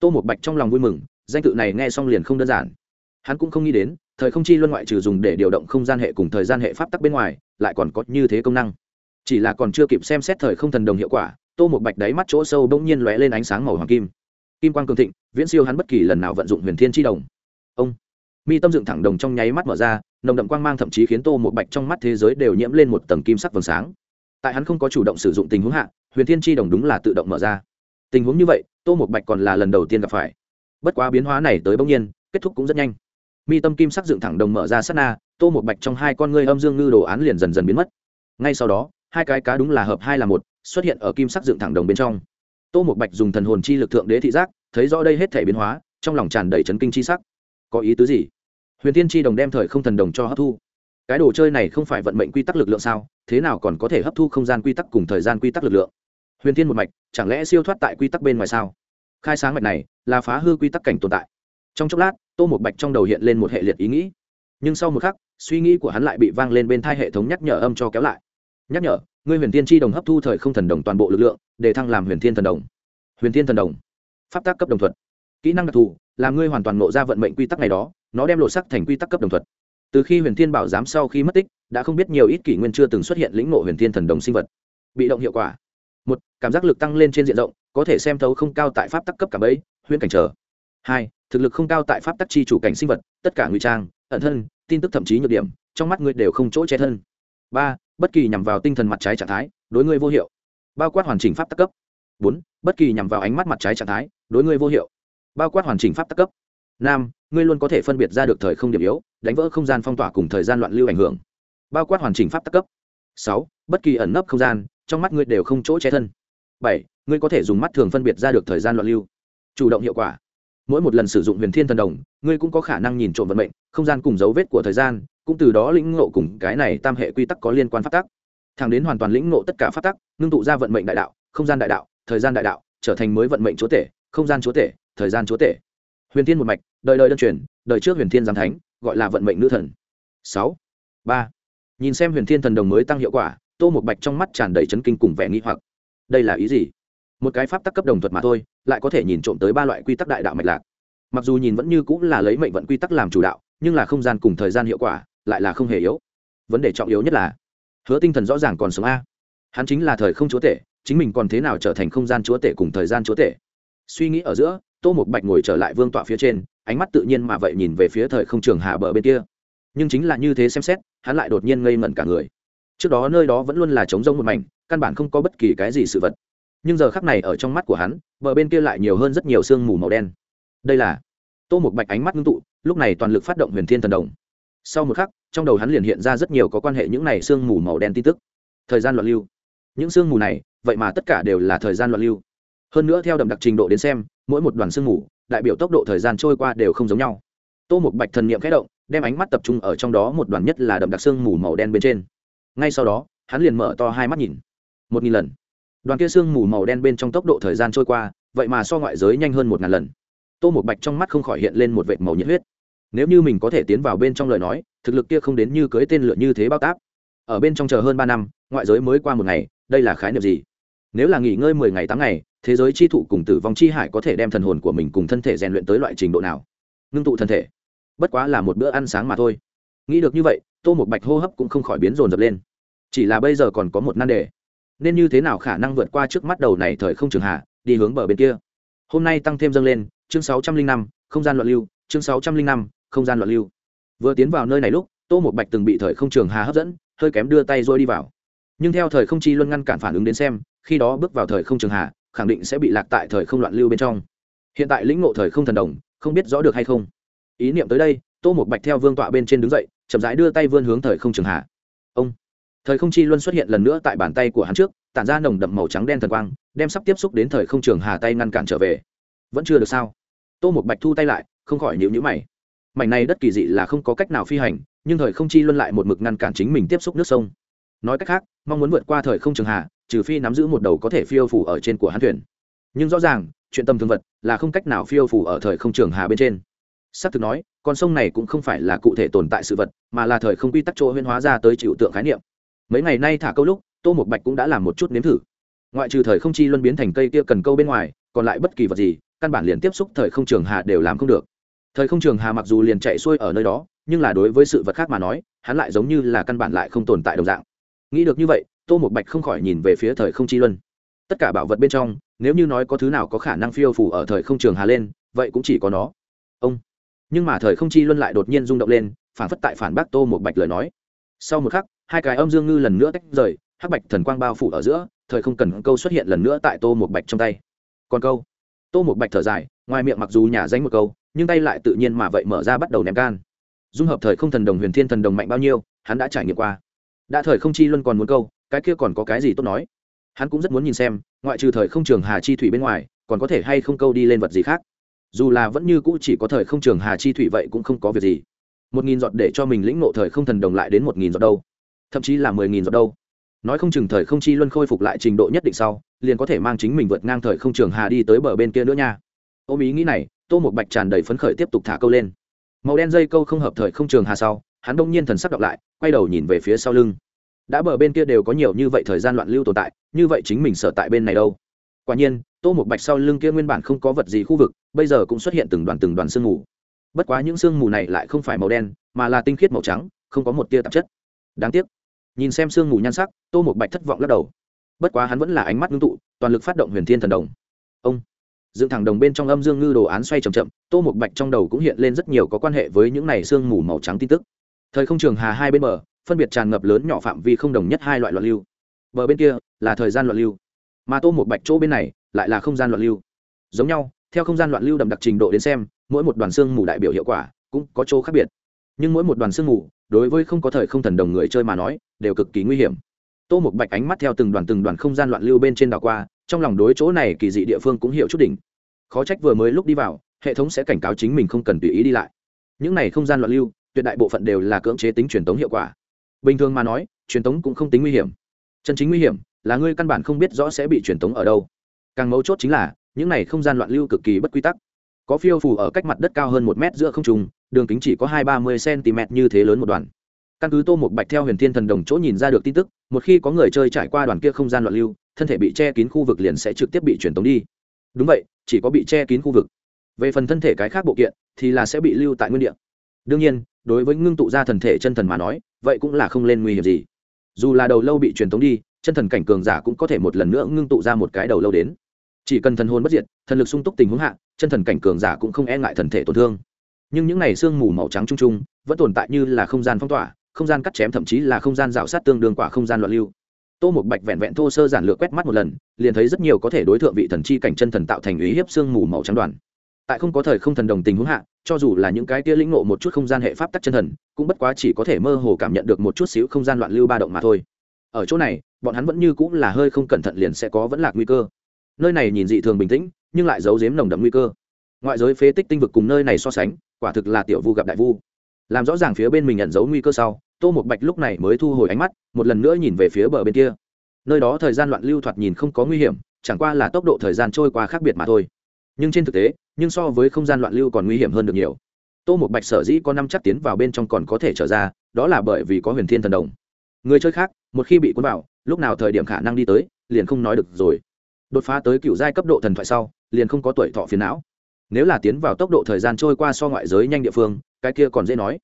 Tô một bạch trong lòng vui mừng, danh tự này nghe xong liền không đơn giản. Hắn cũng không nghĩ đến, thời không chi luân ngoại trừ dùng để điều động không gian hệ cùng thời gian hệ pháp tắc bên ngoài, lại còn có như thế công năng. Chỉ là còn chưa kịp xem xét thời không thần đồng hiệu quả, tô một bạch đáy mắt chỗ sâu bỗng nhiên lóe lên ánh sáng màu hoàng kim kim quang cường thịnh, viễn siêu hắn bất kỳ lần nào vận dụng huyền thiên tri đồng. Ông. Mi tâm dựng thẳng đồng trong nháy mắt mở ra, nồng đậm quang mang thậm chí khiến tô một bạch trong mắt thế giới đều nhiễm lên một tầng kim sắc vầng sáng. Tại hắn không có chủ động sử dụng tình huống hạ, huyền thiên tri đồng đúng là tự động mở ra. Tình huống như vậy, tô một bạch còn là lần đầu tiên gặp phải. Bất quá biến hóa này tới bỗng nhiên, kết thúc cũng rất nhanh. Mi tâm kim sắc dựng thẳng đồng mở ra sát na, tô một bạch trong hai con ngươi âm dương ngư đồ án liền dần dần biến mất. Ngay sau đó, hai cái cá đúng là hợp hai là một, xuất hiện ở kim sắc dựng thẳng đồng bên trong tô một bạch dùng thần hồn chi lực thượng đế thị giác, thấy rõ đây hết thể biến hóa, trong lòng tràn đầy chấn kinh chi sắc. Có ý tứ gì? Huyền tiên chi đồng đem thời không thần đồng cho hấp thu. Cái đồ chơi này không phải vận mệnh quy tắc lực lượng sao? Thế nào còn có thể hấp thu không gian quy tắc cùng thời gian quy tắc lực lượng? Huyền tiên một mạch, chẳng lẽ siêu thoát tại quy tắc bên ngoài sao? Khai sáng mạch này là phá hư quy tắc cảnh tồn tại. Trong chốc lát, tô một bạch trong đầu hiện lên một hệ liệt ý nghĩ. Nhưng sau một khắc, suy nghĩ của hắn lại bị vang lên bên thai hệ thống nhắc nhở âm cho kéo lại. Nhắc nhở ngươi huyền thiên tri đồng hấp thu thời không thần đồng toàn bộ lực lượng, để thăng làm huyền thiên thần đồng. Huyền thiên thần đồng. Pháp tác cấp đồng thuật. Kỹ năng đặc thù, là ngươi hoàn toàn nộ ra vận mệnh quy tắc này đó, nó đem lộ sắc thành quy tắc cấp đồng thuật. Từ khi huyền thiên bảo giám sau khi mất tích, đã không biết nhiều ít kỷ nguyên chưa từng xuất hiện lĩnh ngộ huyền thiên thần đồng sinh vật. Bị động hiệu quả. Một, cảm giác lực tăng lên trên diện rộng, có thể xem thấu không cao tại pháp tắc cấp cả bẫy, huyễn cảnh trở. Hai, thực lực không cao tại pháp tắc chi chủ cảnh sinh vật, tất cả ngụy trang, ẩn thân, tin tức thậm chí nhược điểm, trong mắt ngươi đều không chỗ che thân. Ba bất kỳ nhằm vào tinh thần mặt trái trạng thái, đối ngươi vô hiệu. Bao quát hoàn chỉnh pháp tắc cấp. Bốn, bất kỳ nhằm vào ánh mắt mặt trái trạng thái, đối ngươi vô hiệu. Bao quát hoàn chỉnh pháp tắc cấp. Năm ngươi luôn có thể phân biệt ra được thời không điểm yếu, đánh vỡ không gian phong tỏa cùng thời gian loạn lưu ảnh hưởng. Bao quát hoàn chỉnh pháp tắc cấp. Sáu, bất kỳ ẩn nấp không gian, trong mắt ngươi đều không chỗ che thân. Bảy, ngươi có thể dùng mắt thường phân biệt ra được thời gian loạn lưu. Chủ động hiệu quả. Mỗi một lần sử dụng huyền thiên thần đồng, ngươi cũng có khả năng nhìn trộm vận mệnh, không gian cùng dấu vết của thời gian cũng từ đó lĩnh ngộ cùng cái này tam hệ quy tắc có liên quan phát tắc. Thẳng đến hoàn toàn lĩnh ngộ tất cả phát tắc, ngưng tụ ra vận mệnh đại đạo, không gian đại đạo, thời gian đại đạo, trở thành mới vận mệnh chúa tể, không gian chúa tể, thời gian chúa tể. Huyền thiên một mạch, đời đời đơn truyền, đời trước huyền thiên giám thánh, gọi là vận mệnh nữ thần. Sáu, ba. Nhìn xem huyền thiên thần đồng mới tăng hiệu quả, tô một bạch trong mắt tràn đầy chấn kinh cùng vẻ nghi hoặc. Đây là ý gì? Một cái pháp tắc cấp đồng thuật mà thôi, lại có thể nhìn trộm tới ba loại quy tắc đại đạo mạch lạc. Mặc dù nhìn vẫn như cũng là lấy mệnh vận quy tắc làm chủ đạo, nhưng là không gian cùng thời gian hiệu quả lại là không hề yếu. Vấn đề trọng yếu nhất là, hứa tinh thần rõ ràng còn sống a. Hắn chính là thời không chúa tể, chính mình còn thế nào trở thành không gian chúa tể cùng thời gian chúa tể? Suy nghĩ ở giữa, tô một bạch ngồi trở lại vương tọa phía trên, ánh mắt tự nhiên mà vậy nhìn về phía thời không trường hạ bờ bên kia. Nhưng chính là như thế xem xét, hắn lại đột nhiên ngây ngẩn cả người. Trước đó nơi đó vẫn luôn là trống rông một mảnh, căn bản không có bất kỳ cái gì sự vật. Nhưng giờ khắc này ở trong mắt của hắn, bờ bên kia lại nhiều hơn rất nhiều sương mù màu đen. Đây là tô một bạch ánh mắt ngưng tụ, lúc này toàn lực phát động huyền thiên thần đồng. Sau một khắc trong đầu hắn liền hiện ra rất nhiều có quan hệ những này sương mù màu đen tin tức. Thời gian loạn lưu. Những sương mù này, vậy mà tất cả đều là thời gian loạn lưu. Hơn nữa theo đậm đặc trình độ đến xem, mỗi một đoàn sương mù, đại biểu tốc độ thời gian trôi qua đều không giống nhau. Tô một bạch thần n i ệ m khẽ động, đem ánh mắt tập trung ở trong đó một đoàn nhất là đậm đặc sương mù màu đen bên trên. Ngay sau đó, hắn liền mở to hai mắt nhìn. Một nghìn lần. Đoàn kia sương mù màu đen bên trong tốc độ thời gian trôi qua, vậy mà so ngoại giới nhanh hơn một ngàn lần. Tô một bạch trong mắt không khỏi hiện lên một vệt màu nhiệt huyết. Nếu như mình có thể tiến vào bên trong lời nói thực lực kia không đến như cưới tên lửa như thế bao táp. Ở bên trong chờ hơn ba năm, ngoại giới mới qua một ngày, đây là khái niệm gì? Nếu là nghỉ ngơi mười ngày tám ngày, thế giới chi thụ cùng tử vong chi hải có thể đem thần hồn của mình cùng thân thể rèn luyện tới loại trình độ nào? Ngưng tụ thân thể. Bất quá là một bữa ăn sáng mà thôi. Nghĩ được như vậy, tô một bạch hô hấp cũng không khỏi biến rồn rập lên. Chỉ là bây giờ còn có một nan đề. Nên như thế nào khả năng vượt qua trước mắt đầu này thời không trường hạ, đi hướng bờ bên kia? Hôm nay tăng thêm dâng lên, chương sáu trăm linh năm, không gian loạn lưu, chương sáu trăm linh năm, không gian loạn lưu vừa tiến vào nơi này lúc, tô một bạch từng bị thời không trường hà hấp dẫn, hơi kém đưa tay rồi đi vào. Nhưng theo thời không chi luân ngăn cản phản ứng đến xem, khi đó bước vào thời không trường hà, khẳng định sẽ bị lạc tại thời không loạn lưu bên trong. Hiện tại lĩnh ngộ thời không thần đồng, không biết rõ được hay không. Ý niệm tới đây, tô một bạch theo vương tọa bên trên đứng dậy, chậm rãi đưa tay vươn hướng thời không trường hà. Ông! Thời không chi luân xuất hiện lần nữa tại bàn tay của hắn trước, tản ra nồng đậm màu trắng đen thần quang, đem sắp tiếp xúc đến thời không trường hà tay ngăn cản trở về. Vẫn chưa được sao? Tô một bạch thu tay lại, không khỏi nhịu nhữ mày mảnh này đất kỳ dị là không có cách nào phi hành nhưng thời không chi luân lại một mực ngăn cản chính mình tiếp xúc nước sông. Nói cách khác mong muốn vượt qua thời không trường hạ, trừ phi nắm giữ một đầu có thể phiêu phủ ở trên của hắn thuyền. Nhưng rõ ràng chuyện tâm thương vật là không cách nào phiêu phủ ở thời không trường hà bên trên. S ắ c thực nói con sông này cũng không phải là cụ thể tồn tại sự vật mà là thời không quy tắc chỗ huyên hóa ra tới chịu tượng khái niệm. Mấy ngày nay thả câu lúc tô một bạch cũng đã làm một chút nếm thử. Ngoại trừ thời không chi luân biến thành cây kia cần câu bên ngoài còn lại bất kỳ vật gì căn bản liền tiếp xúc thời không trường hà đều làm không được thời không trường hà mặc dù liền chạy xuôi ở nơi đó, nhưng là đối với sự vật khác mà nói, hắn lại giống như là căn bản lại không tồn tại đồng dạng. Nghĩ được như vậy, tô một bạch không khỏi nhìn về phía thời không chi luân. Tất cả bảo vật bên trong, nếu như nói có thứ nào có khả năng phiêu phủ ở thời không trường hà lên, vậy cũng chỉ có nó. Ông. Nhưng mà thời không chi luân lại đột nhiên rung động lên, phản phất tại phản bác tô một bạch lời nói. Sau một khắc, hai cái âm dương ngư lần nữa tách rời, hắc bạch thần quang bao phủ ở giữa, thời không cần câu xuất hiện lần nữa tại tô một bạch trong tay. Còn câu. Tô một bạch thở dài, ngoài miệng mặc dù nhà danh một câu nhưng tay lại tự nhiên mà vậy mở ra bắt đầu ném gan dung hợp thời không thần đồng huyền thiên thần đồng mạnh bao nhiêu, hắn đã trải nghiệm qua. Đã thời không chi luân còn muốn câu, cái kia còn có cái gì tốt nói? Hắn cũng rất muốn nhìn xem, ngoại trừ thời không trường hà chi thủy bên ngoài, còn có thể hay không câu đi lên vật gì khác? Dù là vẫn như cũ chỉ có thời không trường hà chi thủy vậy cũng không có việc gì. Một nghìn giọt để cho mình lĩnh nộ thời không thần đồng lại đến một nghìn giọt đâu. Thậm chí là mười nghìn giọt đâu. Nói không chừng thời không chi luân khôi phục lại trình độ nhất định sau, liền có thể mang chính mình vượt ngang thời không trường hà đi tới bờ bên kia nữa nha. Ôm ý nghĩ này tô một bạch tràn đầy phấn khởi tiếp tục thả câu lên. Màu đen dây câu không hợp thời không trường hà sau, hắn đông nhiên thần sắc đọc lại, quay đầu nhìn về phía sau lưng. Đã bờ bên kia đều có nhiều như vậy thời gian loạn lưu tồn tại, như vậy chính mình sở tại bên này đâu? Quả nhiên, tô một bạch sau lưng kia nguyên bản không có vật gì khu vực, bây giờ cũng xuất hiện từng đoàn từng đoàn sương mù. Bất quá những sương mù này lại không phải màu đen, mà là tinh khiết màu trắng, không có một tia tạp chất. Đáng tiếc. Nhìn xem sương mù nhan sắc, tô một bạch thất vọng lắc đầu. Bất quá hắn vẫn là ánh mắt ngưng tụ, toàn lực phát động huyền thiên thần đồng. Ông! Dựng thẳng đồng bên trong âm dương ngư đồ án xoay c h ậ m chậm, tô một bạch trong đầu cũng hiện lên rất nhiều có quan hệ với những này sương mù màu trắng tin tức. Thời không trường hà hai bên bờ, phân biệt tràn ngập lớn nhỏ phạm vi không đồng nhất hai loại loạn lưu. Bờ bên kia là thời gian loạn lưu, mà tô một bạch chỗ bên này lại là không gian loạn lưu. Giống nhau, theo không gian loạn lưu đậm đặc trình độ đến xem, mỗi một đoàn xương mù đại biểu hiệu quả cũng có chỗ khác biệt. Nhưng mỗi một đoàn xương mù, đối với không có thời không thần đồng người chơi mà nói, đều cực kỳ nguy hiểm. Tô một bạch ánh mắt theo từng đoàn từng đoàn không gian loạn lưu bên trên đảo qua, trong lòng đối chỗ này kỳ dị địa phương cũng hiểu chút đỉnh khó trách vừa mới lúc đi vào, hệ thống sẽ cảnh cáo chính mình không cần tùy ý đi lại. Những này không gian loạn lưu, tuyệt đại bộ phận đều là cưỡng chế tính truyền tống hiệu quả. Bình thường mà nói, truyền tống cũng không tính nguy hiểm. Chân chính nguy hiểm là ngươi căn bản không biết rõ sẽ bị truyền tống ở đâu. Càng mấu chốt chính là, những này không gian loạn lưu cực kỳ bất quy tắc. Có phiêu phù ở cách mặt đất cao hơn một mét giữa không trùng đường kính chỉ có hai ba mươi cm như thế lớn một đoàn căn cứ tô một bạch theo huyền thiên thần đồng chỗ nhìn ra được tin tức, một khi có người chơi trải qua đoàn kia không gian loạn lưu, thân thể bị che kín khu vực liền sẽ trực tiếp bị truyền tống đi. Đúng vậy chỉ có bị che kín khu vực. Về phần thân thể cái khác bộ kiện, thì là sẽ bị lưu tại nguyên địa. Đương nhiên, đối với ngưng tụ ra thần thể chân thần mà nói, vậy cũng là không lên nguy hiểm gì. Dù là đầu lâu bị truyền tống đi, chân thần cảnh cường giả cũng có thể một lần nữa ngưng tụ ra một cái đầu lâu đến. Chỉ cần thần hồn bất diệt, thần lực sung túc tình huống hạ, chân thần cảnh cường giả cũng không e ngại thần thể tổn thương. Nhưng những n à y sương mù màu trắng trung trung vẫn tồn tại như là không gian phong tỏa, không gian cắt chém thậm chí là không gian rào sát tương đương quả không gian loạn lưu tô một bạch vẹn vẹn thô sơ giản lược quét mắt một lần, liền thấy rất nhiều có thể đối tượng vị thần chi cảnh chân thần tạo thành ý hiếp sương mù màu trắng đoàn. Tại không có thời không thần đồng tình huống hạ, cho dù là những cái kia lĩnh ngộ một chút không gian hệ pháp tắc chân thần, cũng bất quá chỉ có thể mơ hồ cảm nhận được một chút xíu không gian loạn lưu ba động mà thôi. Ở chỗ này, bọn hắn vẫn như cũng là hơi không cẩn thận liền sẽ có vẫn lạc nguy cơ. Nơi này nhìn dị thường bình tĩnh, nhưng lại giấu giếm nồng đậm nguy cơ. Ngoại giới phế tích tinh vực cùng nơi này so sánh, quả thực là tiểu vu gặp đại vu. Làm rõ ràng phía bên mình nhận dấu nguy cơ sau tô một bạch lúc này mới thu hồi ánh mắt, một lần nữa nhìn về phía bờ bên kia. Nơi đó thời gian loạn lưu thoạt nhìn không có nguy hiểm, chẳng qua là tốc độ thời gian trôi qua khác biệt mà thôi. Nhưng trên thực tế, nhưng so với không gian loạn lưu còn nguy hiểm hơn được nhiều. Tô một bạch sở dĩ có năm chắc tiến vào bên trong còn có thể trở ra, đó là bởi vì có huyền thiên thần đồng. Người chơi khác, một khi bị cuốn vào, lúc nào thời điểm khả năng đi tới, liền không nói được rồi. Đột phá tới cựu giai cấp độ thần thoại sau, liền không có tuổi thọ phiền não. Nếu là tiến vào tốc độ thời gian trôi qua so ngoại giới nhanh địa phương, cái kia còn dễ nói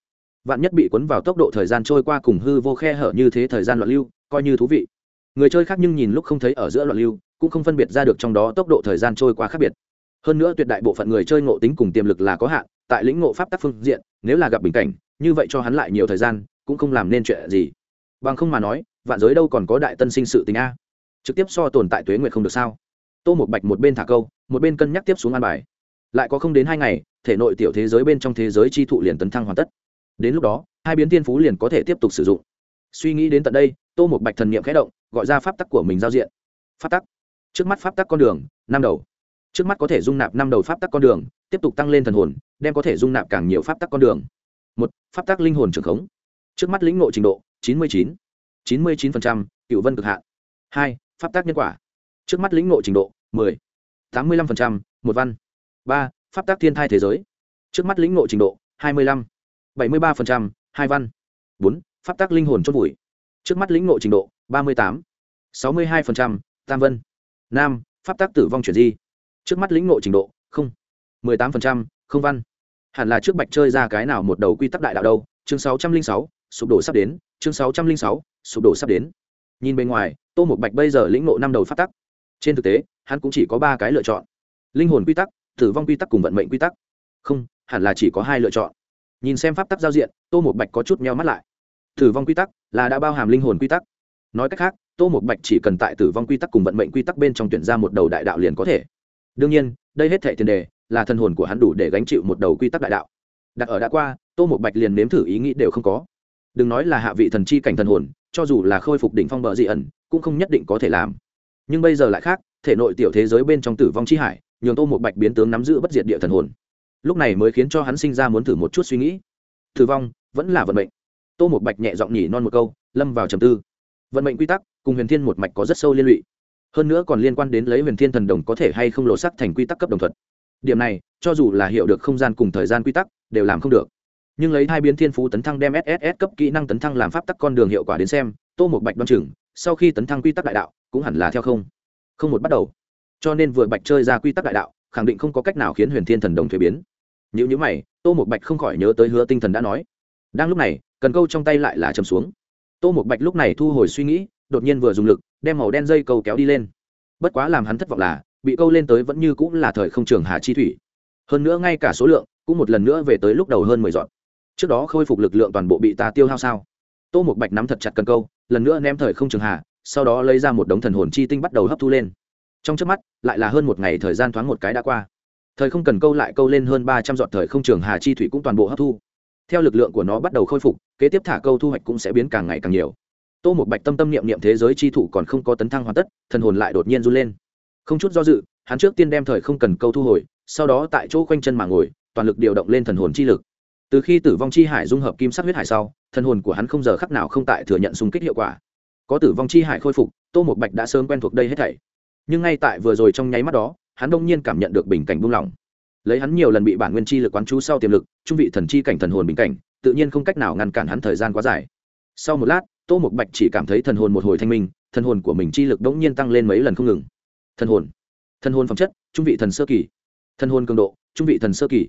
vạn nhất bị cuốn vào tốc độ thời gian trôi qua cùng hư vô khe hở như thế thời gian loạn lưu, coi như thú vị. Người chơi khác nhưng nhìn lúc không thấy ở giữa loạn lưu, cũng không phân biệt ra được trong đó tốc độ thời gian trôi qua khác biệt. Hơn nữa tuyệt đại bộ phận người chơi ngộ tính cùng tiềm lực là có hạn, tại lĩnh ngộ pháp tác phương diện, nếu là gặp bình cảnh, như vậy cho hắn lại nhiều thời gian, cũng không làm nên chuyện gì. Bằng không mà nói, vạn giới đâu còn có đại tân sinh sự tình a. Trực tiếp so tồn tại tuế nguyệt không được sao? Tô một bạch một bên thả câu, một bên cân nhắc tiếp xuống an bài. Lại có không đến hai ngày, thể nội tiểu thế giới bên trong thế giới chi thụ liền tấn thăng hoàn tất đến lúc đó, hai biến thiên phú liền có thể tiếp tục sử dụng. Suy nghĩ đến tận đây, tô một bạch thần niệm khẽ động, gọi ra pháp tắc của mình giao diện. Pháp tắc. Trước mắt pháp tắc con đường, năm đầu. Trước mắt có thể dung nạp năm đầu pháp tắc con đường, tiếp tục tăng lên thần hồn, đem có thể dung nạp càng nhiều pháp tắc con đường. Một, pháp tắc linh hồn trường khống. Trước mắt lĩnh ngộ trình độ, chín mươi chín. chín mươi chín cựu vân cực hạn. Hai, pháp tắc nhân quả. Trước mắt lĩnh ngộ trình độ, mười. tám mươi lăm một văn. Ba, pháp tắc thiên thai thế giới. Trước mắt lĩnh ngộ trình độ, hai mươi lăm bảy mươi ba hai văn. Bốn, pháp tắc linh hồn chốt vùi. Trước mắt lĩnh ngộ trình độ, ba mươi tám. sáu mươi hai tam vân. Nam, pháp tắc tử vong chuyển di. Trước mắt lĩnh ngộ trình độ, không. mười tám không văn. Hẳn là trước bạch chơi ra cái nào một đầu quy tắc đại đạo đâu. Chương sáu trăm linh sáu, sụp đổ sắp đến. Chương sáu trăm linh sáu, sụp đổ sắp đến. Nhìn bên ngoài, tô một bạch bây giờ lĩnh ngộ năm đầu pháp tắc. Trên thực tế, hắn cũng chỉ có ba cái lựa chọn. Linh hồn quy tắc, tử vong quy tắc cùng vận mệnh quy tắc. Không, hẳn là chỉ có hai lựa chọn nhìn xem pháp tắc giao diện, tô một bạch có chút meo mắt lại. Tử vong quy tắc là đã bao hàm linh hồn quy tắc. Nói cách khác, tô một bạch chỉ cần tại tử vong quy tắc cùng vận mệnh quy tắc bên trong tuyển ra một đầu đại đạo liền có thể. Đương nhiên, đây hết thể tiền đề là thân hồn của hắn đủ để gánh chịu một đầu quy tắc đại đạo. Đặt ở đã qua, tô một bạch liền nếm thử ý nghĩ đều không có. Đừng nói là hạ vị thần chi cảnh thần hồn, cho dù là khôi phục đỉnh phong bờ dị ẩn, cũng không nhất định có thể làm. Nhưng bây giờ lại khác, thể nội tiểu thế giới bên trong tử vong chi hải, nhường tô một bạch biến tướng nắm giữ bất diệt địa thần hồn lúc này mới khiến cho hắn sinh ra muốn thử một chút suy nghĩ. Thử vong, vẫn là vận mệnh. Tô một bạch nhẹ giọng nhỉ non một câu, lâm vào trầm tư. Vận mệnh quy tắc, cùng huyền thiên một mạch có rất sâu liên lụy. Hơn nữa còn liên quan đến lấy huyền thiên thần đồng có thể hay không lộ sắc thành quy tắc cấp đồng thuận điểm này, cho dù là hiểu được không gian cùng thời gian quy tắc, đều làm không được. Nhưng lấy hai biến thiên phú tấn thăng đem sss cấp kỹ năng tấn thăng làm pháp tắc con đường hiệu quả đến xem, tô một bạch đoan chừng, sau khi tấn thăng quy tắc đại đạo, cũng hẳn là theo không. Không một bắt đầu. Cho nên vừa bạch chơi ra quy tắc đại đạo, khẳng định không có cách nào khiến huyền thiên thần đồng thuế biến. Nhíu nhíu mày, tô Mộc bạch không khỏi nhớ tới hứa tinh thần đã nói. Đang lúc này, cần câu trong tay lại là chầm xuống. Tô Mộc bạch lúc này thu hồi suy nghĩ, đột nhiên vừa dùng lực, đem màu đen dây câu kéo đi lên. Bất quá làm hắn thất vọng là, bị câu lên tới vẫn như cũng là thời không trường hà chi thủy. Hơn nữa ngay cả số lượng, cũng một lần nữa về tới lúc đầu hơn mười dọn. Trước đó khôi phục lực lượng toàn bộ bị ta tiêu hao sao? Tô Mộc bạch nắm thật chặt cần câu, lần nữa ném thời không trường hà, sau đó lấy ra một đống thần hồn chi tinh bắt đầu hấp thu lên. Trong chớp mắt, lại là hơn một ngày thời gian thoáng một cái đã qua thời không cần câu lại câu lên hơn ba trăm dọn thời không trường hà chi thủy cũng toàn bộ hấp thu. Theo lực lượng của nó bắt đầu khôi phục, kế tiếp thả câu thu hoạch cũng sẽ biến càng ngày càng nhiều. Tô một bạch tâm tâm niệm niệm thế giới chi thủ còn không có tấn thăng hoàn tất, thần hồn lại đột nhiên run lên. Không chút do dự, hắn trước tiên đem thời không cần câu thu hồi, sau đó tại chỗ quanh chân mà ngồi, toàn lực điều động lên thần hồn chi lực. Từ khi tử vong chi hải dung hợp kim sắc huyết hải sau, thần hồn của hắn không giờ khắc nào không tại thừa nhận xung kích hiệu quả. Có tử vong chi hải khôi phục, tô một bạch đã sớm quen thuộc đây hết thảy. Nhưng ngay tại vừa rồi trong nháy mắt đó hắn đông nhiên cảm nhận được bình cảnh buông lỏng. Lấy hắn nhiều lần bị bản nguyên chi lực quán chú sau tiềm lực, trung vị thần chi cảnh thần hồn bình cảnh, tự nhiên không cách nào ngăn cản hắn thời gian quá dài. Sau một lát, tô một bạch chỉ cảm thấy thần hồn một hồi thanh minh, thần hồn của mình chi lực đống nhiên tăng lên mấy lần không ngừng. Thần hồn. Thần hồn phẩm chất, trung vị thần sơ kỳ. Thần hồn cường độ, trung vị thần sơ kỳ.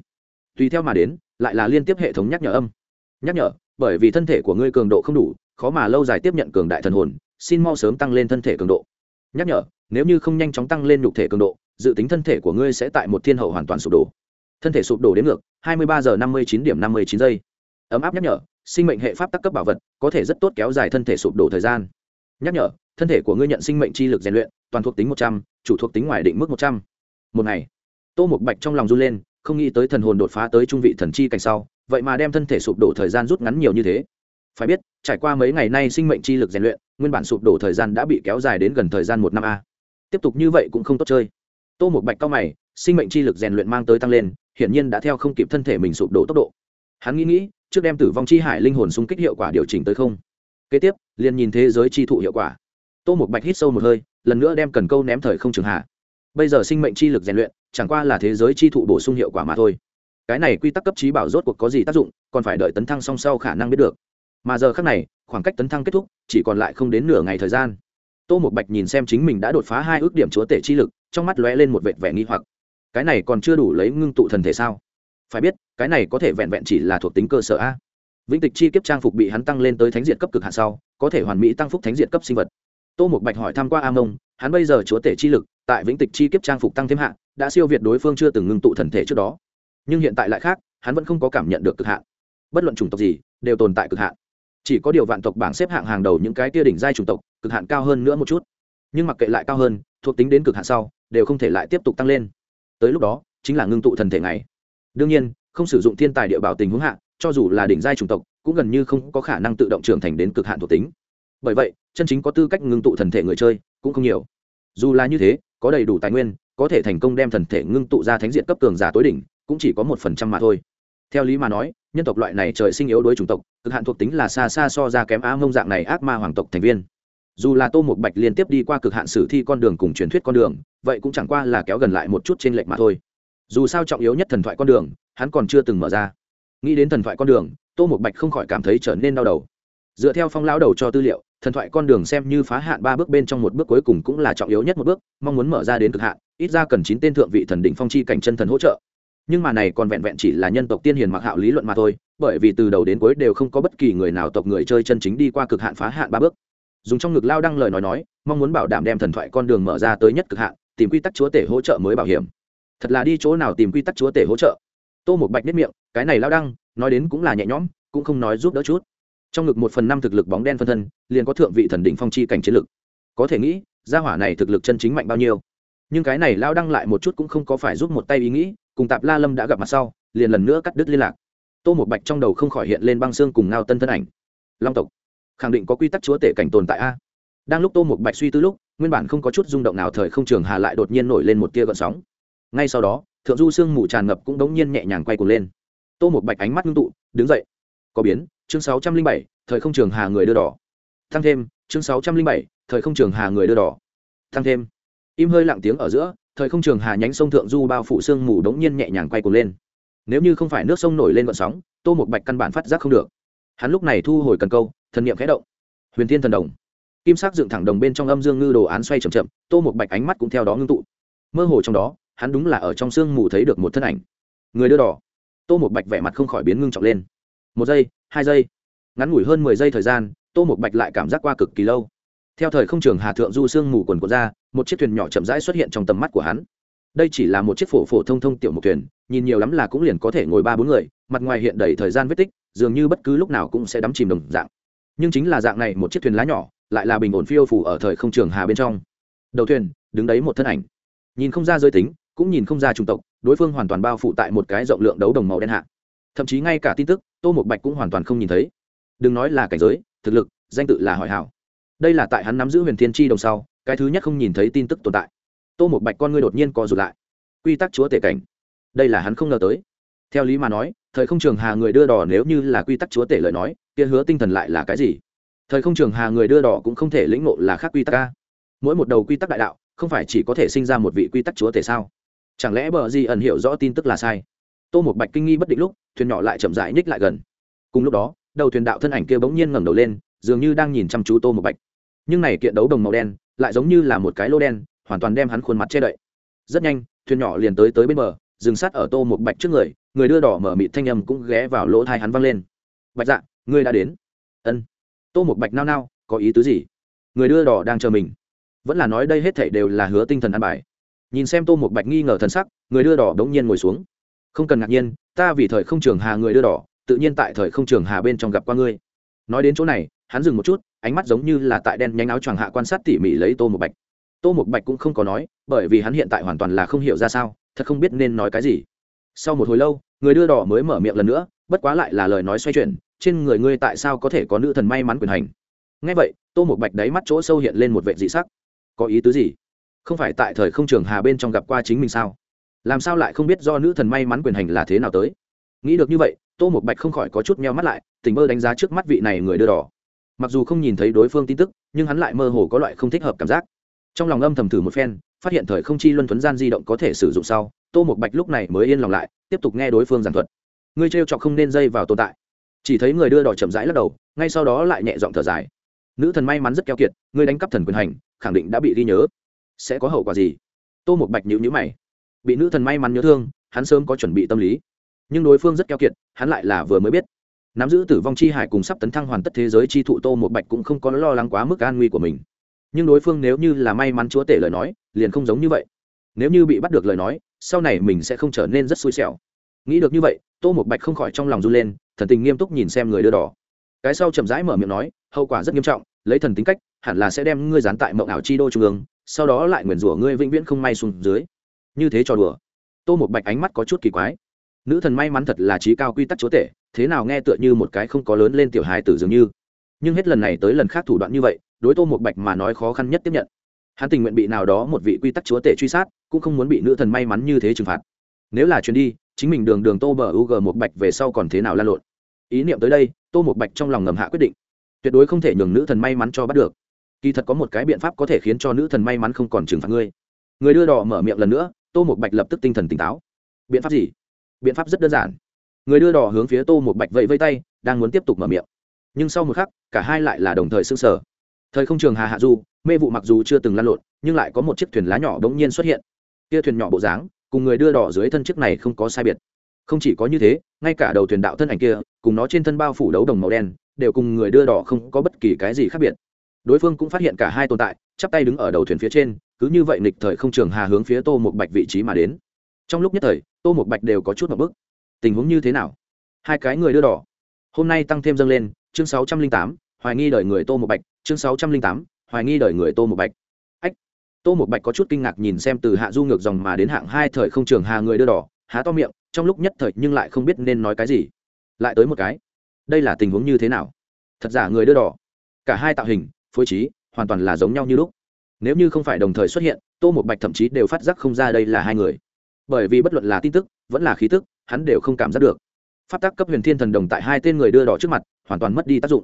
Tùy theo mà đến, lại là liên tiếp hệ thống nhắc nhở âm. Nhắc nhở, bởi vì thân thể của ngươi cường độ không đủ, khó mà lâu dài tiếp nhận cường đại thần hồn, xin mau sớm tăng lên thân thể cường độ. Nhắc nhở, nếu như không nhanh chóng tăng lên nhục thể cường độ dự tính thân thể của ngươi sẽ tại một thiên hậu hoàn toàn sụp đổ. Thân thể sụp đổ đến ngược 23 giờ 59 điểm 59 giây. Ấm áp nhắc nhở sinh mệnh hệ pháp tắc cấp bảo vật có thể rất tốt kéo dài thân thể sụp đổ thời gian. Nhắc nhở thân thể của ngươi nhận sinh mệnh chi lực rèn luyện toàn thuộc tính 100, chủ thuộc tính ngoài định mức 100. một ngày tô một bạch trong lòng run lên không nghĩ tới thần hồn đột phá tới trung vị thần chi cảnh sau vậy mà đem thân thể sụp đổ thời gian rút ngắn nhiều như thế. Phải biết trải qua mấy ngày nay sinh mệnh chi lực rèn luyện nguyên bản sụp đổ thời gian đã bị kéo dài đến gần thời gian một năm a. Tiếp tục như vậy cũng không tốt chơi tô một bạch cao mày, sinh mệnh chi lực rèn luyện mang tới tăng lên, hiển nhiên đã theo không kịp thân thể mình sụp đổ tốc độ. Hắn nghĩ nghĩ, trước đem tử vong chi hải linh hồn xung kích hiệu quả điều chỉnh tới không. Kế tiếp, liền nhìn thế giới chi thụ hiệu quả. Tô một bạch hít sâu một hơi, lần nữa đem cần câu ném thời không trường hạ. Bây giờ sinh mệnh chi lực rèn luyện, chẳng qua là thế giới chi thụ bổ sung hiệu quả mà thôi. Cái này quy tắc cấp trí bảo rốt cuộc có gì tác dụng, còn phải đợi tấn thăng song sau khả năng biết được. Mà giờ khác này, khoảng cách tấn thăng kết thúc, chỉ còn lại không đến nửa ngày thời gian tô một bạch nhìn xem chính mình đã đột phá hai ước điểm chúa tể chi lực, trong mắt lóe lên một vệt vẻ nghi hoặc. Cái này còn chưa đủ lấy ngưng tụ thần thể sao? Phải biết, cái này có thể vẹn vẹn chỉ là thuộc tính cơ sở a. Vĩnh tịch chi kiếp trang phục bị hắn tăng lên tới thánh diện cấp cực hạ sau, có thể hoàn mỹ tăng phúc thánh diện cấp sinh vật. Tô một bạch hỏi tham q u a a mông, hắn bây giờ chúa tể chi lực tại vĩnh tịch chi kiếp trang phục tăng thêm hạ, đã siêu việt đối phương chưa từng ngưng tụ thần thể trước đó. Nhưng hiện tại lại khác, hắn vẫn không có cảm nhận được cực hạn. Bất luận chủng tộc gì, đều tồn tại cực hạn chỉ có điều vạn tộc bảng xếp hạng hàng đầu những cái tia đỉnh giai chủng tộc, cực hạn cao hơn nữa một chút. Nhưng mặc kệ lại cao hơn, thuộc tính đến cực hạn sau, đều không thể lại tiếp tục tăng lên. Tới lúc đó, chính là ngưng tụ thần thể này đương nhiên, không sử dụng thiên tài địa bảo tình huống hạ, cho dù là đỉnh giai chủng tộc, cũng gần như không có khả năng tự động trưởng thành đến cực hạn thuộc tính. Bởi vậy, chân chính có tư cách ngưng tụ thần thể người chơi, cũng không nhiều. Dù là như thế, có đầy đủ tài nguyên, có thể thành công đem thần thể ngưng tụ ra thánh diện cấp cường giả tối đỉnh, cũng chỉ có một phần trăm mà thôi theo lý mà nói, nhân tộc loại này trời sinh yếu đối chủng tộc, cực hạn thuộc tính là xa xa so ra kém á mông dạng này ác ma hoàng tộc thành viên. Dù là tô một bạch liên tiếp đi qua cực hạn sử thi con đường cùng truyền thuyết con đường, vậy cũng chẳng qua là kéo gần lại một chút trên lệch mà thôi. Dù sao trọng yếu nhất thần thoại con đường, hắn còn chưa từng mở ra. Nghĩ đến thần thoại con đường, tô một bạch không khỏi cảm thấy trở nên đau đầu. Dựa theo phong lão đầu cho tư liệu, thần thoại con đường xem như phá hạn ba bước bên trong một bước cuối cùng cũng là trọng yếu nhất một bước, mong muốn mở ra đến cực hạn, ít ra cần chín tên thượng vị thần đỉnh phong chi cảnh chân thần hỗ trợ nhưng mà này còn vẹn vẹn chỉ là nhân tộc tiên hiền mặc hạo lý luận mà thôi, bởi vì từ đầu đến cuối đều không có bất kỳ người nào tộc người chơi chân chính đi qua cực hạn phá hạn ba bước. Dùng trong ngực lao đăng lời nói nói, mong muốn bảo đảm đem thần thoại con đường mở ra tới nhất cực hạn, tìm quy tắc chúa tể hỗ trợ mới bảo hiểm. Thật là đi chỗ nào tìm quy tắc chúa tể hỗ trợ? Tô một bạch nếp miệng, cái này lao đăng, nói đến cũng là nhẹ nhõm, cũng không nói giúp đỡ chút. Trong ngực một phần năm thực lực bóng đen phân thân, liền có thượng vị thần đỉnh phong chi cảnh chiến lực. Có thể nghĩ, gia hỏa này thực lực chân chính mạnh bao nhiêu. Nhưng cái này lao đăng lại một chút cũng không có phải giúp một tay ý nghĩ cùng tạp la lâm đã gặp mặt sau, liền lần nữa cắt đứt liên lạc. Tô một bạch trong đầu không khỏi hiện lên băng xương cùng ngao tân thân ảnh. Long tộc, khẳng định có quy tắc chúa tể cảnh tồn tại a. Đang lúc tô một bạch suy tư lúc, nguyên bản không có chút rung động nào thời không trường hà lại đột nhiên nổi lên một tia gợn sóng. Ngay sau đó, thượng du sương mù tràn ngập cũng đống nhiên nhẹ nhàng quay cuồng lên. Tô một bạch ánh mắt ngưng tụ, đứng dậy. Có biến, chương sáu trăm linh bảy, thời không trường hà người đưa đỏ. Tăng thêm, chương sáu trăm linh bảy, thời không trường hà người đưa đỏ. Tăng thêm. Im hơi lặng tiếng ở giữa thời không trường hà nhánh sông thượng du bao phủ sương mù đống nhiên nhẹ nhàng quay cuồng lên. Nếu như không phải nước sông nổi lên vận sóng, tô một bạch căn bản phát giác không được. Hắn lúc này thu hồi cần câu, thần niệm khẽ động. Huyền thiên thần đồng. Kim sắc dựng thẳng đồng bên trong âm dương ngư đồ án xoay chậm chậm, tô một bạch ánh mắt cũng theo đó ngưng tụ. Mơ hồ trong đó, hắn đúng là ở trong sương mù thấy được một thân ảnh. Người đưa đỏ. Tô một bạch vẻ mặt không khỏi biến ngưng trọng lên. Một giây, hai giây. Ngắn ngủi hơn mười giây thời gian, tô một bạch lại cảm giác qua cực kỳ lâu. Theo thời không trường hà thượng du sương mù quần quần ra một chiếc thuyền nhỏ chậm rãi xuất hiện trong tầm mắt của hắn. Đây chỉ là một chiếc phổ phổ thông thông tiểu một thuyền, nhìn nhiều lắm là cũng liền có thể ngồi ba bốn người, mặt ngoài hiện đầy thời gian vết tích, dường như bất cứ lúc nào cũng sẽ đắm chìm đồng dạng. Nhưng chính là dạng này một chiếc thuyền lá nhỏ, lại là bình ổn phiêu phủ ở thời không trường hà bên trong. Đầu thuyền, đứng đấy một thân ảnh. Nhìn không ra giới tính, cũng nhìn không ra chủng tộc, đối phương hoàn toàn bao phủ tại một cái rộng lượng đấu đồng màu đen hạ. Thậm chí ngay cả tin tức, tô một bạch cũng hoàn toàn không nhìn thấy. Đừng nói là cảnh giới, thực lực, danh tự là hỏi hảo. Đây là tại hắn nắm giữ huyền thiên tri đồng sau cái thứ nhất không nhìn thấy tin tức tồn tại. Tô một bạch con ngươi đột nhiên co rụt lại. Quy tắc chúa tể cảnh. Đây là hắn không ngờ tới. Theo lý mà nói, thời không trường hà người đưa đỏ nếu như là quy tắc chúa tể lời nói, kia hứa tinh thần lại là cái gì? Thời không trường hà người đưa đỏ cũng không thể lĩnh ngộ là khác quy tắc ca mỗi một đầu quy tắc đại đạo, không phải chỉ có thể sinh ra một vị quy tắc chúa tể sao? Chẳng lẽ bờ gì ẩn hiểu rõ tin tức là sai? Tô một bạch kinh nghi bất định lúc, thuyền nhỏ lại chậm rãi nhích lại gần. Cùng lúc đó, đầu thuyền đạo thân ảnh kia bỗng nhiên ngẩng đầu lên, dường như đang nhìn chăm chú tô một bạch. Nhưng này kiện đấu đồng màu đen lại giống như là một cái lô đen, hoàn toàn đem hắn khuôn mặt che đậy. Rất nhanh, thuyền nhỏ liền tới tới bên bờ, dừng sát ở tô một bạch trước người người đưa đỏ mở mịt thanh âm cũng ghé vào lỗ thai hắn văng lên. Bạch dạ ngươi đã đến. Ân. Tô một bạch nao nao, có ý tứ gì? Người đưa đỏ đang chờ mình. Vẫn là nói đây hết thảy đều là hứa tinh thần ăn bài. Nhìn xem tô một bạch nghi ngờ thần sắc, người đưa đỏ đống nhiên ngồi xuống. Không cần ngạc nhiên, ta vì thời không trường hà người đưa đỏ, tự nhiên tại thời không trường hà bên trong gặp qua ngươi. Nói đến chỗ này hắn dừng một chút, ánh mắt giống như là tại đen nhánh áo choàng hạ quan sát tỉ mỉ lấy tô một bạch. Tô một bạch cũng không có nói, bởi vì hắn hiện tại hoàn toàn là không hiểu ra sao, thật không biết nên nói cái gì. Sau một hồi lâu, người đưa đỏ mới mở miệng lần nữa, bất quá lại là lời nói xoay chuyển, trên người ngươi tại sao có thể có nữ thần may mắn quyền hành? Ngay vậy, tô một bạch đáy mắt chỗ sâu hiện lên một vệ dị sắc. Có ý tứ gì? Không phải tại thời không trường hà bên trong gặp qua chính mình sao? Làm sao lại không biết do nữ thần may mắn quyền hành là thế nào tới? Nghĩ được như vậy, tô một bạch không khỏi có chút meo mắt lại tình mơ đánh giá trước mắt vị này người đưa đỏ mặc dù không nhìn thấy đối phương tin tức, nhưng hắn lại mơ hồ có loại không thích hợp cảm giác. Trong lòng âm thầm thử một phen, phát hiện thời không chi luân thuấn gian di động có thể sử dụng sau, tô một bạch lúc này mới yên lòng lại, tiếp tục nghe đối phương giảng thuật. Ngươi trêu trọc không nên dây vào tồn tại. Chỉ thấy người đưa đỏ chậm rãi lắc đầu, ngay sau đó lại nhẹ giọng thở dài. Nữ thần may mắn rất keo kiệt, ngươi đánh cắp thần quyền hành, khẳng định đã bị ghi nhớ. Sẽ có hậu quả gì? Tô một bạch nhữ nhữ mày. Bị nữ thần may mắn nhớ thương, hắn sớm có chuẩn bị tâm lý. Nhưng đối phương rất keo kiệt, hắn lại là vừa mới biết nắm giữ tử vong chi hải cùng sắp tấn thăng hoàn tất thế giới chi thụ tô một bạch cũng không có lo lắng quá mức an nguy của mình. Nhưng đối phương nếu như là may mắn chúa tể lời nói, liền không giống như vậy. Nếu như bị bắt được lời nói, sau này mình sẽ không trở nên rất xui xẻo. Nghĩ được như vậy, tô một bạch không khỏi trong lòng run lên, thần tình nghiêm túc nhìn xem người đưa đỏ. Cái sau chậm rãi mở miệng nói, hậu quả rất nghiêm trọng, lấy thần tính cách, hẳn là sẽ đem ngươi dán tại mộng ảo chi đô trung ương, sau đó lại nguyền rủa ngươi vĩnh viễn không may xuống dưới. Như thế trò đùa. Tô một bạch ánh mắt có chút kỳ quái. Nữ thần may mắn thật là trí cao quy tắc chúa tể thế nào nghe tựa như một cái không có lớn lên tiểu hài tử dường như. Nhưng hết lần này tới lần khác thủ đoạn như vậy, đối tô một bạch mà nói khó khăn nhất tiếp nhận. Hắn tình nguyện bị nào đó một vị quy tắc chúa tể truy sát, cũng không muốn bị nữ thần may mắn như thế trừng phạt. Nếu là chuyến đi, chính mình đường đường tô bờ u g một bạch về sau còn thế nào lan lộn? Ý niệm tới đây, tô một bạch trong lòng ngầm hạ quyết định. Tuyệt đối không thể nhường nữ thần may mắn cho bắt được. Kỳ thật có một cái biện pháp có thể khiến cho nữ thần may mắn không còn trừng phạt ngươi. Người đưa đỏ mở miệng lần nữa, tô một bạch lập tức tinh thần tỉnh táo. Biện pháp gì? Biện pháp rất đơn giản người đưa đỏ hướng phía tô một bạch vẫy vây tay, đang muốn tiếp tục mở miệng. Nhưng sau một khắc, cả hai lại là đồng thời s ư n g sở thời không trường hà hạ du, mê vụ mặc dù chưa từng lăn lộn, nhưng lại có một chiếc thuyền lá nhỏ đ ố n g nhiên xuất hiện. Kia thuyền nhỏ bộ dáng, cùng người đưa đỏ dưới thân chiếc này không có sai biệt. Không chỉ có như thế, ngay cả đầu thuyền đạo thân ảnh kia, cùng nó trên thân bao phủ đấu đồng màu đen, đều cùng người đưa đỏ không có bất kỳ cái gì khác biệt. Đối phương cũng phát hiện cả hai tồn tại, chắp tay đứng ở đầu thuyền phía trên, cứ như vậy nịch thời không trường hà hướng phía tô một bạch vị trí mà đến. Trong lúc nhất thời, tô một bạch đều có chút một bức tình huống như thế nào? Hai cái người đưa đỏ. Hôm nay tăng thêm dâng lên, chương sáu trăm linh tám, hoài nghi đời người tô một bạch, chương sáu trăm linh tám, hoài nghi đời người tô một bạch. Ách, tô một bạch có chút kinh ngạc nhìn xem từ hạ du ngược dòng mà đến hạng hai thời không trường hà người đưa đỏ, há to miệng, trong lúc nhất thời nhưng lại không biết nên nói cái gì. Lại tới một cái. Đây là tình huống như thế nào? Thật giả người đưa đỏ. Cả hai tạo hình, phối trí, hoàn toàn là giống nhau như lúc. Nếu như không phải đồng thời xuất hiện, tô một bạch thậm chí đều phát giác không ra đây là hai người bởi vì bất luận là tin tức, vẫn là khí tức, hắn đều không cảm giác được. Pháp tắc cấp huyền thiên thần đồng tại hai tên người đưa đỏ trước mặt, hoàn toàn mất đi tác dụng.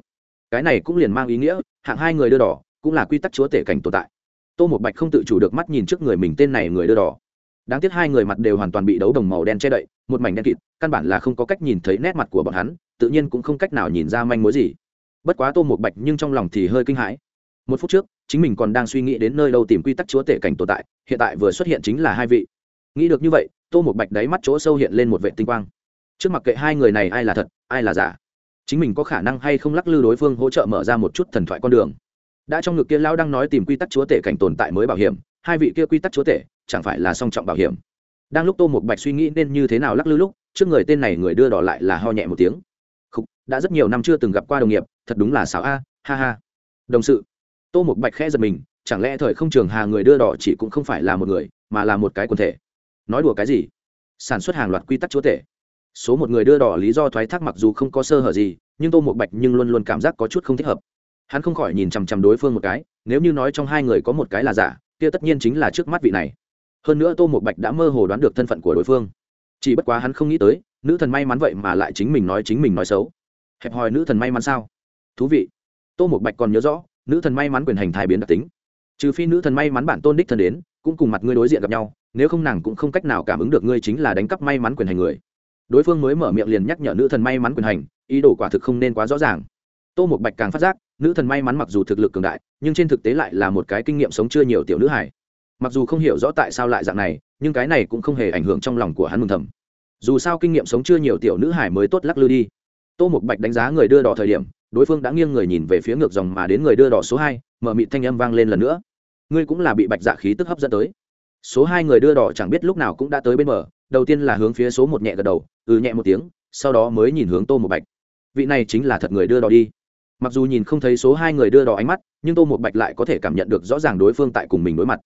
Cái này cũng liền mang ý nghĩa, hạng hai người đưa đỏ cũng là quy tắc chúa tể cảnh tồn tại. Tô một bạch không tự chủ được mắt nhìn trước người mình tên này người đưa đỏ. Đáng tiếc hai người mặt đều hoàn toàn bị đấu đồng màu đen che đậy, một mảnh đen kịt, căn bản là không có cách nhìn thấy nét mặt của bọn hắn, tự nhiên cũng không cách nào nhìn ra manh mối gì. Bất quá tô một bạch nhưng trong lòng thì hơi kinh hãi. Một phút trước, chính mình còn đang suy nghĩ đến nơi đâu tìm quy tắc chúa tể cảnh tồn tại, hiện tại vừa xuất hiện chính là hai vị nghĩ được như vậy tô một bạch đáy mắt chỗ sâu hiện lên một vệ tinh quang. Trước mặt kệ hai người này ai là thật ai là giả? Chính mình có khả năng hay không lắc lư đối phương hỗ trợ mở ra một chút thần thoại con đường? Đã trong ngực kia lao đang nói tìm quy tắc chúa tể cảnh tồn tại mới bảo hiểm hai vị kia quy tắc chúa tể chẳng phải là song trọng bảo hiểm? Đang lúc tô một bạch suy nghĩ nên như thế nào lắc lư lúc trước người tên này người đưa đỏ lại là ho nhẹ một tiếng. Khúc, đã rất nhiều năm chưa từng gặp qua đồng nghiệp thật đúng là xảo a ha ha. Đồng sự. Tô một bạch khẽ giật mình chẳng lẽ thời không trường hà người đưa đỏ chỉ cũng không phải là một người mà là một cái quần thể? Nói đùa cái gì? Sản xuất hàng loạt quy tắc chúa tể. Số một người đưa đỏ lý do thoái thác mặc dù không có sơ hở gì, nhưng tô một bạch nhưng luôn luôn cảm giác có chút không thích hợp. Hắn không khỏi nhìn chằm chằm đối phương một cái, nếu như nói trong hai người có một cái là giả, kia tất nhiên chính là trước mắt vị này. Hơn nữa tô một bạch đã mơ hồ đoán được thân phận của đối phương. Chỉ bất quá hắn không nghĩ tới, nữ thần may mắn vậy mà lại chính mình nói chính mình nói xấu. Hẹp hòi nữ thần may mắn sao? Thú vị. Tô một bạch còn nhớ rõ, nữ thần may mắn quyền hành thai biến đặc tính. Trừ phi nữ thần may mắn bản tôn đích thân đến cũng cùng mặt ngươi đối diện gặp nhau, nếu không nàng cũng không cách nào cảm ứng được ngươi chính là đánh cắp may mắn quyền hành người. Đối phương mới mở miệng liền nhắc nhở nữ thần may mắn quyền hành, ý đồ quả thực không nên quá rõ ràng. Tô một bạch càng phát giác, nữ thần may mắn mặc dù thực lực cường đại, nhưng trên thực tế lại là một cái kinh nghiệm sống chưa nhiều tiểu nữ hải mặc dù không hiểu rõ tại sao lại dạng này, nhưng cái này cũng không hề ảnh hưởng trong lòng của hắn mừng thầm. Dù sao kinh nghiệm sống chưa nhiều tiểu nữ hải mới tốt lắc lư đi. Tô một bạch đánh giá người đưa đỏ thời điểm, đối phương đã nghiêng người nhìn về phía ngược dòng mà đến người đưa đỏ số hai, mở mịt thanh âm vang lên lần nữa ngươi cũng là bị bạch dạ khí tức hấp dẫn tới. Số hai người đưa đỏ chẳng biết lúc nào cũng đã tới bên bờ, đầu tiên là hướng phía số một nhẹ gật đầu ừ nhẹ một tiếng, sau đó mới nhìn hướng tô một bạch. Vị này chính là thật người đưa đỏ đi. Mặc dù nhìn không thấy số hai người đưa đỏ ánh mắt, nhưng tô một bạch lại có thể cảm nhận được rõ ràng đối phương tại cùng mình đối mặt.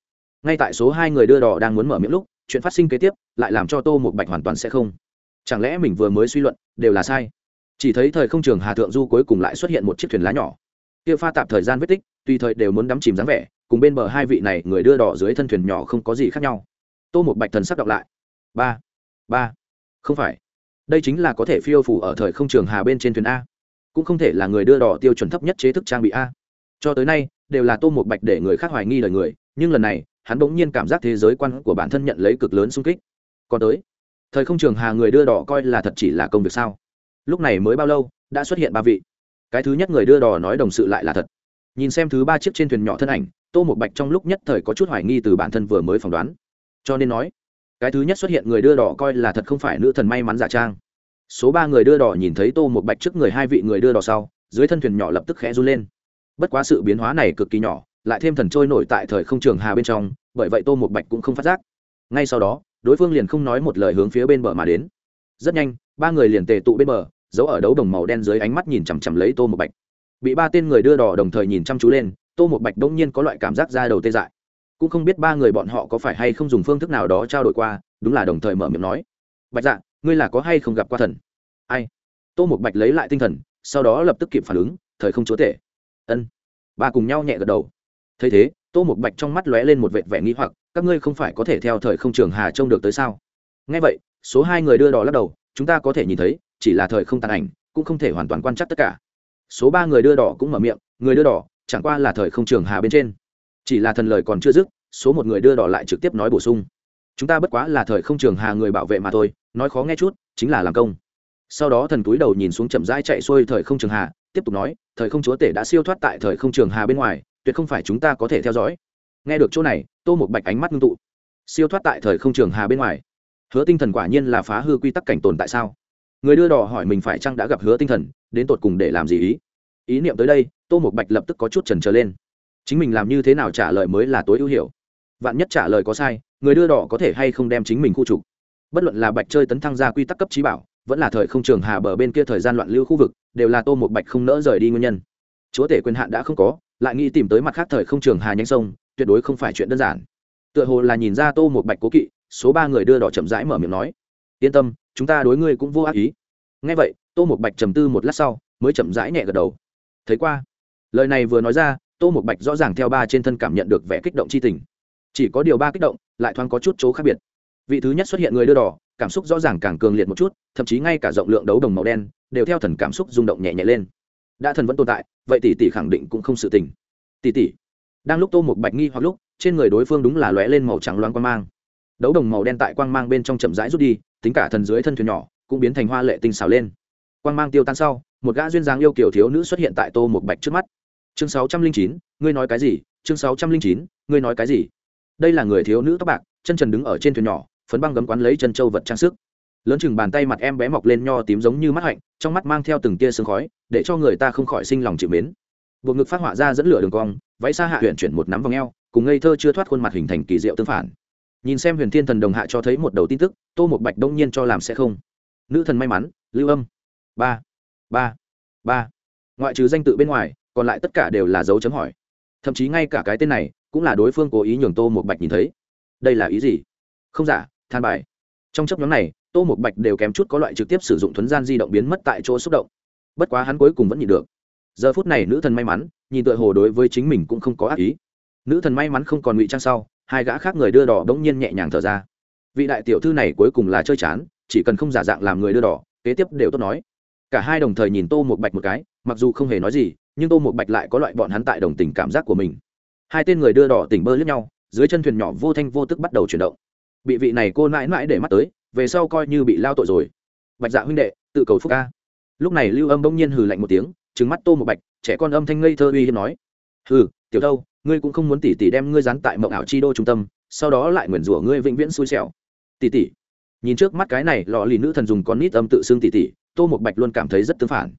Ngay tại số hai người đưa đỏ đang muốn mở miệng lúc, chuyện phát sinh kế tiếp lại làm cho tô một bạch hoàn toàn sẽ không. Chẳng lẽ mình vừa mới suy luận, đều là sai? Chỉ thấy thời không trường hà thượng du cuối cùng lại xuất hiện một chiếc thuyền lá nhỏ. Kia pha tạp thời gian vết tích, tùy thời đều muốn đắm chìm dáng vẻ cùng bên bờ hai vị này người đưa đỏ dưới thân thuyền nhỏ không có gì khác nhau. Tô một bạch thần sắc đọc lại. Ba ba. Không phải. Đây chính là có thể phiêu phủ ở thời không trường hà bên trên thuyền a. Cũng không thể là người đưa đỏ tiêu chuẩn thấp nhất chế thức trang bị a. Cho tới nay, đều là tô một bạch để người khác hoài nghi lời người, nhưng lần này, hắn bỗng nhiên cảm giác thế giới quan của bản thân nhận lấy cực lớn sung kích. Còn tới, thời không trường hà người đưa đỏ coi là thật chỉ là công việc sao? Lúc này mới bao lâu, đã xuất hiện ba vị? Cái thứ nhất người đưa đỏ nói đồng sự lại là thật nhìn xem thứ ba chiếc trên thuyền nhỏ thân ảnh, tô một bạch trong lúc nhất thời có chút hoài nghi từ bản thân vừa mới phỏng đoán. Cho nên nói, cái thứ nhất xuất hiện người đưa đỏ coi là thật không phải nữ thần may mắn giả trang. Số ba người đưa đỏ nhìn thấy tô một bạch trước người hai vị người đưa đỏ sau, dưới thân thuyền nhỏ lập tức khẽ run lên. Bất quá sự biến hóa này cực kỳ nhỏ, lại thêm thần trôi nổi tại thời không trường hà bên trong, bởi vậy tô một bạch cũng không phát giác. Ngay sau đó, đối phương liền không nói một lời hướng phía bên bờ mà đến. Rất nhanh, ba người liền tề tụ bên bờ, giấu ở đấu đồng màu đen dưới ánh mắt nhìn chằm chằm lấy tô một bạch bị ba tên người đưa đỏ đồng thời nhìn chăm chú lên, tô một bạch đông nhiên có loại cảm giác ra đầu tê dại. Cũng không biết ba người bọn họ có phải hay không dùng phương thức nào đó trao đổi qua, đúng là đồng thời mở miệng nói. Bạch dạ ngươi là có hay không gặp qua thần? Ai? Tô một bạch lấy lại tinh thần, sau đó lập tức kịp phản ứng, thời không chúa tể. Ân. Ba cùng nhau nhẹ gật đầu. Thấy thế, tô một bạch trong mắt lóe lên một vệt vẻ nghĩ hoặc, các ngươi không phải có thể theo thời không trường hà trông được tới sao? Ngay vậy, số hai người đưa đỏ lắc đầu, chúng ta có thể nhìn thấy, chỉ là thời không tàn ảnh, cũng không thể hoàn toàn quan trắc tất cả số ba người đưa đỏ cũng mở miệng, người đưa đỏ, chẳng qua là thời không trường hà bên trên. Chỉ là thần lời còn chưa dứt, số một người đưa đỏ lại trực tiếp nói bổ sung. Chúng ta bất quá là thời không trường hà người bảo vệ mà thôi, nói khó nghe chút, chính là làm công. Sau đó thần túi đầu nhìn xuống chậm rãi chạy xuôi thời không trường hà, tiếp tục nói, thời không chúa tể đã siêu thoát tại thời không trường hà bên ngoài, tuyệt không phải chúng ta có thể theo dõi. Nghe được chỗ này, tô một bạch ánh mắt ngưng tụ. Siêu thoát tại thời không trường hà bên ngoài. Hứa tinh thần quả nhiên là phá hư quy tắc cảnh tồn tại sao? Người đưa đỏ hỏi mình phải chăng đã gặp hứa tinh thần, đến tột cùng để làm gì ý? Ý niệm tới đây, tô một bạch lập tức có chút trần trở lên. Chính mình làm như thế nào trả lời mới là tối ưu hiểu. Vạn nhất trả lời có sai, người đưa đỏ có thể hay không đem chính mình khu trục. Bất luận là bạch chơi tấn thăng ra quy tắc cấp trí bảo, vẫn là thời không trường hà bờ bên kia thời gian loạn lưu khu vực, đều là tô một bạch không nỡ rời đi nguyên nhân. Chúa tể quyền hạn đã không có, lại nghĩ tìm tới mặt khác thời không trường hà nhanh sông, tuyệt đối không phải chuyện đơn giản. Tựa hồ là nhìn ra tô một bạch cố kỵ, số ba người đưa đỏ chậm rãi mở miệng nói yên tâm, chúng ta đối ngươi cũng vô ác ý. Ngay vậy, tô một bạch trầm tư một lát sau, mới chậm rãi nhẹ gật đầu. Thấy qua. Lời này vừa nói ra, tô một bạch rõ ràng theo ba trên thân cảm nhận được vẻ kích động c h i tình. Chỉ có điều ba kích động, lại thoáng có chút chỗ khác biệt. Vị thứ nhất xuất hiện người đưa đỏ, cảm xúc rõ ràng càng cường liệt một chút, thậm chí ngay cả rộng lượng đấu đồng màu đen, đều theo thần cảm xúc rung động nhẹ nhẹ lên. Đã thần vẫn tồn tại, vậy tỷ tỷ khẳng định cũng không sự tình. Tỷ tỷ. Đang lúc tô một bạch nghi hoặc lúc, trên người đối phương đúng là lóe lên màu trắng loáng quang mang. Đấu đồng màu đen tại quang mang bên trong chậm rãi rút đi tính cả thần dưới thân thuyền nhỏ, cũng biến thành hoa lệ tinh xảo lên. Quang mang tiêu tan sau, một gã duyên dáng yêu kiểu thiếu nữ xuất hiện tại tô một bạch trước mắt. Chương sáu trăm linh chín, ngươi nói cái gì? Chương sáu trăm linh chín, ngươi nói cái gì? Đây là người thiếu nữ tóc bạc, chân trần đứng ở trên thuyền nhỏ, phấn băng gấm quán lấy chân châu vật trang sức. Lớn chừng bàn tay mặt em bé mọc lên nho tím giống như mắt hạnh, trong mắt mang theo từng tia sương khói, để cho người ta không khỏi sinh lòng chịu mến. Buộc ngực phát họa ra dẫn lửa đường cong, váy xa hạ huyện chuyển một nắm vòng eo, cùng ngây thơ chưa thoát khuôn mặt hình thành kỳ diệu tương phản nhìn xem huyền thiên thần đồng hạ cho thấy một đầu tin tức, tô một bạch đông nhiên cho làm sẽ không. Nữ thần may mắn, lưu âm. Ba ba ba. Ngoại trừ danh tự bên ngoài, còn lại tất cả đều là dấu chấm hỏi. Thậm chí ngay cả cái tên này, cũng là đối phương cố ý nhường tô một bạch nhìn thấy. Đây là ý gì? Không giả, than bài. Trong chấp nhóm này, tô một bạch đều kém chút có loại trực tiếp sử dụng thuấn gian di động biến mất tại chỗ xúc động. Bất quá hắn cuối cùng vẫn nhịn được. Giờ phút này nữ thần may mắn, nhìn tựa hồ đối với chính mình cũng không có ác ý. Nữ thần may mắn không còn ngụy trang sau hai gã khác người đưa đỏ bỗng nhiên nhẹ nhàng thở ra. Vị đại tiểu thư này cuối cùng là chơi chán, chỉ cần không giả dạng làm người đưa đỏ, kế tiếp đều tốt nói. Cả hai đồng thời nhìn tô một bạch một cái, mặc dù không hề nói gì, nhưng tô một bạch lại có loại bọn hắn tại đồng tình cảm giác của mình. Hai tên người đưa đỏ tỉnh bơ lướt nhau, dưới chân thuyền nhỏ vô thanh vô tức bắt đầu chuyển động. Bị vị này cô mãi mãi để mắt tới, về sau coi như bị lao tội rồi. Bạch dạ huynh đệ, tự cầu phúc ca lúc này lưu âm bỗng nhiên hừ lạnh một tiếng trứng mắt tô một bạch, trẻ con âm thanh ngây thơ uy hiếp nói. Hừ, tiểu đâu ngươi cũng không muốn tỷ tỷ đem ngươi dán tại mộng ảo chi đô trung tâm sau đó lại nguyền rủa ngươi vĩnh viễn xui xẻo. Tỷ tỷ, nhìn trước mắt cái này lò lì nữ thần dùng con nít âm tự xưng tỷ tỷ, tô một bạch luôn cảm thấy rất tương phản.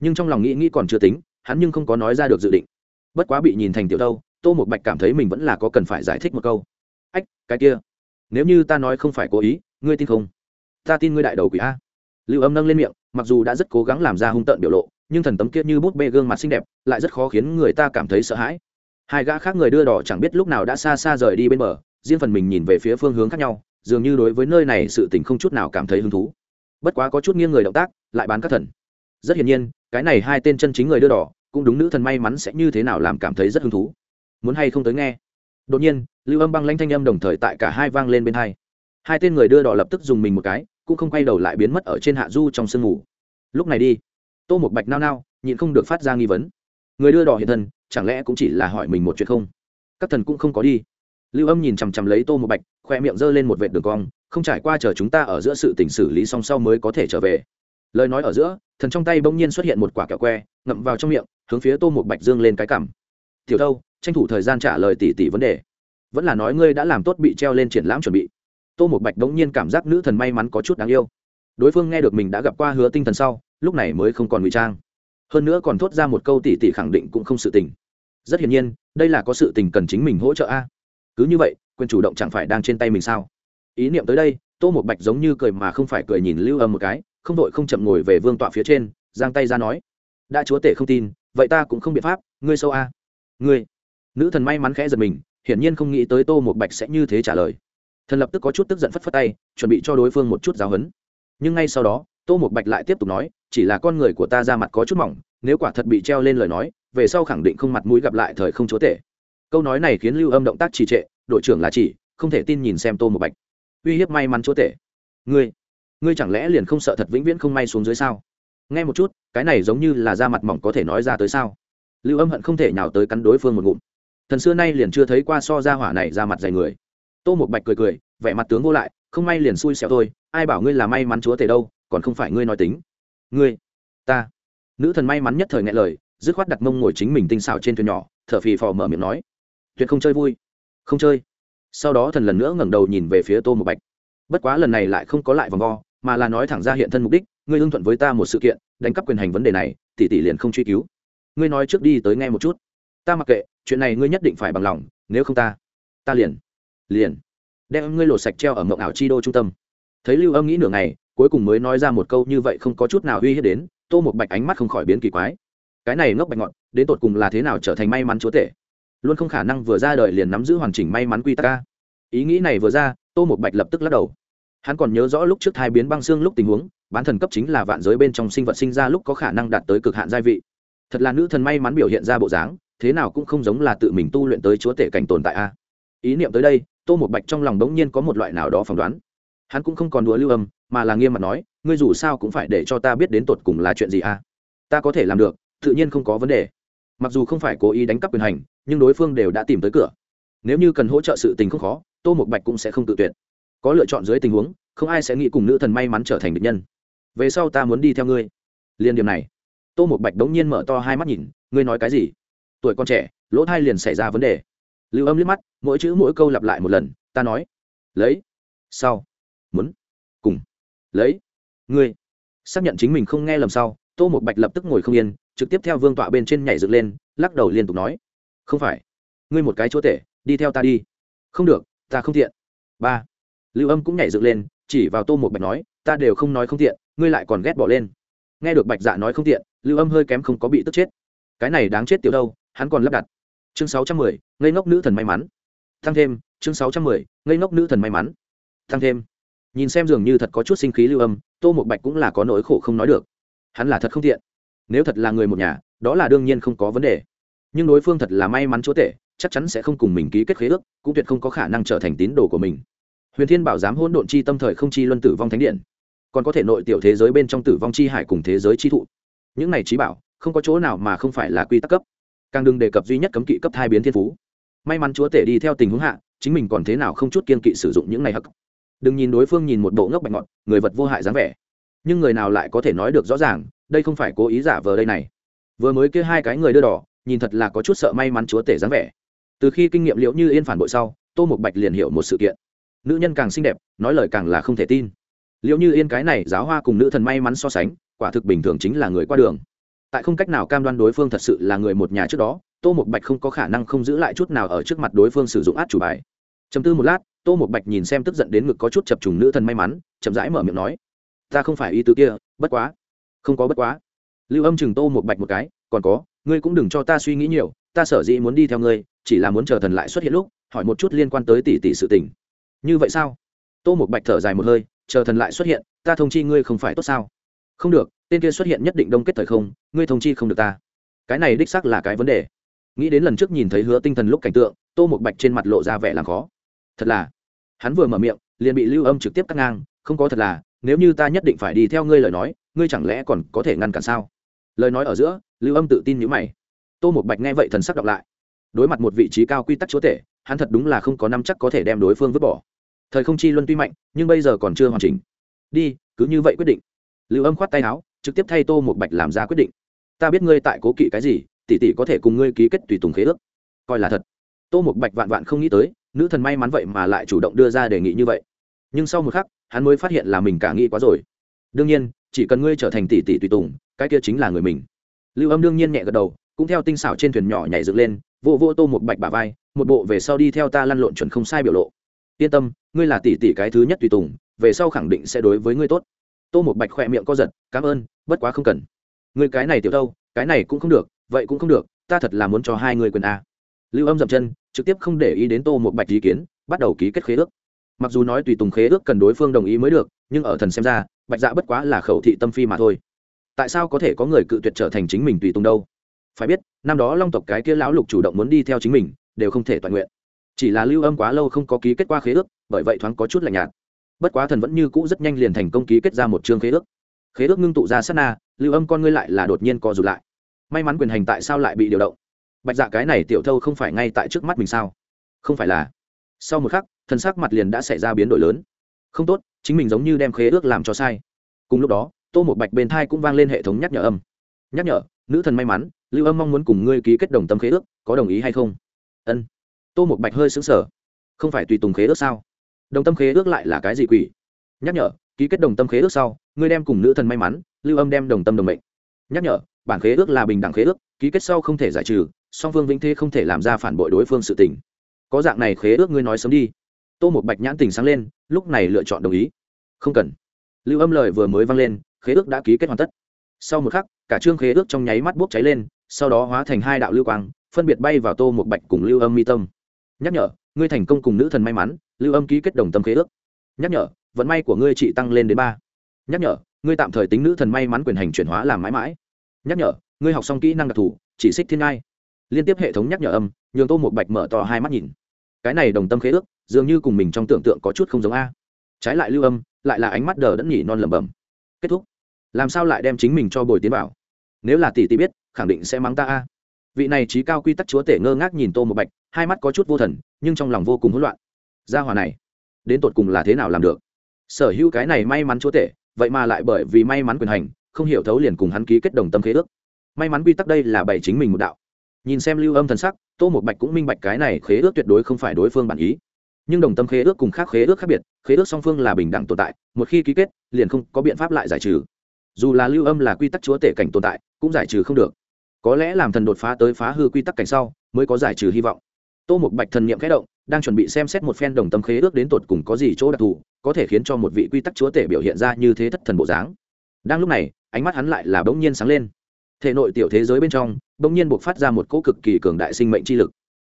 Nhưng trong lòng nghĩ nghĩ còn chưa tính hắn nhưng không có nói ra được dự định. Bất quá bị nhìn thành tiểu đâu tô một bạch cảm thấy mình vẫn là có cần phải giải thích một câu. Ách cái kia. Nếu như ta nói không phải cố ý ngươi tin không? Ta tin ngươi đại đầu quỷ a. Lưu âm nâng lên miệng mặc dù đã rất cố gắng làm ra hung tợn biểu lộ nhưng thần tấm kia như bút bê gương mặt xinh đẹp lại rất khó khiến người ta cảm thấy sợ hãi hai gã khác người đưa đỏ chẳng biết lúc nào đã xa xa rời đi bên bờ, riêng phần mình nhìn về phía phương hướng khác nhau, dường như đối với nơi này sự tình không chút nào cảm thấy hứng thú. Bất quá có chút nghiêng người động tác, lại bán các thần. Rất hiển nhiên, cái này hai tên chân chính người đưa đỏ, cũng đúng nữ thần may mắn sẽ như thế nào làm cảm thấy rất hứng thú. Muốn hay không tới nghe? Đột nhiên, lưu âm băng lanh thanh âm đồng thời tại cả hai vang lên bên hai. Hai tên người đưa đỏ lập tức dùng mình một cái, cũng không quay đầu lại biến mất ở trên hạ du trong sương mù. Lúc này đi. Tô một bạch nao nao, nhịn không được phát ra nghi vấn. Người đưa đỏ hiện thân chẳng lẽ cũng chỉ là hỏi mình một chuyện không? Các thần cũng không có đi. Lưu âm nhìn chằm chằm lấy tô một bạch, khoe miệng g lên một vệt đường cong, không trải qua chờ chúng ta ở giữa sự tỉnh xử lý song sau mới có thể trở về. Lời nói ở giữa, thần trong tay bỗng nhiên xuất hiện một quả kẹo que, ngậm vào trong miệng, hướng phía tô một bạch dương lên cái cảm tiểu đâu tranh thủ thời gian trả lời tỷ tỷ vấn đề. Vẫn là nói ngươi đã làm tốt bị treo lên triển lãm chuẩn bị. Tô một bạch bỗng nhiên cảm giác nữ thần may mắn có chút đáng yêu. Đối phương nghe được mình đã gặp qua hứa tinh thần sau, lúc này mới không còn ngụy trang hơn nữa còn thốt ra một câu tỷ tỷ khẳng định cũng không sự tình. Rất hiển nhiên, đây là có sự tình cần chính mình hỗ trợ a. Cứ như vậy, quyền chủ động chẳng phải đang trên tay mình sao? Ý niệm tới đây, tô một bạch giống như cười mà không phải cười nhìn lưu âm một cái, không đội không chậm ngồi về vương tọa phía trên, giang tay ra nói, đã chúa tể không tin, vậy ta cũng không biện pháp, ngươi sâu a. Ngươi? Nữ thần may mắn khẽ giật mình, hiển nhiên không nghĩ tới tô một bạch sẽ như thế trả lời. Thần lập tức có chút tức giận phất phất tay, chuẩn bị cho đối phương một chút giáo hấn nhưng ngay sau đó tô một bạch lại tiếp tục nói, chỉ là con người của ta ra mặt có chút mỏng, nếu quả thật bị treo lên lời nói, về sau khẳng định không mặt mũi gặp lại thời không chúa tể. Câu nói này khiến lưu âm động tác trì trệ, đội trưởng là chỉ, không thể tin nhìn xem tô một bạch. Uy hiếp may mắn chúa tể. Ngươi ngươi chẳng lẽ liền không sợ thật vĩnh viễn không may xuống dưới sao? Nghe một chút, cái này giống như là da mặt mỏng có thể nói ra tới sao? Lưu âm hận không thể nào tới cắn đối phương một ngụm. Thần xưa nay liền chưa thấy qua so ra hỏa này ra mặt dày người. Tô một bạch cười cười, vẻ mặt tướng vô lại, không may liền xui xẻo thôi, ai bảo ngươi là may mắn chúa tể đâu? Còn không phải ngươi nói tính. Ngươi, ta. Nữ thần may mắn nhất thời nghe lời, dứt khoát đặt mông ngồi chính mình tinh xảo trên thuyền nhỏ, thở phì phò mở miệng nói. Tuyệt không chơi vui. Không chơi. Sau đó thần lần nữa ngẩng đầu nhìn về phía tô một bạch. Bất quá lần này lại không có lại vòng vo, mà là nói thẳng ra hiện thân mục đích, ngươi hưng thuận với ta một sự kiện, đánh cắp quyền hành vấn đề này, tỷ tỷ liền không truy cứu. Ngươi nói trước đi tới nghe một chút. Ta mặc kệ, chuyện này ngươi nhất định phải bằng lòng, nếu không ta ta liền liền đem ngươi lột sạch treo ở mộng ảo chi đô trung tâm. Thấy lưu âm nghĩ nửa ngày cuối cùng mới nói ra một câu như vậy không có chút nào uy hiếp đến, tô một bạch ánh mắt không khỏi biến kỳ quái. Cái này ngốc bạch ngọn, đến tột cùng là thế nào trở thành may mắn chúa tể? Luôn không khả năng vừa ra đời liền nắm giữ hoàn chỉnh may mắn quy tắc ca ý nghĩ này vừa ra, tô một bạch lập tức lắc đầu. Hắn còn nhớ rõ lúc trước thai biến băng xương lúc tình huống, bán thần cấp chính là vạn giới bên trong sinh vật sinh ra lúc có khả năng đạt tới cực hạn gia vị. Thật là nữ thần may mắn biểu hiện ra bộ dáng, thế nào cũng không giống là tự mình tu luyện tới chúa tể cảnh tồn tại a. Ý niệm tới đây, tô một bạch trong lòng đống nhiên có một loại nào đó phỏng đoán. Hắn cũng không còn đùa lưu âm mà là nghiêm mặt nói, ngươi dù sao cũng phải để cho ta biết đến tột cùng là chuyện gì a ta có thể làm được, tự nhiên không có vấn đề. Mặc dù không phải cố ý đánh cắp quyền hành, nhưng đối phương đều đã tìm tới cửa. Nếu như cần hỗ trợ sự tình không khó, tô một bạch cũng sẽ không tự tuyệt. Có lựa chọn dưới tình huống, không ai sẽ nghĩ cùng nữ thần may mắn trở thành bệnh nhân. Về sau ta muốn đi theo ngươi. Liên điểm này, tô một bạch đống nhiên mở to hai mắt nhìn, ngươi nói cái gì? Tuổi con trẻ, lỗ thai liền xảy ra vấn đề. Lưu âm liếc mắt, mỗi chữ mỗi câu lặp lại một lần, ta nói, lấy, sau, muốn lấy. Ngươi. Xác nhận chính mình không nghe lầm sau, tô một bạch lập tức ngồi không yên, trực tiếp theo vương tọa bên trên nhảy dựng lên, lắc đầu liên tục nói. Không phải. Ngươi một cái chỗ tệ đi theo ta đi. Không được, ta không thiện ba. Lưu âm cũng nhảy dựng lên, chỉ vào tô một bạch nói, ta đều không nói không thiện ngươi lại còn ghét bỏ lên. Nghe được bạch dạ nói không thiện lưu âm hơi kém không có bị tức chết. Cái này đáng chết tiểu đâu, hắn còn lắp đặt. Chương sáu trăm mười, ngây ngốc nữ thần may mắn. Thăng thêm, chương sáu trăm mười, ngây ngốc nữ thần may mắn. Thăng thêm nhìn xem dường như thật có chút sinh khí lưu âm, tô một bạch cũng là có nỗi khổ không nói được. Hắn là thật không thiện nếu thật là người một nhà, đó là đương nhiên không có vấn đề. Nhưng đối phương thật là may mắn chúa tể, chắc chắn sẽ không cùng mình ký kết khế ước, cũng tuyệt không có khả năng trở thành tín đồ của mình. Huyền thiên bảo giám hôn độn chi tâm thời không chi luân tử vong thánh điện. Còn có thể nội tiểu thế giới bên trong tử vong chi hải cùng thế giới chi thụ. Những này trí bảo, không có chỗ nào mà không phải là quy tắc cấp. Càng đừng đề cập duy nhất cấm kỵ cấp hai biến thiên phú. May mắn chúa tể đi theo tình huống hạ, chính mình còn thế nào không chút kiên kỵ sử dụng những này hắc đừng nhìn đối phương nhìn một bộ ngốc bạch ngọt người vật vô hại dáng vẻ. Nhưng người nào lại có thể nói được rõ ràng, đây không phải cố ý giả vờ đây này. Vừa mới kia hai cái người đưa đỏ, nhìn thật là có chút sợ may mắn chúa tể dáng vẻ. Từ khi kinh nghiệm liệu như yên phản bội sau, tô một bạch liền hiểu một sự kiện. Nữ nhân càng xinh đẹp, nói lời càng là không thể tin. Liệu như yên cái này giáo hoa cùng nữ thần may mắn so sánh, quả thực bình thường chính là người qua đường. Tại không cách nào cam đoan đối phương thật sự là người một nhà trước đó, tô một bạch không có khả năng không giữ lại chút nào ở trước mặt đối phương sử dụng át chủ bài. Chấm tư một lát tô một bạch nhìn xem tức giận đến ngực có chút chập trùng nữ thần may mắn, chậm rãi mở miệng nói, ta không phải ý tứ kia, bất quá, không có bất quá. Lưu âm chừng tô một bạch một cái, còn có, ngươi cũng đừng cho ta suy nghĩ nhiều, ta sở dĩ muốn đi theo ngươi, chỉ là muốn chờ thần lại xuất hiện lúc, hỏi một chút liên quan tới tỷ tỷ sự tình. Như vậy sao? Tô một bạch thở dài một hơi, chờ thần lại xuất hiện, ta thông chi ngươi không phải tốt sao? Không được, tên kia xuất hiện nhất định đông kết thời không, ngươi thông chi không được ta. Cái này đích xác là cái vấn đề. Nghĩ đến lần trước nhìn thấy hứa tinh thần lúc cảnh tượng, tô một bạch trên mặt lộ ra vẻ làm khó. Thật là hắn vừa mở miệng, liền bị lưu âm trực tiếp cắt ngang, không có thật là, nếu như ta nhất định phải đi theo ngươi lời nói, ngươi chẳng lẽ còn có thể ngăn cản sao? Lời nói ở giữa, lưu âm tự tin nhữ mày. Tô một bạch nghe vậy thần sắc đọc lại. Đối mặt một vị trí cao quy tắc chúa tể, hắn thật đúng là không có năm chắc có thể đem đối phương vứt bỏ. Thời không chi luân tuy mạnh, nhưng bây giờ còn chưa hoàn chỉnh. Đi, cứ như vậy quyết định. Lưu âm khoát tay áo, trực tiếp thay tô một bạch làm ra quyết định. Ta biết ngươi tại cố kỵ cái gì, tỷ tỷ có thể cùng ngươi ký kết tùy tùng khế ước. Coi là thật. Tô một bạch vạn vạn không nghĩ tới nữ thần may mắn vậy mà lại chủ động đưa ra đề nghị như vậy. Nhưng sau một khắc, hắn mới phát hiện là mình cả nghĩ quá rồi. Đương nhiên, chỉ cần ngươi trở thành tỷ tỷ tùy tùng, cái kia chính là người mình. Lưu âm đương nhiên nhẹ gật đầu, cũng theo tinh xảo trên thuyền nhỏ nhảy dựng lên, vô vô tô một bạch bà vai, một bộ về sau đi theo ta lăn lộn chuẩn không sai biểu lộ. Yên tâm, ngươi là tỷ tỷ cái thứ nhất tùy tùng, về sau khẳng định sẽ đối với ngươi tốt. Tô một bạch khỏe miệng co giật, cảm ơn, bất quá không cần. Ngươi cái này tiểu đâu cái này cũng không được, vậy cũng không được, ta thật là muốn cho hai người quyền a lưu âm dậm chân, trực tiếp không để ý đến tô một bạch ý kiến, bắt đầu ký kết khế ước. Mặc dù nói tùy tùng khế ước cần đối phương đồng ý mới được, nhưng ở thần xem ra, bạch dạ bất quá là khẩu thị tâm phi mà thôi. Tại sao có thể có người cự tuyệt trở thành chính mình tùy tùng đâu? Phải biết, năm đó long tộc cái kia lão lục chủ động muốn đi theo chính mình, đều không thể toàn nguyện. Chỉ là lưu âm quá lâu không có ký kết qua khế ước, bởi vậy thoáng có chút lạnh nhạt. Bất quá thần vẫn như cũ rất nhanh liền thành công ký kết ra một chương khế ước. Khế ước ngưng tụ ra sát na, lưu âm con ngươi lại là đột nhiên co rụt lại. May mắn quyền hành tại sao lại bị điều động? Bạch dạ cái này tiểu thâu không phải ngay tại trước mắt mình sao? Không phải là. Sau một khắc thân xác mặt liền đã xảy ra biến đổi lớn. Không tốt, chính mình giống như đem khế ước làm cho sai. Cùng lúc đó, tô một bạch bên thai cũng vang lên hệ thống nhắc nhở âm. Nhắc nhở, nữ thần may mắn, lưu âm mong muốn cùng ngươi ký kết đồng tâm khế ước, có đồng ý hay không? Ân. Tô một bạch hơi xứng sở không phải tùy tùng khế ước sao? Đồng tâm khế ước lại là cái gì quỷ? Nhắc nhở, ký kết đồng tâm khế ước sau, ngươi đem cùng nữ thần may mắn, lưu âm đem đồng tâm đồng mệnh. Nhắc nhở, bản khế ước là bình đẳng khế ước, ký kết sau không thể giải trừ song phương vĩnh thế không thể làm ra phản bội đối phương sự tình. Có dạng này khế ước ngươi nói sớm đi. Tô một bạch nhãn tình sáng lên, lúc này lựa chọn đồng ý. Không cần. Lưu âm lời vừa mới vang lên, khế ước đã ký kết hoàn tất. Sau một khắc, cả chương khế ước trong nháy mắt bốc cháy lên, sau đó hóa thành hai đạo lưu quang, phân biệt bay vào tô một bạch cùng lưu âm mi tâm. Nhắc nhở, ngươi thành công cùng nữ thần may mắn, lưu âm ký kết đồng tâm khế ước. Nhắc nhở, vận may của ngươi trị tăng lên đến ba. Nhắc nhở, ngươi tạm thời tính nữ thần may mắn quyền hành chuyển hóa làm mãi mãi. Nhắc nhở, ngươi học xong kỹ năng đặc thù, chỉ xích thiên ngai liên tiếp hệ thống nhắc nhở âm, nhường tô một bạch mở to hai mắt nhìn. Cái này đồng tâm khế ước, dường như cùng mình trong tưởng tượng có chút không giống a. Trái lại lưu âm, lại là ánh mắt đờ đẫn nhỉ non lẩm bẩm. Kết thúc. Làm sao lại đem chính mình cho bồi tiến bảo nếu là tỷ tỷ biết, khẳng định sẽ mắng ta a. Vị này trí cao quy tắc chúa tể ngơ ngác nhìn tô một bạch, hai mắt có chút vô thần, nhưng trong lòng vô cùng hỗn loạn. Gia hòa này, đến tột cùng là thế nào làm được? Sở hữu cái này may mắn chúa tể, vậy mà lại bởi vì may mắn quyền hành, không hiểu thấu liền cùng hắn ký kết đồng tâm khế ước. May mắn quy tắc đây là bày chính mình một đạo nhìn xem lưu âm thần sắc, tô một bạch cũng minh bạch cái này khế ước tuyệt đối không phải đối phương bản ý. Nhưng đồng tâm khế ước cùng khác khế ước khác biệt, khế ước song phương là bình đẳng tồn tại, một khi ký kết, liền không có biện pháp lại giải trừ. Dù là lưu âm là quy tắc chúa tể cảnh tồn tại, cũng giải trừ không được. Có lẽ làm thần đột phá tới phá hư quy tắc cảnh sau, mới có giải trừ hy vọng. Tô một bạch thần n i ệ m khẽ động, đang chuẩn bị xem xét một phen đồng tâm khế ước đến tột cùng có gì chỗ đặc thù, có thể khiến cho một vị quy tắc chúa tể biểu hiện ra như thế thất thần bộ dáng. Đang lúc này, ánh mắt hắn lại là bỗng nhiên sáng lên thể nội tiểu thế giới bên trong bỗng nhiên buộc phát ra một cỗ cực kỳ cường đại sinh mệnh chi lực.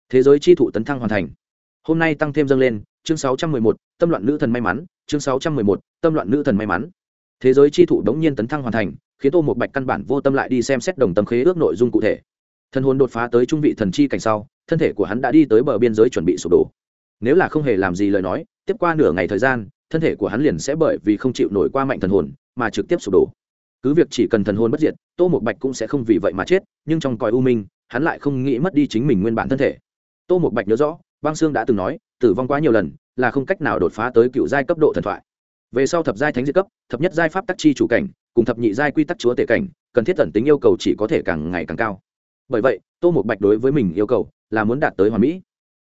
Thế giới chi thụ tấn thăng hoàn thành. Hôm nay tăng thêm dâng lên chương 611, tâm loạn nữ thần may mắn chương 611, tâm loạn nữ thần may mắn. Thế giới chi thụ đống nhiên tấn thăng hoàn thành khiến tô một bạch căn bản vô tâm lại đi xem xét đồng tâm khế ước nội dung cụ thể. Thân hồn đột phá tới trung vị thần chi cảnh sau thân thể của hắn đã đi tới bờ biên giới chuẩn bị sụp đổ. Nếu là không hề làm gì lời nói tiếp qua nửa ngày thời gian thân thể của hắn liền sẽ bởi vì không chịu nổi qua mạnh thần hồn mà trực tiếp sụp đổ cứ việc chỉ cần thần hồn bất diệt, tô một bạch cũng sẽ không vì vậy mà chết, nhưng trong còi u minh, hắn lại không nghĩ mất đi chính mình nguyên bản thân thể. Tô một bạch nhớ rõ, băng sương đã từng nói, tử vong quá nhiều lần, là không cách nào đột phá tới cựu giai cấp độ thần thoại. Về sau thập giai thánh diệt cấp, thập nhất giai pháp tắc chi chủ cảnh, cùng thập nhị giai quy tắc chúa tể cảnh, cần thiết tận tính yêu cầu chỉ có thể càng ngày càng cao. Bởi vậy, tô một bạch đối với mình yêu cầu là muốn đạt tới hoàn mỹ.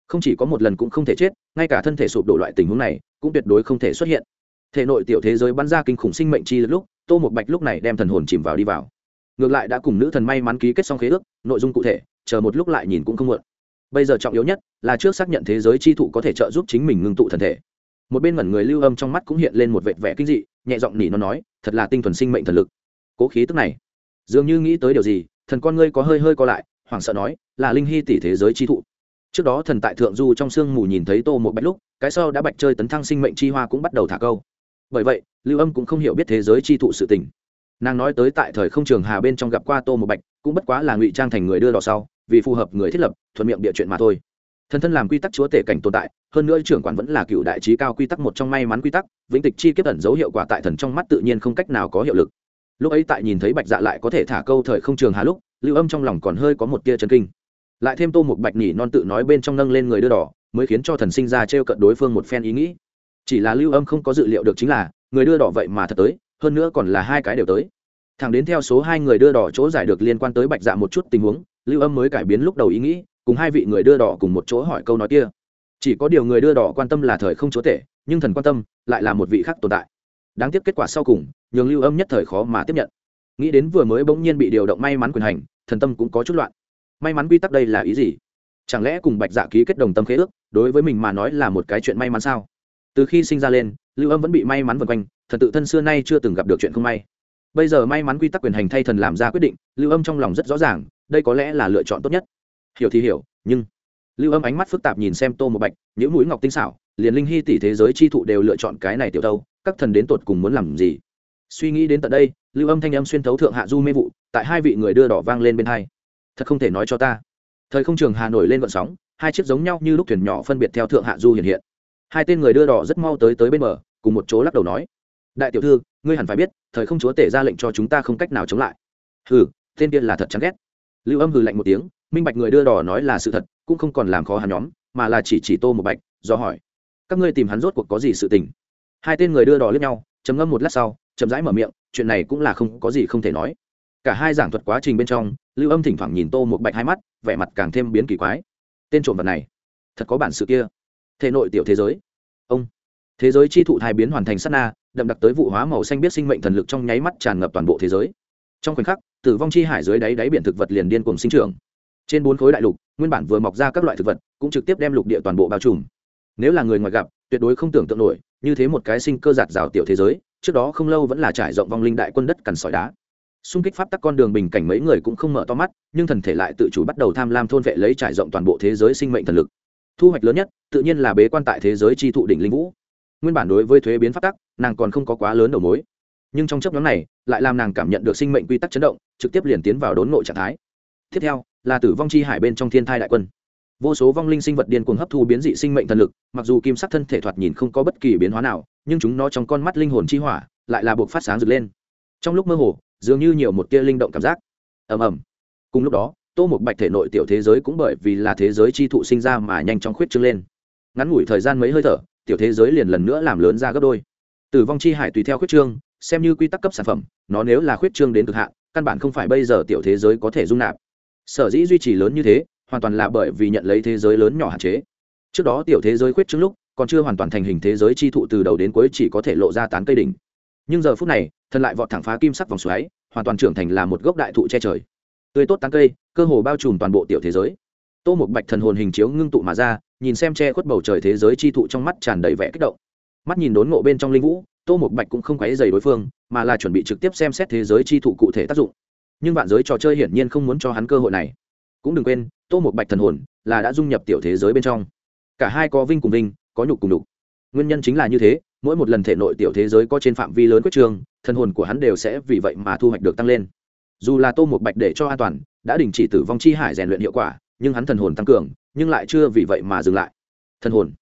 Không chỉ có một lần cũng không thể chết, ngay cả thân thể sụp đổ loại tình huống này cũng tuyệt đối không thể xuất hiện. Thể nội tiểu thế giới bắn ra kinh khủng sinh mệnh chi lúc tô một bạch lúc này đem thần hồn chìm vào đi vào. Ngược lại đã cùng nữ thần may mắn ký kết xong khế ước, nội dung cụ thể, chờ một lúc lại nhìn cũng không muộn. Bây giờ trọng yếu nhất là trước xác nhận thế giới chi thụ có thể trợ giúp chính mình ngưng tụ thần thể. Một bên ngẩn người lưu âm trong mắt cũng hiện lên một vệt vẻ kinh dị, nhẹ giọng nỉ nó nói, thật là tinh thuần sinh mệnh thần lực. Cố khí tức này, dường như nghĩ tới điều gì, thần con ngươi có hơi hơi co lại, hoảng sợ nói, là linh hy tỷ thế giới chi thụ. Trước đó thần tại thượng du trong sương mù nhìn thấy tô một bạch lúc, cái sau đã bạch chơi tấn thăng sinh mệnh chi hoa cũng bắt đầu thả câu bởi vậy, lưu âm cũng không hiểu biết thế giới chi thụ sự tình. Nàng nói tới tại thời không trường hà bên trong gặp qua tô một bạch, cũng bất quá là ngụy trang thành người đưa đò sau, vì phù hợp người thiết lập, thuận miệng địa chuyện mà thôi. Thần thân làm quy tắc chúa tể cảnh tồn tại, hơn nữa trưởng quản vẫn là cựu đại trí cao quy tắc một trong may mắn quy tắc, vĩnh tịch chi kiếp ẩn dấu hiệu quả tại thần trong mắt tự nhiên không cách nào có hiệu lực. Lúc ấy tại nhìn thấy bạch dạ lại có thể thả câu thời không trường hà lúc, lưu âm trong lòng còn hơi có một tia chân kinh. Lại thêm tô một bạch nhỉ non tự nói bên trong nâng lên người đưa đỏ, mới khiến cho thần sinh ra t r cận đối phương một phen ý nghĩ chỉ là lưu âm không có dự liệu được chính là, người đưa đỏ vậy mà thật tới, hơn nữa còn là hai cái đều tới. Thẳng đến theo số hai người đưa đỏ chỗ giải được liên quan tới bạch dạ một chút tình huống, lưu âm mới cải biến lúc đầu ý nghĩ, cùng hai vị người đưa đỏ cùng một chỗ hỏi câu nói kia. Chỉ có điều người đưa đỏ quan tâm là thời không chúa tể, nhưng thần quan tâm lại là một vị khác tồn tại. Đáng tiếc kết quả sau cùng, nhường lưu âm nhất thời khó mà tiếp nhận. Nghĩ đến vừa mới bỗng nhiên bị điều động may mắn quyền hành, thần tâm cũng có chút loạn. May mắn quy tắc đây là ý gì? Chẳng lẽ cùng bạch dạ ký kết đồng tâm khế ước, đối với mình mà nói là một cái chuyện may mắn sao? Từ khi sinh ra lên, lưu âm vẫn bị may mắn vần quanh thần tự thân xưa nay chưa từng gặp được chuyện không may. Bây giờ may mắn quy tắc quyền hành thay thần làm ra quyết định, lưu âm trong lòng rất rõ ràng, đây có lẽ là lựa chọn tốt nhất. Hiểu thì hiểu, nhưng lưu âm ánh mắt phức tạp nhìn xem tô một bạch những mũi ngọc tinh xảo, liền linh hy tỷ thế giới chi thụ đều lựa chọn cái này tiểu tâu các thần đến tột cùng muốn làm gì? Suy nghĩ đến tận đây, lưu âm thanh âm xuyên thấu thượng hạ du mê vụ, tại hai vị người đưa đỏ vang lên bên hai. Thật không thể nói cho ta. Thời không trường hà nổi lên vận sóng, hai chiếc giống nhau như lúc thuyền nhỏ phân biệt theo thượng hạ du hiện hiện hai tên người đưa đỏ rất mau tới tới bên bờ, cùng một chỗ lắc đầu nói. Đại tiểu thư, ngươi hẳn phải biết, thời không chúa tể ra lệnh cho chúng ta không cách nào chống lại. Hừ, tên kia là thật chán ghét. Lưu âm hừ lạnh một tiếng, minh bạch người đưa đỏ nói là sự thật, cũng không còn làm khó hắn nhóm, mà là chỉ chỉ tô một bạch, do hỏi. Các ngươi tìm hắn rốt cuộc có gì sự tình? Hai tên người đưa đỏ lướt nhau chấm ngâm một lát sau chấm rãi mở miệng, chuyện này cũng là không, có gì không thể nói. Cả hai giảng thuật quá trình bên trong, lưu âm thỉnh thoảng nhìn tô một bạch hai mắt, vẻ mặt càng thêm biến kỳ quái. Tên trộm vật này, thật có bản sự kia. Thể nội tiểu thế giới ông. Thế giới chi thụ thai biến hoàn thành sát na, đậm đặc tới vụ hóa màu xanh biết sinh mệnh thần lực trong nháy mắt tràn ngập toàn bộ thế giới. Trong khoảnh khắc, tử vong chi hải dưới đáy đáy biển thực vật liền điên cùng sinh trưởng. Trên bốn khối đại lục, nguyên bản vừa mọc ra các loại thực vật, cũng trực tiếp đem lục địa toàn bộ bao trùm. Nếu là người ngoài gặp, tuyệt đối không tưởng tượng nổi, như thế một cái sinh cơ giạt rào tiểu thế giới, trước đó không lâu vẫn là trải rộng vong linh đại quân đất cằn sỏi đá. Xung kích pháp tắc con đường bình cảnh mấy người cũng không mở to mắt, nhưng thần thể lại tự chủ bắt đầu tham lam thôn vệ lấy trải rộng toàn bộ thế giới sinh mệnh thần lực thu hoạch lớn nhất tự nhiên là bế quan tại thế giới chi thụ đỉnh linh vũ. Nguyên bản đối với thuế biến pháp tắc, nàng còn không có quá lớn đầu mối. Nhưng trong chấp nhóm này, lại làm nàng cảm nhận được sinh mệnh quy tắc chấn động, trực tiếp liền tiến vào đốn ngộ trạng thái. Tiếp theo, là tử vong chi hải bên trong thiên thai đại quân. Vô số vong linh sinh vật điên cuồng hấp thu biến dị sinh mệnh thần lực, mặc dù kim sắc thân thể thoạt nhìn không có bất kỳ biến hóa nào, nhưng chúng nó trong con mắt linh hồn chi hỏa lại là buộc phát sáng rực lên. Trong lúc mơ hồ, dường như nhiều một tia linh động cảm giác. Ầm ầm. Cùng lúc đó tô một bạch thể nội tiểu thế giới cũng bởi vì là thế giới chi thụ sinh ra mà nhanh chóng khuyết trương lên. Ngắn ngủi thời gian mấy hơi thở, tiểu thế giới liền lần nữa làm lớn ra gấp đôi. Tử vong chi hải tùy theo khuyết trương, xem như quy tắc cấp sản phẩm, nó nếu là khuyết trương đến cực hạn, căn bản không phải bây giờ tiểu thế giới có thể dung nạp. Sở dĩ duy trì lớn như thế, hoàn toàn là bởi vì nhận lấy thế giới lớn nhỏ hạn chế. Trước đó tiểu thế giới khuyết trương lúc, còn chưa hoàn toàn thành hình thế giới chi thụ từ đầu đến cuối chỉ có thể lộ ra tán cây đỉnh. Nhưng giờ phút này, thần lại vọt thẳng phá kim sắc vòng xoáy, hoàn toàn trưởng thành là một gốc đại thụ che trời tươi tốt tán cây, cơ hồ bao trùm toàn bộ tiểu thế giới. Tô một bạch thần hồn hình chiếu ngưng tụ mà ra, nhìn xem che khuất bầu trời thế giới chi thụ trong mắt tràn đầy vẻ kích động. Mắt nhìn đốn ngộ bên trong linh vũ, tô một bạch cũng không quấy dày đối phương, mà là chuẩn bị trực tiếp xem xét thế giới chi thụ cụ thể tác dụng. Nhưng vạn giới trò chơi hiển nhiên không muốn cho hắn cơ hội này. Cũng đừng quên, tô một bạch thần hồn là đã dung nhập tiểu thế giới bên trong. Cả hai có vinh cùng vinh, có nhục cùng đục nguyên nhân chính là như thế, mỗi một lần thể nội tiểu thế giới có trên phạm vi lớn quyết trường, thần hồn của hắn đều sẽ vì vậy mà thu hoạch được tăng lên dù là tô một bạch để cho an toàn, đã đình chỉ tử vong chi hải rèn luyện hiệu quả, nhưng hắn thần hồn tăng cường, nhưng lại chưa vì vậy mà dừng lại. Thần hồn.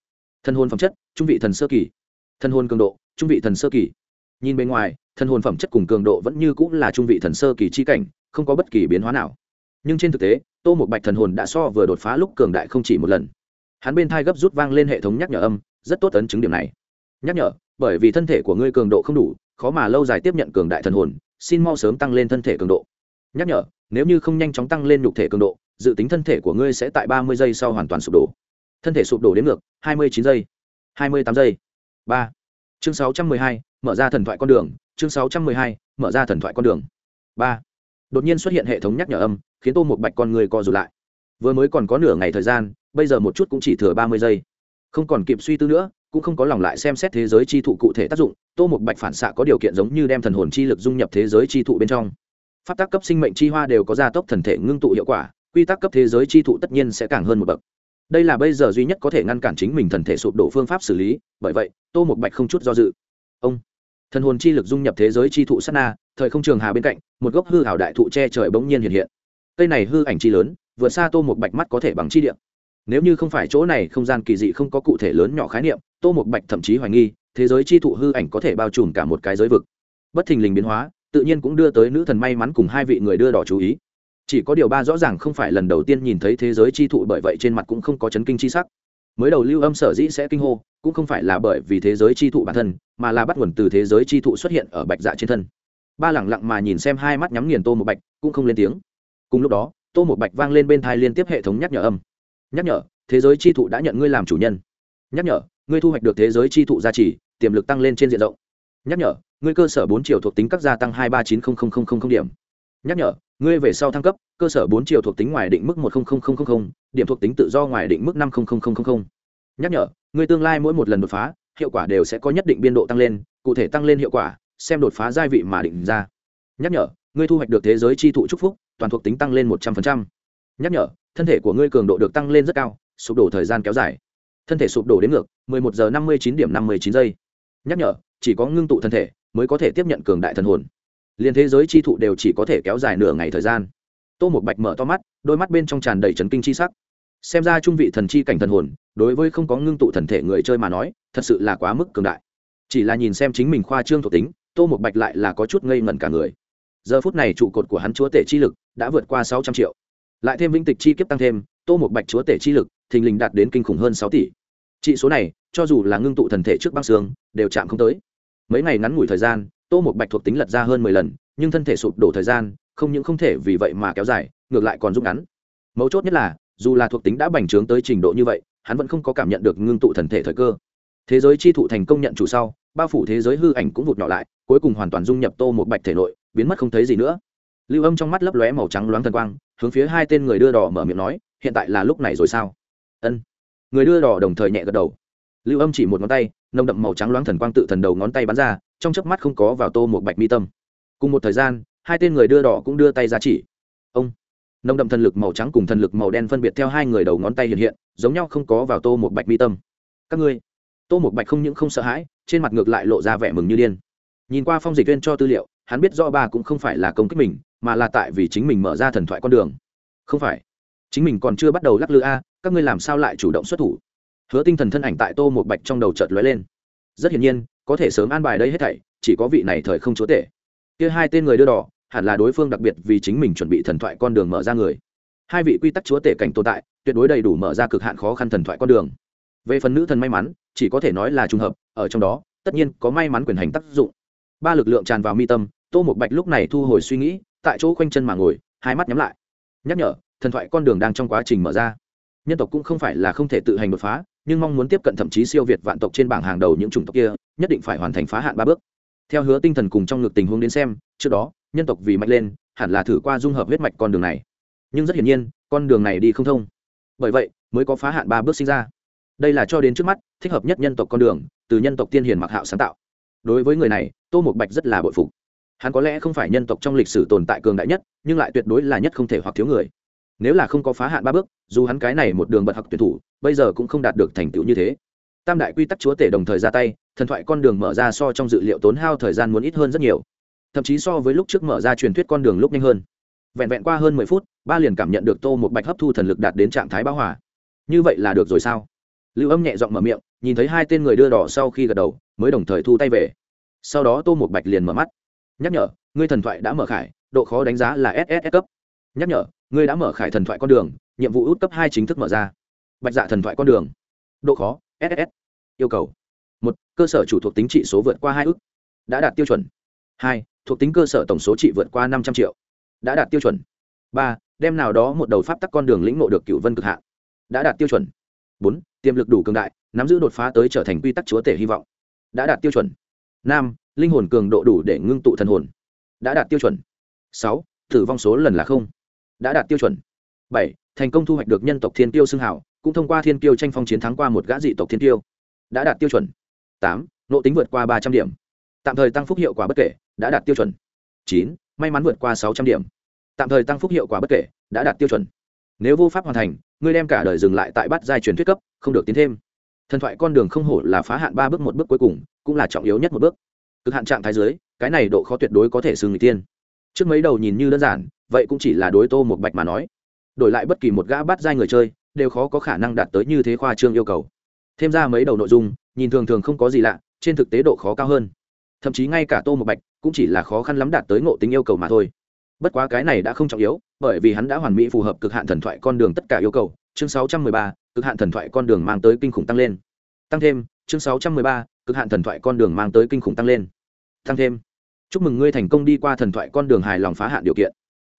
Thần hồn phẩm chất, trung vị thần sơ kỳ. Thần hồn cường độ, trung vị thần sơ kỳ. Nhìn bên ngoài, thần hồn phẩm chất cùng cường độ vẫn như cũng là trung vị thần sơ kỳ chi cảnh, không có bất kỳ biến hóa nào. Nhưng trên thực tế, tô một bạch thần hồn đã so vừa đột phá lúc cường đại không chỉ một lần. Hắn bên thai gấp rút vang lên hệ thống nhắc nhở âm, rất tốt ấn chứng điểm này. Nhắc nhở, bởi vì thân thể của ngươi cường độ không đủ, khó mà lâu dài tiếp nhận cường đại thần hồn, xin mau sớm tăng lên thân thể cường độ nhắc nhở, nếu như không nhanh chóng tăng lên nhục thể cường độ, dự tính thân thể của ngươi sẽ tại ba mươi giây sau hoàn toàn sụp đổ. Thân thể sụp đổ đến ngược, hai mươi chín giây, hai mươi tám giây. Ba. Chương sáu trăm mười hai, mở ra thần thoại con đường, chương sáu trăm mười hai, mở ra thần thoại con đường. Ba. Đột nhiên xuất hiện hệ thống nhắc nhở âm, khiến tô một bạch con người co rụt lại. Vừa mới còn có nửa ngày thời gian, bây giờ một chút cũng chỉ thừa ba mươi giây. Không còn kịp suy tư nữa, cũng không có lòng lại xem xét thế giới chi thụ cụ thể tác dụng, tô một bạch phản xạ có điều kiện giống như đem thần hồn chi lực dung nhập thế giới chi thụ bên trong pháp tác cấp sinh mệnh chi hoa đều có gia tốc thần thể ngưng tụ hiệu quả, quy tắc cấp thế giới chi thụ tất nhiên sẽ càng hơn một bậc. Đây là bây giờ duy nhất có thể ngăn cản chính mình thần thể sụp đổ phương pháp xử lý, bởi vậy, tô một bạch không chút do dự. Ông, thần hồn chi lực dung nhập thế giới chi thụ sát na, thời không trường hà bên cạnh, một gốc hư hảo đại thụ che trời bỗng nhiên hiện hiện. Cây này hư ảnh chi lớn, vượt xa tô một bạch mắt có thể bằng chi điện nếu như không phải chỗ này không gian kỳ dị không có cụ thể lớn nhỏ khái niệm, tô một bạch thậm chí hoài nghi, thế giới chi thụ hư ảnh có thể bao trùm cả một cái giới vực. Bất thình lình biến hóa tự nhiên cũng đưa tới nữ thần may mắn cùng hai vị người đưa đỏ chú ý. Chỉ có điều ba rõ ràng không phải lần đầu tiên nhìn thấy thế giới chi thụ bởi vậy trên mặt cũng không có chấn kinh chi sắc. Mới đầu lưu âm sở dĩ sẽ kinh hô, cũng không phải là bởi vì thế giới chi thụ bản thân, mà là bắt nguồn từ thế giới chi thụ xuất hiện ở bạch dạ trên thân. Ba lẳng lặng mà nhìn xem hai mắt nhắm nghiền tô một bạch, cũng không lên tiếng. Cùng lúc đó, tô một bạch vang lên bên thai liên tiếp hệ thống nhắc nhở âm. Nhắc nhở, thế giới chi thụ đã nhận ngươi làm chủ nhân. Nhắc nhở, ngươi thu hoạch được thế giới chi thụ gia trì, tiềm lực tăng lên trên diện rộng. Nhắc nhở ngươi cơ sở bốn triệu thuộc tính các gia tăng hai ba chín điểm nhắc nhở ngươi về sau thăng cấp cơ sở bốn triệu thuộc tính ngoài định mức một điểm thuộc tính tự do ngoài định mức năm nhắc nhở ngươi tương lai mỗi một lần đột phá hiệu quả đều sẽ có nhất định biên độ tăng lên cụ thể tăng lên hiệu quả xem đột phá giai vị mà định ra nhắc nhở ngươi thu hoạch được thế giới chi thụ chúc phúc toàn thuộc tính tăng lên một trăm linh nhắc nhở thân thể của ngươi cường độ được tăng lên rất cao sụp đổ thời gian kéo dài thân thể sụp đổ đến ngược 11 giờ 59 điểm 59 giây nhắc nhở chỉ có ngưng tụ thân thể mới có thể tiếp nhận cường đại thần hồn. Liên thế giới chi thụ đều chỉ có thể kéo dài nửa ngày thời gian. Tô một bạch mở to mắt, đôi mắt bên trong tràn đầy trấn kinh chi sắc. Xem ra trung vị thần chi cảnh thần hồn, đối với không có ngưng tụ thần thể người chơi mà nói, thật sự là quá mức cường đại. Chỉ là nhìn xem chính mình khoa trương thuộc tính, tô một bạch lại là có chút ngây ngẩn cả người. Giờ phút này trụ cột của hắn chúa tể chi lực đã vượt qua sáu trăm triệu. Lại thêm vĩnh tịch chi kiếp tăng thêm, tô một bạch chúa tể chi lực, thình lình đạt đến kinh khủng hơn sáu tỷ. Trị số này, cho dù là ngưng tụ thần thể trước băng xương, đều chạm không tới mấy ngày ngắn ngủi thời gian, tô một bạch thuộc tính lật ra hơn mười lần, nhưng thân thể sụp đổ thời gian, không những không thể vì vậy mà kéo dài, ngược lại còn rút ngắn. Mấu chốt nhất là, dù là thuộc tính đã bành trướng tới trình độ như vậy, hắn vẫn không có cảm nhận được ngưng tụ thần thể thời cơ. Thế giới chi thụ thành công nhận chủ sau, bao phủ thế giới hư ảnh cũng vụt nhỏ lại, cuối cùng hoàn toàn dung nhập tô một bạch thể nội, biến mất không thấy gì nữa. Lưu âm trong mắt lấp lóe màu trắng loáng thần quang, hướng phía hai tên người đưa đỏ mở miệng nói, hiện tại là lúc này rồi sao? Ân. Người đưa đỏ đồng thời nhẹ gật đầu lưu âm chỉ một ngón tay, nồng đậm màu trắng loáng thần quang tự thần đầu ngón tay bắn ra, trong chớp mắt không có vào tô một bạch mi tâm. Cùng một thời gian, hai tên người đưa đỏ cũng đưa tay ra chỉ. Ông! Nồng đậm thần lực màu trắng cùng thần lực màu đen phân biệt theo hai người đầu ngón tay hiện hiện, giống nhau không có vào tô một bạch mi tâm. Các ngươi! Tô một bạch không những không sợ hãi, trên mặt ngược lại lộ ra vẻ mừng như điên. Nhìn qua phong dịch viên cho tư liệu, hắn biết rõ ba cũng không phải là công kích mình, mà là tại vì chính mình mở ra thần thoại con đường. Không phải. Chính mình còn chưa bắt đầu lắc lư a, các ngươi làm sao lại chủ động xuất thủ? Hứa tinh thần thân ảnh tại tô một bạch trong đầu chợt lóe lên. Rất hiển nhiên, có thể sớm an bài đây hết thảy, chỉ có vị này thời không chúa tể. Kia hai tên người đưa đỏ, hẳn là đối phương đặc biệt vì chính mình chuẩn bị thần thoại con đường mở ra người. Hai vị quy tắc chúa tể cảnh tồn tại, tuyệt đối đầy đủ mở ra cực hạn khó khăn thần thoại con đường. Về phần nữ thần may mắn, chỉ có thể nói là trùng hợp, ở trong đó, tất nhiên có may mắn quyền hành tác dụng. Ba lực lượng tràn vào mi tâm, tô một bạch lúc này thu hồi suy nghĩ, tại chỗ khoanh chân mà ngồi, hai mắt nhắm lại. Nhắc nhở, thần thoại con đường đang trong quá trình mở ra nhân tộc cũng không phải là không thể tự hành đột phá, nhưng mong muốn tiếp cận thậm chí siêu việt vạn tộc trên bảng hàng đầu những chủng tộc kia, nhất định phải hoàn thành phá hạn ba bước. Theo hứa tinh thần cùng trong ngực tình huống đến xem, trước đó, nhân tộc vì mạnh lên, hẳn là thử qua dung hợp huyết mạch con đường này. Nhưng rất hiển nhiên, con đường này đi không thông. Bởi vậy, mới có phá hạn ba bước sinh ra. Đây là cho đến trước mắt, thích hợp nhất nhân tộc con đường, từ nhân tộc tiên hiền mặc hạo sáng tạo. Đối với người này, tô một bạch rất là bội phục. Hắn có lẽ không phải nhân tộc trong lịch sử tồn tại cường đại nhất, nhưng lại tuyệt đối là nhất không thể hoặc thiếu người nếu là không có phá hạn ba bước, dù hắn cái này một đường bật học tuyển thủ, bây giờ cũng không đạt được thành tựu như thế. Tam đại quy tắc chúa tể đồng thời ra tay, thần thoại con đường mở ra so trong dự liệu tốn hao thời gian muốn ít hơn rất nhiều. Thậm chí so với lúc trước mở ra truyền thuyết con đường lúc nhanh hơn. Vẹn vẹn qua hơn mười phút, ba liền cảm nhận được tô một bạch hấp thu thần lực đạt đến trạng thái bão hòa. Như vậy là được rồi sao? Lưu âm nhẹ giọng mở miệng, nhìn thấy hai tên người đưa đỏ sau khi gật đầu, mới đồng thời thu tay về. Sau đó tô một bạch liền mở mắt. Nhắc nhở, ngươi thần thoại đã mở khải, độ khó đánh giá là ss cấp. Nhắc nhở ngươi đã mở khải thần thoại con đường, nhiệm vụ út cấp hai chính thức mở ra. Bạch dạ thần thoại con đường. Độ khó ss yêu cầu. Một, cơ sở chủ thuộc tính trị số vượt qua hai ước. Đã đạt tiêu chuẩn. Hai, thuộc tính cơ sở tổng số trị vượt qua năm trăm triệu. Đã đạt tiêu chuẩn. Ba, đem nào đó một đầu pháp tắc con đường lĩnh ngộ được cựu vân cực hạn đã đạt tiêu chuẩn. Bốn, tiềm lực đủ cường đại, nắm giữ đột phá tới trở thành quy tắc chúa tể hy vọng. Đã đạt tiêu chuẩn. Năm, linh hồn cường độ đủ để ngưng tụ thần hồn. Đã đạt tiêu chuẩn. Sáu, tử vong số lần là không đã đạt tiêu chuẩn. Bảy, thành công thu hoạch được nhân tộc thiên tiêu xưng hảo cũng thông qua thiên tiêu tranh phong chiến thắng qua một gã dị tộc thiên tiêu đã đạt tiêu chuẩn. Tám, nộ tính vượt qua ba trăm điểm. Tạm thời tăng phúc hiệu quả bất kể, đã đạt tiêu chuẩn. Chín, may mắn vượt qua sáu trăm điểm. Tạm thời tăng phúc hiệu quả bất kể, đã đạt tiêu chuẩn. Nếu vô pháp hoàn thành, ngươi đem cả đời dừng lại tại bát giai truyền thuyết cấp, không được tiến thêm. Thần thoại con đường không hổ là phá hạn ba bước một bước cuối cùng, cũng là trọng yếu nhất một bước. Cực hạn trạng thái dưới, cái này độ khó tuyệt đối có thể xưng người tiên trước mấy đầu nhìn như đơn giản vậy cũng chỉ là đối tô một bạch mà nói. Đổi lại bất kỳ một gã bắt dai người chơi đều khó có khả năng đạt tới như thế khoa trương yêu cầu. Thêm ra mấy đầu nội dung nhìn thường thường không có gì lạ trên thực tế độ khó cao hơn. Thậm chí ngay cả tô một bạch cũng chỉ là khó khăn lắm đạt tới ngộ tính yêu cầu mà thôi. Bất quá cái này đã không trọng yếu bởi vì hắn đã hoàn mỹ phù hợp cực hạn thần thoại con đường tất cả yêu cầu. Chương 613, cực hạn thần thoại con đường mang tới kinh khủng tăng lên. Tăng thêm chương 613, cực hạn thần thoại con đường mang tới kinh khủng tăng lên. Tăng thêm. Chúc mừng ngươi thành công đi qua thần thoại con đường hài lòng phá hạn điều kiện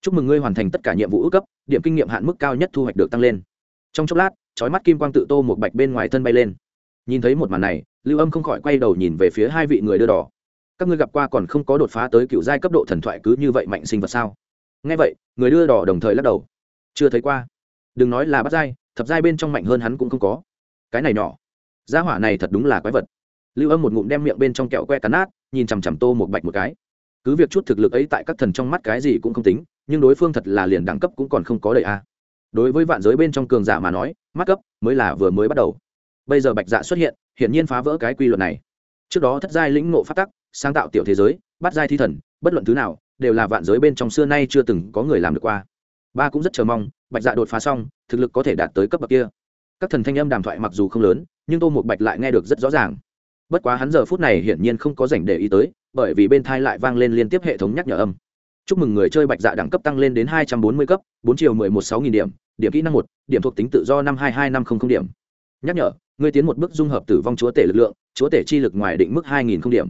chúc mừng ngươi hoàn thành tất cả nhiệm vụ ước cấp, điểm kinh nghiệm hạn mức cao nhất thu hoạch được tăng lên. Trong chốc lát trói mắt kim quang tự tô một bạch bên ngoài thân bay lên. Nhìn thấy một màn này, lưu âm không khỏi quay đầu nhìn về phía hai vị người đưa đỏ. Các ngươi gặp qua còn không có đột phá tới cựu giai cấp độ thần thoại cứ như vậy mạnh sinh vật sao? Nghe vậy, người đưa đỏ đồng thời lắc đầu. Chưa thấy qua. Đừng nói là bắt giai, thập giai bên trong mạnh hơn hắn cũng không có. Cái này nhỏ. Gia hỏa này thật đúng là quái vật. Lưu âm một ngụm đem miệng bên trong kẹo que cắn nát, nhìn chằm chằm tô một bạch một cái. Cứ việc chút thực lực ấy tại các thần trong mắt cái gì cũng không tính nhưng đối phương thật là liền đẳng cấp cũng còn không có đầy a. Đối với vạn giới bên trong cường giả mà nói mắt cấp mới là vừa mới bắt đầu. Bây giờ bạch dạ xuất hiện, hiển nhiên phá vỡ cái quy luật này. Trước đó thất giai lĩnh ngộ phát tắc, sáng tạo tiểu thế giới, bắt giai thi thần, bất luận thứ nào, đều là vạn giới bên trong xưa nay chưa từng có người làm được qua. Ba cũng rất chờ mong, bạch dạ đột phá xong, thực lực có thể đạt tới cấp bậc kia. Các thần thanh âm đàm thoại mặc dù không lớn, nhưng tô một bạch lại nghe được rất rõ ràng. Bất quá hắn giờ phút này hiển nhiên không có dành để ý tới, bởi vì bên thai lại vang lên liên tiếp hệ thống nhắc nhở âm chúc mừng người chơi bạch dạ đẳng cấp tăng lên đến hai trăm bốn mươi cấp bốn chiều mười một sáu nghìn điểm điểm kỹ năng một điểm thuộc tính tự do năm hai hai năm không không điểm. Nhắc nhở người tiến một bước dung hợp tử vong chúa tể lực lượng chúa tể chi lực ngoài định mức hai nghìn không điểm.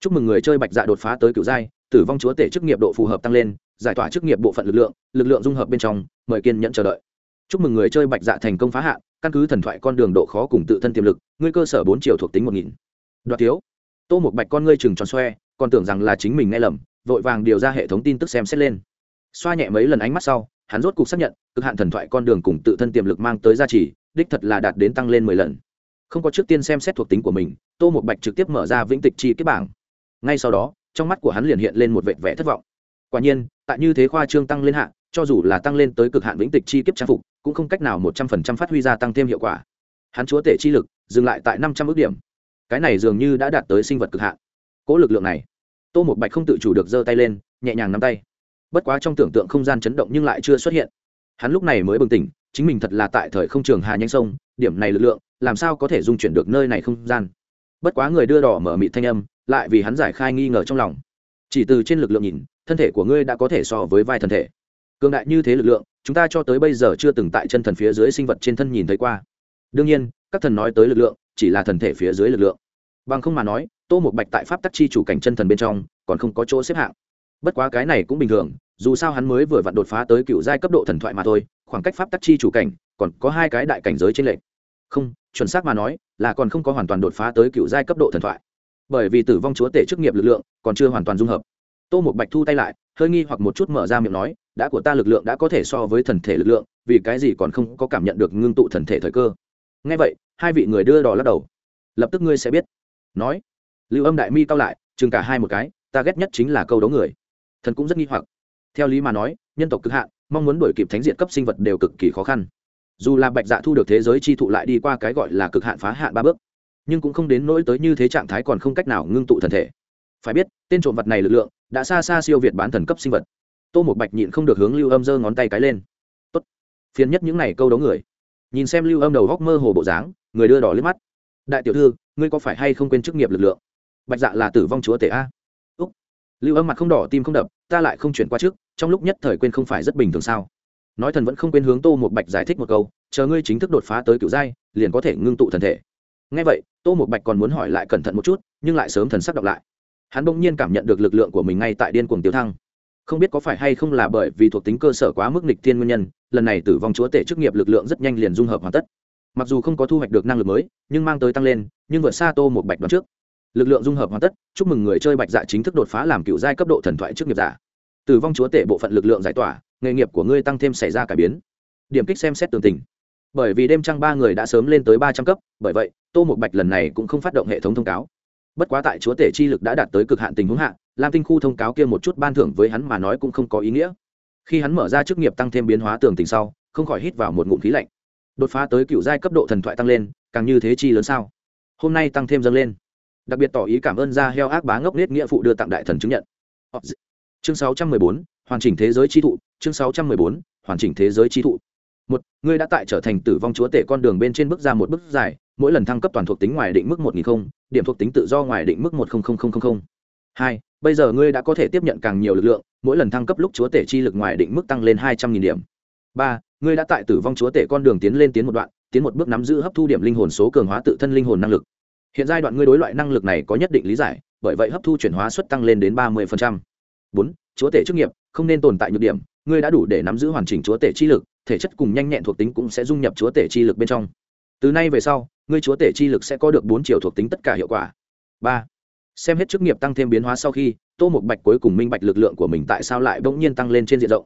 Chúc mừng người chơi bạch dạ đột phá tới cựu giai tử vong chúa tể chức nghiệp độ phù hợp tăng lên giải tỏa chức nghiệp bộ phận lực lượng lực lượng dung hợp bên trong mời kiên nhẫn chờ đợi. Chúc mừng người chơi bạch dạ thành công phá hạ, căn cứ thần thoại con đường độ khó cùng tự thân tiềm lực ngươi cơ sở bốn triệu thuộc tính một nghìn. Đoạt thiếu tô một bạch con ngươi chừng tròn xoe còn tưởng rằng là chính mình nghe lầm vội vàng điều ra hệ thống tin tức xem xét lên. Xoa nhẹ mấy lần ánh mắt sau, hắn rốt cuộc xác nhận, cực hạn thần thoại con đường cùng tự thân tiềm lực mang tới gia trì, đích thật là đạt đến tăng lên mười lần. Không có trước tiên xem xét thuộc tính của mình, tô một bạch trực tiếp mở ra vĩnh tịch chi kết bảng. Ngay sau đó, trong mắt của hắn liền hiện lên một vệt vẻ thất vọng. Quả nhiên, tại như thế khoa trương tăng lên hạ, cho dù là tăng lên tới cực hạn vĩnh tịch chi kiếp trang phục, cũng không cách nào một trăm phần trăm phát huy ra tăng thêm hiệu quả. Hắn chúa tể chi lực, dừng lại tại năm trăm ước điểm. Cái này dường như đã đạt tới sinh vật cực hạn. Cỗ lực lượng này tô một bạch không tự chủ được giơ tay lên, nhẹ nhàng nắm tay. Bất quá trong tưởng tượng không gian chấn động nhưng lại chưa xuất hiện. Hắn lúc này mới bừng tỉnh, chính mình thật là tại thời không trường hà nhanh sông, điểm này lực lượng, làm sao có thể dung chuyển được nơi này không gian? Bất quá người đưa đỏ mở mịt thanh âm, lại vì hắn giải khai nghi ngờ trong lòng. Chỉ từ trên lực lượng nhìn, thân thể của ngươi đã có thể so với vai thân thể. Cường đại như thế lực lượng, chúng ta cho tới bây giờ chưa từng tại chân thần phía dưới sinh vật trên thân nhìn thấy qua. Đương nhiên, các thần nói tới lực lượng, chỉ là thần thể phía dưới lực lượng bằng không mà nói, tô một bạch tại pháp tắc chi chủ cảnh chân thần bên trong, còn không có chỗ xếp hạng. Bất quá cái này cũng bình thường, dù sao hắn mới vừa vặn đột phá tới cựu giai cấp độ thần thoại mà thôi, khoảng cách pháp tắc chi chủ cảnh, còn có hai cái đại cảnh giới trên lệnh không, chuẩn xác mà nói, là còn không có hoàn toàn đột phá tới cựu giai cấp độ thần thoại. Bởi vì tử vong chúa tể chức nghiệp lực lượng, còn chưa hoàn toàn dung hợp. Tô một bạch thu tay lại, hơi nghi hoặc một chút mở ra miệng nói, đã của ta lực lượng đã có thể so với thần thể lực lượng, vì cái gì còn không có cảm nhận được ngưng tụ thần thể thời cơ? Ngay vậy, hai vị người đưa đò lắc đầu. Lập tức ngươi sẽ biết nói, lưu âm đại mi cao lại, chừng cả hai một cái, ta ghét nhất chính là câu đấu người. Thần cũng rất nghi hoặc. Theo lý mà nói, nhân tộc cực hạn, mong muốn đuổi kịp thánh diện cấp sinh vật đều cực kỳ khó khăn. Dù là bạch dạ thu được thế giới chi thụ lại đi qua cái gọi là cực hạn phá hạn ba bước, nhưng cũng không đến nỗi tới như thế trạng thái còn không cách nào ngưng tụ thần thể. Phải biết, tên trộm vật này lực lượng đã xa xa siêu việt bán thần cấp sinh vật. Tô một bạch nhịn không được hướng lưu âm giơ ngón tay cái lên. Tốt. Phiền nhất những này câu đấu người. Nhìn xem lưu âm đầu góc mơ hồ bộ dáng, người đưa đỏ liếc mắt đại tiểu thư, ngươi có phải hay không quên chức nghiệp lực lượng? Bạch dạ là tử vong chúa tể a. Úc. Lưu âm mặt không đỏ, tim không đập, ta lại không chuyển qua trước, trong lúc nhất thời quên không phải rất bình thường sao? Nói thần vẫn không quên hướng tô một bạch giải thích một câu, chờ ngươi chính thức đột phá tới cựu giai, liền có thể ngưng tụ thần thể. Ngay vậy, tô một bạch còn muốn hỏi lại cẩn thận một chút, nhưng lại sớm thần sắc đọc lại. Hắn bỗng nhiên cảm nhận được lực lượng của mình ngay tại điên cuồng tiêu thăng. Không biết có phải hay không là bởi vì thuộc tính cơ sở quá mức nịch thiên nguyên nhân, lần này tử vong chúa tể chức nghiệp lực lượng rất nhanh liền dung hợp hoàn tất mặc dù không có thu hoạch được năng lực mới, nhưng mang tới tăng lên, nhưng vượt xa tô một bạch đoạn trước. Lực lượng dung hợp hoàn tất, chúc mừng người chơi bạch dạ chính thức đột phá làm cựu giai cấp độ thần thoại trước nghiệp giả. Tử vong chúa tể bộ phận lực lượng giải tỏa, nghề nghiệp của ngươi tăng thêm xảy ra cải biến. Điểm kích xem xét tường tình. Bởi vì đêm trăng ba người đã sớm lên tới ba trăm cấp, bởi vậy, tô một bạch lần này cũng không phát động hệ thống thông cáo. Bất quá tại chúa tể chi lực đã đạt tới cực hạn tình huống hạ, lam tinh khu thông cáo kia một chút ban thưởng với hắn mà nói cũng không có ý nghĩa. Khi hắn mở ra chức nghiệp tăng thêm biến hóa tường tình sau, không khỏi hít vào một ngụm khí lạnh đột phá tới cựu giai cấp độ thần thoại tăng lên càng như thế chi lớn sao? Hôm nay tăng thêm dâng lên. Đặc biệt tỏ ý cảm ơn ra heo ác bá ngốc nết nghĩa phụ đưa tặng đại thần chứng nhận. Chương 614, hoàn chỉnh thế giới chi thụ. Chương 614, hoàn chỉnh thế giới chi thụ. Một ngươi đã tại trở thành tử vong chúa tể con đường bên trên bước ra một bước dài mỗi lần thăng cấp toàn thuộc tính ngoài định mức một nghìn không điểm thuộc tính tự do ngoài định mức một hai bây giờ ngươi đã có thể tiếp nhận càng nhiều lực lượng mỗi lần thăng cấp lúc chúa tể chi lực ngoài định mức tăng lên hai trăm nghìn điểm. Ba ngươi đã tại tử vong chúa tể con đường tiến lên tiến một đoạn, tiến một bước nắm giữ hấp thu điểm linh hồn số cường hóa tự thân linh hồn năng lực. Hiện giai đoạn ngươi đối loại năng lực này có nhất định lý giải, bởi vậy hấp thu chuyển hóa suất tăng lên đến ba mươi bốn, chúa tể chức nghiệp, không nên tồn tại nhược điểm, ngươi đã đủ để nắm giữ hoàn chỉnh chúa tể chi lực, thể chất cùng nhanh nhẹn thuộc tính cũng sẽ dung nhập chúa tể chi lực bên trong. Từ nay về sau, ngươi chúa tể chi lực sẽ có được bốn chiều thuộc tính tất cả hiệu quả. Ba, xem hết chức nghiệp tăng thêm biến hóa sau khi, tô một bạch cuối cùng minh bạch lực lượng của mình tại sao lại bỗng nhiên tăng lên trên diện rộng.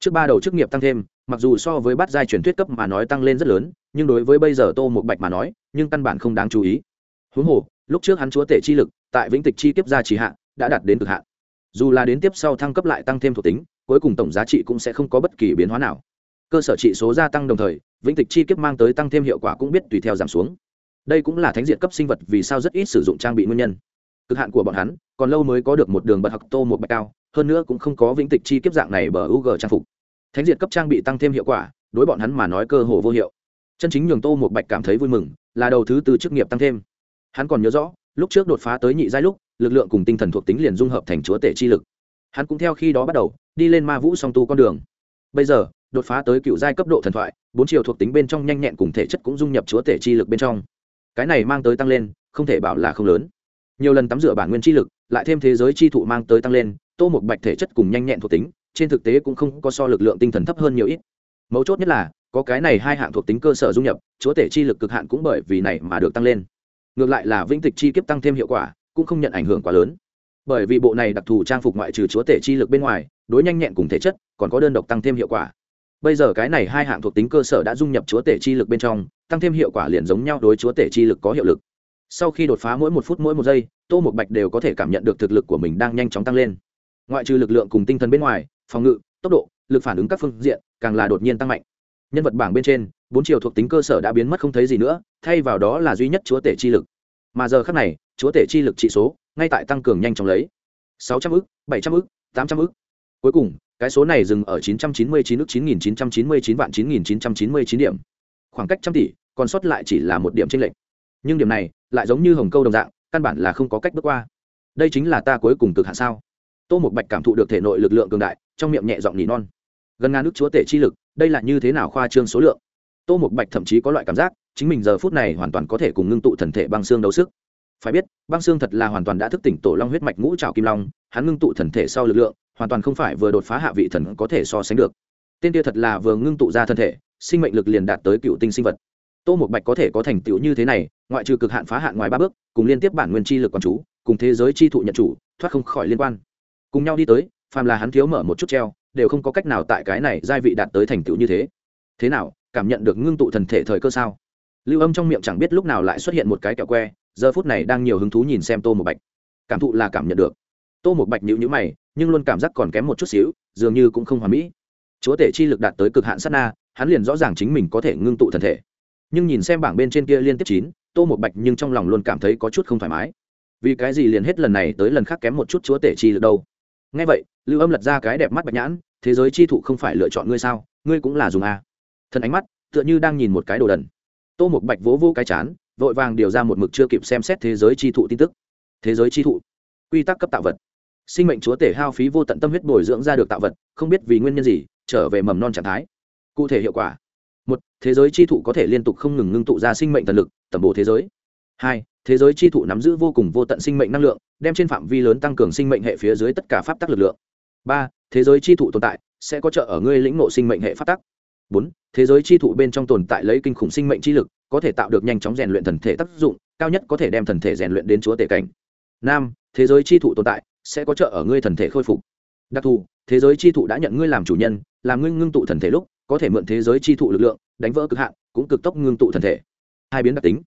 Trước ba đầu chức nghiệp tăng thêm mặc dù so với bát giai truyền thuyết cấp mà nói tăng lên rất lớn, nhưng đối với bây giờ tô một bạch mà nói, nhưng căn bản không đáng chú ý. Huống hồ, lúc trước hắn chúa tể chi lực, tại vĩnh tịch chi tiếp gia trì hạn đã đạt đến cực hạn. Dù là đến tiếp sau thăng cấp lại tăng thêm thuộc tính, cuối cùng tổng giá trị cũng sẽ không có bất kỳ biến hóa nào. Cơ sở trị số gia tăng đồng thời, vĩnh tịch chi kiếp mang tới tăng thêm hiệu quả cũng biết tùy theo giảm xuống. Đây cũng là thánh diện cấp sinh vật vì sao rất ít sử dụng trang bị nguyên nhân. Cực hạn của bọn hắn, còn lâu mới có được một đường bật học tô một bạch cao, hơn nữa cũng không có vĩnh tịch chi kiếp dạng này bờ u g trang phục thánh Diệt cấp trang bị tăng thêm hiệu quả, đối bọn hắn mà nói cơ hồ vô hiệu. Chân chính nhường tô một bạch cảm thấy vui mừng, là đầu thứ từ chức nghiệp tăng thêm. Hắn còn nhớ rõ, lúc trước đột phá tới nhị giai lúc, lực lượng cùng tinh thần thuộc tính liền dung hợp thành chúa tể chi lực. Hắn cũng theo khi đó bắt đầu, đi lên ma vũ song tu con đường. Bây giờ, đột phá tới cựu giai cấp độ thần thoại, bốn chiều thuộc tính bên trong nhanh nhẹn cùng thể chất cũng dung nhập chúa tể chi lực bên trong. Cái này mang tới tăng lên, không thể bảo là không lớn. Nhiều lần tắm rửa bản nguyên chi lực, lại thêm thế giới chi thụ mang tới tăng lên, tô một bạch thể chất cùng nhanh nhẹn thuộc tính trên thực tế cũng không có so lực lượng tinh thần thấp hơn nhiều ít. Mấu chốt nhất là, có cái này hai hạng thuộc tính cơ sở dung nhập, chúa tể chi lực cực hạn cũng bởi vì này mà được tăng lên. Ngược lại là vĩnh tịch chi kiếp tăng thêm hiệu quả, cũng không nhận ảnh hưởng quá lớn. Bởi vì bộ này đặc thù trang phục ngoại trừ chúa tể chi lực bên ngoài, đối nhanh nhẹn cùng thể chất, còn có đơn độc tăng thêm hiệu quả. Bây giờ cái này hai hạng thuộc tính cơ sở đã dung nhập chúa tể chi lực bên trong, tăng thêm hiệu quả liền giống nhau đối chúa tể chi lực có hiệu lực. Sau khi đột phá mỗi một phút mỗi một giây, tô một bạch đều có thể cảm nhận được thực lực của mình đang nhanh chóng tăng lên. Ngoại trừ lực lượng cùng tinh thần bên ngoài phòng ngự, tốc độ, lực phản ứng các phương diện càng là đột nhiên tăng mạnh. Nhân vật bảng bên trên, bốn chiều thuộc tính cơ sở đã biến mất không thấy gì nữa, thay vào đó là duy nhất chúa tể chi lực. Mà giờ khác này, chúa tể chi lực trị số ngay tại tăng cường nhanh chóng lấy. Sáu trăm ư c bảy trăm ư c tám trăm ư c cuối cùng, cái số này dừng ở chín trăm chín mươi chín ước chín nghìn chín trăm chín mươi chín vạn chín nghìn chín trăm chín mươi chín điểm. Khoảng cách trăm tỷ, còn sót lại chỉ là một điểm tranh lệch. Nhưng điểm này lại giống như hồng câu đồng dạng, căn bản là không có cách bước qua. Đây chính là ta cuối cùng cực hạ sao? Tô một bạch cảm thụ được thể nội lực lượng cường đại trong miệng nhẹ giọng nỉ non. Gần ngàn nước chúa tể chi lực, đây là như thế nào khoa trương số lượng? Tô một bạch thậm chí có loại cảm giác, chính mình giờ phút này hoàn toàn có thể cùng ngưng tụ thần thể băng xương đấu sức. Phải biết, băng xương thật là hoàn toàn đã thức tỉnh tổ long huyết mạch ngũ trào kim long, hắn ngưng tụ thần thể sau lực lượng, hoàn toàn không phải vừa đột phá hạ vị thần có thể so sánh được. Tên kia thật là vừa ngưng tụ ra thân thể, sinh mệnh lực liền đạt tới cựu tinh sinh vật. Tô một bạch có thể có thành tựu như thế này, ngoại trừ cực hạn phá hạn ngoài ba bước, cùng liên tiếp bản nguyên chi lực quản chú, cùng thế giới chi thụ nhận chủ, thoát không khỏi liên quan. Cùng nhau đi tới phàm là hắn thiếu mở một chút treo, đều không có cách nào tại cái này giai vị đạt tới thành tựu như thế. Thế nào, cảm nhận được ngưng tụ thần thể thời cơ sao? Lưu âm trong miệng chẳng biết lúc nào lại xuất hiện một cái kẹo que, giờ phút này đang nhiều hứng thú nhìn xem tô một bạch. Cảm thụ là cảm nhận được. Tô một bạch nhữ nhữ mày, nhưng luôn cảm giác còn kém một chút xíu, dường như cũng không hoàn mỹ. Chúa tể chi lực đạt tới cực hạn sát na, hắn liền rõ ràng chính mình có thể ngưng tụ thần thể. Nhưng nhìn xem bảng bên trên kia liên tiếp chín, tô một bạch nhưng trong lòng luôn cảm thấy có chút không thoải mái. Vì cái gì liền hết lần này tới lần khác kém một chút chúa tể chi lực đâu? Ngay vậy lưu âm lật ra cái đẹp mắt bạch nhãn, thế giới chi thụ không phải lựa chọn ngươi sao? Ngươi cũng là dùng a thần ánh mắt tựa như đang nhìn một cái đồ đần. Tô một bạch vỗ vô cái chán, vội vàng điều ra một mực chưa kịp xem xét thế giới chi thụ tin tức. Thế giới chi thụ, quy tắc cấp tạo vật. Sinh mệnh chúa tể hao phí vô tận tâm huyết bồi dưỡng ra được tạo vật, không biết vì nguyên nhân gì, trở về mầm non trạng thái. Cụ thể hiệu quả. Một, thế giới chi thụ có thể liên tục không ngừng ngưng tụ ra sinh mệnh thần lực tẩm bổ thế giới. Hai, thế giới chi thụ nắm giữ vô cùng vô tận sinh mệnh năng lượng, đem trên phạm vi lớn tăng cường sinh mệnh hệ phía dưới tất cả pháp tắc lực lượng ba, thế giới chi thụ tồn tại sẽ có trợ ở ngươi lĩnh ngộ sinh mệnh hệ phát tắc. Bốn, thế giới chi thụ bên trong tồn tại lấy kinh khủng sinh mệnh chi lực, có thể tạo được nhanh chóng rèn luyện thần thể tác dụng, cao nhất có thể đem thần thể rèn luyện đến chúa tể cảnh. Năm, thế giới chi thụ tồn tại sẽ có trợ ở ngươi thần thể khôi phục. Đặc thù, thế giới chi thụ đã nhận ngươi làm chủ nhân, làm ngươi ngưng tụ thần thể lúc, có thể mượn thế giới chi thụ lực lượng, đánh vỡ cực hạn, cũng cực tốc ngưng tụ thần thể. Hai biến đặc tính.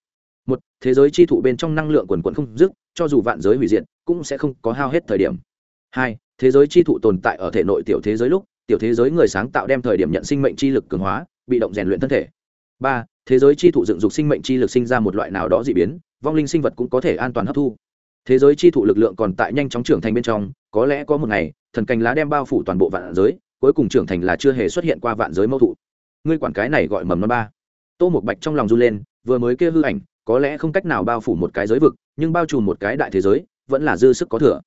Một, thế giới chi thụ bên trong năng lượng quần quận không dứt, cho dù vạn giới hủy diệt, cũng sẽ không có hao hết thời điểm. Hai thế giới chi thụ tồn tại ở thể nội tiểu thế giới lúc, tiểu thế giới người sáng tạo đem thời điểm nhận sinh mệnh chi lực cường hóa, bị động rèn luyện thân thể. Ba, thế giới chi thụ dựng dục sinh mệnh chi lực sinh ra một loại nào đó dị biến, vong linh sinh vật cũng có thể an toàn hấp thu. Thế giới chi thụ lực lượng còn tại nhanh chóng trưởng thành bên trong, có lẽ có một ngày, thần cành lá đem bao phủ toàn bộ vạn giới, cuối cùng trưởng thành là chưa hề xuất hiện qua vạn giới mâu thụ. Ngươi quản cái này gọi mầm non ba. Tô một bạch trong lòng run lên, vừa mới kia hư ảnh, có lẽ không cách nào bao phủ một cái giới vực, nhưng bao trùm một cái đại thế giới, vẫn là dư sức có thừa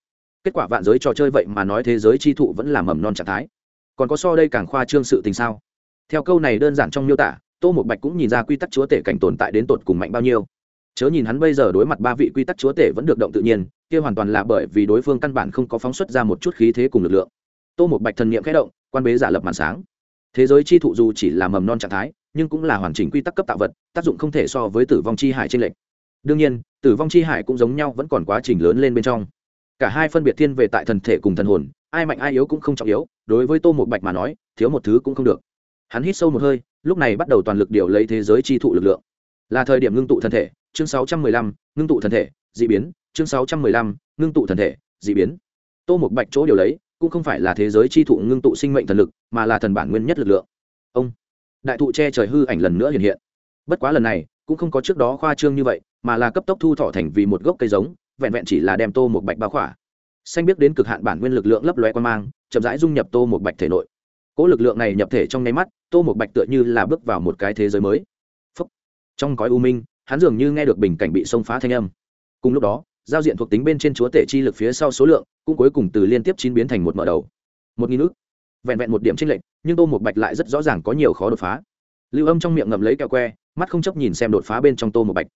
kết quả vạn giới trò chơi vậy mà nói thế giới chi thụ vẫn là mầm non trạng thái. Còn có so đây càng khoa trương sự tình sao? Theo câu này đơn giản trong miêu tả, tô một bạch cũng nhìn ra quy tắc chúa tể cảnh tồn tại đến tột cùng mạnh bao nhiêu. Chớ nhìn hắn bây giờ đối mặt ba vị quy tắc chúa tể vẫn được động tự nhiên, kia hoàn toàn là bởi vì đối phương căn bản không có phóng xuất ra một chút khí thế cùng lực lượng. Tô một bạch thần niệm khẽ động, quan bế giả lập màn sáng. Thế giới chi thụ dù chỉ là mầm non trạng thái, nhưng cũng là hoàn chỉnh quy tắc cấp tạo vật, tác dụng không thể so với tử vong chi hải trên lệnh đương nhiên, tử vong chi hải cũng giống nhau vẫn còn quá trình lớn lên bên trong cả hai phân biệt thiên về tại thần thể cùng thần hồn ai mạnh ai yếu cũng không trọng yếu đối với tô một bạch mà nói thiếu một thứ cũng không được. Hắn hít sâu một hơi lúc này bắt đầu toàn lực điều lấy thế giới chi thụ lực lượng. Là thời điểm ngưng tụ thần thể chương 615, ngưng tụ thần thể d ị biến chương 615, ngưng tụ thần thể d ị biến. Tô một bạch chỗ điều lấy cũng không phải là thế giới chi thụ ngưng tụ sinh mệnh thần lực mà là thần bản nguyên nhất lực lượng. Ông đại thụ che trời hư ảnh lần nữa hiện hiện. Bất quá lần này cũng không có trước đó khoa trương như vậy mà là cấp tốc thu thọ thành vì một gốc cây giống vẹn vẹn chỉ là đem tô một bạch bao khỏa. Xanh biết đến cực hạn bản nguyên lực lượng lấp lóe quan mang, chậm rãi dung nhập tô một bạch thể nội. Cỗ lực lượng này nhập thể trong nháy mắt, tô một bạch tựa như là bước vào một cái thế giới mới. Phúc. trong cõi u minh, hắn dường như nghe được bình cảnh bị xông phá thanh âm. Cùng lúc đó, giao diện thuộc tính bên trên chúa tể chi lực phía sau số lượng cũng cuối cùng từ liên tiếp chín biến thành một mở đầu. Một nghìn ước vẹn vẹn một điểm tranh lệch, nhưng tô một bạch lại rất rõ ràng có nhiều khó đột phá. Lưu âm trong miệng ngậm lấy kẹo que, mắt không chấp nhìn xem đột phá bên trong tô một bạch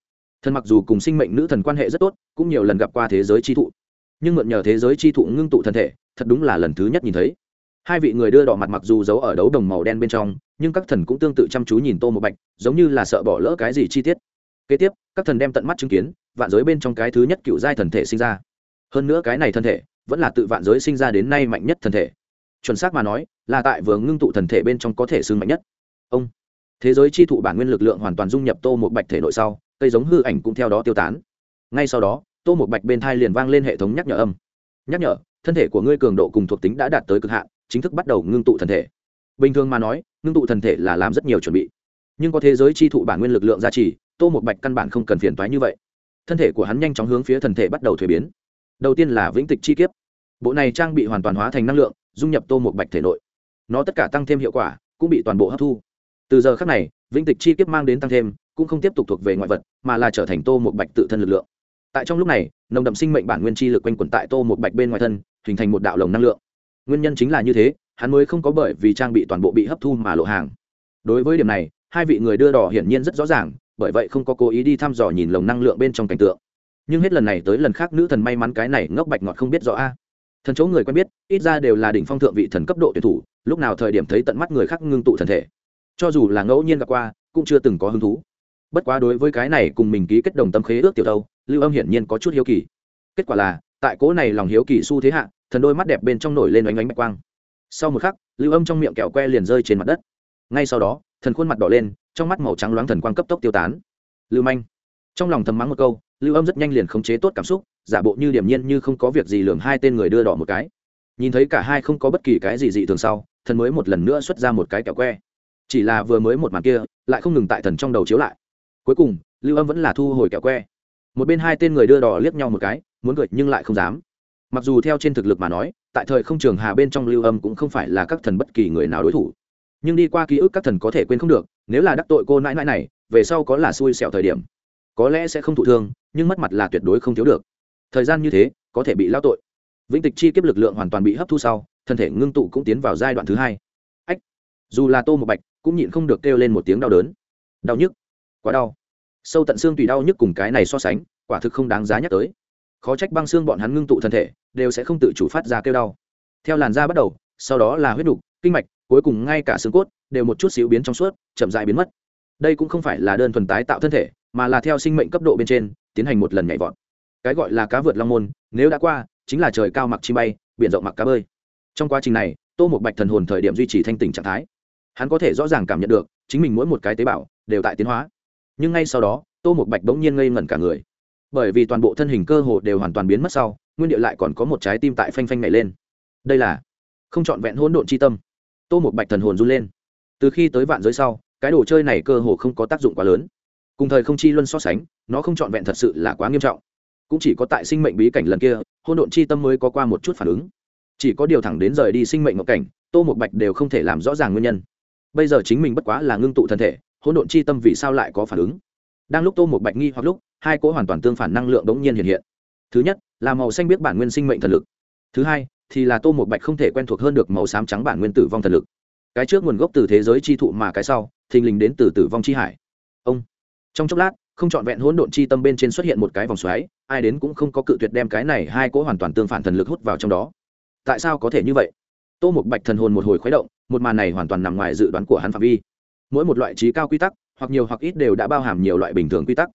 thần mặc dù cùng sinh mệnh nữ thần quan hệ rất tốt, cũng nhiều lần gặp qua thế giới chi thụ. Nhưng mượn nhờ thế giới chi thụ ngưng tụ thân thể, thật đúng là lần thứ nhất nhìn thấy. Hai vị người đưa đỏ mặt mặc dù giấu ở đấu đồng màu đen bên trong, nhưng các thần cũng tương tự chăm chú nhìn tô một bạch, giống như là sợ bỏ lỡ cái gì chi tiết. Kế tiếp, các thần đem tận mắt chứng kiến, vạn giới bên trong cái thứ nhất cựu giai thần thể sinh ra. Hơn nữa cái này thân thể, vẫn là tự vạn giới sinh ra đến nay mạnh nhất thần thể. Chuẩn xác mà nói, là tại vừa ngưng tụ thần thể bên trong có thể xương mạnh nhất. Ông thế giới chi thụ bản nguyên lực lượng hoàn toàn dung nhập tô một bạch thể nội sau, cây giống hư ảnh cũng theo đó tiêu tán. Ngay sau đó, tô một bạch bên thai liền vang lên hệ thống nhắc nhở âm. Nhắc nhở, thân thể của ngươi cường độ cùng thuộc tính đã đạt tới cực hạn, chính thức bắt đầu ngưng tụ thần thể. Bình thường mà nói, ngưng tụ thần thể là làm rất nhiều chuẩn bị. Nhưng có thế giới chi thụ bản nguyên lực lượng gia trì, tô một bạch căn bản không cần phiền toái như vậy. Thân thể của hắn nhanh chóng hướng phía thần thể bắt đầu thuế biến. Đầu tiên là vĩnh tịch chi kiếp. Bộ này trang bị hoàn toàn hóa thành năng lượng, dung nhập tô một bạch thể nội. Nó tất cả tăng thêm hiệu quả, cũng bị toàn bộ hấp thu từ giờ khác này, vĩnh tịch chi kiếp mang đến tăng thêm, cũng không tiếp tục thuộc về ngoại vật, mà là trở thành tô một bạch tự thân lực lượng. Tại trong lúc này, nồng đậm sinh mệnh bản nguyên chi lực quanh quẩn tại tô một bạch bên ngoài thân, hình thành một đạo lồng năng lượng. Nguyên nhân chính là như thế, hắn mới không có bởi vì trang bị toàn bộ bị hấp thu mà lộ hàng. Đối với điểm này, hai vị người đưa đỏ hiển nhiên rất rõ ràng, bởi vậy không có cố ý đi thăm dò nhìn lồng năng lượng bên trong cảnh tượng. Nhưng hết lần này tới lần khác, nữ thần may mắn cái này ngốc bạch ngọt không biết rõ a. Thần chỗ người quen biết, ít ra đều là đỉnh phong thượng vị thần cấp độ tuyển thủ, lúc nào thời điểm thấy tận mắt người khác ngưng tụ thần thể cho dù là ngẫu nhiên gặp qua, cũng chưa từng có hứng thú. Bất quá đối với cái này cùng mình ký kết đồng tâm khế ước tiểu đâu lưu âm hiển nhiên có chút hiếu kỳ. Kết quả là, tại cố này lòng hiếu kỳ s u thế hạ, thần đôi mắt đẹp bên trong nổi lên oánh oánh bạch quang. Sau một khắc, lưu âm trong miệng kẹo que liền rơi trên mặt đất. Ngay sau đó, thần khuôn mặt đỏ lên, trong mắt màu trắng loáng thần quang cấp tốc tiêu tán. Lưu manh. Trong lòng thầm mắng một câu, lưu âm rất nhanh liền khống chế tốt cảm xúc, giả bộ như điểm nhiên như không có việc gì lường hai tên người đưa đỏ một cái. Nhìn thấy cả hai không có bất kỳ cái gì dị thường sau, thần mới một lần nữa xuất ra một cái kẹo que chỉ là vừa mới một màn kia, lại không ngừng tại thần trong đầu chiếu lại. Cuối cùng, lưu âm vẫn là thu hồi kẹo que. Một bên hai tên người đưa đỏ liếc nhau một cái, muốn gửi nhưng lại không dám. Mặc dù theo trên thực lực mà nói, tại thời không trường hà bên trong lưu âm cũng không phải là các thần bất kỳ người nào đối thủ. Nhưng đi qua ký ức các thần có thể quên không được, nếu là đắc tội cô nãi nãi này, về sau có là xui xẻo thời điểm. Có lẽ sẽ không thụ thương, nhưng mất mặt là tuyệt đối không thiếu được. Thời gian như thế, có thể bị lao tội. Vĩnh tịch chi kiếp lực lượng hoàn toàn bị hấp thu sau, thân thể ngưng tụ cũng tiến vào giai đoạn thứ hai. Ách! Dù là tô một bạch cũng nhịn không được kêu lên một tiếng đau đớn. Đau nhức. Quá đau. Sâu tận xương tùy đau nhức cùng cái này so sánh, quả thực không đáng giá nhắc tới. Khó trách băng xương bọn hắn ngưng tụ thân thể, đều sẽ không tự chủ phát ra kêu đau. Theo làn da bắt đầu, sau đó là huyết đục, kinh mạch, cuối cùng ngay cả xương cốt, đều một chút xíu biến trong suốt, chậm dại biến mất. Đây cũng không phải là đơn thuần tái tạo thân thể, mà là theo sinh mệnh cấp độ bên trên, tiến hành một lần nhảy vọt. Cái gọi là cá vượt long môn, nếu đã qua, chính là trời cao mặc chi bay, biển rộng mặc cá bơi. Trong quá trình này, tô một bạch thần hồn thời điểm duy trì thanh tỉnh trạng thái hắn có thể rõ ràng cảm nhận được, chính mình mỗi một cái tế bào đều tại tiến hóa. Nhưng ngay sau đó, tô một bạch bỗng nhiên ngây ngẩn cả người. Bởi vì toàn bộ thân hình cơ hồ đều hoàn toàn biến mất sau, nguyên điệu lại còn có một trái tim tại phanh phanh nhảy lên. Đây là không trọn vẹn hỗn độn chi tâm. Tô một bạch thần hồn run lên. Từ khi tới vạn giới sau, cái đồ chơi này cơ hồ không có tác dụng quá lớn. Cùng thời không chi luân so sánh, nó không trọn vẹn thật sự là quá nghiêm trọng. Cũng chỉ có tại sinh mệnh bí cảnh lần kia hôn độn chi tâm mới có qua một chút phản ứng. Chỉ có điều thẳng đến rời đi sinh mệnh ngộ cảnh, tô một bạch đều không thể làm rõ ràng nguyên nhân bây giờ chính mình bất quá là ngưng tụ thân thể, hỗn độn chi tâm vì sao lại có phản ứng? Đang lúc tô một bạch nghi hoặc lúc, hai cỗ hoàn toàn tương phản năng lượng đ ố n g nhiên hiện hiện. Thứ nhất, là màu xanh biết bản nguyên sinh mệnh thần lực. Thứ hai, thì là tô một bạch không thể quen thuộc hơn được màu xám trắng bản nguyên tử vong thần lực. Cái trước nguồn gốc từ thế giới chi thụ mà cái sau, thình lình đến từ tử vong chi hải. Ông. Trong chốc lát, không trọn vẹn hỗn độn chi tâm bên trên xuất hiện một cái vòng xoáy, ai đến cũng không có cự tuyệt đem cái này hai cỗ hoàn toàn tương phản thần lực hút vào trong đó. Tại sao có thể như vậy? Tô một bạch thần hồn một hồi khuấy động một màn này hoàn toàn nằm ngoài dự đoán của hắn phạm vi. Mỗi một loại trí cao quy tắc, hoặc nhiều hoặc ít đều đã bao hàm nhiều loại bình thường quy tắc.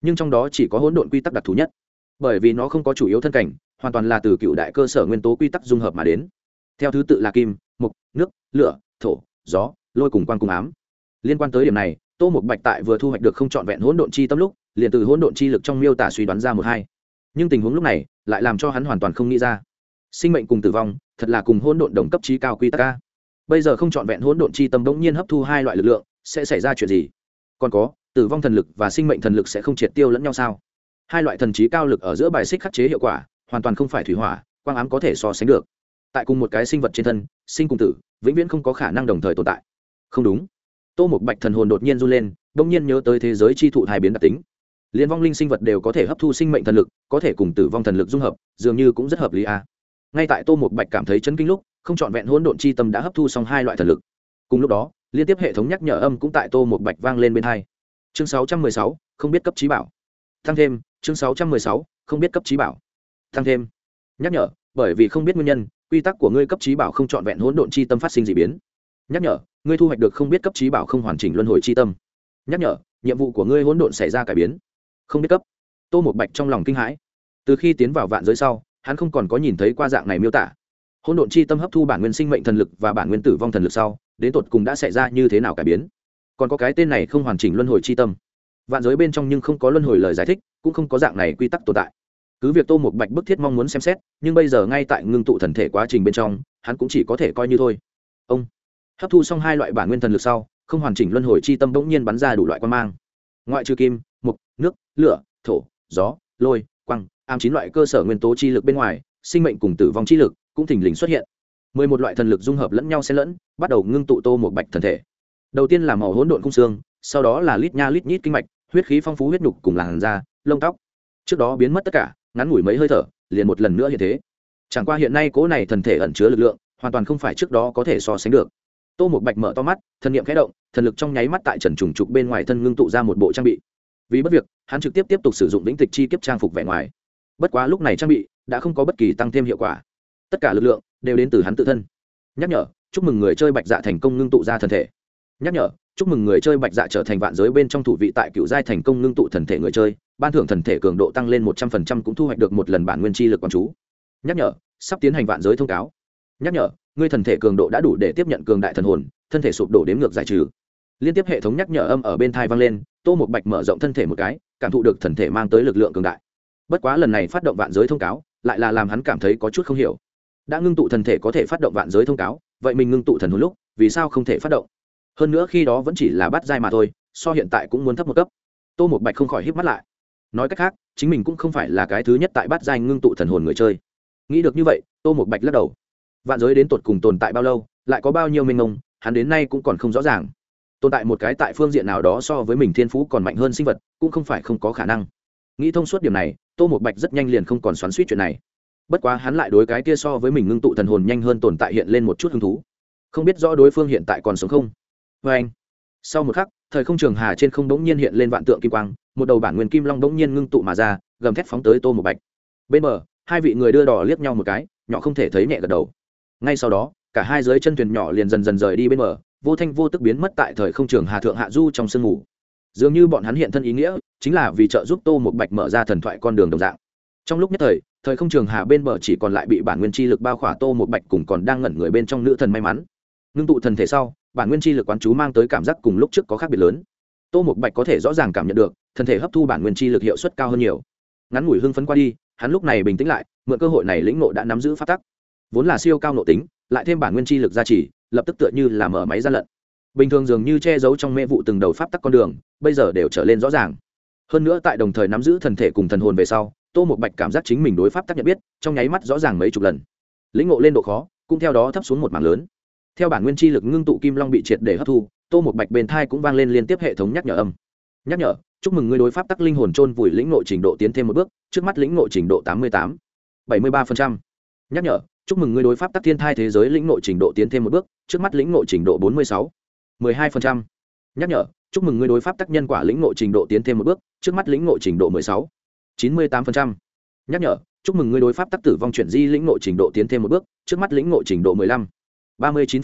Nhưng trong đó chỉ có hỗn độn quy tắc đặc thù nhất. Bởi vì nó không có chủ yếu thân cảnh, hoàn toàn là từ cựu đại cơ sở nguyên tố quy tắc dung hợp mà đến. Theo thứ tự là kim mục nước, lửa, thổ, gió, lôi cùng quan cùng ám. Liên quan tới điểm này, tô Mục bạch tại vừa thu hoạch được không trọn vẹn hỗn độn chi tâm lúc, liền từ hỗn độn chi lực trong miêu tả suy đoán ra một hai. Nhưng tình huống lúc này, lại làm cho hắn hoàn toàn không nghĩ ra. Sinh mệnh cùng tử vong, thật là cùng hỗn độn đồng cấp trí cao quy tắc ca bây giờ không trọn vẹn hỗn độn chi tâm bỗng nhiên hấp thu hai loại lực lượng, sẽ xảy ra chuyện gì? Còn có, tử vong thần lực và sinh mệnh thần lực sẽ không triệt tiêu lẫn nhau sao? Hai loại thần trí cao lực ở giữa bài xích khắc chế hiệu quả, hoàn toàn không phải thủy hỏa, quang ám có thể so sánh được. Tại cùng một cái sinh vật trên thân, sinh cùng tử, vĩnh viễn không có khả năng đồng thời tồn tại. Không đúng. Tô một bạch thần hồn đột nhiên run lên đông nhiên nhớ tới thế giới chi thụ hai biến đặc tính. Liên vong linh sinh vật đều có thể hấp thu sinh mệnh thần lực, có thể cùng tử vong thần lực dung hợp, dường như cũng rất hợp lý à. ngay tại tô một bạch cảm thấy chấn kinh lúc không chọn vẹn hỗn độn chi tâm đã hấp thu xong hai loại thần lực. Cùng lúc đó, liên tiếp hệ thống nhắc nhở âm cũng tại tô một bạch vang lên bên hai. Chương sáu trăm mười sáu, không biết cấp trí bảo. Thăng thêm, chương sáu trăm mười sáu, không biết cấp trí bảo. Thăng thêm. Nhắc nhở, bởi vì không biết nguyên nhân, quy tắc của ngươi cấp trí bảo không trọn vẹn hỗn độn chi tâm phát sinh d ị biến. Nhắc nhở, ngươi thu hoạch được không biết cấp trí bảo không hoàn chỉnh luân hồi chi tâm. Nhắc nhở, nhiệm vụ của ngươi hỗn độn xảy ra cải biến. Không biết cấp. Tô một bạch trong lòng kinh hãi. Từ khi tiến vào vạn giới sau, hắn không còn có nhìn thấy qua dạng này miêu tả hỗn độn chi tâm hấp thu bản nguyên sinh mệnh thần lực và bản nguyên tử vong thần lực sau, đến tột cùng đã xảy ra như thế nào cải biến? Còn có cái tên này không hoàn chỉnh luân hồi chi tâm. Vạn giới bên trong nhưng không có luân hồi lời giải thích, cũng không có dạng này quy tắc tồn tại. Cứ việc tô một bạch bức thiết mong muốn xem xét, nhưng bây giờ ngay tại ngưng tụ thần thể quá trình bên trong, hắn cũng chỉ có thể coi như thôi. Ông. Hấp thu xong hai loại bản nguyên thần lực sau, không hoàn chỉnh luân hồi chi tâm bỗng nhiên bắn ra đủ loại quan mang. Ngoại trừ kim mục nước, lửa, thổ, gió, lôi quăng am chín loại cơ sở nguyên tố chi lực bên ngoài, sinh mệnh cùng tử vong chi lực cũng thình lình xuất hiện. Mười một loại thần lực dung hợp lẫn nhau xen lẫn, bắt đầu ngưng tụ tô một bạch thần thể. Đầu tiên là màu hỗn độn cung xương, sau đó là lít nha lít nhít kinh mạch, huyết khí phong phú huyết nhục cùng làn da, lông tóc. Trước đó biến mất tất cả, ngắn ngủi mấy hơi thở, liền một lần nữa như thế. Chẳng qua hiện nay cố này thần thể ẩn chứa lực lượng, hoàn toàn không phải trước đó có thể so sánh được. Tô một bạch mở to mắt, thần niệm khẽ động, thần lực trong nháy mắt tại trần trùng trục bên ngoài thân ngưng tụ ra một bộ trang bị. Vì bất việc, hắn trực tiếp tiếp tục sử dụng lĩnh tịch chi kiếp trang phục vẻ ngoài. Bất quá lúc này trang bị đã không có bất kỳ tăng thêm hiệu quả tất cả lực lượng đều đến từ hắn tự thân. Nhắc nhở, chúc mừng người chơi bạch dạ thành công ngưng tụ ra thần thể. Nhắc nhở, chúc mừng người chơi bạch dạ trở thành vạn giới bên trong thủ vị tại cựu giai thành công ngưng tụ thần thể người chơi, ban thưởng thần thể cường độ tăng lên một trăm phần trăm cũng thu hoạch được một lần bản nguyên chi lực quán chú. Nhắc nhở, sắp tiến hành vạn giới thông cáo. Nhắc nhở, ngươi thần thể cường độ đã đủ để tiếp nhận cường đại thần hồn, thân thể sụp đổ đếm ngược giải trừ. Liên tiếp hệ thống nhắc nhở âm ở bên thai vang lên, tô một bạch mở rộng thân thể một cái, cảm thụ được thần thể mang tới lực lượng cường đại. Bất quá lần này phát động vạn giới thông cáo, lại là làm hắn cảm thấy có chút không hiểu đã ngưng tụ thần thể có thể phát động vạn giới thông cáo, vậy mình ngưng tụ thần hồn lúc, vì sao không thể phát động? Hơn nữa khi đó vẫn chỉ là bắt dai mà thôi, so hiện tại cũng muốn thấp một cấp. Tô một bạch không khỏi hít mắt lại. Nói cách khác, chính mình cũng không phải là cái thứ nhất tại bắt dai ngưng tụ thần hồn người chơi. Nghĩ được như vậy, tô một bạch lắc đầu. Vạn giới đến tột cùng tồn tại bao lâu, lại có bao nhiêu mênh mông, hắn đến nay cũng còn không rõ ràng. Tồn tại một cái tại phương diện nào đó so với mình thiên phú còn mạnh hơn sinh vật, cũng không phải không có khả năng. Nghĩ thông suốt điểm này, tô một bạch rất nhanh liền không còn xoắn suýt chuyện này bất quá hắn lại đối cái kia so với mình ngưng tụ thần hồn nhanh hơn tồn tại hiện lên một chút hứng thú. Không biết rõ đối phương hiện tại còn sống không? Vê anh, sau một khắc, thời không trường hà trên không đ ố n g nhiên hiện lên vạn tượng kim quang, một đầu bản nguyên kim long đ ố n g nhiên ngưng tụ mà ra, gầm thép phóng tới tô một bạch. Bên bờ, hai vị người đưa đỏ liếc nhau một cái, nhỏ không thể thấy nhẹ gật đầu. Ngay sau đó, cả hai dưới chân thuyền nhỏ liền dần dần rời đi bên bờ, vô thanh vô tức biến mất tại thời không trường hà thượng hạ du trong sương mù. Dường như bọn hắn hiện thân ý nghĩa, chính là vì trợ giúp tô một bạch mở ra thần thoại con đường đồng dạng. Trong lúc nhất thời thời không trường hà bên bờ chỉ còn lại bị bản nguyên chi lực bao khỏa tô một bạch cùng còn đang ngẩn người bên trong nữ thần may mắn. Ngưng tụ thần thể sau, bản nguyên chi lực quán chú mang tới cảm giác cùng lúc trước có khác biệt lớn. Tô một bạch có thể rõ ràng cảm nhận được, thần thể hấp thu bản nguyên chi lực hiệu suất cao hơn nhiều. Ngắn ngủi hưng phấn qua đi, hắn lúc này bình tĩnh lại, mượn cơ hội này lĩnh nộ đã nắm giữ phát tắc. Vốn là siêu cao nộ tính, lại thêm bản nguyên chi lực gia trì, lập tức tựa như là mở máy gian lận. Bình thường dường như che giấu trong mê vụ từng đầu pháp tắc con đường, bây giờ đều trở lên rõ ràng. Hơn nữa tại đồng thời nắm giữ thần thể cùng thần hồn về sau tô một bạch cảm giác chính mình đối pháp tác nhận biết, trong nháy mắt rõ ràng mấy chục lần. Lĩnh ngộ lên độ khó, cũng theo đó thấp xuống một mảng lớn. Theo bản nguyên chi lực ngưng tụ kim long bị triệt để hấp thu, tô một bạch bên thai cũng vang lên liên tiếp hệ thống nhắc nhở âm. Nhắc nhở, chúc mừng ngươi đối pháp tắc linh hồn trôn vùi lĩnh nội trình độ tiến thêm một bước, trước mắt lĩnh nội trình độ tám mươi tám. bảy mươi ba nhắc nhở, chúc mừng ngươi đối pháp tắc thiên thai thế giới lĩnh nội trình độ tiến thêm một bước, trước mắt lĩnh nội trình độ bốn mươi sáu. mười hai nhắc nhở, chúc mừng ngươi đối pháp tắc nhân quả lĩnh nội trình độ tiến thêm một bước, trước mắt lĩnh nội trình độ mười sáu chín mươi tám nhắc nhở, chúc mừng ngươi đối pháp tắc tử vong chuyển di lĩnh nội trình độ tiến thêm một bước, trước mắt lĩnh nội trình độ mười lăm. ba mươi chín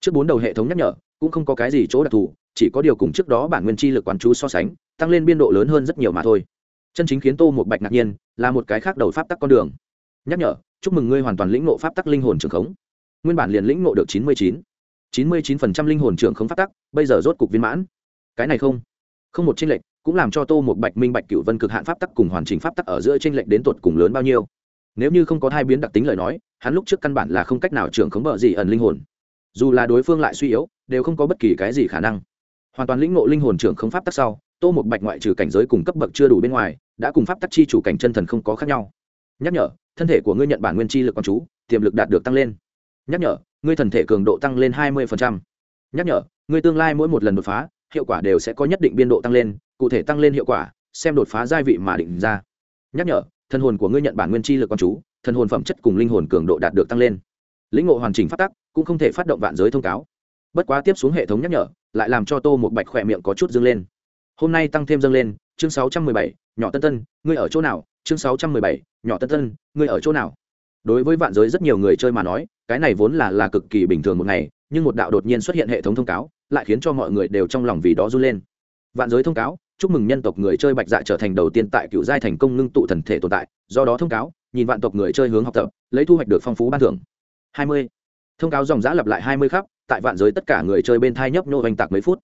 trước bốn đầu hệ thống nhắc nhở, cũng không có cái gì chỗ đặc thù, chỉ có điều cùng trước đó bản nguyên chi lực quán chú so sánh, tăng lên biên độ lớn hơn rất nhiều mà thôi. Chân chính khiến tô một bạch ngạc nhiên, là một cái khác đầu pháp tắc con đường. Nhắc nhở, chúc mừng ngươi hoàn toàn lĩnh ngộ pháp tắc linh hồn trường khống. Nguyên bản liền lĩnh ngộ được chín mươi chín. chín mươi chín phần trăm linh hồn trường khống pháp tắc, bây giờ rốt cục viên mãn. Cái này không. Không một tranh lệch cũng làm cho tô một bạch minh bạch cựu vân cực hạn pháp tắc cùng hoàn chỉnh pháp tắc ở giữa tranh lệch đến tột cùng lớn bao nhiêu. Nếu như không có hai biến đặc tính lời nói, hắn lúc trước căn bản là không cách nào trưởng khống bờ gì ẩn linh hồn. Dù là đối phương lại suy yếu, đều không có bất kỳ cái gì khả năng. Hoàn toàn lĩnh ngộ linh hồn trưởng không pháp tắc sau, tô một bạch ngoại trừ cảnh giới cùng cấp bậc chưa đủ bên ngoài, đã cùng pháp tắc chi chủ cảnh chân thần không có khác nhau. Nhắc nhở, thân thể của ngươi nhận bản nguyên chi lực con chú, tiềm lực đạt được tăng lên. Nhắc nhở, ngươi thần thể cường độ tăng lên hai mươi nhắc nhở, ngươi tương lai mỗi một lần đột phá, hiệu quả đều sẽ có nhất định biên độ tăng lên cụ thể tăng lên hiệu quả, xem đột phá giai vị mà định ra. Nhắc nhở, thân hồn của ngươi nhận bản nguyên chi lực con chú, thân hồn phẩm chất cùng linh hồn cường độ đạt được tăng lên. Lĩnh ngộ hoàn chỉnh phát tắc, cũng không thể phát động vạn giới thông cáo. Bất quá tiếp xuống hệ thống nhắc nhở, lại làm cho tô một bạch khỏe miệng có chút dâng lên. Hôm nay tăng thêm dâng lên, chương sáu trăm mười bảy, nhỏ tân tân, ngươi ở chỗ nào? Chương sáu trăm mười bảy, nhỏ tân tân, ngươi ở chỗ nào? Đối với vạn giới rất nhiều người chơi mà nói, cái này vốn là là cực kỳ bình thường một ngày, nhưng một đạo đột nhiên xuất hiện hệ thống thông cáo, lại khiến cho mọi người đều trong lòng vì đó run lên vạn giới thông cáo, chúc mừng nhân tộc người chơi bạch dạ trở thành đầu tiên tại cựu giai thành công ngưng tụ thần thể tồn tại, do đó thông cáo, nhìn vạn tộc người chơi hướng học tập, lấy thu hoạch được phong phú ban thưởng. Hai mươi. Thông cáo dòng giã lặp lại hai mươi khắp, tại vạn giới tất cả người chơi bên thai nhấp nhô oanh tạc mấy phút.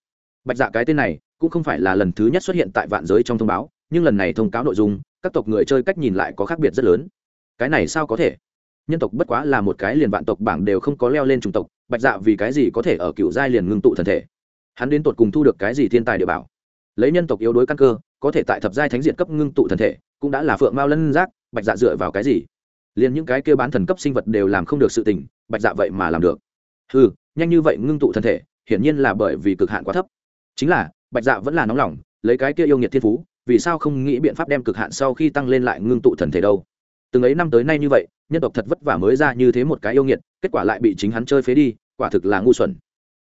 Bạch dạ cái tên này, cũng không phải là lần thứ nhất xuất hiện tại vạn giới trong thông báo, nhưng lần này thông cáo nội dung, các tộc người chơi cách nhìn lại có khác biệt rất lớn. Cái này sao có thể? Nhân tộc bất quá là một cái liền vạn tộc bảng đều không có leo lên chủng tộc, bạch dạ vì cái gì có thể ở cựu giai liền ngưng tụ thần thể? Hắn đến tột cùng thu được cái gì thiên tài địa bảo? Lấy nhân tộc yếu đối căn cơ, có thể tại thập giai thánh diện cấp ngưng tụ thần thể, cũng đã là phượng mao lân giác, bạch dạ dựa vào cái gì? Liền những cái kêu bán thần cấp sinh vật đều làm không được sự tình, bạch dạ vậy mà làm được. Ừ nhanh như vậy ngưng tụ thần thể, hiển nhiên là bởi vì cực hạn quá thấp. Chính là, bạch dạ vẫn là nóng lòng, lấy cái kia yêu nghiệt thiên phú, vì sao không nghĩ biện pháp đem cực hạn sau khi tăng lên lại ngưng tụ thần thể đâu? Từng ấy năm tới nay như vậy, nhân tộc thật vất vả mới ra như thế một cái yêu nghiệt, kết quả lại bị chính hắn chơi phế đi, quả thực là ngu xuẩn.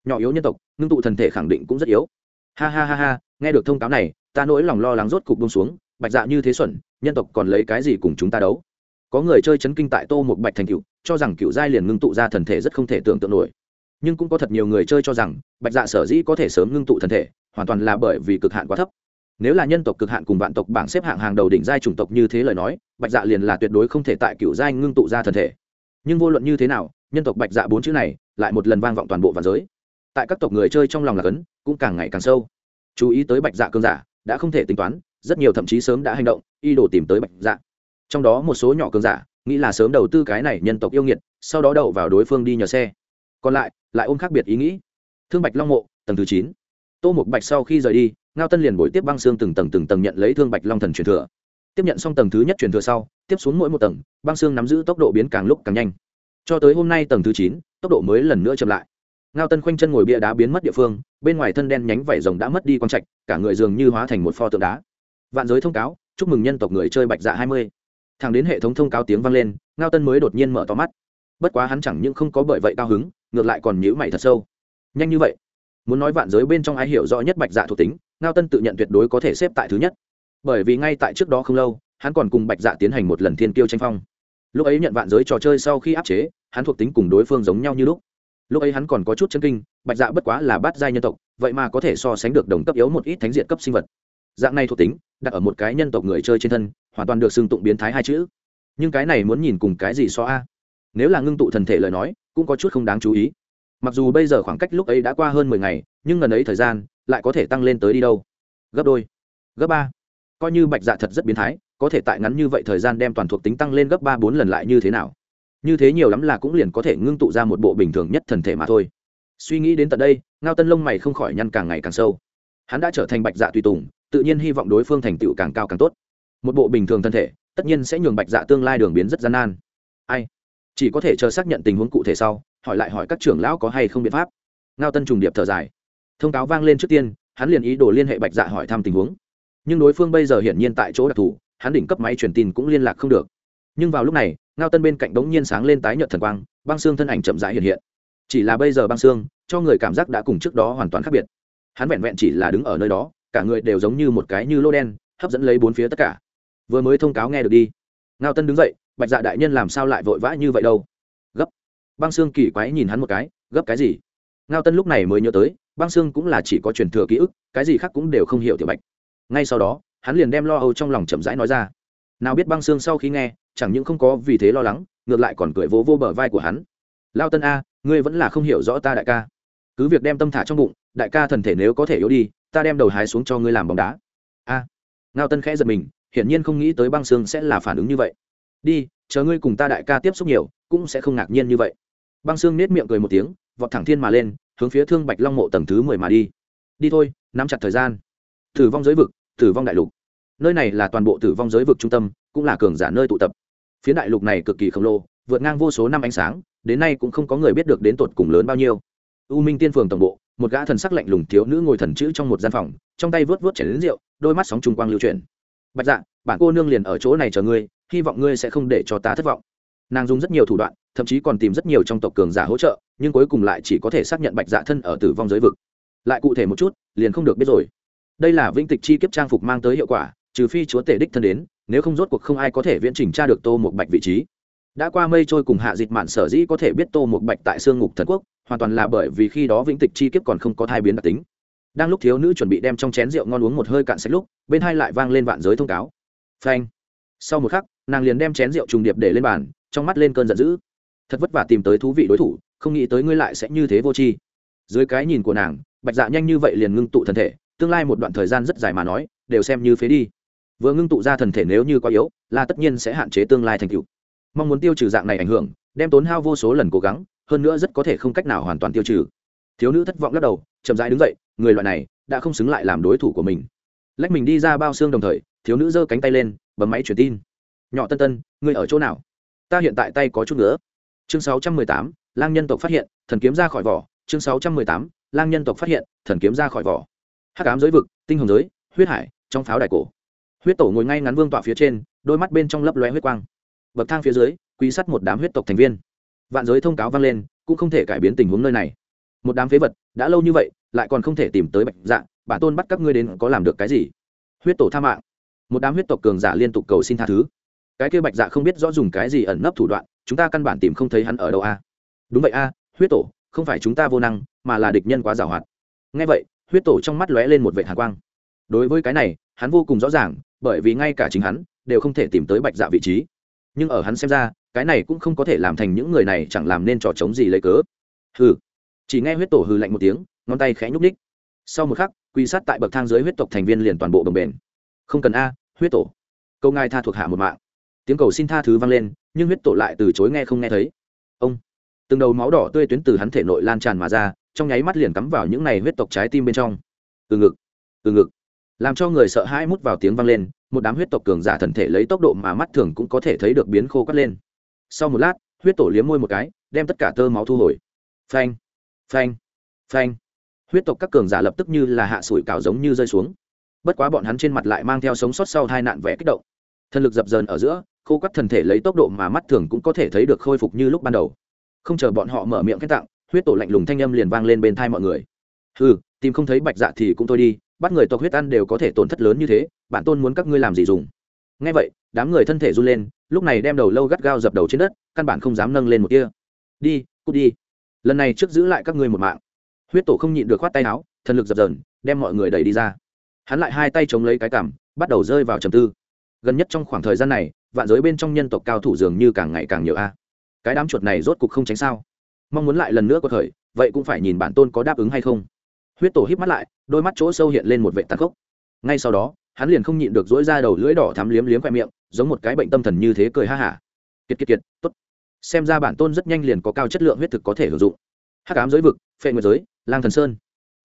Nhỏ yếu nhân tộc, ngưng tụ thần thể khẳng định cũng rất yếu. Ha ha ha ha nghe được thông cáo này, ta nỗi lòng lo lắng rốt cục bông xuống, bạch dạ như thế xuẩn, nhân tộc còn lấy cái gì cùng chúng ta đấu? Có người chơi chấn kinh tại tô một bạch thành cựu cho rằng cựu giai liền ngưng tụ ra thần thể rất không thể tưởng tượng nổi. Nhưng cũng có thật nhiều người chơi cho rằng, bạch dạ sở dĩ có thể sớm ngưng tụ thần thể, hoàn toàn là bởi vì cực hạn quá thấp. Nếu là nhân tộc cực hạn cùng vạn tộc bảng xếp hạng hàng đầu đỉnh giai chủng tộc như thế lời nói, bạch dạ liền là tuyệt đối không thể tại cựu giai ngưng tụ ra thần thể. Nhưng vô luận như thế nào, nhân tộc bạch dạ bốn chữ này lại một lần vang vọng toàn bộ vạn giới. Tại các tộc người chơi trong lòng là cấn, cũng càng ngày càng sâu chú ý tới bạch dạ cơn giả, đã không thể tính toán, rất nhiều thậm chí sớm đã hành động y đồ tìm tới bạch dạ. Trong đó một số nhỏ cơn giả, nghĩ là sớm đầu tư cái này nhân tộc yêu nghiệt, sau đó đậu vào đối phương đi nhờ xe. Còn lại lại ôm khác biệt ý nghĩ. Thương bạch long mộ, tầng thứ chín. Tô mục bạch sau khi rời đi, ngao tân liền bồi tiếp băng xương từng tầng từng tầng nhận lấy thương bạch long thần truyền thừa. Tiếp nhận xong tầng thứ nhất truyền thừa sau, tiếp xuống mỗi một tầng, băng xương nắm giữ tốc độ biến càng lúc càng nhanh. Cho tới hôm nay tầng thứ chín, tốc độ mới lần nữa chậm lại ngao tân khoanh chân ngồi bia đá biến mất địa phương, bên ngoài thân đen nhánh vảy rồng đã mất đi quang trạch, cả người dường như hóa thành một pho tượng đá. Vạn giới thông cáo, chúc mừng nhân tộc người chơi bạch dạ hai mươi. Thẳng đến hệ thống thông cáo tiếng vang lên, ngao tân mới đột nhiên mở to mắt. Bất quá hắn chẳng những không có bởi vậy cao hứng, ngược lại còn nhíu mày thật sâu. Nhanh như vậy, muốn nói vạn giới bên trong ai hiểu rõ nhất bạch dạ thuộc tính, ngao tân tự nhận tuyệt đối có thể xếp tại thứ nhất. Bởi vì ngay tại trước đó không lâu, hắn còn cùng bạch dạ tiến hành một lần thiên tiêu tranh phong. Lúc ấy nhận vạn giới trò chơi sau khi áp chế, hắn thuộc tính cùng đối phương giống nhau như lúc lúc ấy hắn còn có chút chân kinh, bạch dạ bất quá là bát giai nhân tộc, vậy mà có thể so sánh được đồng cấp yếu một ít thánh diện cấp sinh vật. Dạng này thuộc tính, đặt ở một cái nhân tộc người chơi trên thân, hoàn toàn được xưng tụng biến thái hai chữ. Nhưng cái này muốn nhìn cùng cái gì so a? Nếu là ngưng tụ thần thể lời nói, cũng có chút không đáng chú ý. Mặc dù bây giờ khoảng cách lúc ấy đã qua hơn mười ngày, nhưng gần ấy thời gian, lại có thể tăng lên tới đi đâu? Gấp đôi. Gấp ba. Coi như bạch dạ thật rất biến thái, có thể tại ngắn như vậy thời gian đem toàn thuộc tính tăng lên gấp ba bốn lần lại như thế nào? Như thế nhiều lắm là cũng liền có thể ngưng tụ ra một bộ bình thường nhất thần thể mà thôi. Suy nghĩ đến tận đây, ngao tân lông mày không khỏi nhăn càng ngày càng sâu. Hắn đã trở thành bạch dạ tùy tùng, tự nhiên hy vọng đối phương thành tựu càng cao càng tốt. Một bộ bình thường thân thể, tất nhiên sẽ nhường bạch dạ tương lai đường biến rất gian nan. Ai? Chỉ có thể chờ xác nhận tình huống cụ thể sau, hỏi lại hỏi các trưởng lão có hay không biện pháp. Ngao tân trùng điệp thở dài. Thông cáo vang lên trước tiên, hắn liền ý đồ liên hệ bạch dạ hỏi thăm tình huống. Nhưng đối phương bây giờ hiển nhiên tại chỗ đặc thù, hắn đỉnh cấp máy truyền tin cũng liên lạc không được. Nhưng vào lúc này ngao tân bên cạnh đống nhiên sáng lên tái nhợt thần quang, băng xương thân ảnh chậm rãi hiện hiện. Chỉ là bây giờ băng xương, cho người cảm giác đã cùng trước đó hoàn toàn khác biệt. Hắn vẹn vẹn chỉ là đứng ở nơi đó, cả người đều giống như một cái như lô đen, hấp dẫn lấy bốn phía tất cả. Vừa mới thông cáo nghe được đi. Ngao tân đứng dậy, bạch dạ đại nhân làm sao lại vội vã như vậy đâu? Gấp. Băng xương kỳ quái nhìn hắn một cái, gấp cái gì? Ngao tân lúc này mới nhớ tới, băng xương cũng là chỉ có truyền thừa ký ức, cái gì khác cũng đều không hiểu tiểu bạch. Ngay sau đó, hắn liền đem lo âu trong lòng chậm rãi nói ra nào biết băng xương sau khi nghe chẳng những không có vì thế lo lắng ngược lại còn cười vỗ vô, vô bờ vai của hắn. Lao tân a ngươi vẫn là không hiểu rõ ta đại ca. Cứ việc đem tâm thả trong bụng đại ca thần thể nếu có thể yếu đi ta đem đầu hái xuống cho ngươi làm bóng đá. A. Ngao tân khẽ giật mình hiển nhiên không nghĩ tới băng xương sẽ là phản ứng như vậy. Đi chờ ngươi cùng ta đại ca tiếp xúc nhiều cũng sẽ không ngạc nhiên như vậy. Băng xương nết miệng cười một tiếng vọt thẳng thiên mà lên hướng phía thương bạch long mộ tầng thứ mười mà đi. Đi thôi nắm chặt thời gian. Tử vong giới vực tử vong đại lục nơi này là toàn bộ tử vong giới vực trung tâm, cũng là cường giả nơi tụ tập. Phía đại lục này cực kỳ khổng lồ, vượt ngang vô số năm ánh sáng, đến nay cũng không có người biết được đến tột cùng lớn bao nhiêu. U minh tiên phường tổng bộ, một gã thần sắc lạnh lùng thiếu nữ ngồi thần chữ trong một gian phòng, trong tay vớt vớt chảy đến rượu, đôi mắt sóng trung quang lưu chuyển. Bạch dạ bản cô nương liền ở chỗ này chờ ngươi, hy vọng ngươi sẽ không để cho ta thất vọng. Nàng dùng rất nhiều thủ đoạn, thậm chí còn tìm rất nhiều trong tộc cường giả hỗ trợ, nhưng cuối cùng lại chỉ có thể xác nhận bạch dạ thân ở tử vong giới vực. Lại cụ thể một chút, liền không được biết rồi. Đây là vĩnh tịch chi kiếp trang phục mang tới hiệu quả trừ phi chúa tể đích thân đến, nếu không rốt cuộc không ai có thể viễn trình tra được tô một bạch vị trí. Đã qua mây trôi cùng hạ dịch mạn sở dĩ có thể biết tô một bạch tại xương ngục thần quốc, hoàn toàn là bởi vì khi đó vĩnh tịch chi kiếp còn không có thai biến đặc tính. Đang lúc thiếu nữ chuẩn bị đem trong chén rượu ngon uống một hơi cạn sạch lúc, bên hai lại vang lên vạn giới thông cáo. Phanh. Sau một khắc, nàng liền đem chén rượu trùng điệp để lên bàn, trong mắt lên cơn giận dữ. Thật vất vả tìm tới thú vị đối thủ, không nghĩ tới ngươi lại sẽ như thế vô tri. Dưới cái nhìn của nàng, bạch dạ nhanh như vậy liền ngưng tụ thân thể, tương lai một đoạn thời gian rất dài mà nói, đều xem như phế đi vừa ngưng tụ ra thần thể nếu như quá yếu là tất nhiên sẽ hạn chế tương lai thành tựu. Mong muốn tiêu trừ dạng này ảnh hưởng đem tốn hao vô số lần cố gắng hơn nữa rất có thể không cách nào hoàn toàn tiêu trừ. Thiếu nữ thất vọng lắc đầu chậm rãi đứng dậy người loại này đã không xứng lại làm đối thủ của mình. Lách mình đi ra bao xương đồng thời thiếu nữ giơ cánh tay lên bấm máy truyền tin. Nhỏ tân tân ngươi ở chỗ nào? Ta hiện tại tay có chút nữa chương 618, lang nhân tộc phát hiện thần kiếm ra khỏi vỏ. Chương 618, lang nhân tộc phát hiện thần kiếm ra khỏi vỏ. Hắc ám giới vực tinh hồng giới huyết hải trong pháo đài cổ huyết tổ ngồi ngay ngắn vương tọa phía trên, đôi mắt bên trong lấp lóe huyết quang. Bậc thang phía dưới quý sắt một đám huyết tộc thành viên. Vạn giới thông cáo vang lên, cũng không thể cải biến tình huống nơi này. Một đám phế vật, đã lâu như vậy, lại còn không thể tìm tới bạch dạ bản tôn bắt các ngươi đến có làm được cái gì? Huyết tổ tha mạng. Một đám huyết tộc cường giả liên tục cầu xin tha thứ. Cái kia bạch dạ không biết rõ dùng cái gì ẩn nấp thủ đoạn, chúng ta căn bản tìm không thấy hắn ở đâu a. Đúng vậy a, huyết tổ, không phải chúng ta vô năng, mà là địch nhân quá giàu hoạt ngay vậy, huyết tổ trong mắt lóe lên một vệ hàn quang. Đối với cái này, hắn vô cùng rõ ràng bởi vì ngay cả chính hắn đều không thể tìm tới bạch dạ vị trí. Nhưng ở hắn xem ra, cái này cũng không có thể làm thành những người này chẳng làm nên trò chống gì lấy cớ. Hừ. Chỉ nghe huyết tổ hừ lạnh một tiếng, ngón tay khẽ nhúc ních sau một khắc, quy sát tại bậc thang dưới huyết tộc thành viên liền toàn bộ đồng bền. Không cần a, huyết tổ. Câu ngài tha thuộc hạ một mạng. Tiếng cầu xin tha thứ vang lên, nhưng huyết tổ lại từ chối nghe không nghe thấy. Ông. Từng đầu máu đỏ tươi tuyến từ hắn thể nội lan tràn mà ra, trong nháy mắt liền cắm vào những này huyết tộc trái tim bên trong. Từ ngực. Từ ngực làm cho người sợ hãi mút vào tiếng vang lên, một đám huyết tộc cường giả thần thể lấy tốc độ mà mắt thường cũng có thể thấy được biến khô cắt lên. Sau một lát, huyết tổ liếm môi một cái, đem tất cả tơ máu thu hồi. Phanh phanh phanh. Huyết tộc các cường giả lập tức như là hạ sủi cảo giống như rơi xuống. Bất quá bọn hắn trên mặt lại mang theo sống sót sau hai nạn vẻ kích động. Thần lực dập dờn ở giữa, khô cắt thần thể lấy tốc độ mà mắt thường cũng có thể thấy được khôi phục như lúc ban đầu. Không chờ bọn họ mở miệng khen tặng, huyết tổ lạnh lùng thanh âm liền vang lên bên thai mọi người. Ừ tìm không thấy bạch dạ thì cũng thôi đi bắt người tộc huyết ăn đều có thể tổn thất lớn như thế, bản tôn muốn các ngươi làm gì dùng? Ngay vậy, đám người thân thể run lên, lúc này đem đầu lâu gắt gao dập đầu trên đất, căn bản không dám nâng lên một kia đi, cút đi. Lần này trước giữ lại các ngươi một mạng. Huyết tổ không nhịn được khoát tay áo, thần lực dập dờn, đem mọi người đẩy đi ra. Hắn lại hai tay chống lấy cái cằm, bắt đầu rơi vào trầm tư. Gần nhất trong khoảng thời gian này, vạn giới bên trong nhân tộc cao thủ dường như càng ngày càng nhiều a. Cái đám chuột này rốt cục không tránh sao? Mong muốn lại lần nữa có thời, vậy cũng phải nhìn bản tôn có đáp ứng hay không. Huyết tổ hít mắt lại đôi mắt chỗ sâu hiện lên một vệ tàn khốc. Ngay sau đó, hắn liền không nhịn được dỗi ra đầu lưỡi đỏ thắm liếm liếm khoe miệng, giống một cái bệnh tâm thần như thế cười ha hả. Kiệt kiệt kiệt, tốt. Xem ra bản tôn rất nhanh liền có cao chất lượng huyết thực có thể hưởng dụng. Hắc ám giới vực, phệ nguyệt giới, lang thần sơn.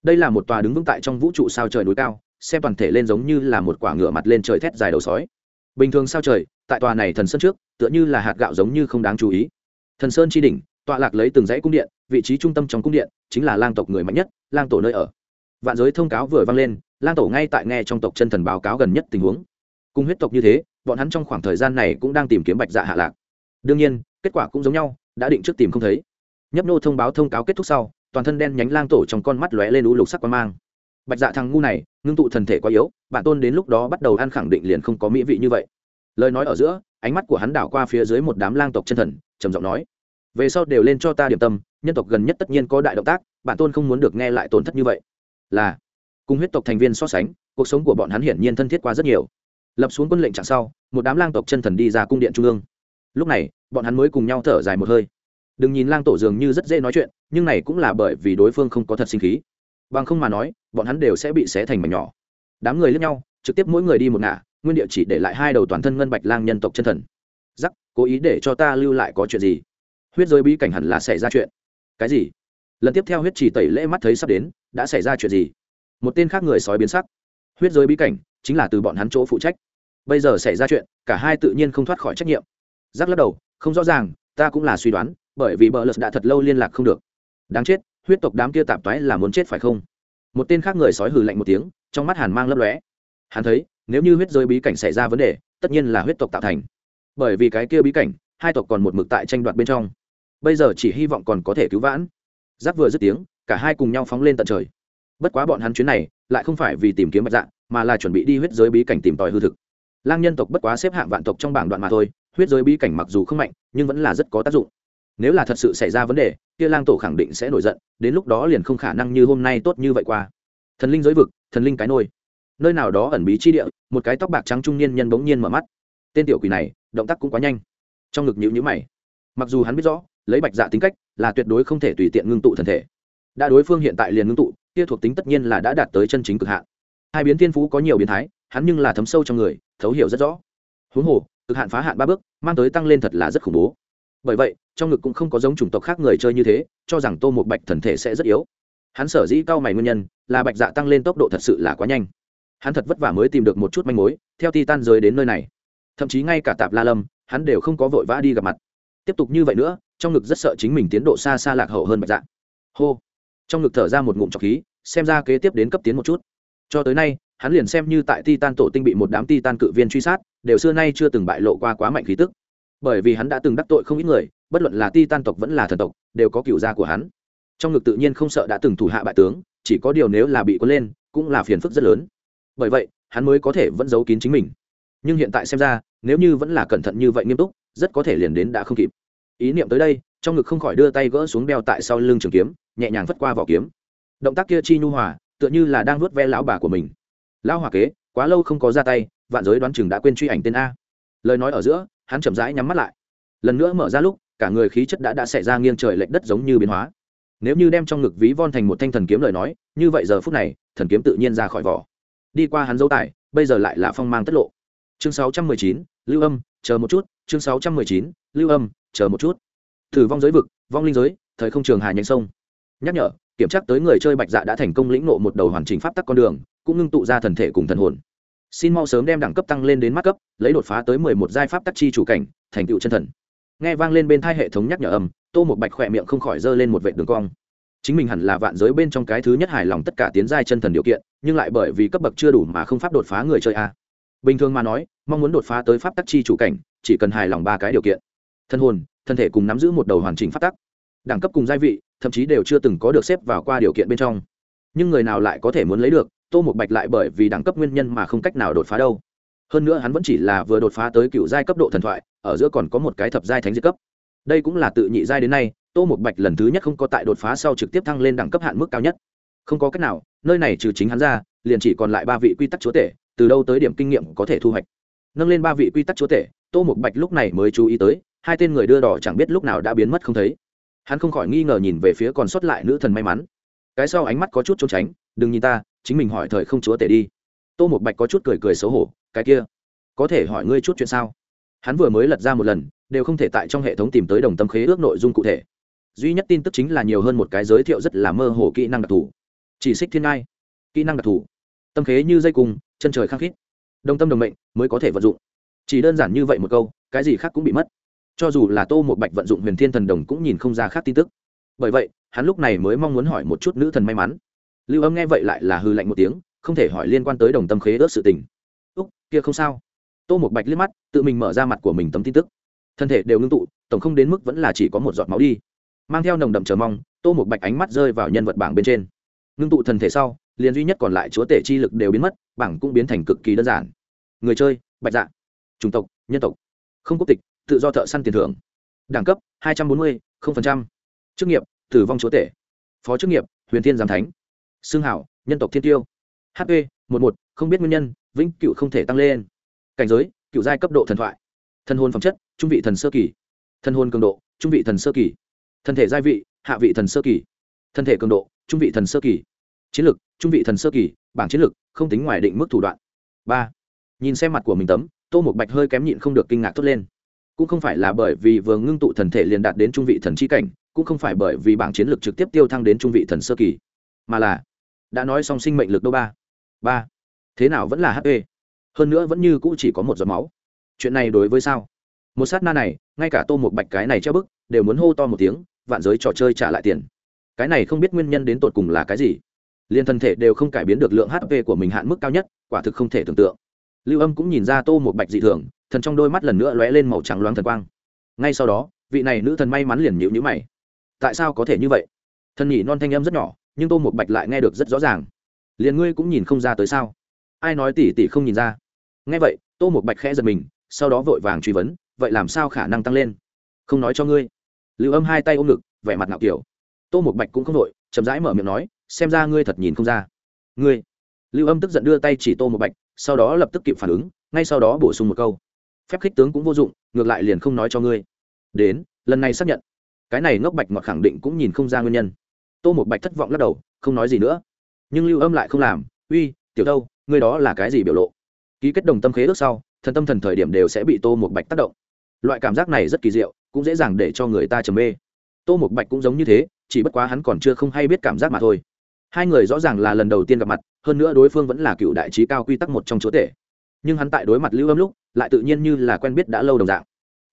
Đây là một tòa đứng vững tại trong vũ trụ sao trời núi cao, xem toàn thể lên giống như là một quả ngựa mặt lên trời thét dài đầu sói. Bình thường sao trời, tại tòa này thần sơn trước, tựa như là hạt gạo giống như không đáng chú ý. Thần sơn chi đỉnh, tọa lạc lấy từng dãy cung điện, vị trí trung tâm trong cung điện chính là lang tộc người mạnh nhất, lang tổ nơi ở vạn giới thông cáo vừa vang lên, lang tổ ngay tại nghe trong tộc chân thần báo cáo gần nhất tình huống. Cùng huyết tộc như thế, bọn hắn trong khoảng thời gian này cũng đang tìm kiếm bạch dạ hạ lạc. Đương nhiên, kết quả cũng giống nhau, đã định trước tìm không thấy. Nhấp nô thông báo thông cáo kết thúc sau, toàn thân đen nhánh lang tổ trong con mắt lóe lên u lục sắc quan mang. Bạch dạ thằng ngu này, ngưng tụ thần thể quá yếu bản tôn đến lúc đó bắt đầu ăn khẳng định liền không có mỹ vị như vậy. Lời nói ở giữa, ánh mắt của hắn đảo qua phía dưới một đám lang tộc chân thần, trầm giọng nói, về sau đều lên cho ta điểm tâm, nhân tộc gần nhất tất nhiên có đại động tác bản tôn không muốn được nghe lại tổn thất như vậy là cùng huyết tộc thành viên so sánh, cuộc sống của bọn hắn hiển nhiên thân thiết qua rất nhiều. Lập xuống quân lệnh trạng sau, một đám lang tộc chân thần đi ra cung điện trung ương. Lúc này, bọn hắn mới cùng nhau thở dài một hơi. Đừng nhìn lang tổ dường như rất dễ nói chuyện, nhưng này cũng là bởi vì đối phương không có thật sinh khí. Bằng không mà nói, bọn hắn đều sẽ bị xé thành mảnh nhỏ. Đám người lướt nhau, trực tiếp mỗi người đi một ngả, nguyên địa chỉ để lại hai đầu toàn thân ngân bạch lang nhân tộc chân thần. Giắc cố ý để cho ta lưu lại có chuyện gì? Huyết giới bí cảnh hẳn là xảy ra chuyện. Cái gì? Lần tiếp theo huyết chỉ tẩy lễ mắt thấy sắp đến, đã xảy ra chuyện gì? Một tên khác người sói biến sắc. Huyết giới bí cảnh, chính là từ bọn hắn chỗ phụ trách. Bây giờ xảy ra chuyện, cả hai tự nhiên không thoát khỏi trách nhiệm. Giác lắc đầu, không rõ ràng, ta cũng là suy đoán, bởi vì bờ lật đã thật lâu liên lạc không được. Đáng chết, huyết tộc đám kia tạp toái là muốn chết phải không? Một tên khác người sói hừ lạnh một tiếng, trong mắt hàn mang lấp lóe. Hắn thấy, nếu như huyết giới bí cảnh xảy ra vấn đề, tất nhiên là huyết tộc tạo thành. Bởi vì cái kia bí cảnh, hai tộc còn một mực tại tranh đoạt bên trong. Bây giờ chỉ hy vọng còn có thể cứu vãn giáp vừa dứt tiếng, cả hai cùng nhau phóng lên tận trời. Bất quá bọn hắn chuyến này lại không phải vì tìm kiếm bạch dạng mà là chuẩn bị đi huyết giới bí cảnh tìm tòi hư thực. Lang nhân tộc bất quá xếp hạng vạn tộc trong bảng đoạn mà thôi, huyết giới bí cảnh mặc dù không mạnh, nhưng vẫn là rất có tác dụng. Nếu là thật sự xảy ra vấn đề, kia lang tổ khẳng định sẽ nổi giận, đến lúc đó liền không khả năng như hôm nay tốt như vậy qua. Thần linh giới vực, thần linh cái nôi. Nơi nào đó ẩn bí chi địa, một cái tóc bạc trắng trung niên nhân bỗng nhiên mở mắt. Tên tiểu quỷ này, động tác cũng quá nhanh. Trong ngực nhữ nhữ mày. Mặc dù hắn biết rõ lấy bạch dạ tính cách là tuyệt đối không thể tùy tiện ngưng tụ thần thể. Đã đối phương hiện tại liền ngưng tụ, kia thuộc tính tất nhiên là đã đạt tới chân chính cực hạn. Hai biến thiên phú có nhiều biến thái, hắn nhưng là thấm sâu trong người, thấu hiểu rất rõ. Huống hồ, cực hạn phá hạn ba bước, mang tới tăng lên thật là rất khủng bố. Bởi vậy, trong ngực cũng không có giống chủng tộc khác người chơi như thế, cho rằng tô một bạch thần thể sẽ rất yếu. Hắn sở dĩ cao mày nguyên nhân, là bạch dạ tăng lên tốc độ thật sự là quá nhanh. Hắn thật vất vả mới tìm được một chút manh mối, theo ti tan rời đến nơi này. Thậm chí ngay cả tạp la lâm, hắn đều không có vội vã đi gặp mặt. Tiếp tục như vậy nữa trong ngực rất sợ chính mình tiến độ xa xa lạc hậu hơn bạch dạ hô. Trong ngực thở ra một ngụm trọc khí, xem ra kế tiếp đến cấp tiến một chút. Cho tới nay, hắn liền xem như tại titan tổ tinh bị một đám titan cự viên truy sát, đều xưa nay chưa từng bại lộ qua quá mạnh khí tức. Bởi vì hắn đã từng đắc tội không ít người, bất luận là titan tộc vẫn là thần tộc, đều có cựu gia của hắn. Trong ngực tự nhiên không sợ đã từng thủ hạ bại tướng, chỉ có điều nếu là bị quân lên, cũng là phiền phức rất lớn. Bởi vậy, hắn mới có thể vẫn giấu kín chính mình. Nhưng hiện tại xem ra, nếu như vẫn là cẩn thận như vậy nghiêm túc, rất có thể liền đến đã không kịp ý niệm tới đây trong ngực không khỏi đưa tay gỡ xuống đeo tại sau lưng trường kiếm nhẹ nhàng vất qua vỏ kiếm. Động tác kia chi nhu hòa tựa như là đang vuốt ve lão bà của mình. Lão hòa kế quá lâu không có ra tay vạn giới đoán chừng đã quên truy ảnh tên a. Lời nói ở giữa hắn chậm rãi nhắm mắt lại. Lần nữa mở ra lúc cả người khí chất đã đã xảy ra nghiêng trời lệch đất giống như biến hóa. Nếu như đem trong ngực ví von thành một thanh thần kiếm lời nói như vậy giờ phút này thần kiếm tự nhiên ra khỏi vỏ. Đi qua hắn dấu tài bây giờ lại là phong mang tất lộ. Chương 619, lưu âm chờ một chút. Chương 619, lưu âm chờ một chút. Thử vong giới vực, vong linh giới, thời không trường hà nhanh sông. Nhắc nhở, kiểm tra tới người chơi bạch dạ đã thành công lĩnh nộ một đầu hoàn chỉnh pháp tắc con đường, cũng ngưng tụ ra thần thể cùng thần hồn. Xin mau sớm đem đẳng cấp tăng lên đến mắt cấp, lấy đột phá tới mười một giai pháp tắc chi chủ cảnh, thành tựu chân thần. Nghe vang lên bên thai hệ thống nhắc nhở âm, tô một bạch khỏe miệng không khỏi giơ lên một vệ đường cong. Chính mình hẳn là vạn giới bên trong cái thứ nhất hài lòng tất cả tiến giai chân thần điều kiện, nhưng lại bởi vì cấp bậc chưa đủ mà không pháp đột phá người chơi a. Bình thường mà nói, mong muốn đột phá tới pháp tắc chi chủ cảnh, chỉ cần hài lòng ba cái điều kiện thân hồn, thân thể cùng nắm giữ một đầu hoàn chỉnh pháp tắc. Đẳng cấp cùng gia vị, thậm chí đều chưa từng có được xếp vào qua điều kiện bên trong. Nhưng người nào lại có thể muốn lấy được, tô một bạch lại bởi vì đẳng cấp nguyên nhân mà không cách nào đột phá đâu. Hơn nữa hắn vẫn chỉ là vừa đột phá tới cựu giai cấp độ thần thoại, ở giữa còn có một cái thập giai thánh diệt cấp. Đây cũng là tự nhị giai đến nay, tô một bạch lần thứ nhất không có tại đột phá sau trực tiếp thăng lên đẳng cấp hạn mức cao nhất. Không có cách nào, nơi này trừ chính hắn ra, liền chỉ còn lại ba vị quy tắc chúa tể, từ đâu tới điểm kinh nghiệm có thể thu hoạch. Nâng lên ba vị quy tắc chúa tể, tô một bạch lúc này mới chú ý tới hai tên người đưa đỏ chẳng biết lúc nào đã biến mất không thấy. Hắn không khỏi nghi ngờ nhìn về phía còn sót lại nữ thần may mắn. Cái sau ánh mắt có chút trốn tránh, đừng nhìn ta, chính mình hỏi thời không chúa tể đi. Tô một bạch có chút cười cười xấu hổ, cái kia, có thể hỏi ngươi chút chuyện sao? Hắn vừa mới lật ra một lần, đều không thể tại trong hệ thống tìm tới đồng tâm khế ước nội dung cụ thể. Duy nhất tin tức chính là nhiều hơn một cái giới thiệu rất là mơ hồ kỹ năng đặc thù. Chỉ xích thiên ngai. Kỹ năng đặc thù. Tâm khế như dây cung, chân trời khăng khít. Đồng tâm đồng mệnh mới có thể vận dụng. Chỉ đơn giản như vậy một câu, cái gì khác cũng bị mất cho dù là tô một bạch vận dụng huyền thiên thần đồng cũng nhìn không ra khác tin tức. Bởi vậy, hắn lúc này mới mong muốn hỏi một chút nữ thần may mắn. Lưu âm nghe vậy lại là hư lạnh một tiếng, không thể hỏi liên quan tới đồng tâm khế ớt sự tình. Úc, kia không sao. Tô một bạch liếc mắt, tự mình mở ra mặt của mình tấm tin tức. Thân thể đều ngưng tụ, tổng không đến mức vẫn là chỉ có một giọt máu đi. Mang theo nồng đậm chờ mong, tô một bạch ánh mắt rơi vào nhân vật bảng bên trên. Ngưng tụ thần thể sau, liền duy nhất còn lại chúa tể chi lực đều biến mất, bảng cũng biến thành cực kỳ đơn giản. Người chơi, bạch dạ chủng tộc, nhân tộc. Không quốc tịch tự do thợ săn tiền thưởng. Đẳng cấp, hai trăm bốn mươi chức nghiệp, tử vong chúa tể. Phó chức nghiệp, huyền thiên giám thánh. Xương hảo, nhân tộc thiên tiêu. Hp một một, không biết nguyên nhân, vĩnh cựu không thể tăng lên. Cảnh giới cựu giai cấp độ thần thoại. Thân hôn phẩm chất, trung vị thần sơ kỳ. Thân hôn cường độ, trung vị thần sơ kỳ. Thân thể giai vị, hạ vị thần sơ kỳ. Thân thể cường độ, trung vị thần sơ kỳ. Chiến lược trung vị thần sơ kỳ. Bảng chiến lược không tính ngoài định mức thủ đoạn. Ba. Nhìn xem mặt của mình tấm, tô một bạch hơi kém nhịn không được kinh ngạc thốt lên cũng không phải là bởi vì vừa ngưng tụ thần thể liền đạt đến trung vị thần chi cảnh, cũng không phải bởi vì bảng chiến lược trực tiếp tiêu thăng đến trung vị thần sơ kỳ, mà là đã nói xong sinh mệnh lực đâu ba? Ba. Thế nào vẫn là hp hơn nữa vẫn như cũ chỉ có một giọt máu. Chuyện này đối với sao? Một sát na này, ngay cả tô một bạch cái này treo bức, đều muốn hô to một tiếng, vạn giới trò chơi trả lại tiền. Cái này không biết nguyên nhân đến tột cùng là cái gì. Liền thân thể đều không cải biến được lượng hp của mình hạn mức cao nhất, quả thực không thể tưởng tượng. Lưu âm cũng nhìn ra tô một bạch dị thường thần trong đôi mắt lần nữa lóe lên màu trắng loáng thần quang. Ngay sau đó, vị này nữ thần may mắn liền nhịu nhữ mày. Tại sao có thể như vậy? Thần nhỉ non thanh âm rất nhỏ, nhưng tô một bạch lại nghe được rất rõ ràng. Liền ngươi cũng nhìn không ra tới sao? Ai nói tỉ tỉ không nhìn ra? Nghe vậy, tô một bạch khẽ giật mình, sau đó vội vàng truy vấn, vậy làm sao khả năng tăng lên? Không nói cho ngươi. Lưu âm hai tay ôm ngực, vẻ mặt ngạo kiểu. Tô một bạch cũng không đội chậm rãi mở miệng nói, xem ra ngươi thật nhìn không ra. Ngươi. Lưu âm tức giận đưa tay chỉ tô một bạch, sau đó lập tức kịp phản ứng, ngay sau đó bổ sung một câu phép khích tướng cũng vô dụng, ngược lại liền không nói cho ngươi. Đến, lần này xác nhận. Cái này ngốc bạch ngọt khẳng định cũng nhìn không ra nguyên nhân. Tô một bạch thất vọng lắc đầu, không nói gì nữa. Nhưng lưu âm lại không làm, uy, tiểu đâu, ngươi đó là cái gì biểu lộ? Ký kết đồng tâm khế ước sau, thần tâm thần thời điểm đều sẽ bị tô một bạch tác động. Loại cảm giác này rất kỳ diệu, cũng dễ dàng để cho người ta trầm mê. Tô một bạch cũng giống như thế, chỉ bất quá hắn còn chưa không hay biết cảm giác mà thôi. Hai người rõ ràng là lần đầu tiên gặp mặt, hơn nữa đối phương vẫn là cựu đại trí cao quy tắc một trong chúa tể nhưng hắn tại đối mặt lưu âm lúc, lại tự nhiên như là quen biết đã lâu đồng dạng.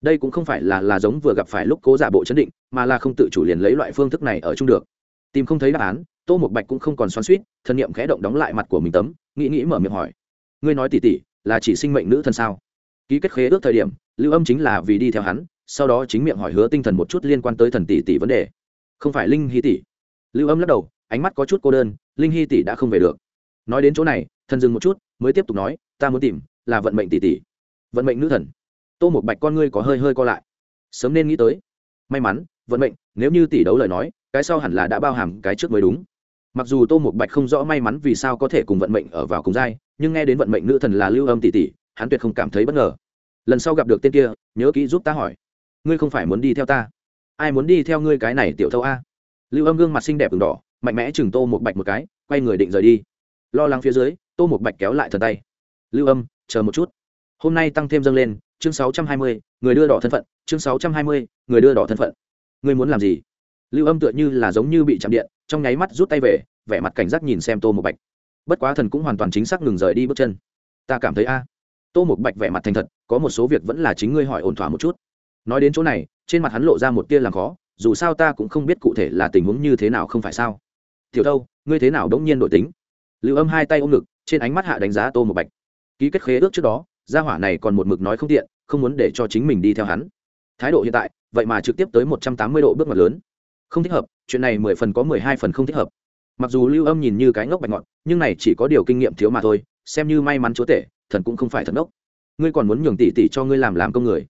Đây cũng không phải là là giống vừa gặp phải lúc cố giả bộ chấn định, mà là không tự chủ liền lấy loại phương thức này ở chung được. Tìm không thấy đáp án, tô một bạch cũng không còn xoắn suýt thân nhiệm khẽ động đóng lại mặt của mình tấm, nghĩ nghĩ mở miệng hỏi. Ngươi nói tỉ tỉ, là chỉ sinh mệnh nữ thân sao? Ký kết khế ước thời điểm, lưu âm chính là vì đi theo hắn, sau đó chính miệng hỏi hứa tinh thần một chút liên quan tới thần tỷ tỷ vấn đề. Không phải linh hy tỷ. Lưu âm lắc đầu, ánh mắt có chút cô đơn, linh hy tỷ đã không về được. Nói đến chỗ này thần dừng một chút, mới tiếp tục nói ta muốn tìm, là vận mệnh tỷ tỷ. Vận mệnh nữ thần. Tô một bạch con ngươi có hơi hơi co lại. Sớm nên nghĩ tới. May mắn, vận mệnh, nếu như tỷ đấu lời nói, cái sau hẳn là đã bao hàm cái trước mới đúng. Mặc dù tô một bạch không rõ may mắn vì sao có thể cùng vận mệnh ở vào cùng giai, nhưng nghe đến vận mệnh nữ thần là lưu âm tỷ tỷ, hắn tuyệt không cảm thấy bất ngờ. Lần sau gặp được tên kia, nhớ kỹ giúp ta hỏi. Ngươi không phải muốn đi theo ta? Ai muốn đi theo ngươi cái này tiểu thâu a? Lưu âm gương mặt xinh đẹp v đỏ, mạnh mẽ chừng tô một bạch một cái, quay người định rời đi. Lo lắng phía dưới, tô một bạch kéo lại thần tay lưu âm, chờ một chút. Hôm nay tăng thêm dâng lên, chương sáu trăm hai mươi, người đưa đỏ thân phận, chương sáu trăm hai mươi, người đưa đỏ thân phận. Người muốn làm gì? Lưu âm tựa như là giống như bị chạm điện, trong nháy mắt rút tay về, vẻ mặt cảnh giác nhìn xem tô một bạch. Bất quá thần cũng hoàn toàn chính xác ngừng rời đi bước chân. Ta cảm thấy a. Tô một bạch vẻ mặt thành thật, có một số việc vẫn là chính ngươi hỏi ổn thỏa một chút. Nói đến chỗ này, trên mặt hắn lộ ra một tia làm khó, dù sao ta cũng không biết cụ thể là tình huống như thế nào không phải sao. Tiểu đâu ngươi thế nào đống nhiên đổi tính? Lưu âm hai tay ôm ngực, trên ánh mắt hạ đánh giá tô một bạch ký kết khế ước trước đó, gia hỏa này còn một mực nói không tiện, không muốn để cho chính mình đi theo hắn. Thái độ hiện tại, vậy mà trực tiếp tới một trăm tám mươi độ bước ngoặt lớn. Không thích hợp, chuyện này mười phần có mười hai phần không thích hợp. Mặc dù lưu âm nhìn như cái ngốc bạch ngọt nhưng này chỉ có điều kinh nghiệm thiếu mà thôi, xem như may mắn chúa tể, thần cũng không phải thần ngốc. Ngươi còn muốn nhường tỷ tỷ cho ngươi làm làm công người.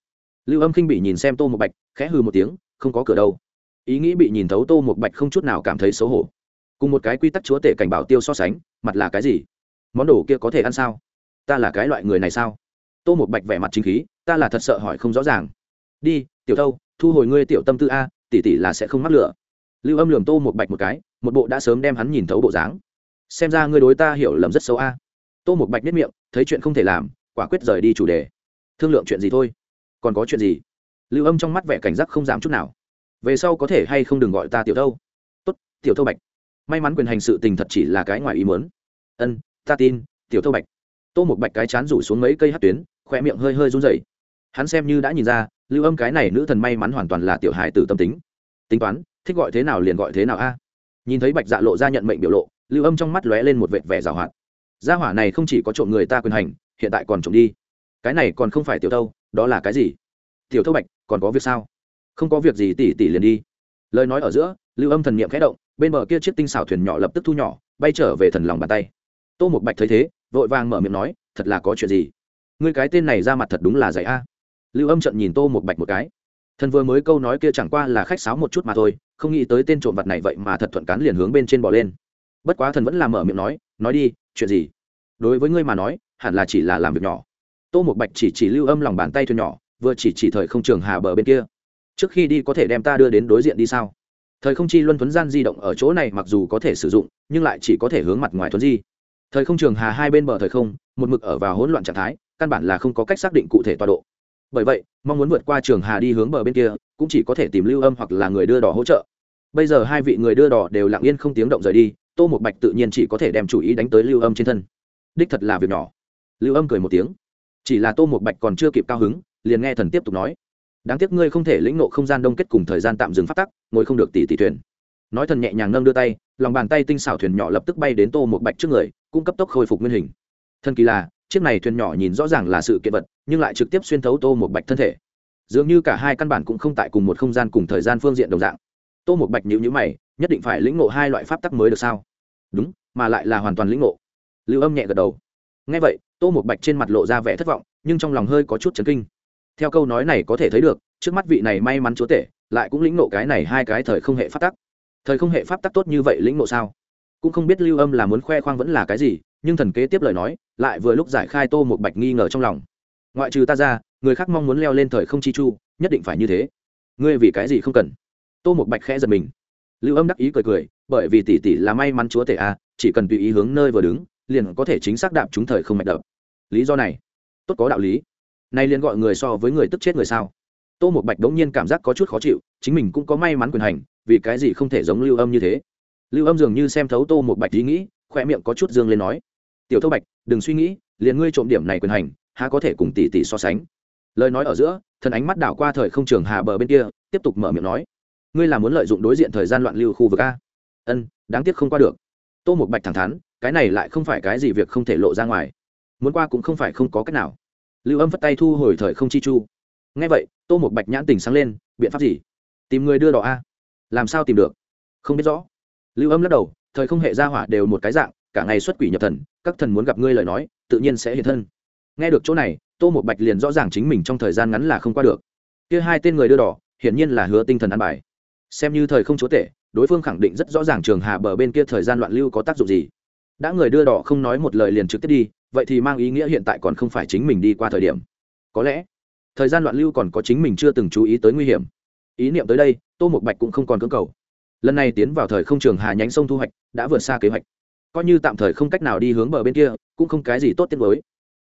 Lưu âm khinh bị nhìn xem tô một bạch, khẽ hư một tiếng, không có cửa đâu. Ý nghĩ bị nhìn thấu tô một bạch không chút nào cảm thấy xấu hổ. Cùng một cái quy tắc chúa tể cảnh bảo tiêu so sánh, mặt là cái gì? Món đồ kia có thể ăn sao? Ta là cái loại người này sao? Tô một bạch vẻ mặt chính khí, ta là thật sợ hỏi không rõ ràng. Đi, tiểu thâu, thu hồi ngươi tiểu tâm tư a, tỷ tỷ là sẽ không mắc lửa. Lưu âm lường tô một bạch một cái, một bộ đã sớm đem hắn nhìn thấu bộ dáng. Xem ra ngươi đối ta hiểu lầm rất xấu a. Tô một bạch biết miệng, thấy chuyện không thể làm, quả quyết rời đi chủ đề. Thương lượng chuyện gì thôi? Còn có chuyện gì? Lưu âm trong mắt vẻ cảnh giác không giảm chút nào. Về sau có thể hay không đừng gọi ta tiểu thâu? Tốt, tiểu thâu bạch. May mắn quyền hành sự tình thật chỉ là cái ngoài ý muốn. Ân, ta tin, tiểu thâu bạch tô một bạch cái chán rủ xuống mấy cây hát tuyến khoe miệng hơi hơi run rẩy. Hắn xem như đã nhìn ra, lưu âm cái này nữ thần may mắn hoàn toàn là tiểu hài tử tâm tính. Tính toán, thích gọi thế nào liền gọi thế nào a. Nhìn thấy bạch dạ lộ ra nhận mệnh biểu lộ, lưu âm trong mắt lóe lên một vệt vẻ giảo hoạt. Gia hỏa này không chỉ có trộm người ta quyền hành, hiện tại còn trộm đi. Cái này còn không phải tiểu thâu đó là cái gì? Tiểu thâu bạch, còn có việc sao? Không có việc gì tỉ tỉ liền đi. Lời nói ở giữa, lưu âm thần niệm khẽ động, bên bờ kia chiếc tinh xảo thuyền nhỏ lập tức thu nhỏ, bay trở về thần lòng bàn tay. Tô một bạch thấy thế vội vàng mở miệng nói, thật là có chuyện gì? Ngươi cái tên này ra mặt thật đúng là dạy a. Lưu âm trận nhìn tô một bạch một cái. Thần vừa mới câu nói kia chẳng qua là khách sáo một chút mà thôi, không nghĩ tới tên trộm vật này vậy mà thật thuận cán liền hướng bên trên bỏ lên. Bất quá thần vẫn làm mở miệng nói nói đi, chuyện gì? Đối với ngươi mà nói, hẳn là chỉ là làm việc nhỏ. Tô một bạch chỉ chỉ lưu âm lòng bàn tay thuyền nhỏ, vừa chỉ chỉ thời không trường hà bờ bên kia. Trước khi đi có thể đem ta đưa đến đối diện đi sao? Thời không chi luân thuấn gian di động ở chỗ này mặc dù có thể sử dụng, nhưng lại chỉ có thể hướng mặt ngoài thuấn di thời không trường hà hai bên bờ thời không, một mực ở vào hỗn loạn trạng thái, căn bản là không có cách xác định cụ thể tọa độ. Bởi vậy, mong muốn vượt qua trường hà đi hướng bờ bên kia, cũng chỉ có thể tìm lưu âm hoặc là người đưa đỏ hỗ trợ. Bây giờ hai vị người đưa đỏ đều lặng yên không tiếng động rời đi, tô một bạch tự nhiên chỉ có thể đem chủ ý đánh tới lưu âm trên thân. Đích thật là việc nhỏ. Lưu âm cười một tiếng. Chỉ là tô một bạch còn chưa kịp cao hứng, liền nghe thần tiếp tục nói. Đáng tiếc ngươi không thể lĩnh nộ không gian đông kết cùng thời gian tạm dừng phát tắc, ngồi không được tỷ tỷ thuyền. Nói thần nhẹ nhàng nâng đưa tay, lòng bàn tay tinh xảo thuyền nhỏ lập tức bay đến tô một bạch trước người cung cấp tốc khôi phục nguyên hình. Thần kỳ là, chiếc này thuyền nhỏ nhìn rõ ràng là sự kiện vật, nhưng lại trực tiếp xuyên thấu tô một bạch thân thể. Dường như cả hai căn bản cũng không tại cùng một không gian cùng thời gian phương diện đồng dạng. Tô một bạch nhữ nhữ mày, nhất định phải lĩnh ngộ hai loại pháp tắc mới được sao? Đúng, mà lại là hoàn toàn lĩnh ngộ. Lưu âm nhẹ gật đầu. Ngay vậy, tô một bạch trên mặt lộ ra vẻ thất vọng, nhưng trong lòng hơi có chút chấn kinh. Theo câu nói này có thể thấy được, trước mắt vị này may mắn chúa tể, lại cũng lĩnh ngộ cái này hai cái thời không hệ pháp tắc. Thời không hệ pháp tắc tốt như vậy lĩnh ngộ sao? Cũng không biết lưu âm là muốn khoe khoang vẫn là cái gì, nhưng thần kế tiếp lời nói, lại vừa lúc giải khai tô một bạch nghi ngờ trong lòng. Ngoại trừ ta ra, người khác mong muốn leo lên thời không chi chu, nhất định phải như thế. Ngươi vì cái gì không cần? Tô một bạch khẽ giật mình. Lưu âm đắc ý cười cười, bởi vì tỷ tỷ là may mắn chúa tể a, chỉ cần tùy ý hướng nơi vừa đứng, liền có thể chính xác đạp chúng thời không mạch đập. Lý do này, tốt có đạo lý. Nay liền gọi người so với người tức chết người sao? Tô một bạch đống nhiên cảm giác có chút khó chịu, chính mình cũng có may mắn quyền hành, vì cái gì không thể giống lưu âm như thế? Lưu âm dường như xem thấu tô một bạch ý nghĩ khoe miệng có chút dương lên nói, tiểu thâu bạch, đừng suy nghĩ, liền ngươi trộm điểm này quyền hành, há có thể cùng tỷ tỷ so sánh? Lời nói ở giữa thần ánh mắt đảo qua thời không trường hà bờ bên kia, tiếp tục mở miệng nói, ngươi là muốn lợi dụng đối diện thời gian loạn lưu khu vực a? Ân, đáng tiếc không qua được. Tô một bạch thẳng thắn, cái này lại không phải cái gì việc không thể lộ ra ngoài. Muốn qua cũng không phải không có cách nào. Lưu âm vất tay thu hồi thời không chi chu. Ngay vậy, tô một bạch nhãn tình sáng lên, biện pháp gì? Tìm người đưa đỏ a. Làm sao tìm được? Không biết rõ lưu âm lắc đầu, thời không hệ gia hỏa đều một cái dạng, cả ngày xuất quỷ nhập thần, các thần muốn gặp ngươi lời nói, tự nhiên sẽ hiện thân. Nghe được chỗ này, tô một bạch liền rõ ràng chính mình trong thời gian ngắn là không qua được. Kia hai tên người đưa đỏ, hiển nhiên là hứa tinh thần ăn bài. Xem như thời không chúa tể, đối phương khẳng định rất rõ ràng trường hà bờ bên kia thời gian loạn lưu có tác dụng gì. Đã người đưa đỏ không nói một lời liền trực tiếp đi, vậy thì mang ý nghĩa hiện tại còn không phải chính mình đi qua thời điểm. Có lẽ, thời gian loạn lưu còn có chính mình chưa từng chú ý tới nguy hiểm. Ý niệm tới đây, tô một bạch cũng không còn cưỡng cầu lần này tiến vào thời không trường hà nhánh sông thu hoạch, đã vượt xa kế hoạch. Coi như tạm thời không cách nào đi hướng bờ bên kia, cũng không cái gì tốt tiết mới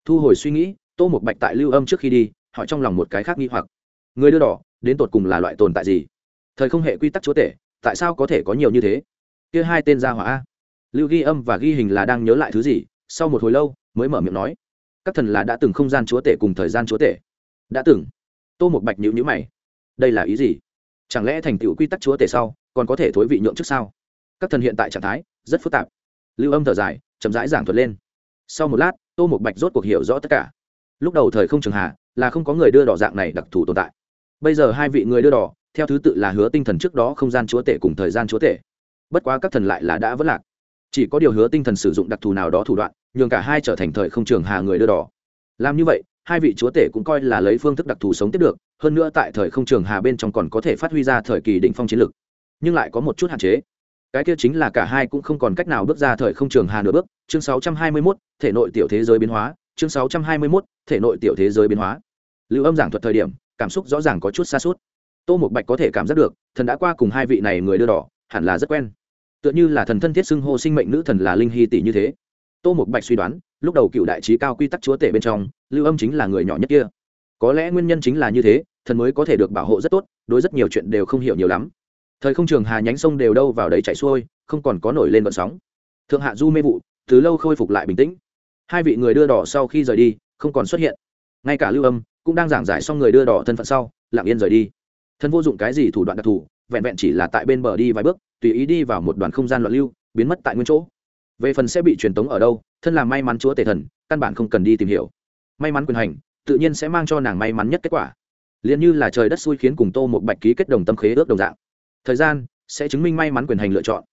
thu hồi suy nghĩ, tô một bạch tại lưu âm trước khi đi, hỏi trong lòng một cái khác nghi hoặc. Người đưa đỏ, đến tột cùng là loại tồn tại gì? Thời không hệ quy tắc chúa tể, tại sao có thể có nhiều như thế? Kia hai tên gia hỏa lưu ghi âm và ghi hình là đang nhớ lại thứ gì, sau một hồi lâu, mới mở miệng nói. Các thần là đã từng không gian chúa tể cùng thời gian chúa tể. Đã từng. Tô một bạch nhữ nhữ mày. Đây là ý gì? Chẳng lẽ thành tựu quy tắc chúa tể sau còn có thể thối vị nhượng trước sao? Các thần hiện tại trạng thái rất phức tạp. Lưu âm thở dài, chậm rãi giảng thuật lên. Sau một lát, tô một bạch rốt cuộc hiểu rõ tất cả. Lúc đầu thời không trường hạ là không có người đưa đỏ dạng này đặc thù tồn tại. Bây giờ hai vị người đưa đỏ, theo thứ tự là hứa tinh thần trước đó không gian chúa tể cùng thời gian chúa tể. Bất quá các thần lại là đã vất lạc. Chỉ có điều hứa tinh thần sử dụng đặc thù nào đó thủ đoạn, nhường cả hai trở thành thời không trường hà người đưa đỏ. Làm như vậy, hai vị chúa tể cũng coi là lấy phương thức đặc thù sống tiếp được, hơn nữa tại thời không trường hà bên trong còn có thể phát huy ra thời kỳ đỉnh phong chiến lực nhưng lại có một chút hạn chế. Cái kia chính là cả hai cũng không còn cách nào bước ra thời không trường hà nửa bước. Chương 621, thể nội tiểu thế giới biến hóa. Chương 621, thể nội tiểu thế giới biến hóa. Lưu âm giảng thuật thời điểm cảm xúc rõ ràng có chút xa suốt. Tô một bạch có thể cảm giác được thần đã qua cùng hai vị này người đưa đỏ hẳn là rất quen. Tựa như là thần thân thiết xưng hô sinh mệnh nữ thần là linh hy tỷ như thế. Tô một bạch suy đoán lúc đầu cựu đại trí cao quy tắc chúa tể bên trong lưu âm chính là người nhỏ nhất kia. Có lẽ nguyên nhân chính là như thế thần mới có thể được bảo hộ rất tốt đối rất nhiều chuyện đều không hiểu nhiều lắm thời không trường hà nhánh sông đều đâu vào đấy chạy xuôi, không còn có nổi lên vận sóng. Thượng hạ du mê vụ, từ lâu khôi phục lại bình tĩnh. Hai vị người đưa đỏ sau khi rời đi, không còn xuất hiện. Ngay cả lưu âm cũng đang giảng giải xong người đưa đỏ thân phận sau, lặng yên rời đi. Thân vô dụng cái gì thủ đoạn đặc thù, vẹn vẹn chỉ là tại bên bờ đi vài bước, tùy ý đi vào một đoàn không gian loạn lưu, biến mất tại nguyên chỗ. Về phần sẽ bị truyền tống ở đâu, thân là may mắn chúa tể thần, căn bản không cần đi tìm hiểu. May mắn quyền hành, tự nhiên sẽ mang cho nàng may mắn nhất kết quả. Liền như là trời đất xui khiến cùng tô một bạch ký kết đồng tâm khế ước đồng dạng thời gian sẽ chứng minh may mắn quyền hành lựa chọn.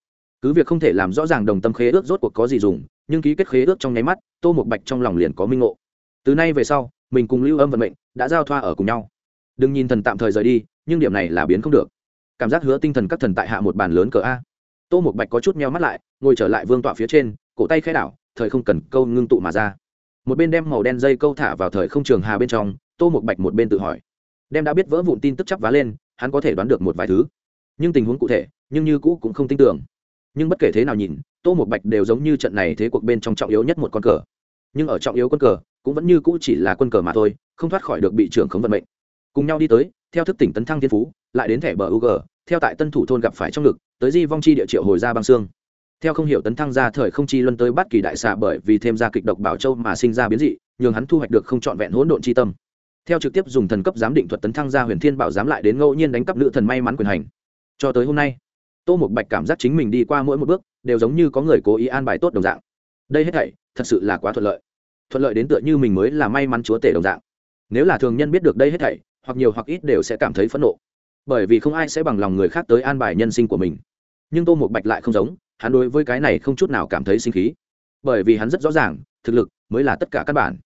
Cứ việc không thể làm rõ ràng đồng tâm khế ước rốt cuộc có gì dùng, nhưng ký kết khế ước trong nháy mắt, tô một bạch trong lòng liền có minh ngộ. Từ nay về sau, mình cùng lưu âm vận mệnh đã giao thoa ở cùng nhau. Đừng nhìn thần tạm thời rời đi, nhưng điểm này là biến không được. Cảm giác hứa tinh thần các thần tại hạ một bàn lớn cờ a. Tô một bạch có chút meo mắt lại, ngồi trở lại vương tọa phía trên, cổ tay khai đảo, thời không cần câu ngưng tụ mà ra. Một bên đem màu đen dây câu thả vào thời không trường hà bên trong, tô một bạch một bên tự hỏi. Đem đã biết vỡ vụn tin tức chắc vá lên, hắn có thể đoán được một vài thứ nhưng tình huống cụ thể, nhưng như cũ cũng không tin tưởng. Nhưng bất kể thế nào nhìn, tô một bạch đều giống như trận này thế cuộc bên trong trọng yếu nhất một con cờ. Nhưng ở trọng yếu quân cờ, cũng vẫn như cũ chỉ là quân cờ mà thôi, không thoát khỏi được bị trưởng khống vận mệnh. Cùng nhau đi tới, theo thức tỉnh tấn thăng thiên phú, lại đến thẻ bờ u g, theo tại tân thủ thôn gặp phải trong lực, tới di vong chi địa triệu hồi ra băng xương. Theo không hiểu tấn thăng ra thời không chi luân tới bắt kỳ đại xạ bởi vì thêm ra kịch độc bảo châu mà sinh ra biến dị, nhường hắn thu hoạch được không trọn vẹn hỗn độn chi tâm. Theo trực tiếp dùng thần cấp giám định thuật tấn thăng ra huyền thiên bảo giám lại đến ngẫu nhiên đánh cắp nữ thần may mắn quyền hành cho tới hôm nay, tô một bạch cảm giác chính mình đi qua mỗi một bước đều giống như có người cố ý an bài tốt đồng dạng. Đây hết thảy thật sự là quá thuận lợi. Thuận lợi đến tựa như mình mới là may mắn chúa tể đồng dạng. Nếu là thường nhân biết được đây hết thảy, hoặc nhiều hoặc ít đều sẽ cảm thấy phẫn nộ. Bởi vì không ai sẽ bằng lòng người khác tới an bài nhân sinh của mình. Nhưng tô một bạch lại không giống, hắn đối với cái này không chút nào cảm thấy sinh khí. Bởi vì hắn rất rõ ràng, thực lực mới là tất cả các bản.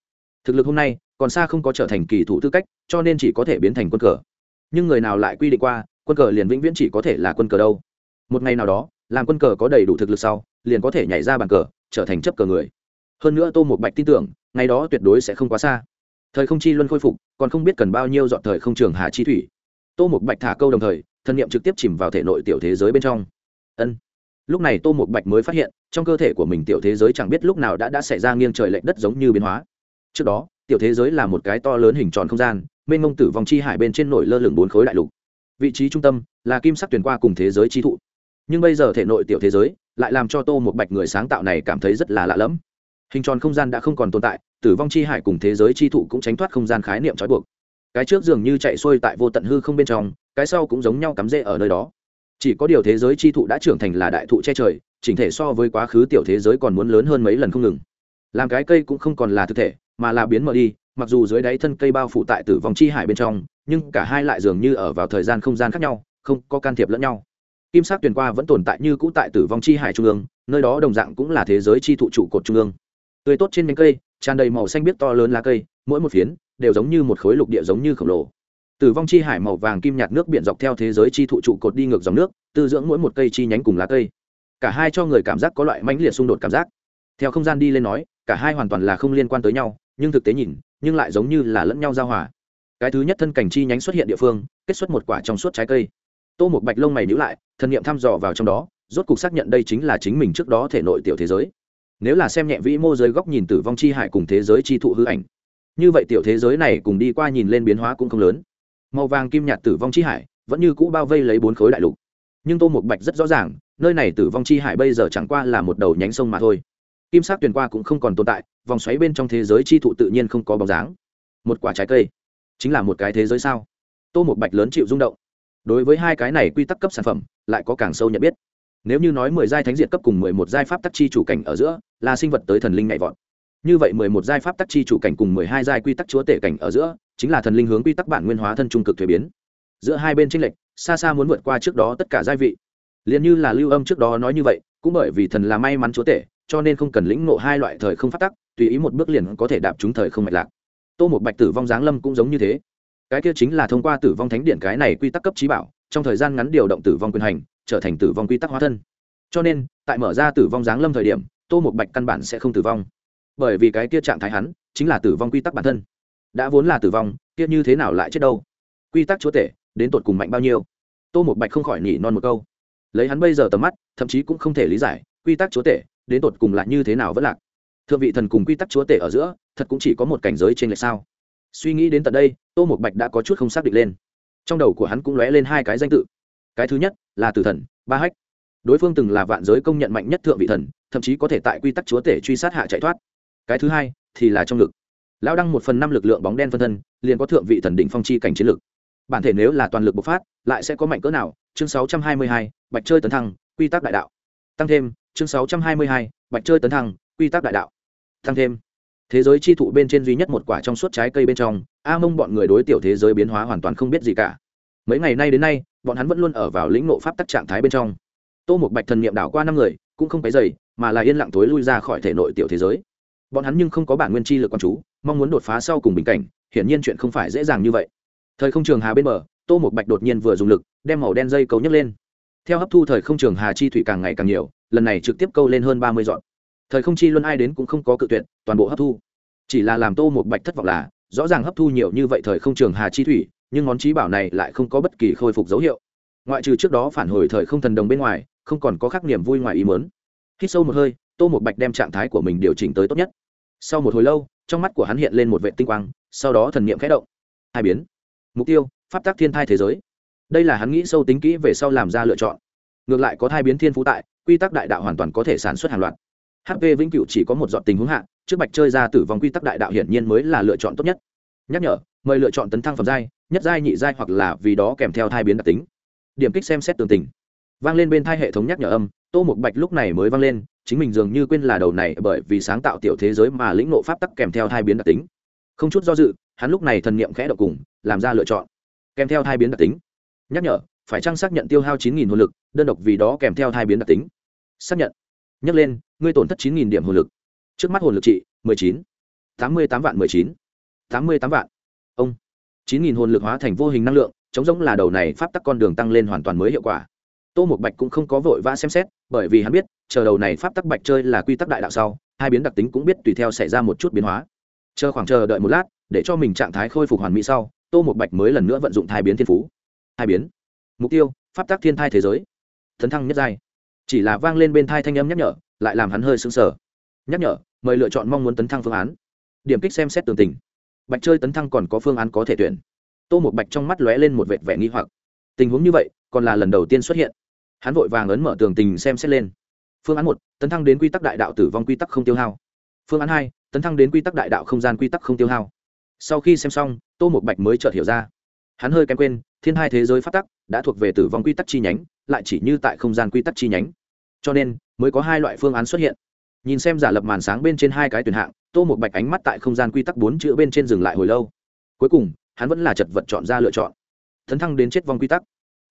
Thực lực hôm nay còn xa không có trở thành kỳ thủ tư cách, cho nên chỉ có thể biến thành quân cờ. Nhưng người nào lại quy định qua quân cờ liền vĩnh viễn chỉ có thể là quân cờ đâu. Một ngày nào đó, làm quân cờ có đầy đủ thực lực sau, liền có thể nhảy ra bàn cờ, trở thành chấp cờ người. Hơn nữa tô một bạch tin tưởng, ngày đó tuyệt đối sẽ không quá xa. Thời không chi luân khôi phục, còn không biết cần bao nhiêu dọn thời không trường hà chi thủy. Tô một bạch thả câu đồng thời, thân nhiệm trực tiếp chìm vào thể nội tiểu thế giới bên trong. Ân. Lúc này tô một bạch mới phát hiện, trong cơ thể của mình tiểu thế giới chẳng biết lúc nào đã đã xảy ra nghiêng trời lệch đất giống như biến hóa. Trước đó, tiểu thế giới là một cái to lớn hình tròn không gian, mênh mông tử vong chi hải bên trên nổi lơ lửng bốn khối đại lục vị trí trung tâm là kim sắc tuyển qua cùng thế giới chi thụ. Nhưng bây giờ thể nội tiểu thế giới lại làm cho tô một bạch người sáng tạo này cảm thấy rất là lạ lẫm. Hình tròn không gian đã không còn tồn tại, tử vong chi hải cùng thế giới chi thụ cũng tránh thoát không gian khái niệm trói buộc. Cái trước dường như chạy xuôi tại vô tận hư không bên trong, cái sau cũng giống nhau cắm rễ ở nơi đó. Chỉ có điều thế giới chi thụ đã trưởng thành là đại thụ che trời, chỉnh thể so với quá khứ tiểu thế giới còn muốn lớn hơn mấy lần không ngừng. Làm cái cây cũng không còn là thực thể, mà là biến mở đi mặc dù dưới đáy thân cây bao phủ tại tử vong chi hải bên trong, nhưng cả hai lại dường như ở vào thời gian không gian khác nhau, không có can thiệp lẫn nhau. Kim sắc tuyền qua vẫn tồn tại như cũ tại tử vong chi hải trung ương, nơi đó đồng dạng cũng là thế giới chi thụ trụ cột trung ương. Tươi tốt trên nhánh cây, tràn đầy màu xanh biếc to lớn lá cây, mỗi một phiến đều giống như một khối lục địa giống như khổng lồ. Tử vong chi hải màu vàng kim nhạt nước biển dọc theo thế giới chi thụ trụ cột đi ngược dòng nước, tư dưỡng mỗi một cây chi nhánh cùng lá cây. Cả hai cho người cảm giác có loại mãnh liệt xung đột cảm giác. Theo không gian đi lên nói, cả hai hoàn toàn là không liên quan tới nhau, nhưng thực tế nhìn nhưng lại giống như là lẫn nhau giao hòa. Cái thứ nhất thân cảnh chi nhánh xuất hiện địa phương, kết xuất một quả trong suốt trái cây. Tô một bạch lông mày nhữ lại, thần nghiệm thăm dò vào trong đó, rốt cục xác nhận đây chính là chính mình trước đó thể nội tiểu thế giới. Nếu là xem nhẹ vĩ mô giới góc nhìn tử vong chi hải cùng thế giới chi thụ hư ảnh, như vậy tiểu thế giới này cùng đi qua nhìn lên biến hóa cũng không lớn. Màu vàng kim nhạt tử vong chi hải vẫn như cũ bao vây lấy bốn khối đại lục. Nhưng tô một bạch rất rõ ràng, nơi này tử vong chi hải bây giờ chẳng qua là một đầu nhánh sông mà thôi kim sắc tuyền qua cũng không còn tồn tại, vòng xoáy bên trong thế giới chi thụ tự nhiên không có bóng dáng. Một quả trái cây, chính là một cái thế giới sao? Tô một bạch lớn chịu rung động. Đối với hai cái này quy tắc cấp sản phẩm, lại có càng sâu nhận biết. Nếu như nói mười giai thánh diệt cấp cùng mười một giai pháp tắc chi chủ cảnh ở giữa, là sinh vật tới thần linh nhạy vọt. Như vậy mười một giai pháp tắc chi chủ cảnh cùng mười hai giai quy tắc chúa tể cảnh ở giữa, chính là thần linh hướng quy tắc bản nguyên hóa thân trung cực thuế biến. Giữa hai bên tranh lệch, xa xa muốn vượt qua trước đó tất cả giai vị. Liền như là lưu âm trước đó nói như vậy, cũng bởi vì thần là may mắn chúa tể cho nên không cần lĩnh ngộ hai loại thời không phát tắc, tùy ý một bước liền có thể đạp chúng thời không mạch lạc. Tô một bạch tử vong giáng lâm cũng giống như thế. Cái kia chính là thông qua tử vong thánh điện cái này quy tắc cấp trí bảo, trong thời gian ngắn điều động tử vong quyền hành, trở thành tử vong quy tắc hóa thân. Cho nên, tại mở ra tử vong giáng lâm thời điểm, tô một bạch căn bản sẽ không tử vong. Bởi vì cái kia trạng thái hắn, chính là tử vong quy tắc bản thân. Đã vốn là tử vong, kia như thế nào lại chết đâu? Quy tắc chúa tể, đến tột cùng mạnh bao nhiêu? Tô một bạch không khỏi nhỉ non một câu. Lấy hắn bây giờ tầm mắt, thậm chí cũng không thể lý giải, quy tắc chúa tể đến tột cùng lại như thế nào vẫn lạc. Thượng vị thần cùng quy tắc chúa tể ở giữa thật cũng chỉ có một cảnh giới trên lệch sao. Suy nghĩ đến tận đây tô một bạch đã có chút không xác định lên. Trong đầu của hắn cũng lóe lên hai cái danh tự. Cái thứ nhất là tử thần ba hách. Đối phương từng là vạn giới công nhận mạnh nhất thượng vị thần thậm chí có thể tại quy tắc chúa tể truy sát hạ chạy thoát. Cái thứ hai thì là trong lực. Lão đăng một phần năm lực lượng bóng đen phân thân liền có thượng vị thần đỉnh phong chi cảnh chiến lực. Bản thể nếu là toàn lực bộc phát lại sẽ có mạnh cỡ nào? Chương 622, bạch chơi tấn thăng quy tắc đại đạo. Tăng thêm chương 622, bạch chơi tấn thăng quy tắc đại đạo. Thăng thêm thế giới chi thụ bên trên duy nhất một quả trong suốt trái cây bên trong a mông bọn người đối tiểu thế giới biến hóa hoàn toàn không biết gì cả. Mấy ngày nay đến nay bọn hắn vẫn luôn ở vào lĩnh nộ pháp tắc trạng thái bên trong. Tô một bạch thần niệm đảo qua năm người cũng không cái dày mà là yên lặng tối lui ra khỏi thể nội tiểu thế giới. Bọn hắn nhưng không có bản nguyên chi lực con chú mong muốn đột phá sau cùng bình cảnh hiển nhiên chuyện không phải dễ dàng như vậy. Thời không trường hà bên bờ tô một bạch đột nhiên vừa dùng lực đem màu đen dây câu nhấc lên theo hấp thu thời không trường hà chi thủy càng ngày càng nhiều, lần này trực tiếp câu lên hơn ba mươi dọn. Thời không chi luân ai đến cũng không có cự tuyệt, toàn bộ hấp thu. Chỉ là làm tô một bạch thất vọng là, rõ ràng hấp thu nhiều như vậy thời không trường hà chi thủy, nhưng món trí bảo này lại không có bất kỳ khôi phục dấu hiệu. Ngoại trừ trước đó phản hồi thời không thần đồng bên ngoài, không còn có khắc niềm vui ngoài ý mớn hít sâu một hơi, tô một bạch đem trạng thái của mình điều chỉnh tới tốt nhất. Sau một hồi lâu, trong mắt của hắn hiện lên một vệ tinh quang, sau đó thần niệm khẽ động. Hai biến. Mục tiêu, pháp tác thiên thai thế giới đây là hắn nghĩ sâu tính kỹ về sau làm ra lựa chọn. Ngược lại có thai biến thiên phú tại, quy tắc đại đạo hoàn toàn có thể sản xuất hàng loạt. Hp vĩnh cửu chỉ có một dọn tình huống hạ, trước bạch chơi ra tử vong quy tắc đại đạo hiển nhiên mới là lựa chọn tốt nhất. Nhắc nhở, mời lựa chọn tấn thăng phẩm giai, nhất giai, nhị giai hoặc là vì đó kèm theo thai biến đặc tính. Điểm kích xem xét tường tình. Vang lên bên thai hệ thống nhắc nhở âm, tô một bạch lúc này mới vang lên, chính mình dường như quên là đầu này bởi vì sáng tạo tiểu thế giới mà lĩnh nộ pháp tắc kèm theo thai biến đặc tính. Không chút do dự, hắn lúc này thần niệm khẽ độc cùng, làm ra lựa chọn. Kèm theo thai biến đặc tính nhắc nhở, phải chăng xác nhận tiêu hao chín nghìn hồn lực, đơn độc vì đó kèm theo hai biến đặc tính. Xác nhận. Nhắc lên, ngươi tổn thất chín nghìn điểm hồn lực. Trước mắt hồn lực trị, mười chín. tám mươi tám vạn, mười chín. tám mươi tám vạn. Ông. chín nghìn hồn lực hóa thành vô hình năng lượng, chống giống là đầu này pháp tắc con đường tăng lên hoàn toàn mới hiệu quả. Tô một bạch cũng không có vội vã xem xét, bởi vì hắn biết, chờ đầu này pháp tắc bạch chơi là quy tắc đại đạo sau, hai biến đặc tính cũng biết tùy theo xảy ra một chút biến hóa. Chờ khoảng chờ đợi một lát, để cho mình trạng thái khôi phục hoàn mỹ sau, tô một bạch mới lần nữa vận dụng thai biến thiên phú hai biến. Mục tiêu, pháp tắc thiên thai thế giới. Thấn thăng nhất giai. Chỉ là vang lên bên thai thanh âm nhắc nhở, lại làm hắn hơi sững sờ. Nhắc nhở, mời lựa chọn mong muốn tấn thăng phương án. Điểm kích xem xét tường tình. Bạch chơi tấn thăng còn có phương án có thể tuyển. Tô một bạch trong mắt lóe lên một vệt vẻ nghi hoặc. Tình huống như vậy, còn là lần đầu tiên xuất hiện. Hắn vội vàng ấn mở tường tình xem xét lên. Phương án một, tấn thăng đến quy tắc đại đạo tử vong quy tắc không tiêu hao. Phương án hai, tấn thăng đến quy tắc đại đạo không gian quy tắc không tiêu hao. Sau khi xem xong, tô một bạch mới chợt hiểu ra hắn hơi kém quên, thiên hai thế giới phát tắc đã thuộc về tử vong quy tắc chi nhánh, lại chỉ như tại không gian quy tắc chi nhánh. Cho nên, mới có hai loại phương án xuất hiện. Nhìn xem giả lập màn sáng bên trên hai cái tuyển hạng, tô một bạch ánh mắt tại không gian quy tắc bốn chữ bên trên dừng lại hồi lâu. Cuối cùng, hắn vẫn là chật vật chọn ra lựa chọn. Thấn thăng đến chết vong quy tắc.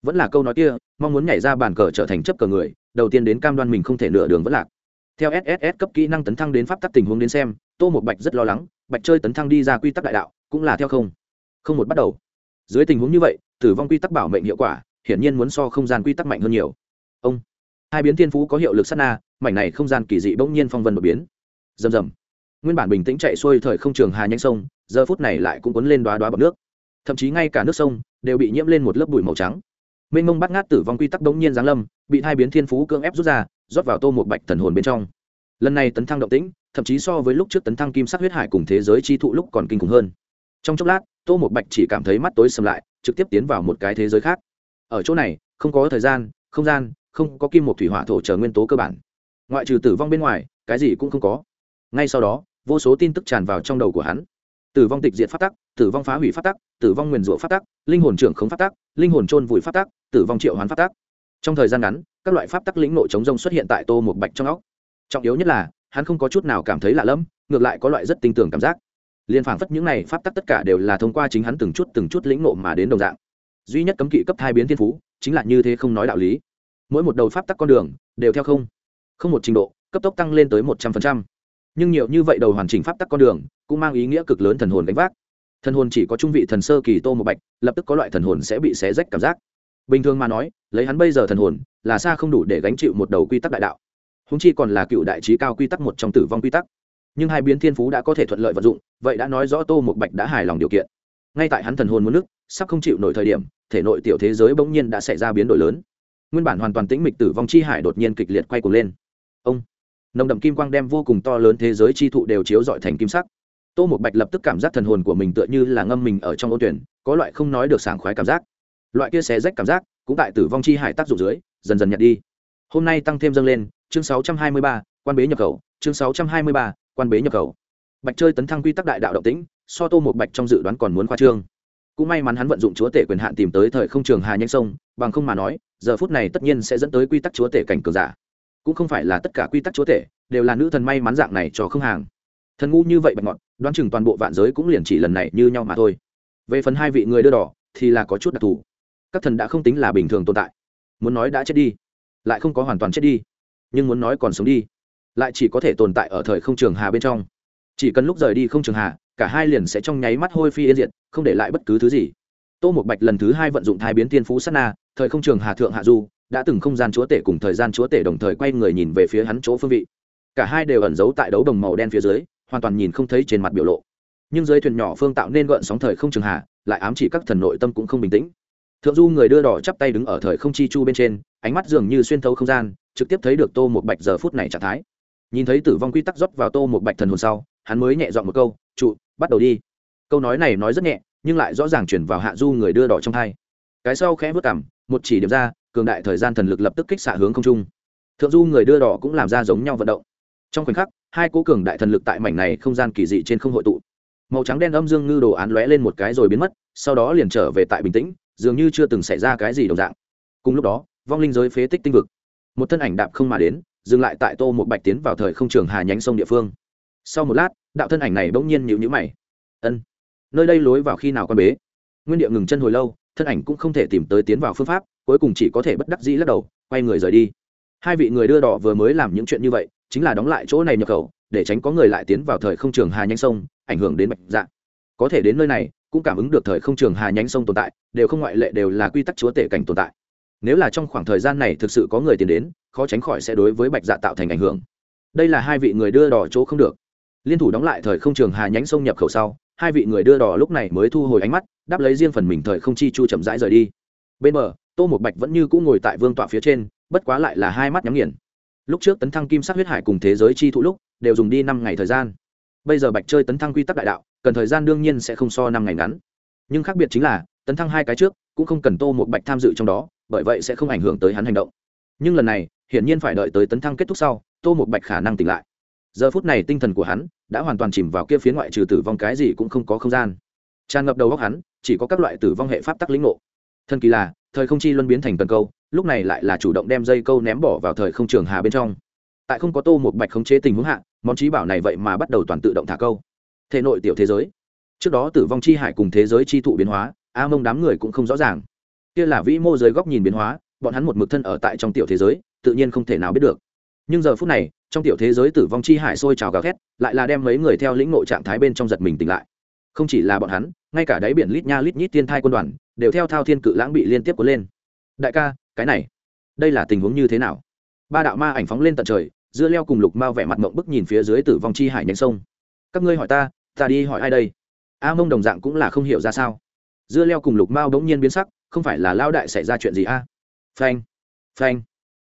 Vẫn là câu nói kia, mong muốn nhảy ra bàn cờ trở thành chấp cờ người, đầu tiên đến cam đoan mình không thể nửa đường vẫn lạc. Theo sss cấp kỹ năng tấn thăng đến pháp tắc tình huống đến xem, tô một bạch rất lo lắng, bạch chơi tấn thăng đi ra quy tắc đại đạo, cũng là theo không. Không một bắt đầu dưới tình huống như vậy, tử vong quy tắc bảo mệnh hiệu quả, hiển nhiên muốn so không gian quy tắc mạnh hơn nhiều. Ông, hai biến thiên phú có hiệu lực sát na, mảnh này không gian kỳ dị bỗng nhiên phong vân đột biến. Rầm rầm. Nguyên bản bình tĩnh chạy xuôi thời không trường hà nhanh sông, giờ phút này lại cũng cuốn lên đoá đoá bọc nước. Thậm chí ngay cả nước sông đều bị nhiễm lên một lớp bụi màu trắng. Mênh mông bắt ngát tử vong quy tắc bỗng nhiên giáng lâm, bị hai biến thiên phú cưỡng ép rút ra, rót vào tô một bạch thần hồn bên trong. Lần này tấn thăng động tĩnh, thậm chí so với lúc trước tấn thăng kim sắc huyết hải cùng thế giới chi thụ lúc còn kinh khủng hơn trong chốc lát, tô một bạch chỉ cảm thấy mắt tối sầm lại, trực tiếp tiến vào một cái thế giới khác. Ở chỗ này, không có thời gian, không gian, không có kim một thủy hỏa thổ chờ nguyên tố cơ bản. Ngoại trừ tử vong bên ngoài, cái gì cũng không có. Ngay sau đó, vô số tin tức tràn vào trong đầu của hắn. Tử vong tịch diệt phát tắc, tử vong phá hủy phát tắc, tử vong nguyền rủa phát tắc, linh hồn trưởng không phát tắc, linh hồn trôn vùi phát tắc, tử vong triệu hoán phát tắc. Trong thời gian ngắn, các loại pháp tắc lĩnh nội chống rông xuất hiện tại tô một bạch trong óc. Trọng yếu nhất là, hắn không có chút nào cảm thấy lạ lẫm, ngược lại có loại rất tinh tưởng cảm giác liên phảng phất những này pháp tắc tất cả đều là thông qua chính hắn từng chút từng chút lĩnh nộ mà đến đồng dạng. Duy nhất cấm kỵ cấp hai biến thiên phú, chính là như thế không nói đạo lý. Mỗi một đầu pháp tắc con đường, đều theo không. Không một trình độ, cấp tốc tăng lên tới một trăm phần trăm. Nhưng nhiều như vậy đầu hoàn chỉnh pháp tắc con đường, cũng mang ý nghĩa cực lớn thần hồn đánh vác. Thần hồn chỉ có trung vị thần sơ kỳ tô một bạch, lập tức có loại thần hồn sẽ bị xé rách cảm giác. Bình thường mà nói, lấy hắn bây giờ thần hồn, là xa không đủ để gánh chịu một đầu quy tắc đại đạo. Húng chi còn là cựu đại trí cao quy tắc một trong tử vong quy tắc nhưng hai biến thiên phú đã có thể thuận lợi vận dụng vậy đã nói rõ tô một bạch đã hài lòng điều kiện. Ngay tại hắn thần hồn muốn nước sắp không chịu nổi thời điểm thể nội tiểu thế giới bỗng nhiên đã xảy ra biến đổi lớn. Nguyên bản hoàn toàn tĩnh mịch tử vong chi hải đột nhiên kịch liệt quay cuồng lên. Ông! Nồng đậm kim quang đem vô cùng to lớn thế giới chi thụ đều chiếu dọi thành kim sắc. Tô một bạch lập tức cảm giác thần hồn của mình tựa như là ngâm mình ở trong ô tuyển có loại không nói được sảng khoái cảm giác. Loại kia xé rách cảm giác cũng tại tử vong chi hải tác dụng dưới dần dần nhạt đi. Hôm nay tăng thêm dâng lên chương 623, quan bế nhập khẩu chương 623, quan bế nhập khẩu. Bạch chơi tấn thăng quy tắc đại đạo động tĩnh, so tô một bạch trong dự đoán còn muốn khoa trương. Cũng may mắn hắn vận dụng chúa tể quyền hạn tìm tới thời không trường hà nhanh sông, bằng không mà nói, giờ phút này tất nhiên sẽ dẫn tới quy tắc chúa tể cảnh cường giả. Cũng không phải là tất cả quy tắc chúa tể đều là nữ thần may mắn dạng này cho không hàng. Thần ngu như vậy bạch ngọt đoán chừng toàn bộ vạn giới cũng liền chỉ lần này như nhau mà thôi. Về phần hai vị người đưa đỏ thì là có chút đặc thù. Các thần đã không tính là bình thường tồn tại. Muốn nói đã chết đi, lại không có hoàn toàn chết đi, nhưng muốn nói còn sống đi lại chỉ có thể tồn tại ở thời không trường hà bên trong. Chỉ cần lúc rời đi không trường hà, cả hai liền sẽ trong nháy mắt hôi phi yên diệt, không để lại bất cứ thứ gì. Tô một bạch lần thứ hai vận dụng thai biến tiên phú sát na, thời không trường hà thượng hạ du, đã từng không gian chúa tể cùng thời gian chúa tể đồng thời quay người nhìn về phía hắn chỗ phương vị. Cả hai đều ẩn giấu tại đấu đồng màu đen phía dưới, hoàn toàn nhìn không thấy trên mặt biểu lộ. Nhưng dưới thuyền nhỏ phương tạo nên gợn sóng thời không trường hà, lại ám chỉ các thần nội tâm cũng không bình tĩnh. Thượng du người đưa đỏ chắp tay đứng ở thời không chi chu bên trên, ánh mắt dường như xuyên thấu không gian, trực tiếp thấy được tô một bạch giờ phút này trạng thái nhìn thấy tử vong quy tắc rót vào tô một bạch thần hồn sau, hắn mới nhẹ dọn một câu, trụ, bắt đầu đi. Câu nói này nói rất nhẹ, nhưng lại rõ ràng chuyển vào hạ du người đưa đỏ trong thai. Cái sau khẽ vớt cảm một chỉ điểm ra, cường đại thời gian thần lực lập tức kích xạ hướng không trung. Thượng du người đưa đỏ cũng làm ra giống nhau vận động. Trong khoảnh khắc, hai cố cường đại thần lực tại mảnh này không gian kỳ dị trên không hội tụ. Màu trắng đen âm dương ngư đồ án lóe lên một cái rồi biến mất, sau đó liền trở về tại bình tĩnh, dường như chưa từng xảy ra cái gì đồng dạng. Cùng lúc đó, vong linh giới phế tích tinh vực. Một thân ảnh đạp không mà đến dừng lại tại tô một bạch tiến vào thời không trường hà nhánh sông địa phương. Sau một lát, đạo thân ảnh này bỗng nhiên nhịu nhữ mày. Ân, nơi đây lối vào khi nào con bế? Nguyên địa ngừng chân hồi lâu, thân ảnh cũng không thể tìm tới tiến vào phương pháp, cuối cùng chỉ có thể bất đắc dĩ lắc đầu, quay người rời đi. Hai vị người đưa đỏ vừa mới làm những chuyện như vậy, chính là đóng lại chỗ này nhập khẩu, để tránh có người lại tiến vào thời không trường hà nhánh sông, ảnh hưởng đến mạch dạ. Có thể đến nơi này, cũng cảm ứng được thời không trường hà nhánh sông tồn tại, đều không ngoại lệ đều là quy tắc chúa tể cảnh tồn tại. Nếu là trong khoảng thời gian này thực sự có người tiến đến khó tránh khỏi sẽ đối với bạch dạ tạo thành ảnh hưởng. Đây là hai vị người đưa đỏ chỗ không được. Liên thủ đóng lại thời không trường hà nhánh sông nhập khẩu sau, hai vị người đưa đỏ lúc này mới thu hồi ánh mắt, đáp lấy riêng phần mình thời không chi chu chậm rãi rời đi. Bên bờ, tô một bạch vẫn như cũ ngồi tại vương tọa phía trên, bất quá lại là hai mắt nhắm nghiền. Lúc trước tấn thăng kim sắc huyết hải cùng thế giới chi thụ lúc, đều dùng đi năm ngày thời gian. Bây giờ bạch chơi tấn thăng quy tắc đại đạo, cần thời gian đương nhiên sẽ không so năm ngày ngắn. Nhưng khác biệt chính là, tấn thăng hai cái trước, cũng không cần tô một bạch tham dự trong đó, bởi vậy sẽ không ảnh hưởng tới hắn hành động. Nhưng lần này hiển nhiên phải đợi tới tấn thăng kết thúc sau, tô một bạch khả năng tỉnh lại. Giờ phút này tinh thần của hắn đã hoàn toàn chìm vào kia phía ngoại trừ tử vong cái gì cũng không có không gian. Tràn ngập đầu góc hắn, chỉ có các loại tử vong hệ pháp tắc lĩnh ngộ. Thân kỳ là, thời không chi luân biến thành cần câu, lúc này lại là chủ động đem dây câu ném bỏ vào thời không trường hà bên trong. Tại không có tô một bạch khống chế tình huống hạ, món trí bảo này vậy mà bắt đầu toàn tự động thả câu. Thể nội tiểu thế giới. Trước đó tử vong chi hải cùng thế giới chi thụ biến hóa, a mông đám người cũng không rõ ràng. Kia là vĩ mô giới góc nhìn biến hóa, bọn hắn một mực thân ở tại trong tiểu thế giới tự nhiên không thể nào biết được. Nhưng giờ phút này, trong tiểu thế giới tử vong chi hải sôi trào gào thét, lại là đem mấy người theo lĩnh nội trạng thái bên trong giật mình tỉnh lại. Không chỉ là bọn hắn, ngay cả đáy biển lít nha lít nhít tiên thai quân đoàn, đều theo thao thiên cự lãng bị liên tiếp cuốn lên. Đại ca, cái này, đây là tình huống như thế nào? Ba đạo ma ảnh phóng lên tận trời, dưa leo cùng lục mao vẻ mặt mộng bức nhìn phía dưới tử vong chi hải nhánh sông. Các ngươi hỏi ta ta đi hỏi ai đây? A mông đồng dạng cũng là không hiểu ra sao. Dưa leo cùng lục mao bỗng nhiên biến sắc, không phải là lao đại xảy ra chuyện gì a? Phanh phanh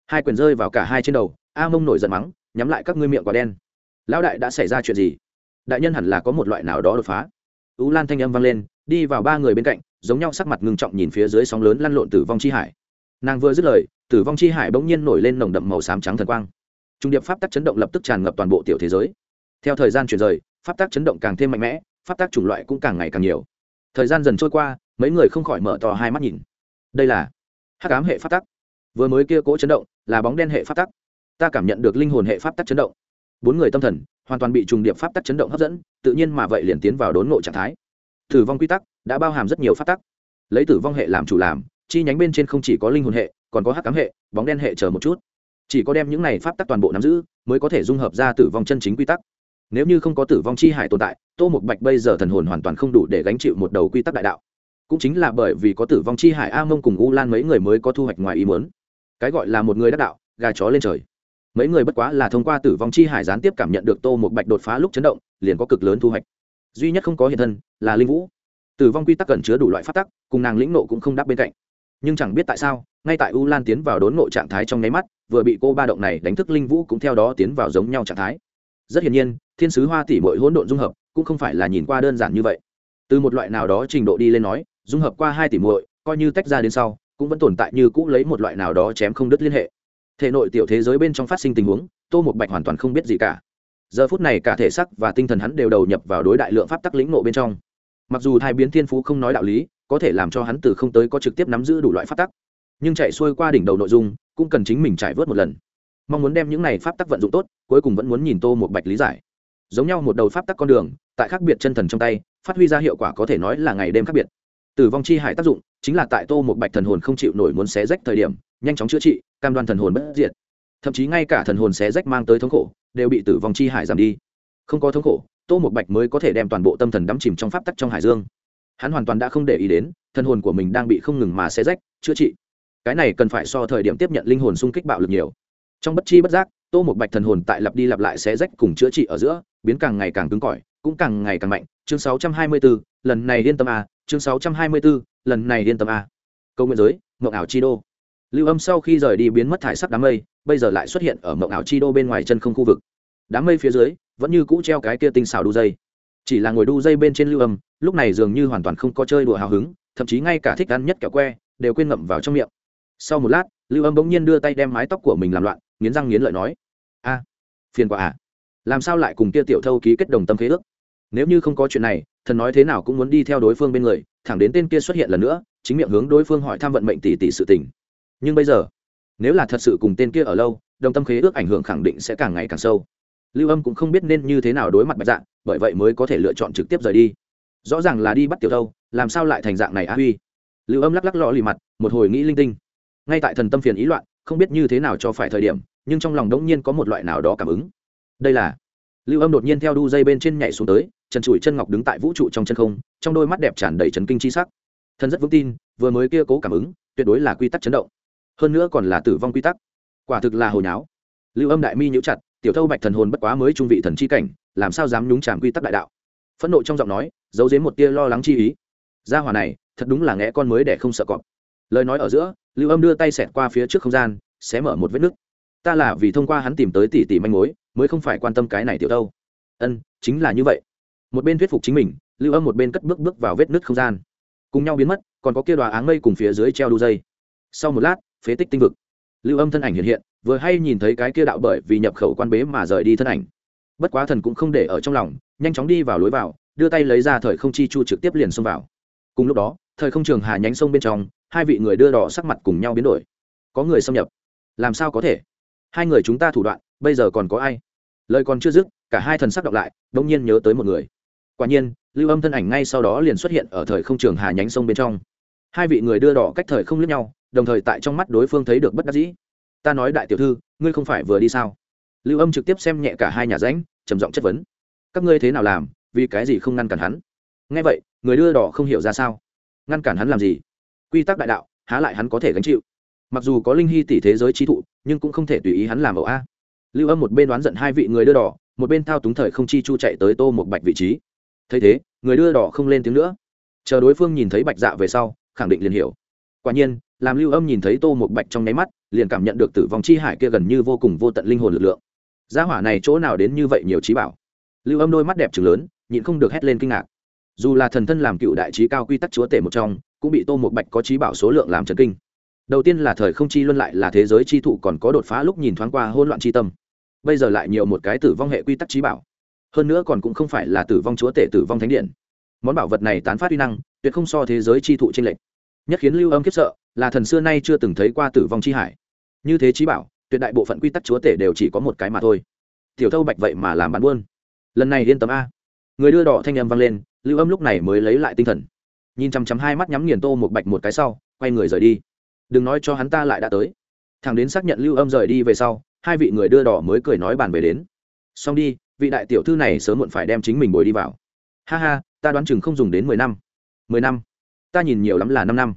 hai quyền rơi vào cả hai trên đầu, a mông nổi giận mắng, nhắm lại các ngươi miệng quả đen. Lão đại đã xảy ra chuyện gì? Đại nhân hẳn là có một loại nào đó đột phá. Ú lan thanh âm vang lên, đi vào ba người bên cạnh, giống nhau sắc mặt ngưng trọng nhìn phía dưới sóng lớn lăn lộn tử vong chi hải. Nàng vừa dứt lời, tử vong chi hải bỗng nhiên nổi lên nồng đậm màu xám trắng thần quang. Trung điệp pháp tắc chấn động lập tức tràn ngập toàn bộ tiểu thế giới. Theo thời gian chuyển rời, pháp tắc chấn động càng thêm mạnh mẽ, pháp tắc chủng loại cũng càng ngày càng nhiều. Thời gian dần trôi qua, mấy người không khỏi mở to hai mắt nhìn. Đây là hắc ám hệ pháp tắc vừa mới kia cỗ chấn động là bóng đen hệ pháp tắc. Ta cảm nhận được linh hồn hệ pháp tắc chấn động. Bốn người tâm thần hoàn toàn bị trùng điệp pháp tắc chấn động hấp dẫn, tự nhiên mà vậy liền tiến vào đốn ngộ trạng thái. Tử vong quy tắc đã bao hàm rất nhiều pháp tắc. Lấy tử vong hệ làm chủ làm, chi nhánh bên trên không chỉ có linh hồn hệ, còn có hắc cám hệ, bóng đen hệ chờ một chút. Chỉ có đem những này pháp tắc toàn bộ nắm giữ, mới có thể dung hợp ra tử vong chân chính quy tắc. Nếu như không có tử vong chi hải tồn tại, tô mục bạch bây giờ thần hồn hoàn toàn không đủ để gánh chịu một đầu quy tắc đại đạo. Cũng chính là bởi vì có tử vong chi hải a mông cùng u lan mấy người mới có thu hoạch ngoài ý muốn cái gọi là một người đắc đạo, gà chó lên trời. Mấy người bất quá là thông qua tử vong chi hải gián tiếp cảm nhận được tô một bạch đột phá lúc chấn động, liền có cực lớn thu hoạch. Duy nhất không có hiện thân là linh vũ. Tử vong quy tắc cần chứa đủ loại phát tắc, cùng nàng lĩnh nộ cũng không đáp bên cạnh. Nhưng chẳng biết tại sao, ngay tại u lan tiến vào đốn nộ trạng thái trong nháy mắt, vừa bị cô ba động này đánh thức linh vũ cũng theo đó tiến vào giống nhau trạng thái. Rất hiển nhiên, thiên sứ hoa tỷ mỗi hỗn độn dung hợp, cũng không phải là nhìn qua đơn giản như vậy. Từ một loại nào đó trình độ đi lên nói, dung hợp qua hai tỷ muội, coi như tách ra đến sau cũng vẫn tồn tại như cũ lấy một loại nào đó chém không đứt liên hệ. Thể nội tiểu thế giới bên trong phát sinh tình huống, tô một bạch hoàn toàn không biết gì cả. Giờ phút này cả thể sắc và tinh thần hắn đều đầu nhập vào đối đại lượng pháp tắc lĩnh nộ bên trong. Mặc dù thai biến thiên phú không nói đạo lý, có thể làm cho hắn từ không tới có trực tiếp nắm giữ đủ loại pháp tắc. Nhưng chạy xuôi qua đỉnh đầu nội dung, cũng cần chính mình trải vớt một lần. Mong muốn đem những này pháp tắc vận dụng tốt, cuối cùng vẫn muốn nhìn tô một bạch lý giải. Giống nhau một đầu pháp tắc con đường, tại khác biệt chân thần trong tay, phát huy ra hiệu quả có thể nói là ngày đêm khác biệt. Tử vong chi hải tác dụng chính là tại tô một bạch thần hồn không chịu nổi muốn xé rách thời điểm nhanh chóng chữa trị cam đoan thần hồn bất diệt. Thậm chí ngay cả thần hồn xé rách mang tới thống khổ đều bị tử vong chi hải giảm đi. Không có thống khổ tô một bạch mới có thể đem toàn bộ tâm thần đắm chìm trong pháp tắc trong hải dương. Hắn hoàn toàn đã không để ý đến thần hồn của mình đang bị không ngừng mà xé rách chữa trị. Cái này cần phải so thời điểm tiếp nhận linh hồn xung kích bạo lực nhiều. Trong bất chi bất giác tô một bạch thần hồn tại lặp đi lặp lại xé rách cùng chữa trị ở giữa biến càng ngày càng cứng cỏi cũng càng ngày càng mạnh. Chương 624, lần này yên tâm à? Chương 624, lần này yên tâm a. Câu nguyện giới mộng ảo chi đô. Lưu âm sau khi rời đi biến mất thải sắc đám mây bây giờ lại xuất hiện ở mộng ảo chi đô bên ngoài chân không khu vực. Đám mây phía dưới vẫn như cũ treo cái kia tinh xào đu dây. Chỉ là ngồi đu dây bên trên lưu âm lúc này dường như hoàn toàn không có chơi đùa hào hứng thậm chí ngay cả thích ăn nhất kẹo que đều quên ngậm vào trong miệng. Sau một lát lưu âm bỗng nhiên đưa tay đem mái tóc của mình làm loạn nghiến răng nghiến lợi nói a phiền quả à. Làm sao lại cùng kia tiểu thâu ký kết đồng tâm khế ước? Nếu như không có chuyện này, thần nói thế nào cũng muốn đi theo đối phương bên người, thẳng đến tên kia xuất hiện lần nữa, chính miệng hướng đối phương hỏi thăm vận mệnh tỷ tỷ sự tình. Nhưng bây giờ, nếu là thật sự cùng tên kia ở lâu, đồng tâm khế ước ảnh hưởng khẳng định sẽ càng ngày càng sâu. Lưu âm cũng không biết nên như thế nào đối mặt bạch dạng, bởi vậy mới có thể lựa chọn trực tiếp rời đi. Rõ ràng là đi bắt tiểu thâu, làm sao lại thành dạng này á huy? Lưu âm lắc lắc lọ lì mặt, một hồi nghĩ linh tinh. Ngay tại thần tâm phiền ý loạn, không biết như thế nào cho phải thời điểm, nhưng trong lòng đống nhiên có một loại nào đó cảm ứng. Đây là, lưu âm đột nhiên theo đu dây bên trên nhảy xuống tới trần trụi chân ngọc đứng tại vũ trụ trong chân không, trong đôi mắt đẹp tràn đầy trấn kinh chi sắc. Thân rất vững tin, vừa mới kia cố cảm ứng, tuyệt đối là quy tắc chấn động. Hơn nữa còn là tử vong quy tắc. Quả thực là hồi nháo lưu âm đại mi nhũ chặt, tiểu thâu bạch thần hồn bất quá mới trung vị thần chi cảnh, làm sao dám nhúng tràm quy tắc đại đạo? Phẫn nộ trong giọng nói, giấu dếm một tia lo lắng chi ý. Gia hỏa này, thật đúng là nghe con mới để không sợ cọp. Lời nói ở giữa, lưu âm đưa tay xẹt qua phía trước không gian, xé mở một vết nứt. Ta là vì thông qua hắn tìm tới tỷ tỷ manh mối, mới không phải quan tâm cái này tiểu thâu. ân, chính là như vậy một bên thuyết phục chính mình, lưu âm một bên cất bước bước vào vết nứt không gian. Cùng nhau biến mất, còn có kia đoà áng mây cùng phía dưới treo đu dây. Sau một lát, phế tích tinh vực. Lưu âm thân ảnh hiện hiện, vừa hay nhìn thấy cái kia đạo bởi vì nhập khẩu quan bế mà rời đi thân ảnh. Bất quá thần cũng không để ở trong lòng, nhanh chóng đi vào lối vào, đưa tay lấy ra thời không chi chu trực tiếp liền xông vào. Cùng lúc đó, thời không trường hà nhánh sông bên trong, hai vị người đưa đỏ sắc mặt cùng nhau biến đổi. Có người xâm nhập. Làm sao có thể? Hai người chúng ta thủ đoạn, bây giờ còn có ai? Lời còn chưa dứt, cả hai thần sắc đọc lại đ ỗ n g nhiên nhớ tới một người quả nhiên, lưu âm thân ảnh ngay sau đó liền xuất hiện ở thời không trường hà nhánh sông bên trong. Hai vị người đưa đỏ cách thời không lướt nhau, đồng thời tại trong mắt đối phương thấy được bất đắc dĩ. Ta nói đại tiểu thư, ngươi không phải vừa đi sao? Lưu âm trực tiếp xem nhẹ cả hai nhà ránh, trầm giọng chất vấn. Các ngươi thế nào làm, vì cái gì không ngăn cản hắn? Nghe vậy, người đưa đỏ không hiểu ra sao. Ngăn cản hắn làm gì? Quy tắc đại đạo, há lại hắn có thể gánh chịu? Mặc dù có linh hy tỷ thế giới trí thụ, nhưng cũng không thể tùy ý hắn làm ẩu a. Lưu âm một bên đoán giận hai vị người đưa đỏ, một bên thao túng thời không chi chu chạy tới tô một bạch vị trí thấy thế, người đưa đỏ không lên tiếng nữa. Chờ đối phương nhìn thấy bạch dạ về sau, khẳng định liền hiểu. Quả nhiên, làm lưu âm nhìn thấy tô một bạch trong nháy mắt, liền cảm nhận được tử vong chi hải kia gần như vô cùng vô tận linh hồn lực lượng. Gia hỏa này chỗ nào đến như vậy nhiều trí bảo? Lưu âm đôi mắt đẹp trừng lớn, nhịn không được hét lên kinh ngạc. Dù là thần thân làm cựu đại trí cao quy tắc chúa tể một trong, cũng bị tô một bạch có trí bảo số lượng làm trần kinh. Đầu tiên là thời không chi luân lại là thế giới chi thụ còn có đột phá lúc nhìn thoáng qua hôn loạn chi tâm. Bây giờ lại nhiều một cái tử vong hệ quy tắc trí bảo hơn nữa còn cũng không phải là tử vong chúa tể tử vong thánh điện. Món bảo vật này tán phát uy năng, tuyệt không so thế giới chi thụ trên lệch. Nhất khiến lưu âm khiếp sợ là thần xưa nay chưa từng thấy qua tử vong chi hải. Như thế trí bảo, tuyệt đại bộ phận quy tắc chúa tể đều chỉ có một cái mà thôi. Tiểu thâu bạch vậy mà làm bán buôn. Lần này yên tâm a. Người đưa đỏ thanh em vang lên, lưu âm lúc này mới lấy lại tinh thần. Nhìn chằm chằm hai mắt nhắm nghiền tô một bạch một cái sau, quay người rời đi. Đừng nói cho hắn ta lại đã tới. Thằng đến xác nhận lưu âm rời đi về sau, hai vị người đưa đỏ mới cười nói bàn về đến. Xong đi vị đại tiểu thư này sớm muộn phải đem chính mình bồi đi vào. Ha ha, ta đoán chừng không dùng đến mười năm. Mười năm? Ta nhìn nhiều lắm là năm năm.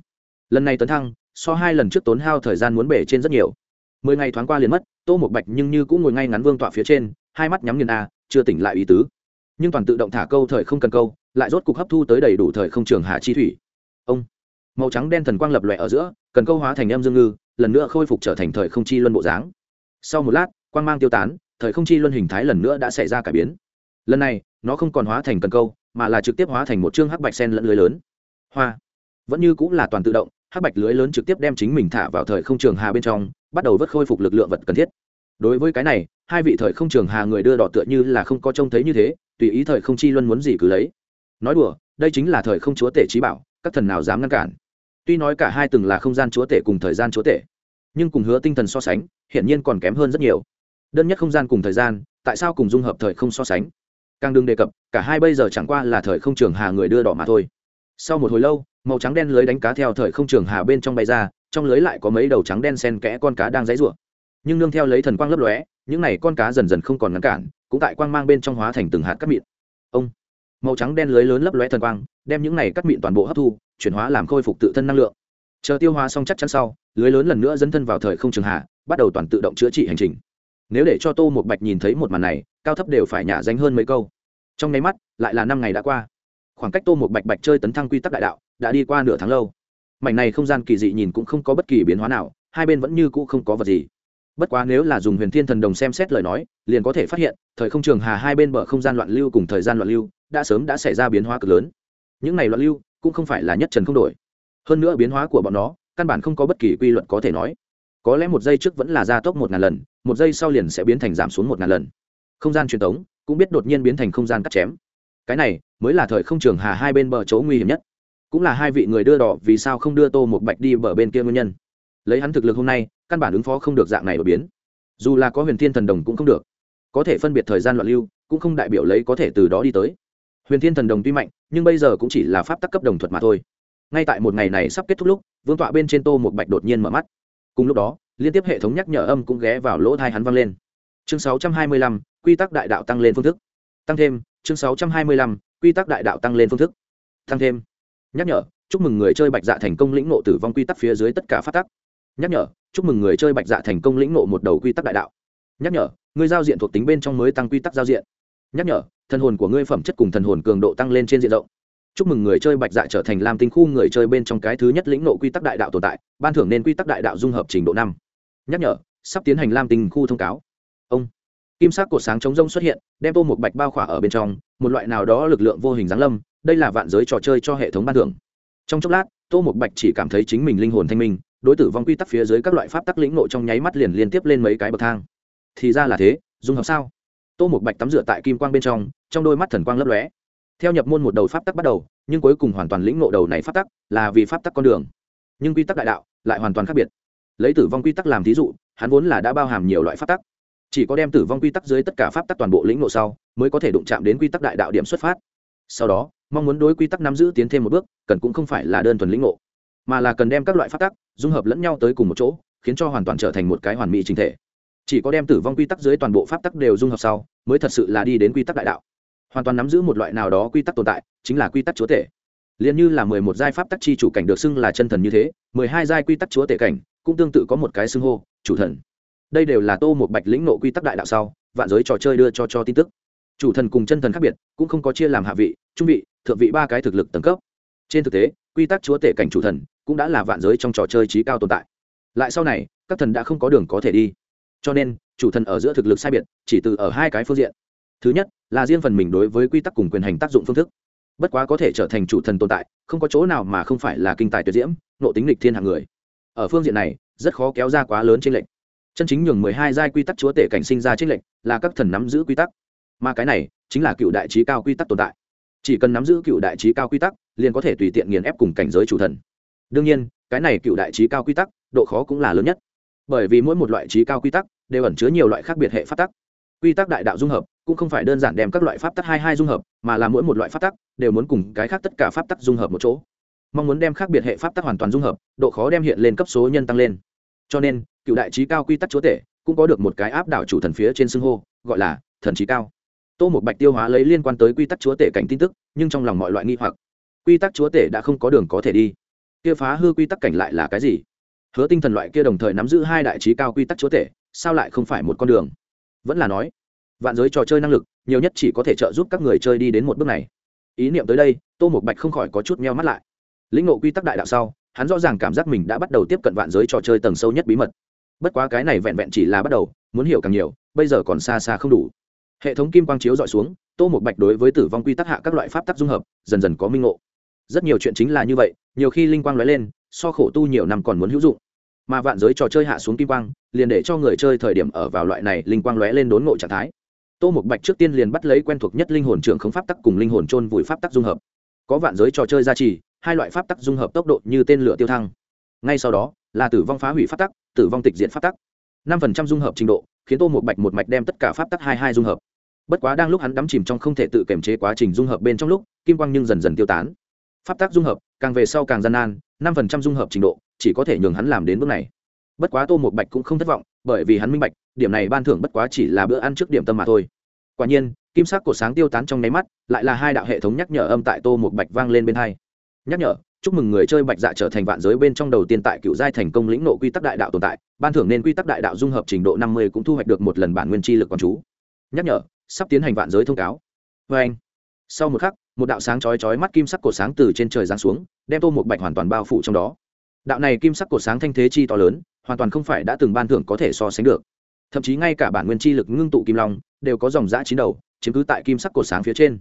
Lần này tấn thăng, so hai lần trước tốn hao thời gian muốn bể trên rất nhiều. Mười ngày thoáng qua liền mất, tô một bạch nhưng như cũng ngồi ngay ngắn vương tọa phía trên, hai mắt nhắm nghiền a chưa tỉnh lại ý tứ. Nhưng toàn tự động thả câu thời không cần câu, lại rốt cục hấp thu tới đầy đủ thời không trường hạ chi thủy. Ông, màu trắng đen thần quang lập lòe ở giữa, cần câu hóa thành em dương ngư, lần nữa khôi phục trở thành thời không chi luân bộ dáng. Sau một lát, quang mang tiêu tán thời không chi luân hình thái lần nữa đã xảy ra cải biến. Lần này, nó không còn hóa thành cần câu, mà là trực tiếp hóa thành một chương hắc bạch sen lẫn lưới lớn. Hoa! Vẫn như cũng là toàn tự động, hắc bạch lưới lớn trực tiếp đem chính mình thả vào thời không trường hà bên trong, bắt đầu vớt khôi phục lực lượng vật cần thiết. Đối với cái này, hai vị thời không trường hà người đưa đỏ tựa như là không có trông thấy như thế, tùy ý thời không chi luân muốn gì cứ lấy. Nói đùa, đây chính là thời không chúa tể trí bảo, các thần nào dám ngăn cản? Tuy nói cả hai từng là không gian chúa tể cùng thời gian chúa tể, nhưng cùng hứa tinh thần so sánh, hiển nhiên còn kém hơn rất nhiều đơn nhất không gian cùng thời gian, tại sao cùng dung hợp thời không so sánh? Càng đừng đề cập, cả hai bây giờ chẳng qua là thời không trường hà người đưa đỏ mà thôi. Sau một hồi lâu, màu trắng đen lưới đánh cá theo thời không trường hà bên trong bay ra, trong lưới lại có mấy đầu trắng đen sen kẽ con cá đang dãy rủa. Nhưng nương theo lấy thần quang lấp lóe, những n à y con cá dần dần không còn ngăn cản, cũng tại quang mang bên trong hóa thành từng hạt cắt mịn. Ông, màu trắng đen lưới lớn lấp lóe thần quang, đem những này cắt mịn toàn bộ hấp thu, chuyển hóa làm khôi phục tự thân năng lượng. Chờ tiêu hóa xong chắc chắn sau, lưới lớn lần nữa dẫn thân vào thời không trường hạ bắt đầu toàn tự động chữa trị hành trình nếu để cho tô một bạch nhìn thấy một màn này, cao thấp đều phải nhả danh hơn mấy câu. Trong nháy mắt, lại là năm ngày đã qua. Khoảng cách tô một bạch bạch chơi tấn thăng quy tắc đại đạo, đã đi qua nửa tháng lâu. Mảnh này không gian kỳ dị nhìn cũng không có bất kỳ biến hóa nào, hai bên vẫn như cũ không có vật gì. Bất quá nếu là dùng huyền thiên thần đồng xem xét lời nói, liền có thể phát hiện, thời không trường hà hai bên bờ không gian loạn lưu cùng thời gian loạn lưu, đã sớm đã xảy ra biến hóa cực lớn. Những này loạn lưu, cũng không phải là nhất trần không đổi. Hơn nữa biến hóa của bọn nó, căn bản không có bất kỳ quy luật có thể nói. Có lẽ một giây trước vẫn là gia tốc một ngàn lần một giây sau liền sẽ biến thành giảm xuống một ngàn lần. Không gian truyền thống cũng biết đột nhiên biến thành không gian cắt chém. Cái này mới là thời không trường hà hai bên bờ chỗ nguy hiểm nhất. Cũng là hai vị người đưa đỏ vì sao không đưa tô một bạch đi bờ bên kia nguyên nhân. Lấy hắn thực lực hôm nay, căn bản ứng phó không được dạng này đột biến. Dù là có huyền thiên thần đồng cũng không được. Có thể phân biệt thời gian loạn lưu, cũng không đại biểu lấy có thể từ đó đi tới. Huyền thiên thần đồng tuy mạnh, nhưng bây giờ cũng chỉ là pháp tắc cấp đồng thuật mà thôi. Ngay tại một ngày này sắp kết thúc lúc, vương tọa bên trên tô một bạch đột nhiên mở mắt. Cùng lúc đó liên tiếp hệ thống nhắc nhở âm cũng ghé vào lỗ thai hắn vang lên. Chương sáu trăm hai mươi lăm, quy tắc đại đạo tăng lên phương thức. Tăng thêm, chương sáu trăm hai mươi lăm, quy tắc đại đạo tăng lên phương thức. Tăng thêm. Nhắc nhở, chúc mừng người chơi bạch dạ thành công lĩnh nộ tử vong quy tắc phía dưới tất cả phát tắc. Nhắc nhở, chúc mừng người chơi bạch dạ thành công lĩnh nộ một đầu quy tắc đại đạo. Nhắc nhở, người giao diện thuộc tính bên trong mới tăng quy tắc giao diện. Nhắc nhở, thần hồn của ngươi phẩm chất cùng thần hồn cường độ tăng lên trên diện rộng. Chúc mừng người chơi bạch dạ trở thành lam tinh khu người chơi bên trong cái thứ nhất lĩnh nộ quy tắc đại đạo tồn tại, ban thưởng nên quy tắc đại đạo dung hợp trình độ năm nhắc nhở, sắp tiến hành lam tình khu thông cáo. Ông. Kim sắc cột sáng chống rông xuất hiện, đem tô một bạch bao khỏa ở bên trong, một loại nào đó lực lượng vô hình giáng lâm, đây là vạn giới trò chơi cho hệ thống ban thưởng. Trong chốc lát, tô một bạch chỉ cảm thấy chính mình linh hồn thanh minh, đối tử vong quy tắc phía dưới các loại pháp tắc lĩnh nộ trong nháy mắt liền liên tiếp lên mấy cái bậc thang. Thì ra là thế dùng hợp sao? Tô một bạch tắm rửa tại kim quang bên trong trong đôi mắt thần quang lấp lóe. Theo nhập môn một đầu pháp tắc bắt đầu, nhưng cuối cùng hoàn toàn lĩnh nộ đầu này pháp tắc là vì pháp tắc con đường. Nhưng quy tắc đại đạo lại hoàn toàn khác biệt lấy tử vong quy tắc làm thí dụ, hắn vốn là đã bao hàm nhiều loại pháp tắc. Chỉ có đem tử vong quy tắc dưới tất cả pháp tắc toàn bộ lĩnh nộ sau, mới có thể đụng chạm đến quy tắc đại đạo điểm xuất phát. Sau đó, mong muốn đối quy tắc nắm giữ tiến thêm một bước, cần cũng không phải là đơn thuần lĩnh ngộ, mà là cần đem các loại pháp tắc dung hợp lẫn nhau tới cùng một chỗ, khiến cho hoàn toàn trở thành một cái hoàn mỹ trình thể. Chỉ có đem tử vong quy tắc dưới toàn bộ pháp tắc đều dung hợp sau, mới thật sự là đi đến quy tắc đại đạo. Hoàn toàn nắm giữ một loại nào đó quy tắc tồn tại, chính là quy tắc chúa tể. Liền như là mười một giai pháp tắc chi chủ cảnh được xưng là chân thần như thế, mười hai giai quy tắc chúa tể cảnh cũng tương tự có một cái xưng hô, chủ thần. Đây đều là tô một bạch lĩnh nộ quy tắc đại đạo sau, vạn giới trò chơi đưa cho cho tin tức. Chủ thần cùng chân thần khác biệt, cũng không có chia làm hạ vị, trung vị, thượng vị ba cái thực lực tầng cấp. Trên thực tế, quy tắc chúa tể cảnh chủ thần cũng đã là vạn giới trong trò chơi trí cao tồn tại. Lại sau này, các thần đã không có đường có thể đi. Cho nên, chủ thần ở giữa thực lực sai biệt, chỉ từ ở hai cái phương diện. Thứ nhất, là riêng phần mình đối với quy tắc cùng quyền hành tác dụng phương thức. Bất quá có thể trở thành chủ thần tồn tại, không có chỗ nào mà không phải là kinh tài tuyệt diễm nộ tính lịch thiên hạng người ở phương diện này, rất khó kéo ra quá lớn trên lệnh chân chính nhường mười hai giai quy tắc chúa tể cảnh sinh ra trên lệnh là các thần nắm giữ quy tắc. Mà cái này chính là cựu đại trí cao quy tắc tồn tại. Chỉ cần nắm giữ cựu đại trí cao quy tắc, liền có thể tùy tiện nghiền ép cùng cảnh giới chủ thần. Đương nhiên, cái này cựu đại trí cao quy tắc, độ khó cũng là lớn nhất. Bởi vì mỗi một loại trí cao quy tắc đều ẩn chứa nhiều loại khác biệt hệ pháp tắc. Quy tắc đại đạo dung hợp cũng không phải đơn giản đem các loại pháp tắc hai hai dung hợp, mà là mỗi một loại pháp tắc đều muốn cùng cái khác tất cả pháp tắc dung hợp một chỗ mong muốn đem khác biệt hệ pháp tắc hoàn toàn dung hợp, độ khó đem hiện lên cấp số nhân tăng lên. Cho nên, cựu đại trí cao quy tắc chúa tể cũng có được một cái áp đảo chủ thần phía trên xưng hô, gọi là thần trí cao. Tô một bạch tiêu hóa lấy liên quan tới quy tắc chúa tể cảnh tin tức, nhưng trong lòng mọi loại nghi hoặc. Quy tắc chúa tể đã không có đường có thể đi. Kia phá hư quy tắc cảnh lại là cái gì? Hứa tinh thần loại kia đồng thời nắm giữ hai đại trí cao quy tắc chúa tể, sao lại không phải một con đường? Vẫn là nói, vạn giới trò chơi năng lực, nhiều nhất chỉ có thể trợ giúp các người chơi đi đến một bước này. Ý niệm tới đây, tô một bạch không khỏi có chút meo mắt lại lĩnh ngộ quy tắc đại đạo sau, hắn rõ ràng cảm giác mình đã bắt đầu tiếp cận vạn giới trò chơi tầng sâu nhất bí mật. Bất quá cái này vẹn vẹn chỉ là bắt đầu, muốn hiểu càng nhiều, bây giờ còn xa xa không đủ. Hệ thống kim quang chiếu dọi xuống, tô một bạch đối với tử vong quy tắc hạ các loại pháp tắc dung hợp, dần dần có minh ngộ. Rất nhiều chuyện chính là như vậy, nhiều khi linh quang lóe lên, so khổ tu nhiều năm còn muốn hữu dụng. Mà vạn giới trò chơi hạ xuống kim quang, liền để cho người chơi thời điểm ở vào loại này linh quang lóe lên đốn ngộ trạng thái. Tô một bạch trước tiên liền bắt lấy quen thuộc nhất linh hồn trưởng không pháp tắc cùng linh hồn trôn vùi pháp tắc dung hợp. Có vạn giới trò chơi gia trì hai loại pháp tắc dung hợp tốc độ như tên lửa tiêu thăng. Ngay sau đó, là tử vong phá hủy pháp tắc, tử vong tịch diện pháp tắc. năm phần trăm dung hợp trình độ, khiến tô một bạch một mạch đem tất cả pháp tắc hai hai dung hợp. Bất quá đang lúc hắn đắm chìm trong không thể tự kiểm chế quá trình dung hợp bên trong lúc, kim quang nhưng dần dần tiêu tán. Pháp tắc dung hợp, càng về sau càng gian nan, năm phần trăm dung hợp trình độ, chỉ có thể nhường hắn làm đến bước này. Bất quá tô một bạch cũng không thất vọng, bởi vì hắn minh bạch, điểm này ban thưởng bất quá chỉ là bữa ăn trước điểm tâm mà thôi. Quả nhiên, kim sắc của sáng tiêu tán trong nháy mắt, lại là hai đạo hệ thống nhắc nhở âm tại tô một bạch vang lên bên hai nhắc nhở, chúc mừng người chơi bạch dạ trở thành vạn giới bên trong đầu tiên tại cựu giai thành công lĩnh nộ quy tắc đại đạo tồn tại, ban thưởng nên quy tắc đại đạo dung hợp trình độ năm mươi cũng thu hoạch được một lần bản nguyên chi lực quán chú. Nhắc nhở, sắp tiến hành vạn giới thông cáo. Vê anh, sau một khắc, một đạo sáng chói chói mắt kim sắc cổ sáng từ trên trời giáng xuống, đem tô một bạch hoàn toàn bao phủ trong đó. Đạo này kim sắc cổ sáng thanh thế chi to lớn, hoàn toàn không phải đã từng ban thưởng có thể so sánh được. Thậm chí ngay cả bản nguyên chi lực ngưng tụ kim long, đều có dòng giã chín đầu, chiếm cứ tại kim sắc cổ sáng phía trên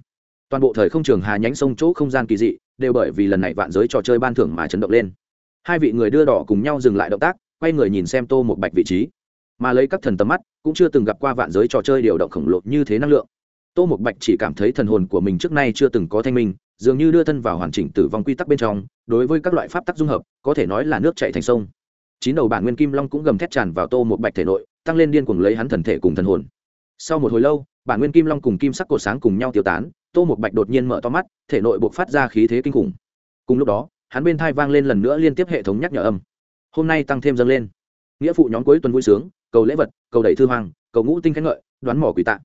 toàn bộ thời không trường hà nhánh sông chỗ không gian kỳ dị, đều bởi vì lần này vạn giới trò chơi ban thưởng mà chấn động lên. Hai vị người đưa đỏ cùng nhau dừng lại động tác, quay người nhìn xem tô một bạch vị trí. Mà lấy các thần tầm mắt, cũng chưa từng gặp qua vạn giới trò chơi điều động khổng lồ như thế năng lượng. Tô một bạch chỉ cảm thấy thần hồn của mình trước nay chưa từng có thanh minh, dường như đưa thân vào hoàn chỉnh tử vong quy tắc bên trong, đối với các loại pháp tắc dung hợp, có thể nói là nước chạy thành sông. Chín đầu bản nguyên kim long cũng gầm thét tràn vào tô một bạch thể nội, tăng lên điên cuồng lấy hắn thần thể cùng thần hồn. Sau một hồi lâu, bản nguyên kim long cùng kim sắc cột sáng cùng nhau tiêu tán tô một bạch đột nhiên mở to mắt, thể nội buộc phát ra khí thế kinh khủng. Cùng lúc đó, hắn bên thai vang lên lần nữa liên tiếp hệ thống nhắc nhở âm. Hôm nay tăng thêm dâng lên. Nghĩa phụ nhóm cuối tuần vui sướng, cầu lễ vật, cầu đẩy thư hoàng, cầu ngũ tinh khen ngợi, đoán mỏ quỷ tạ.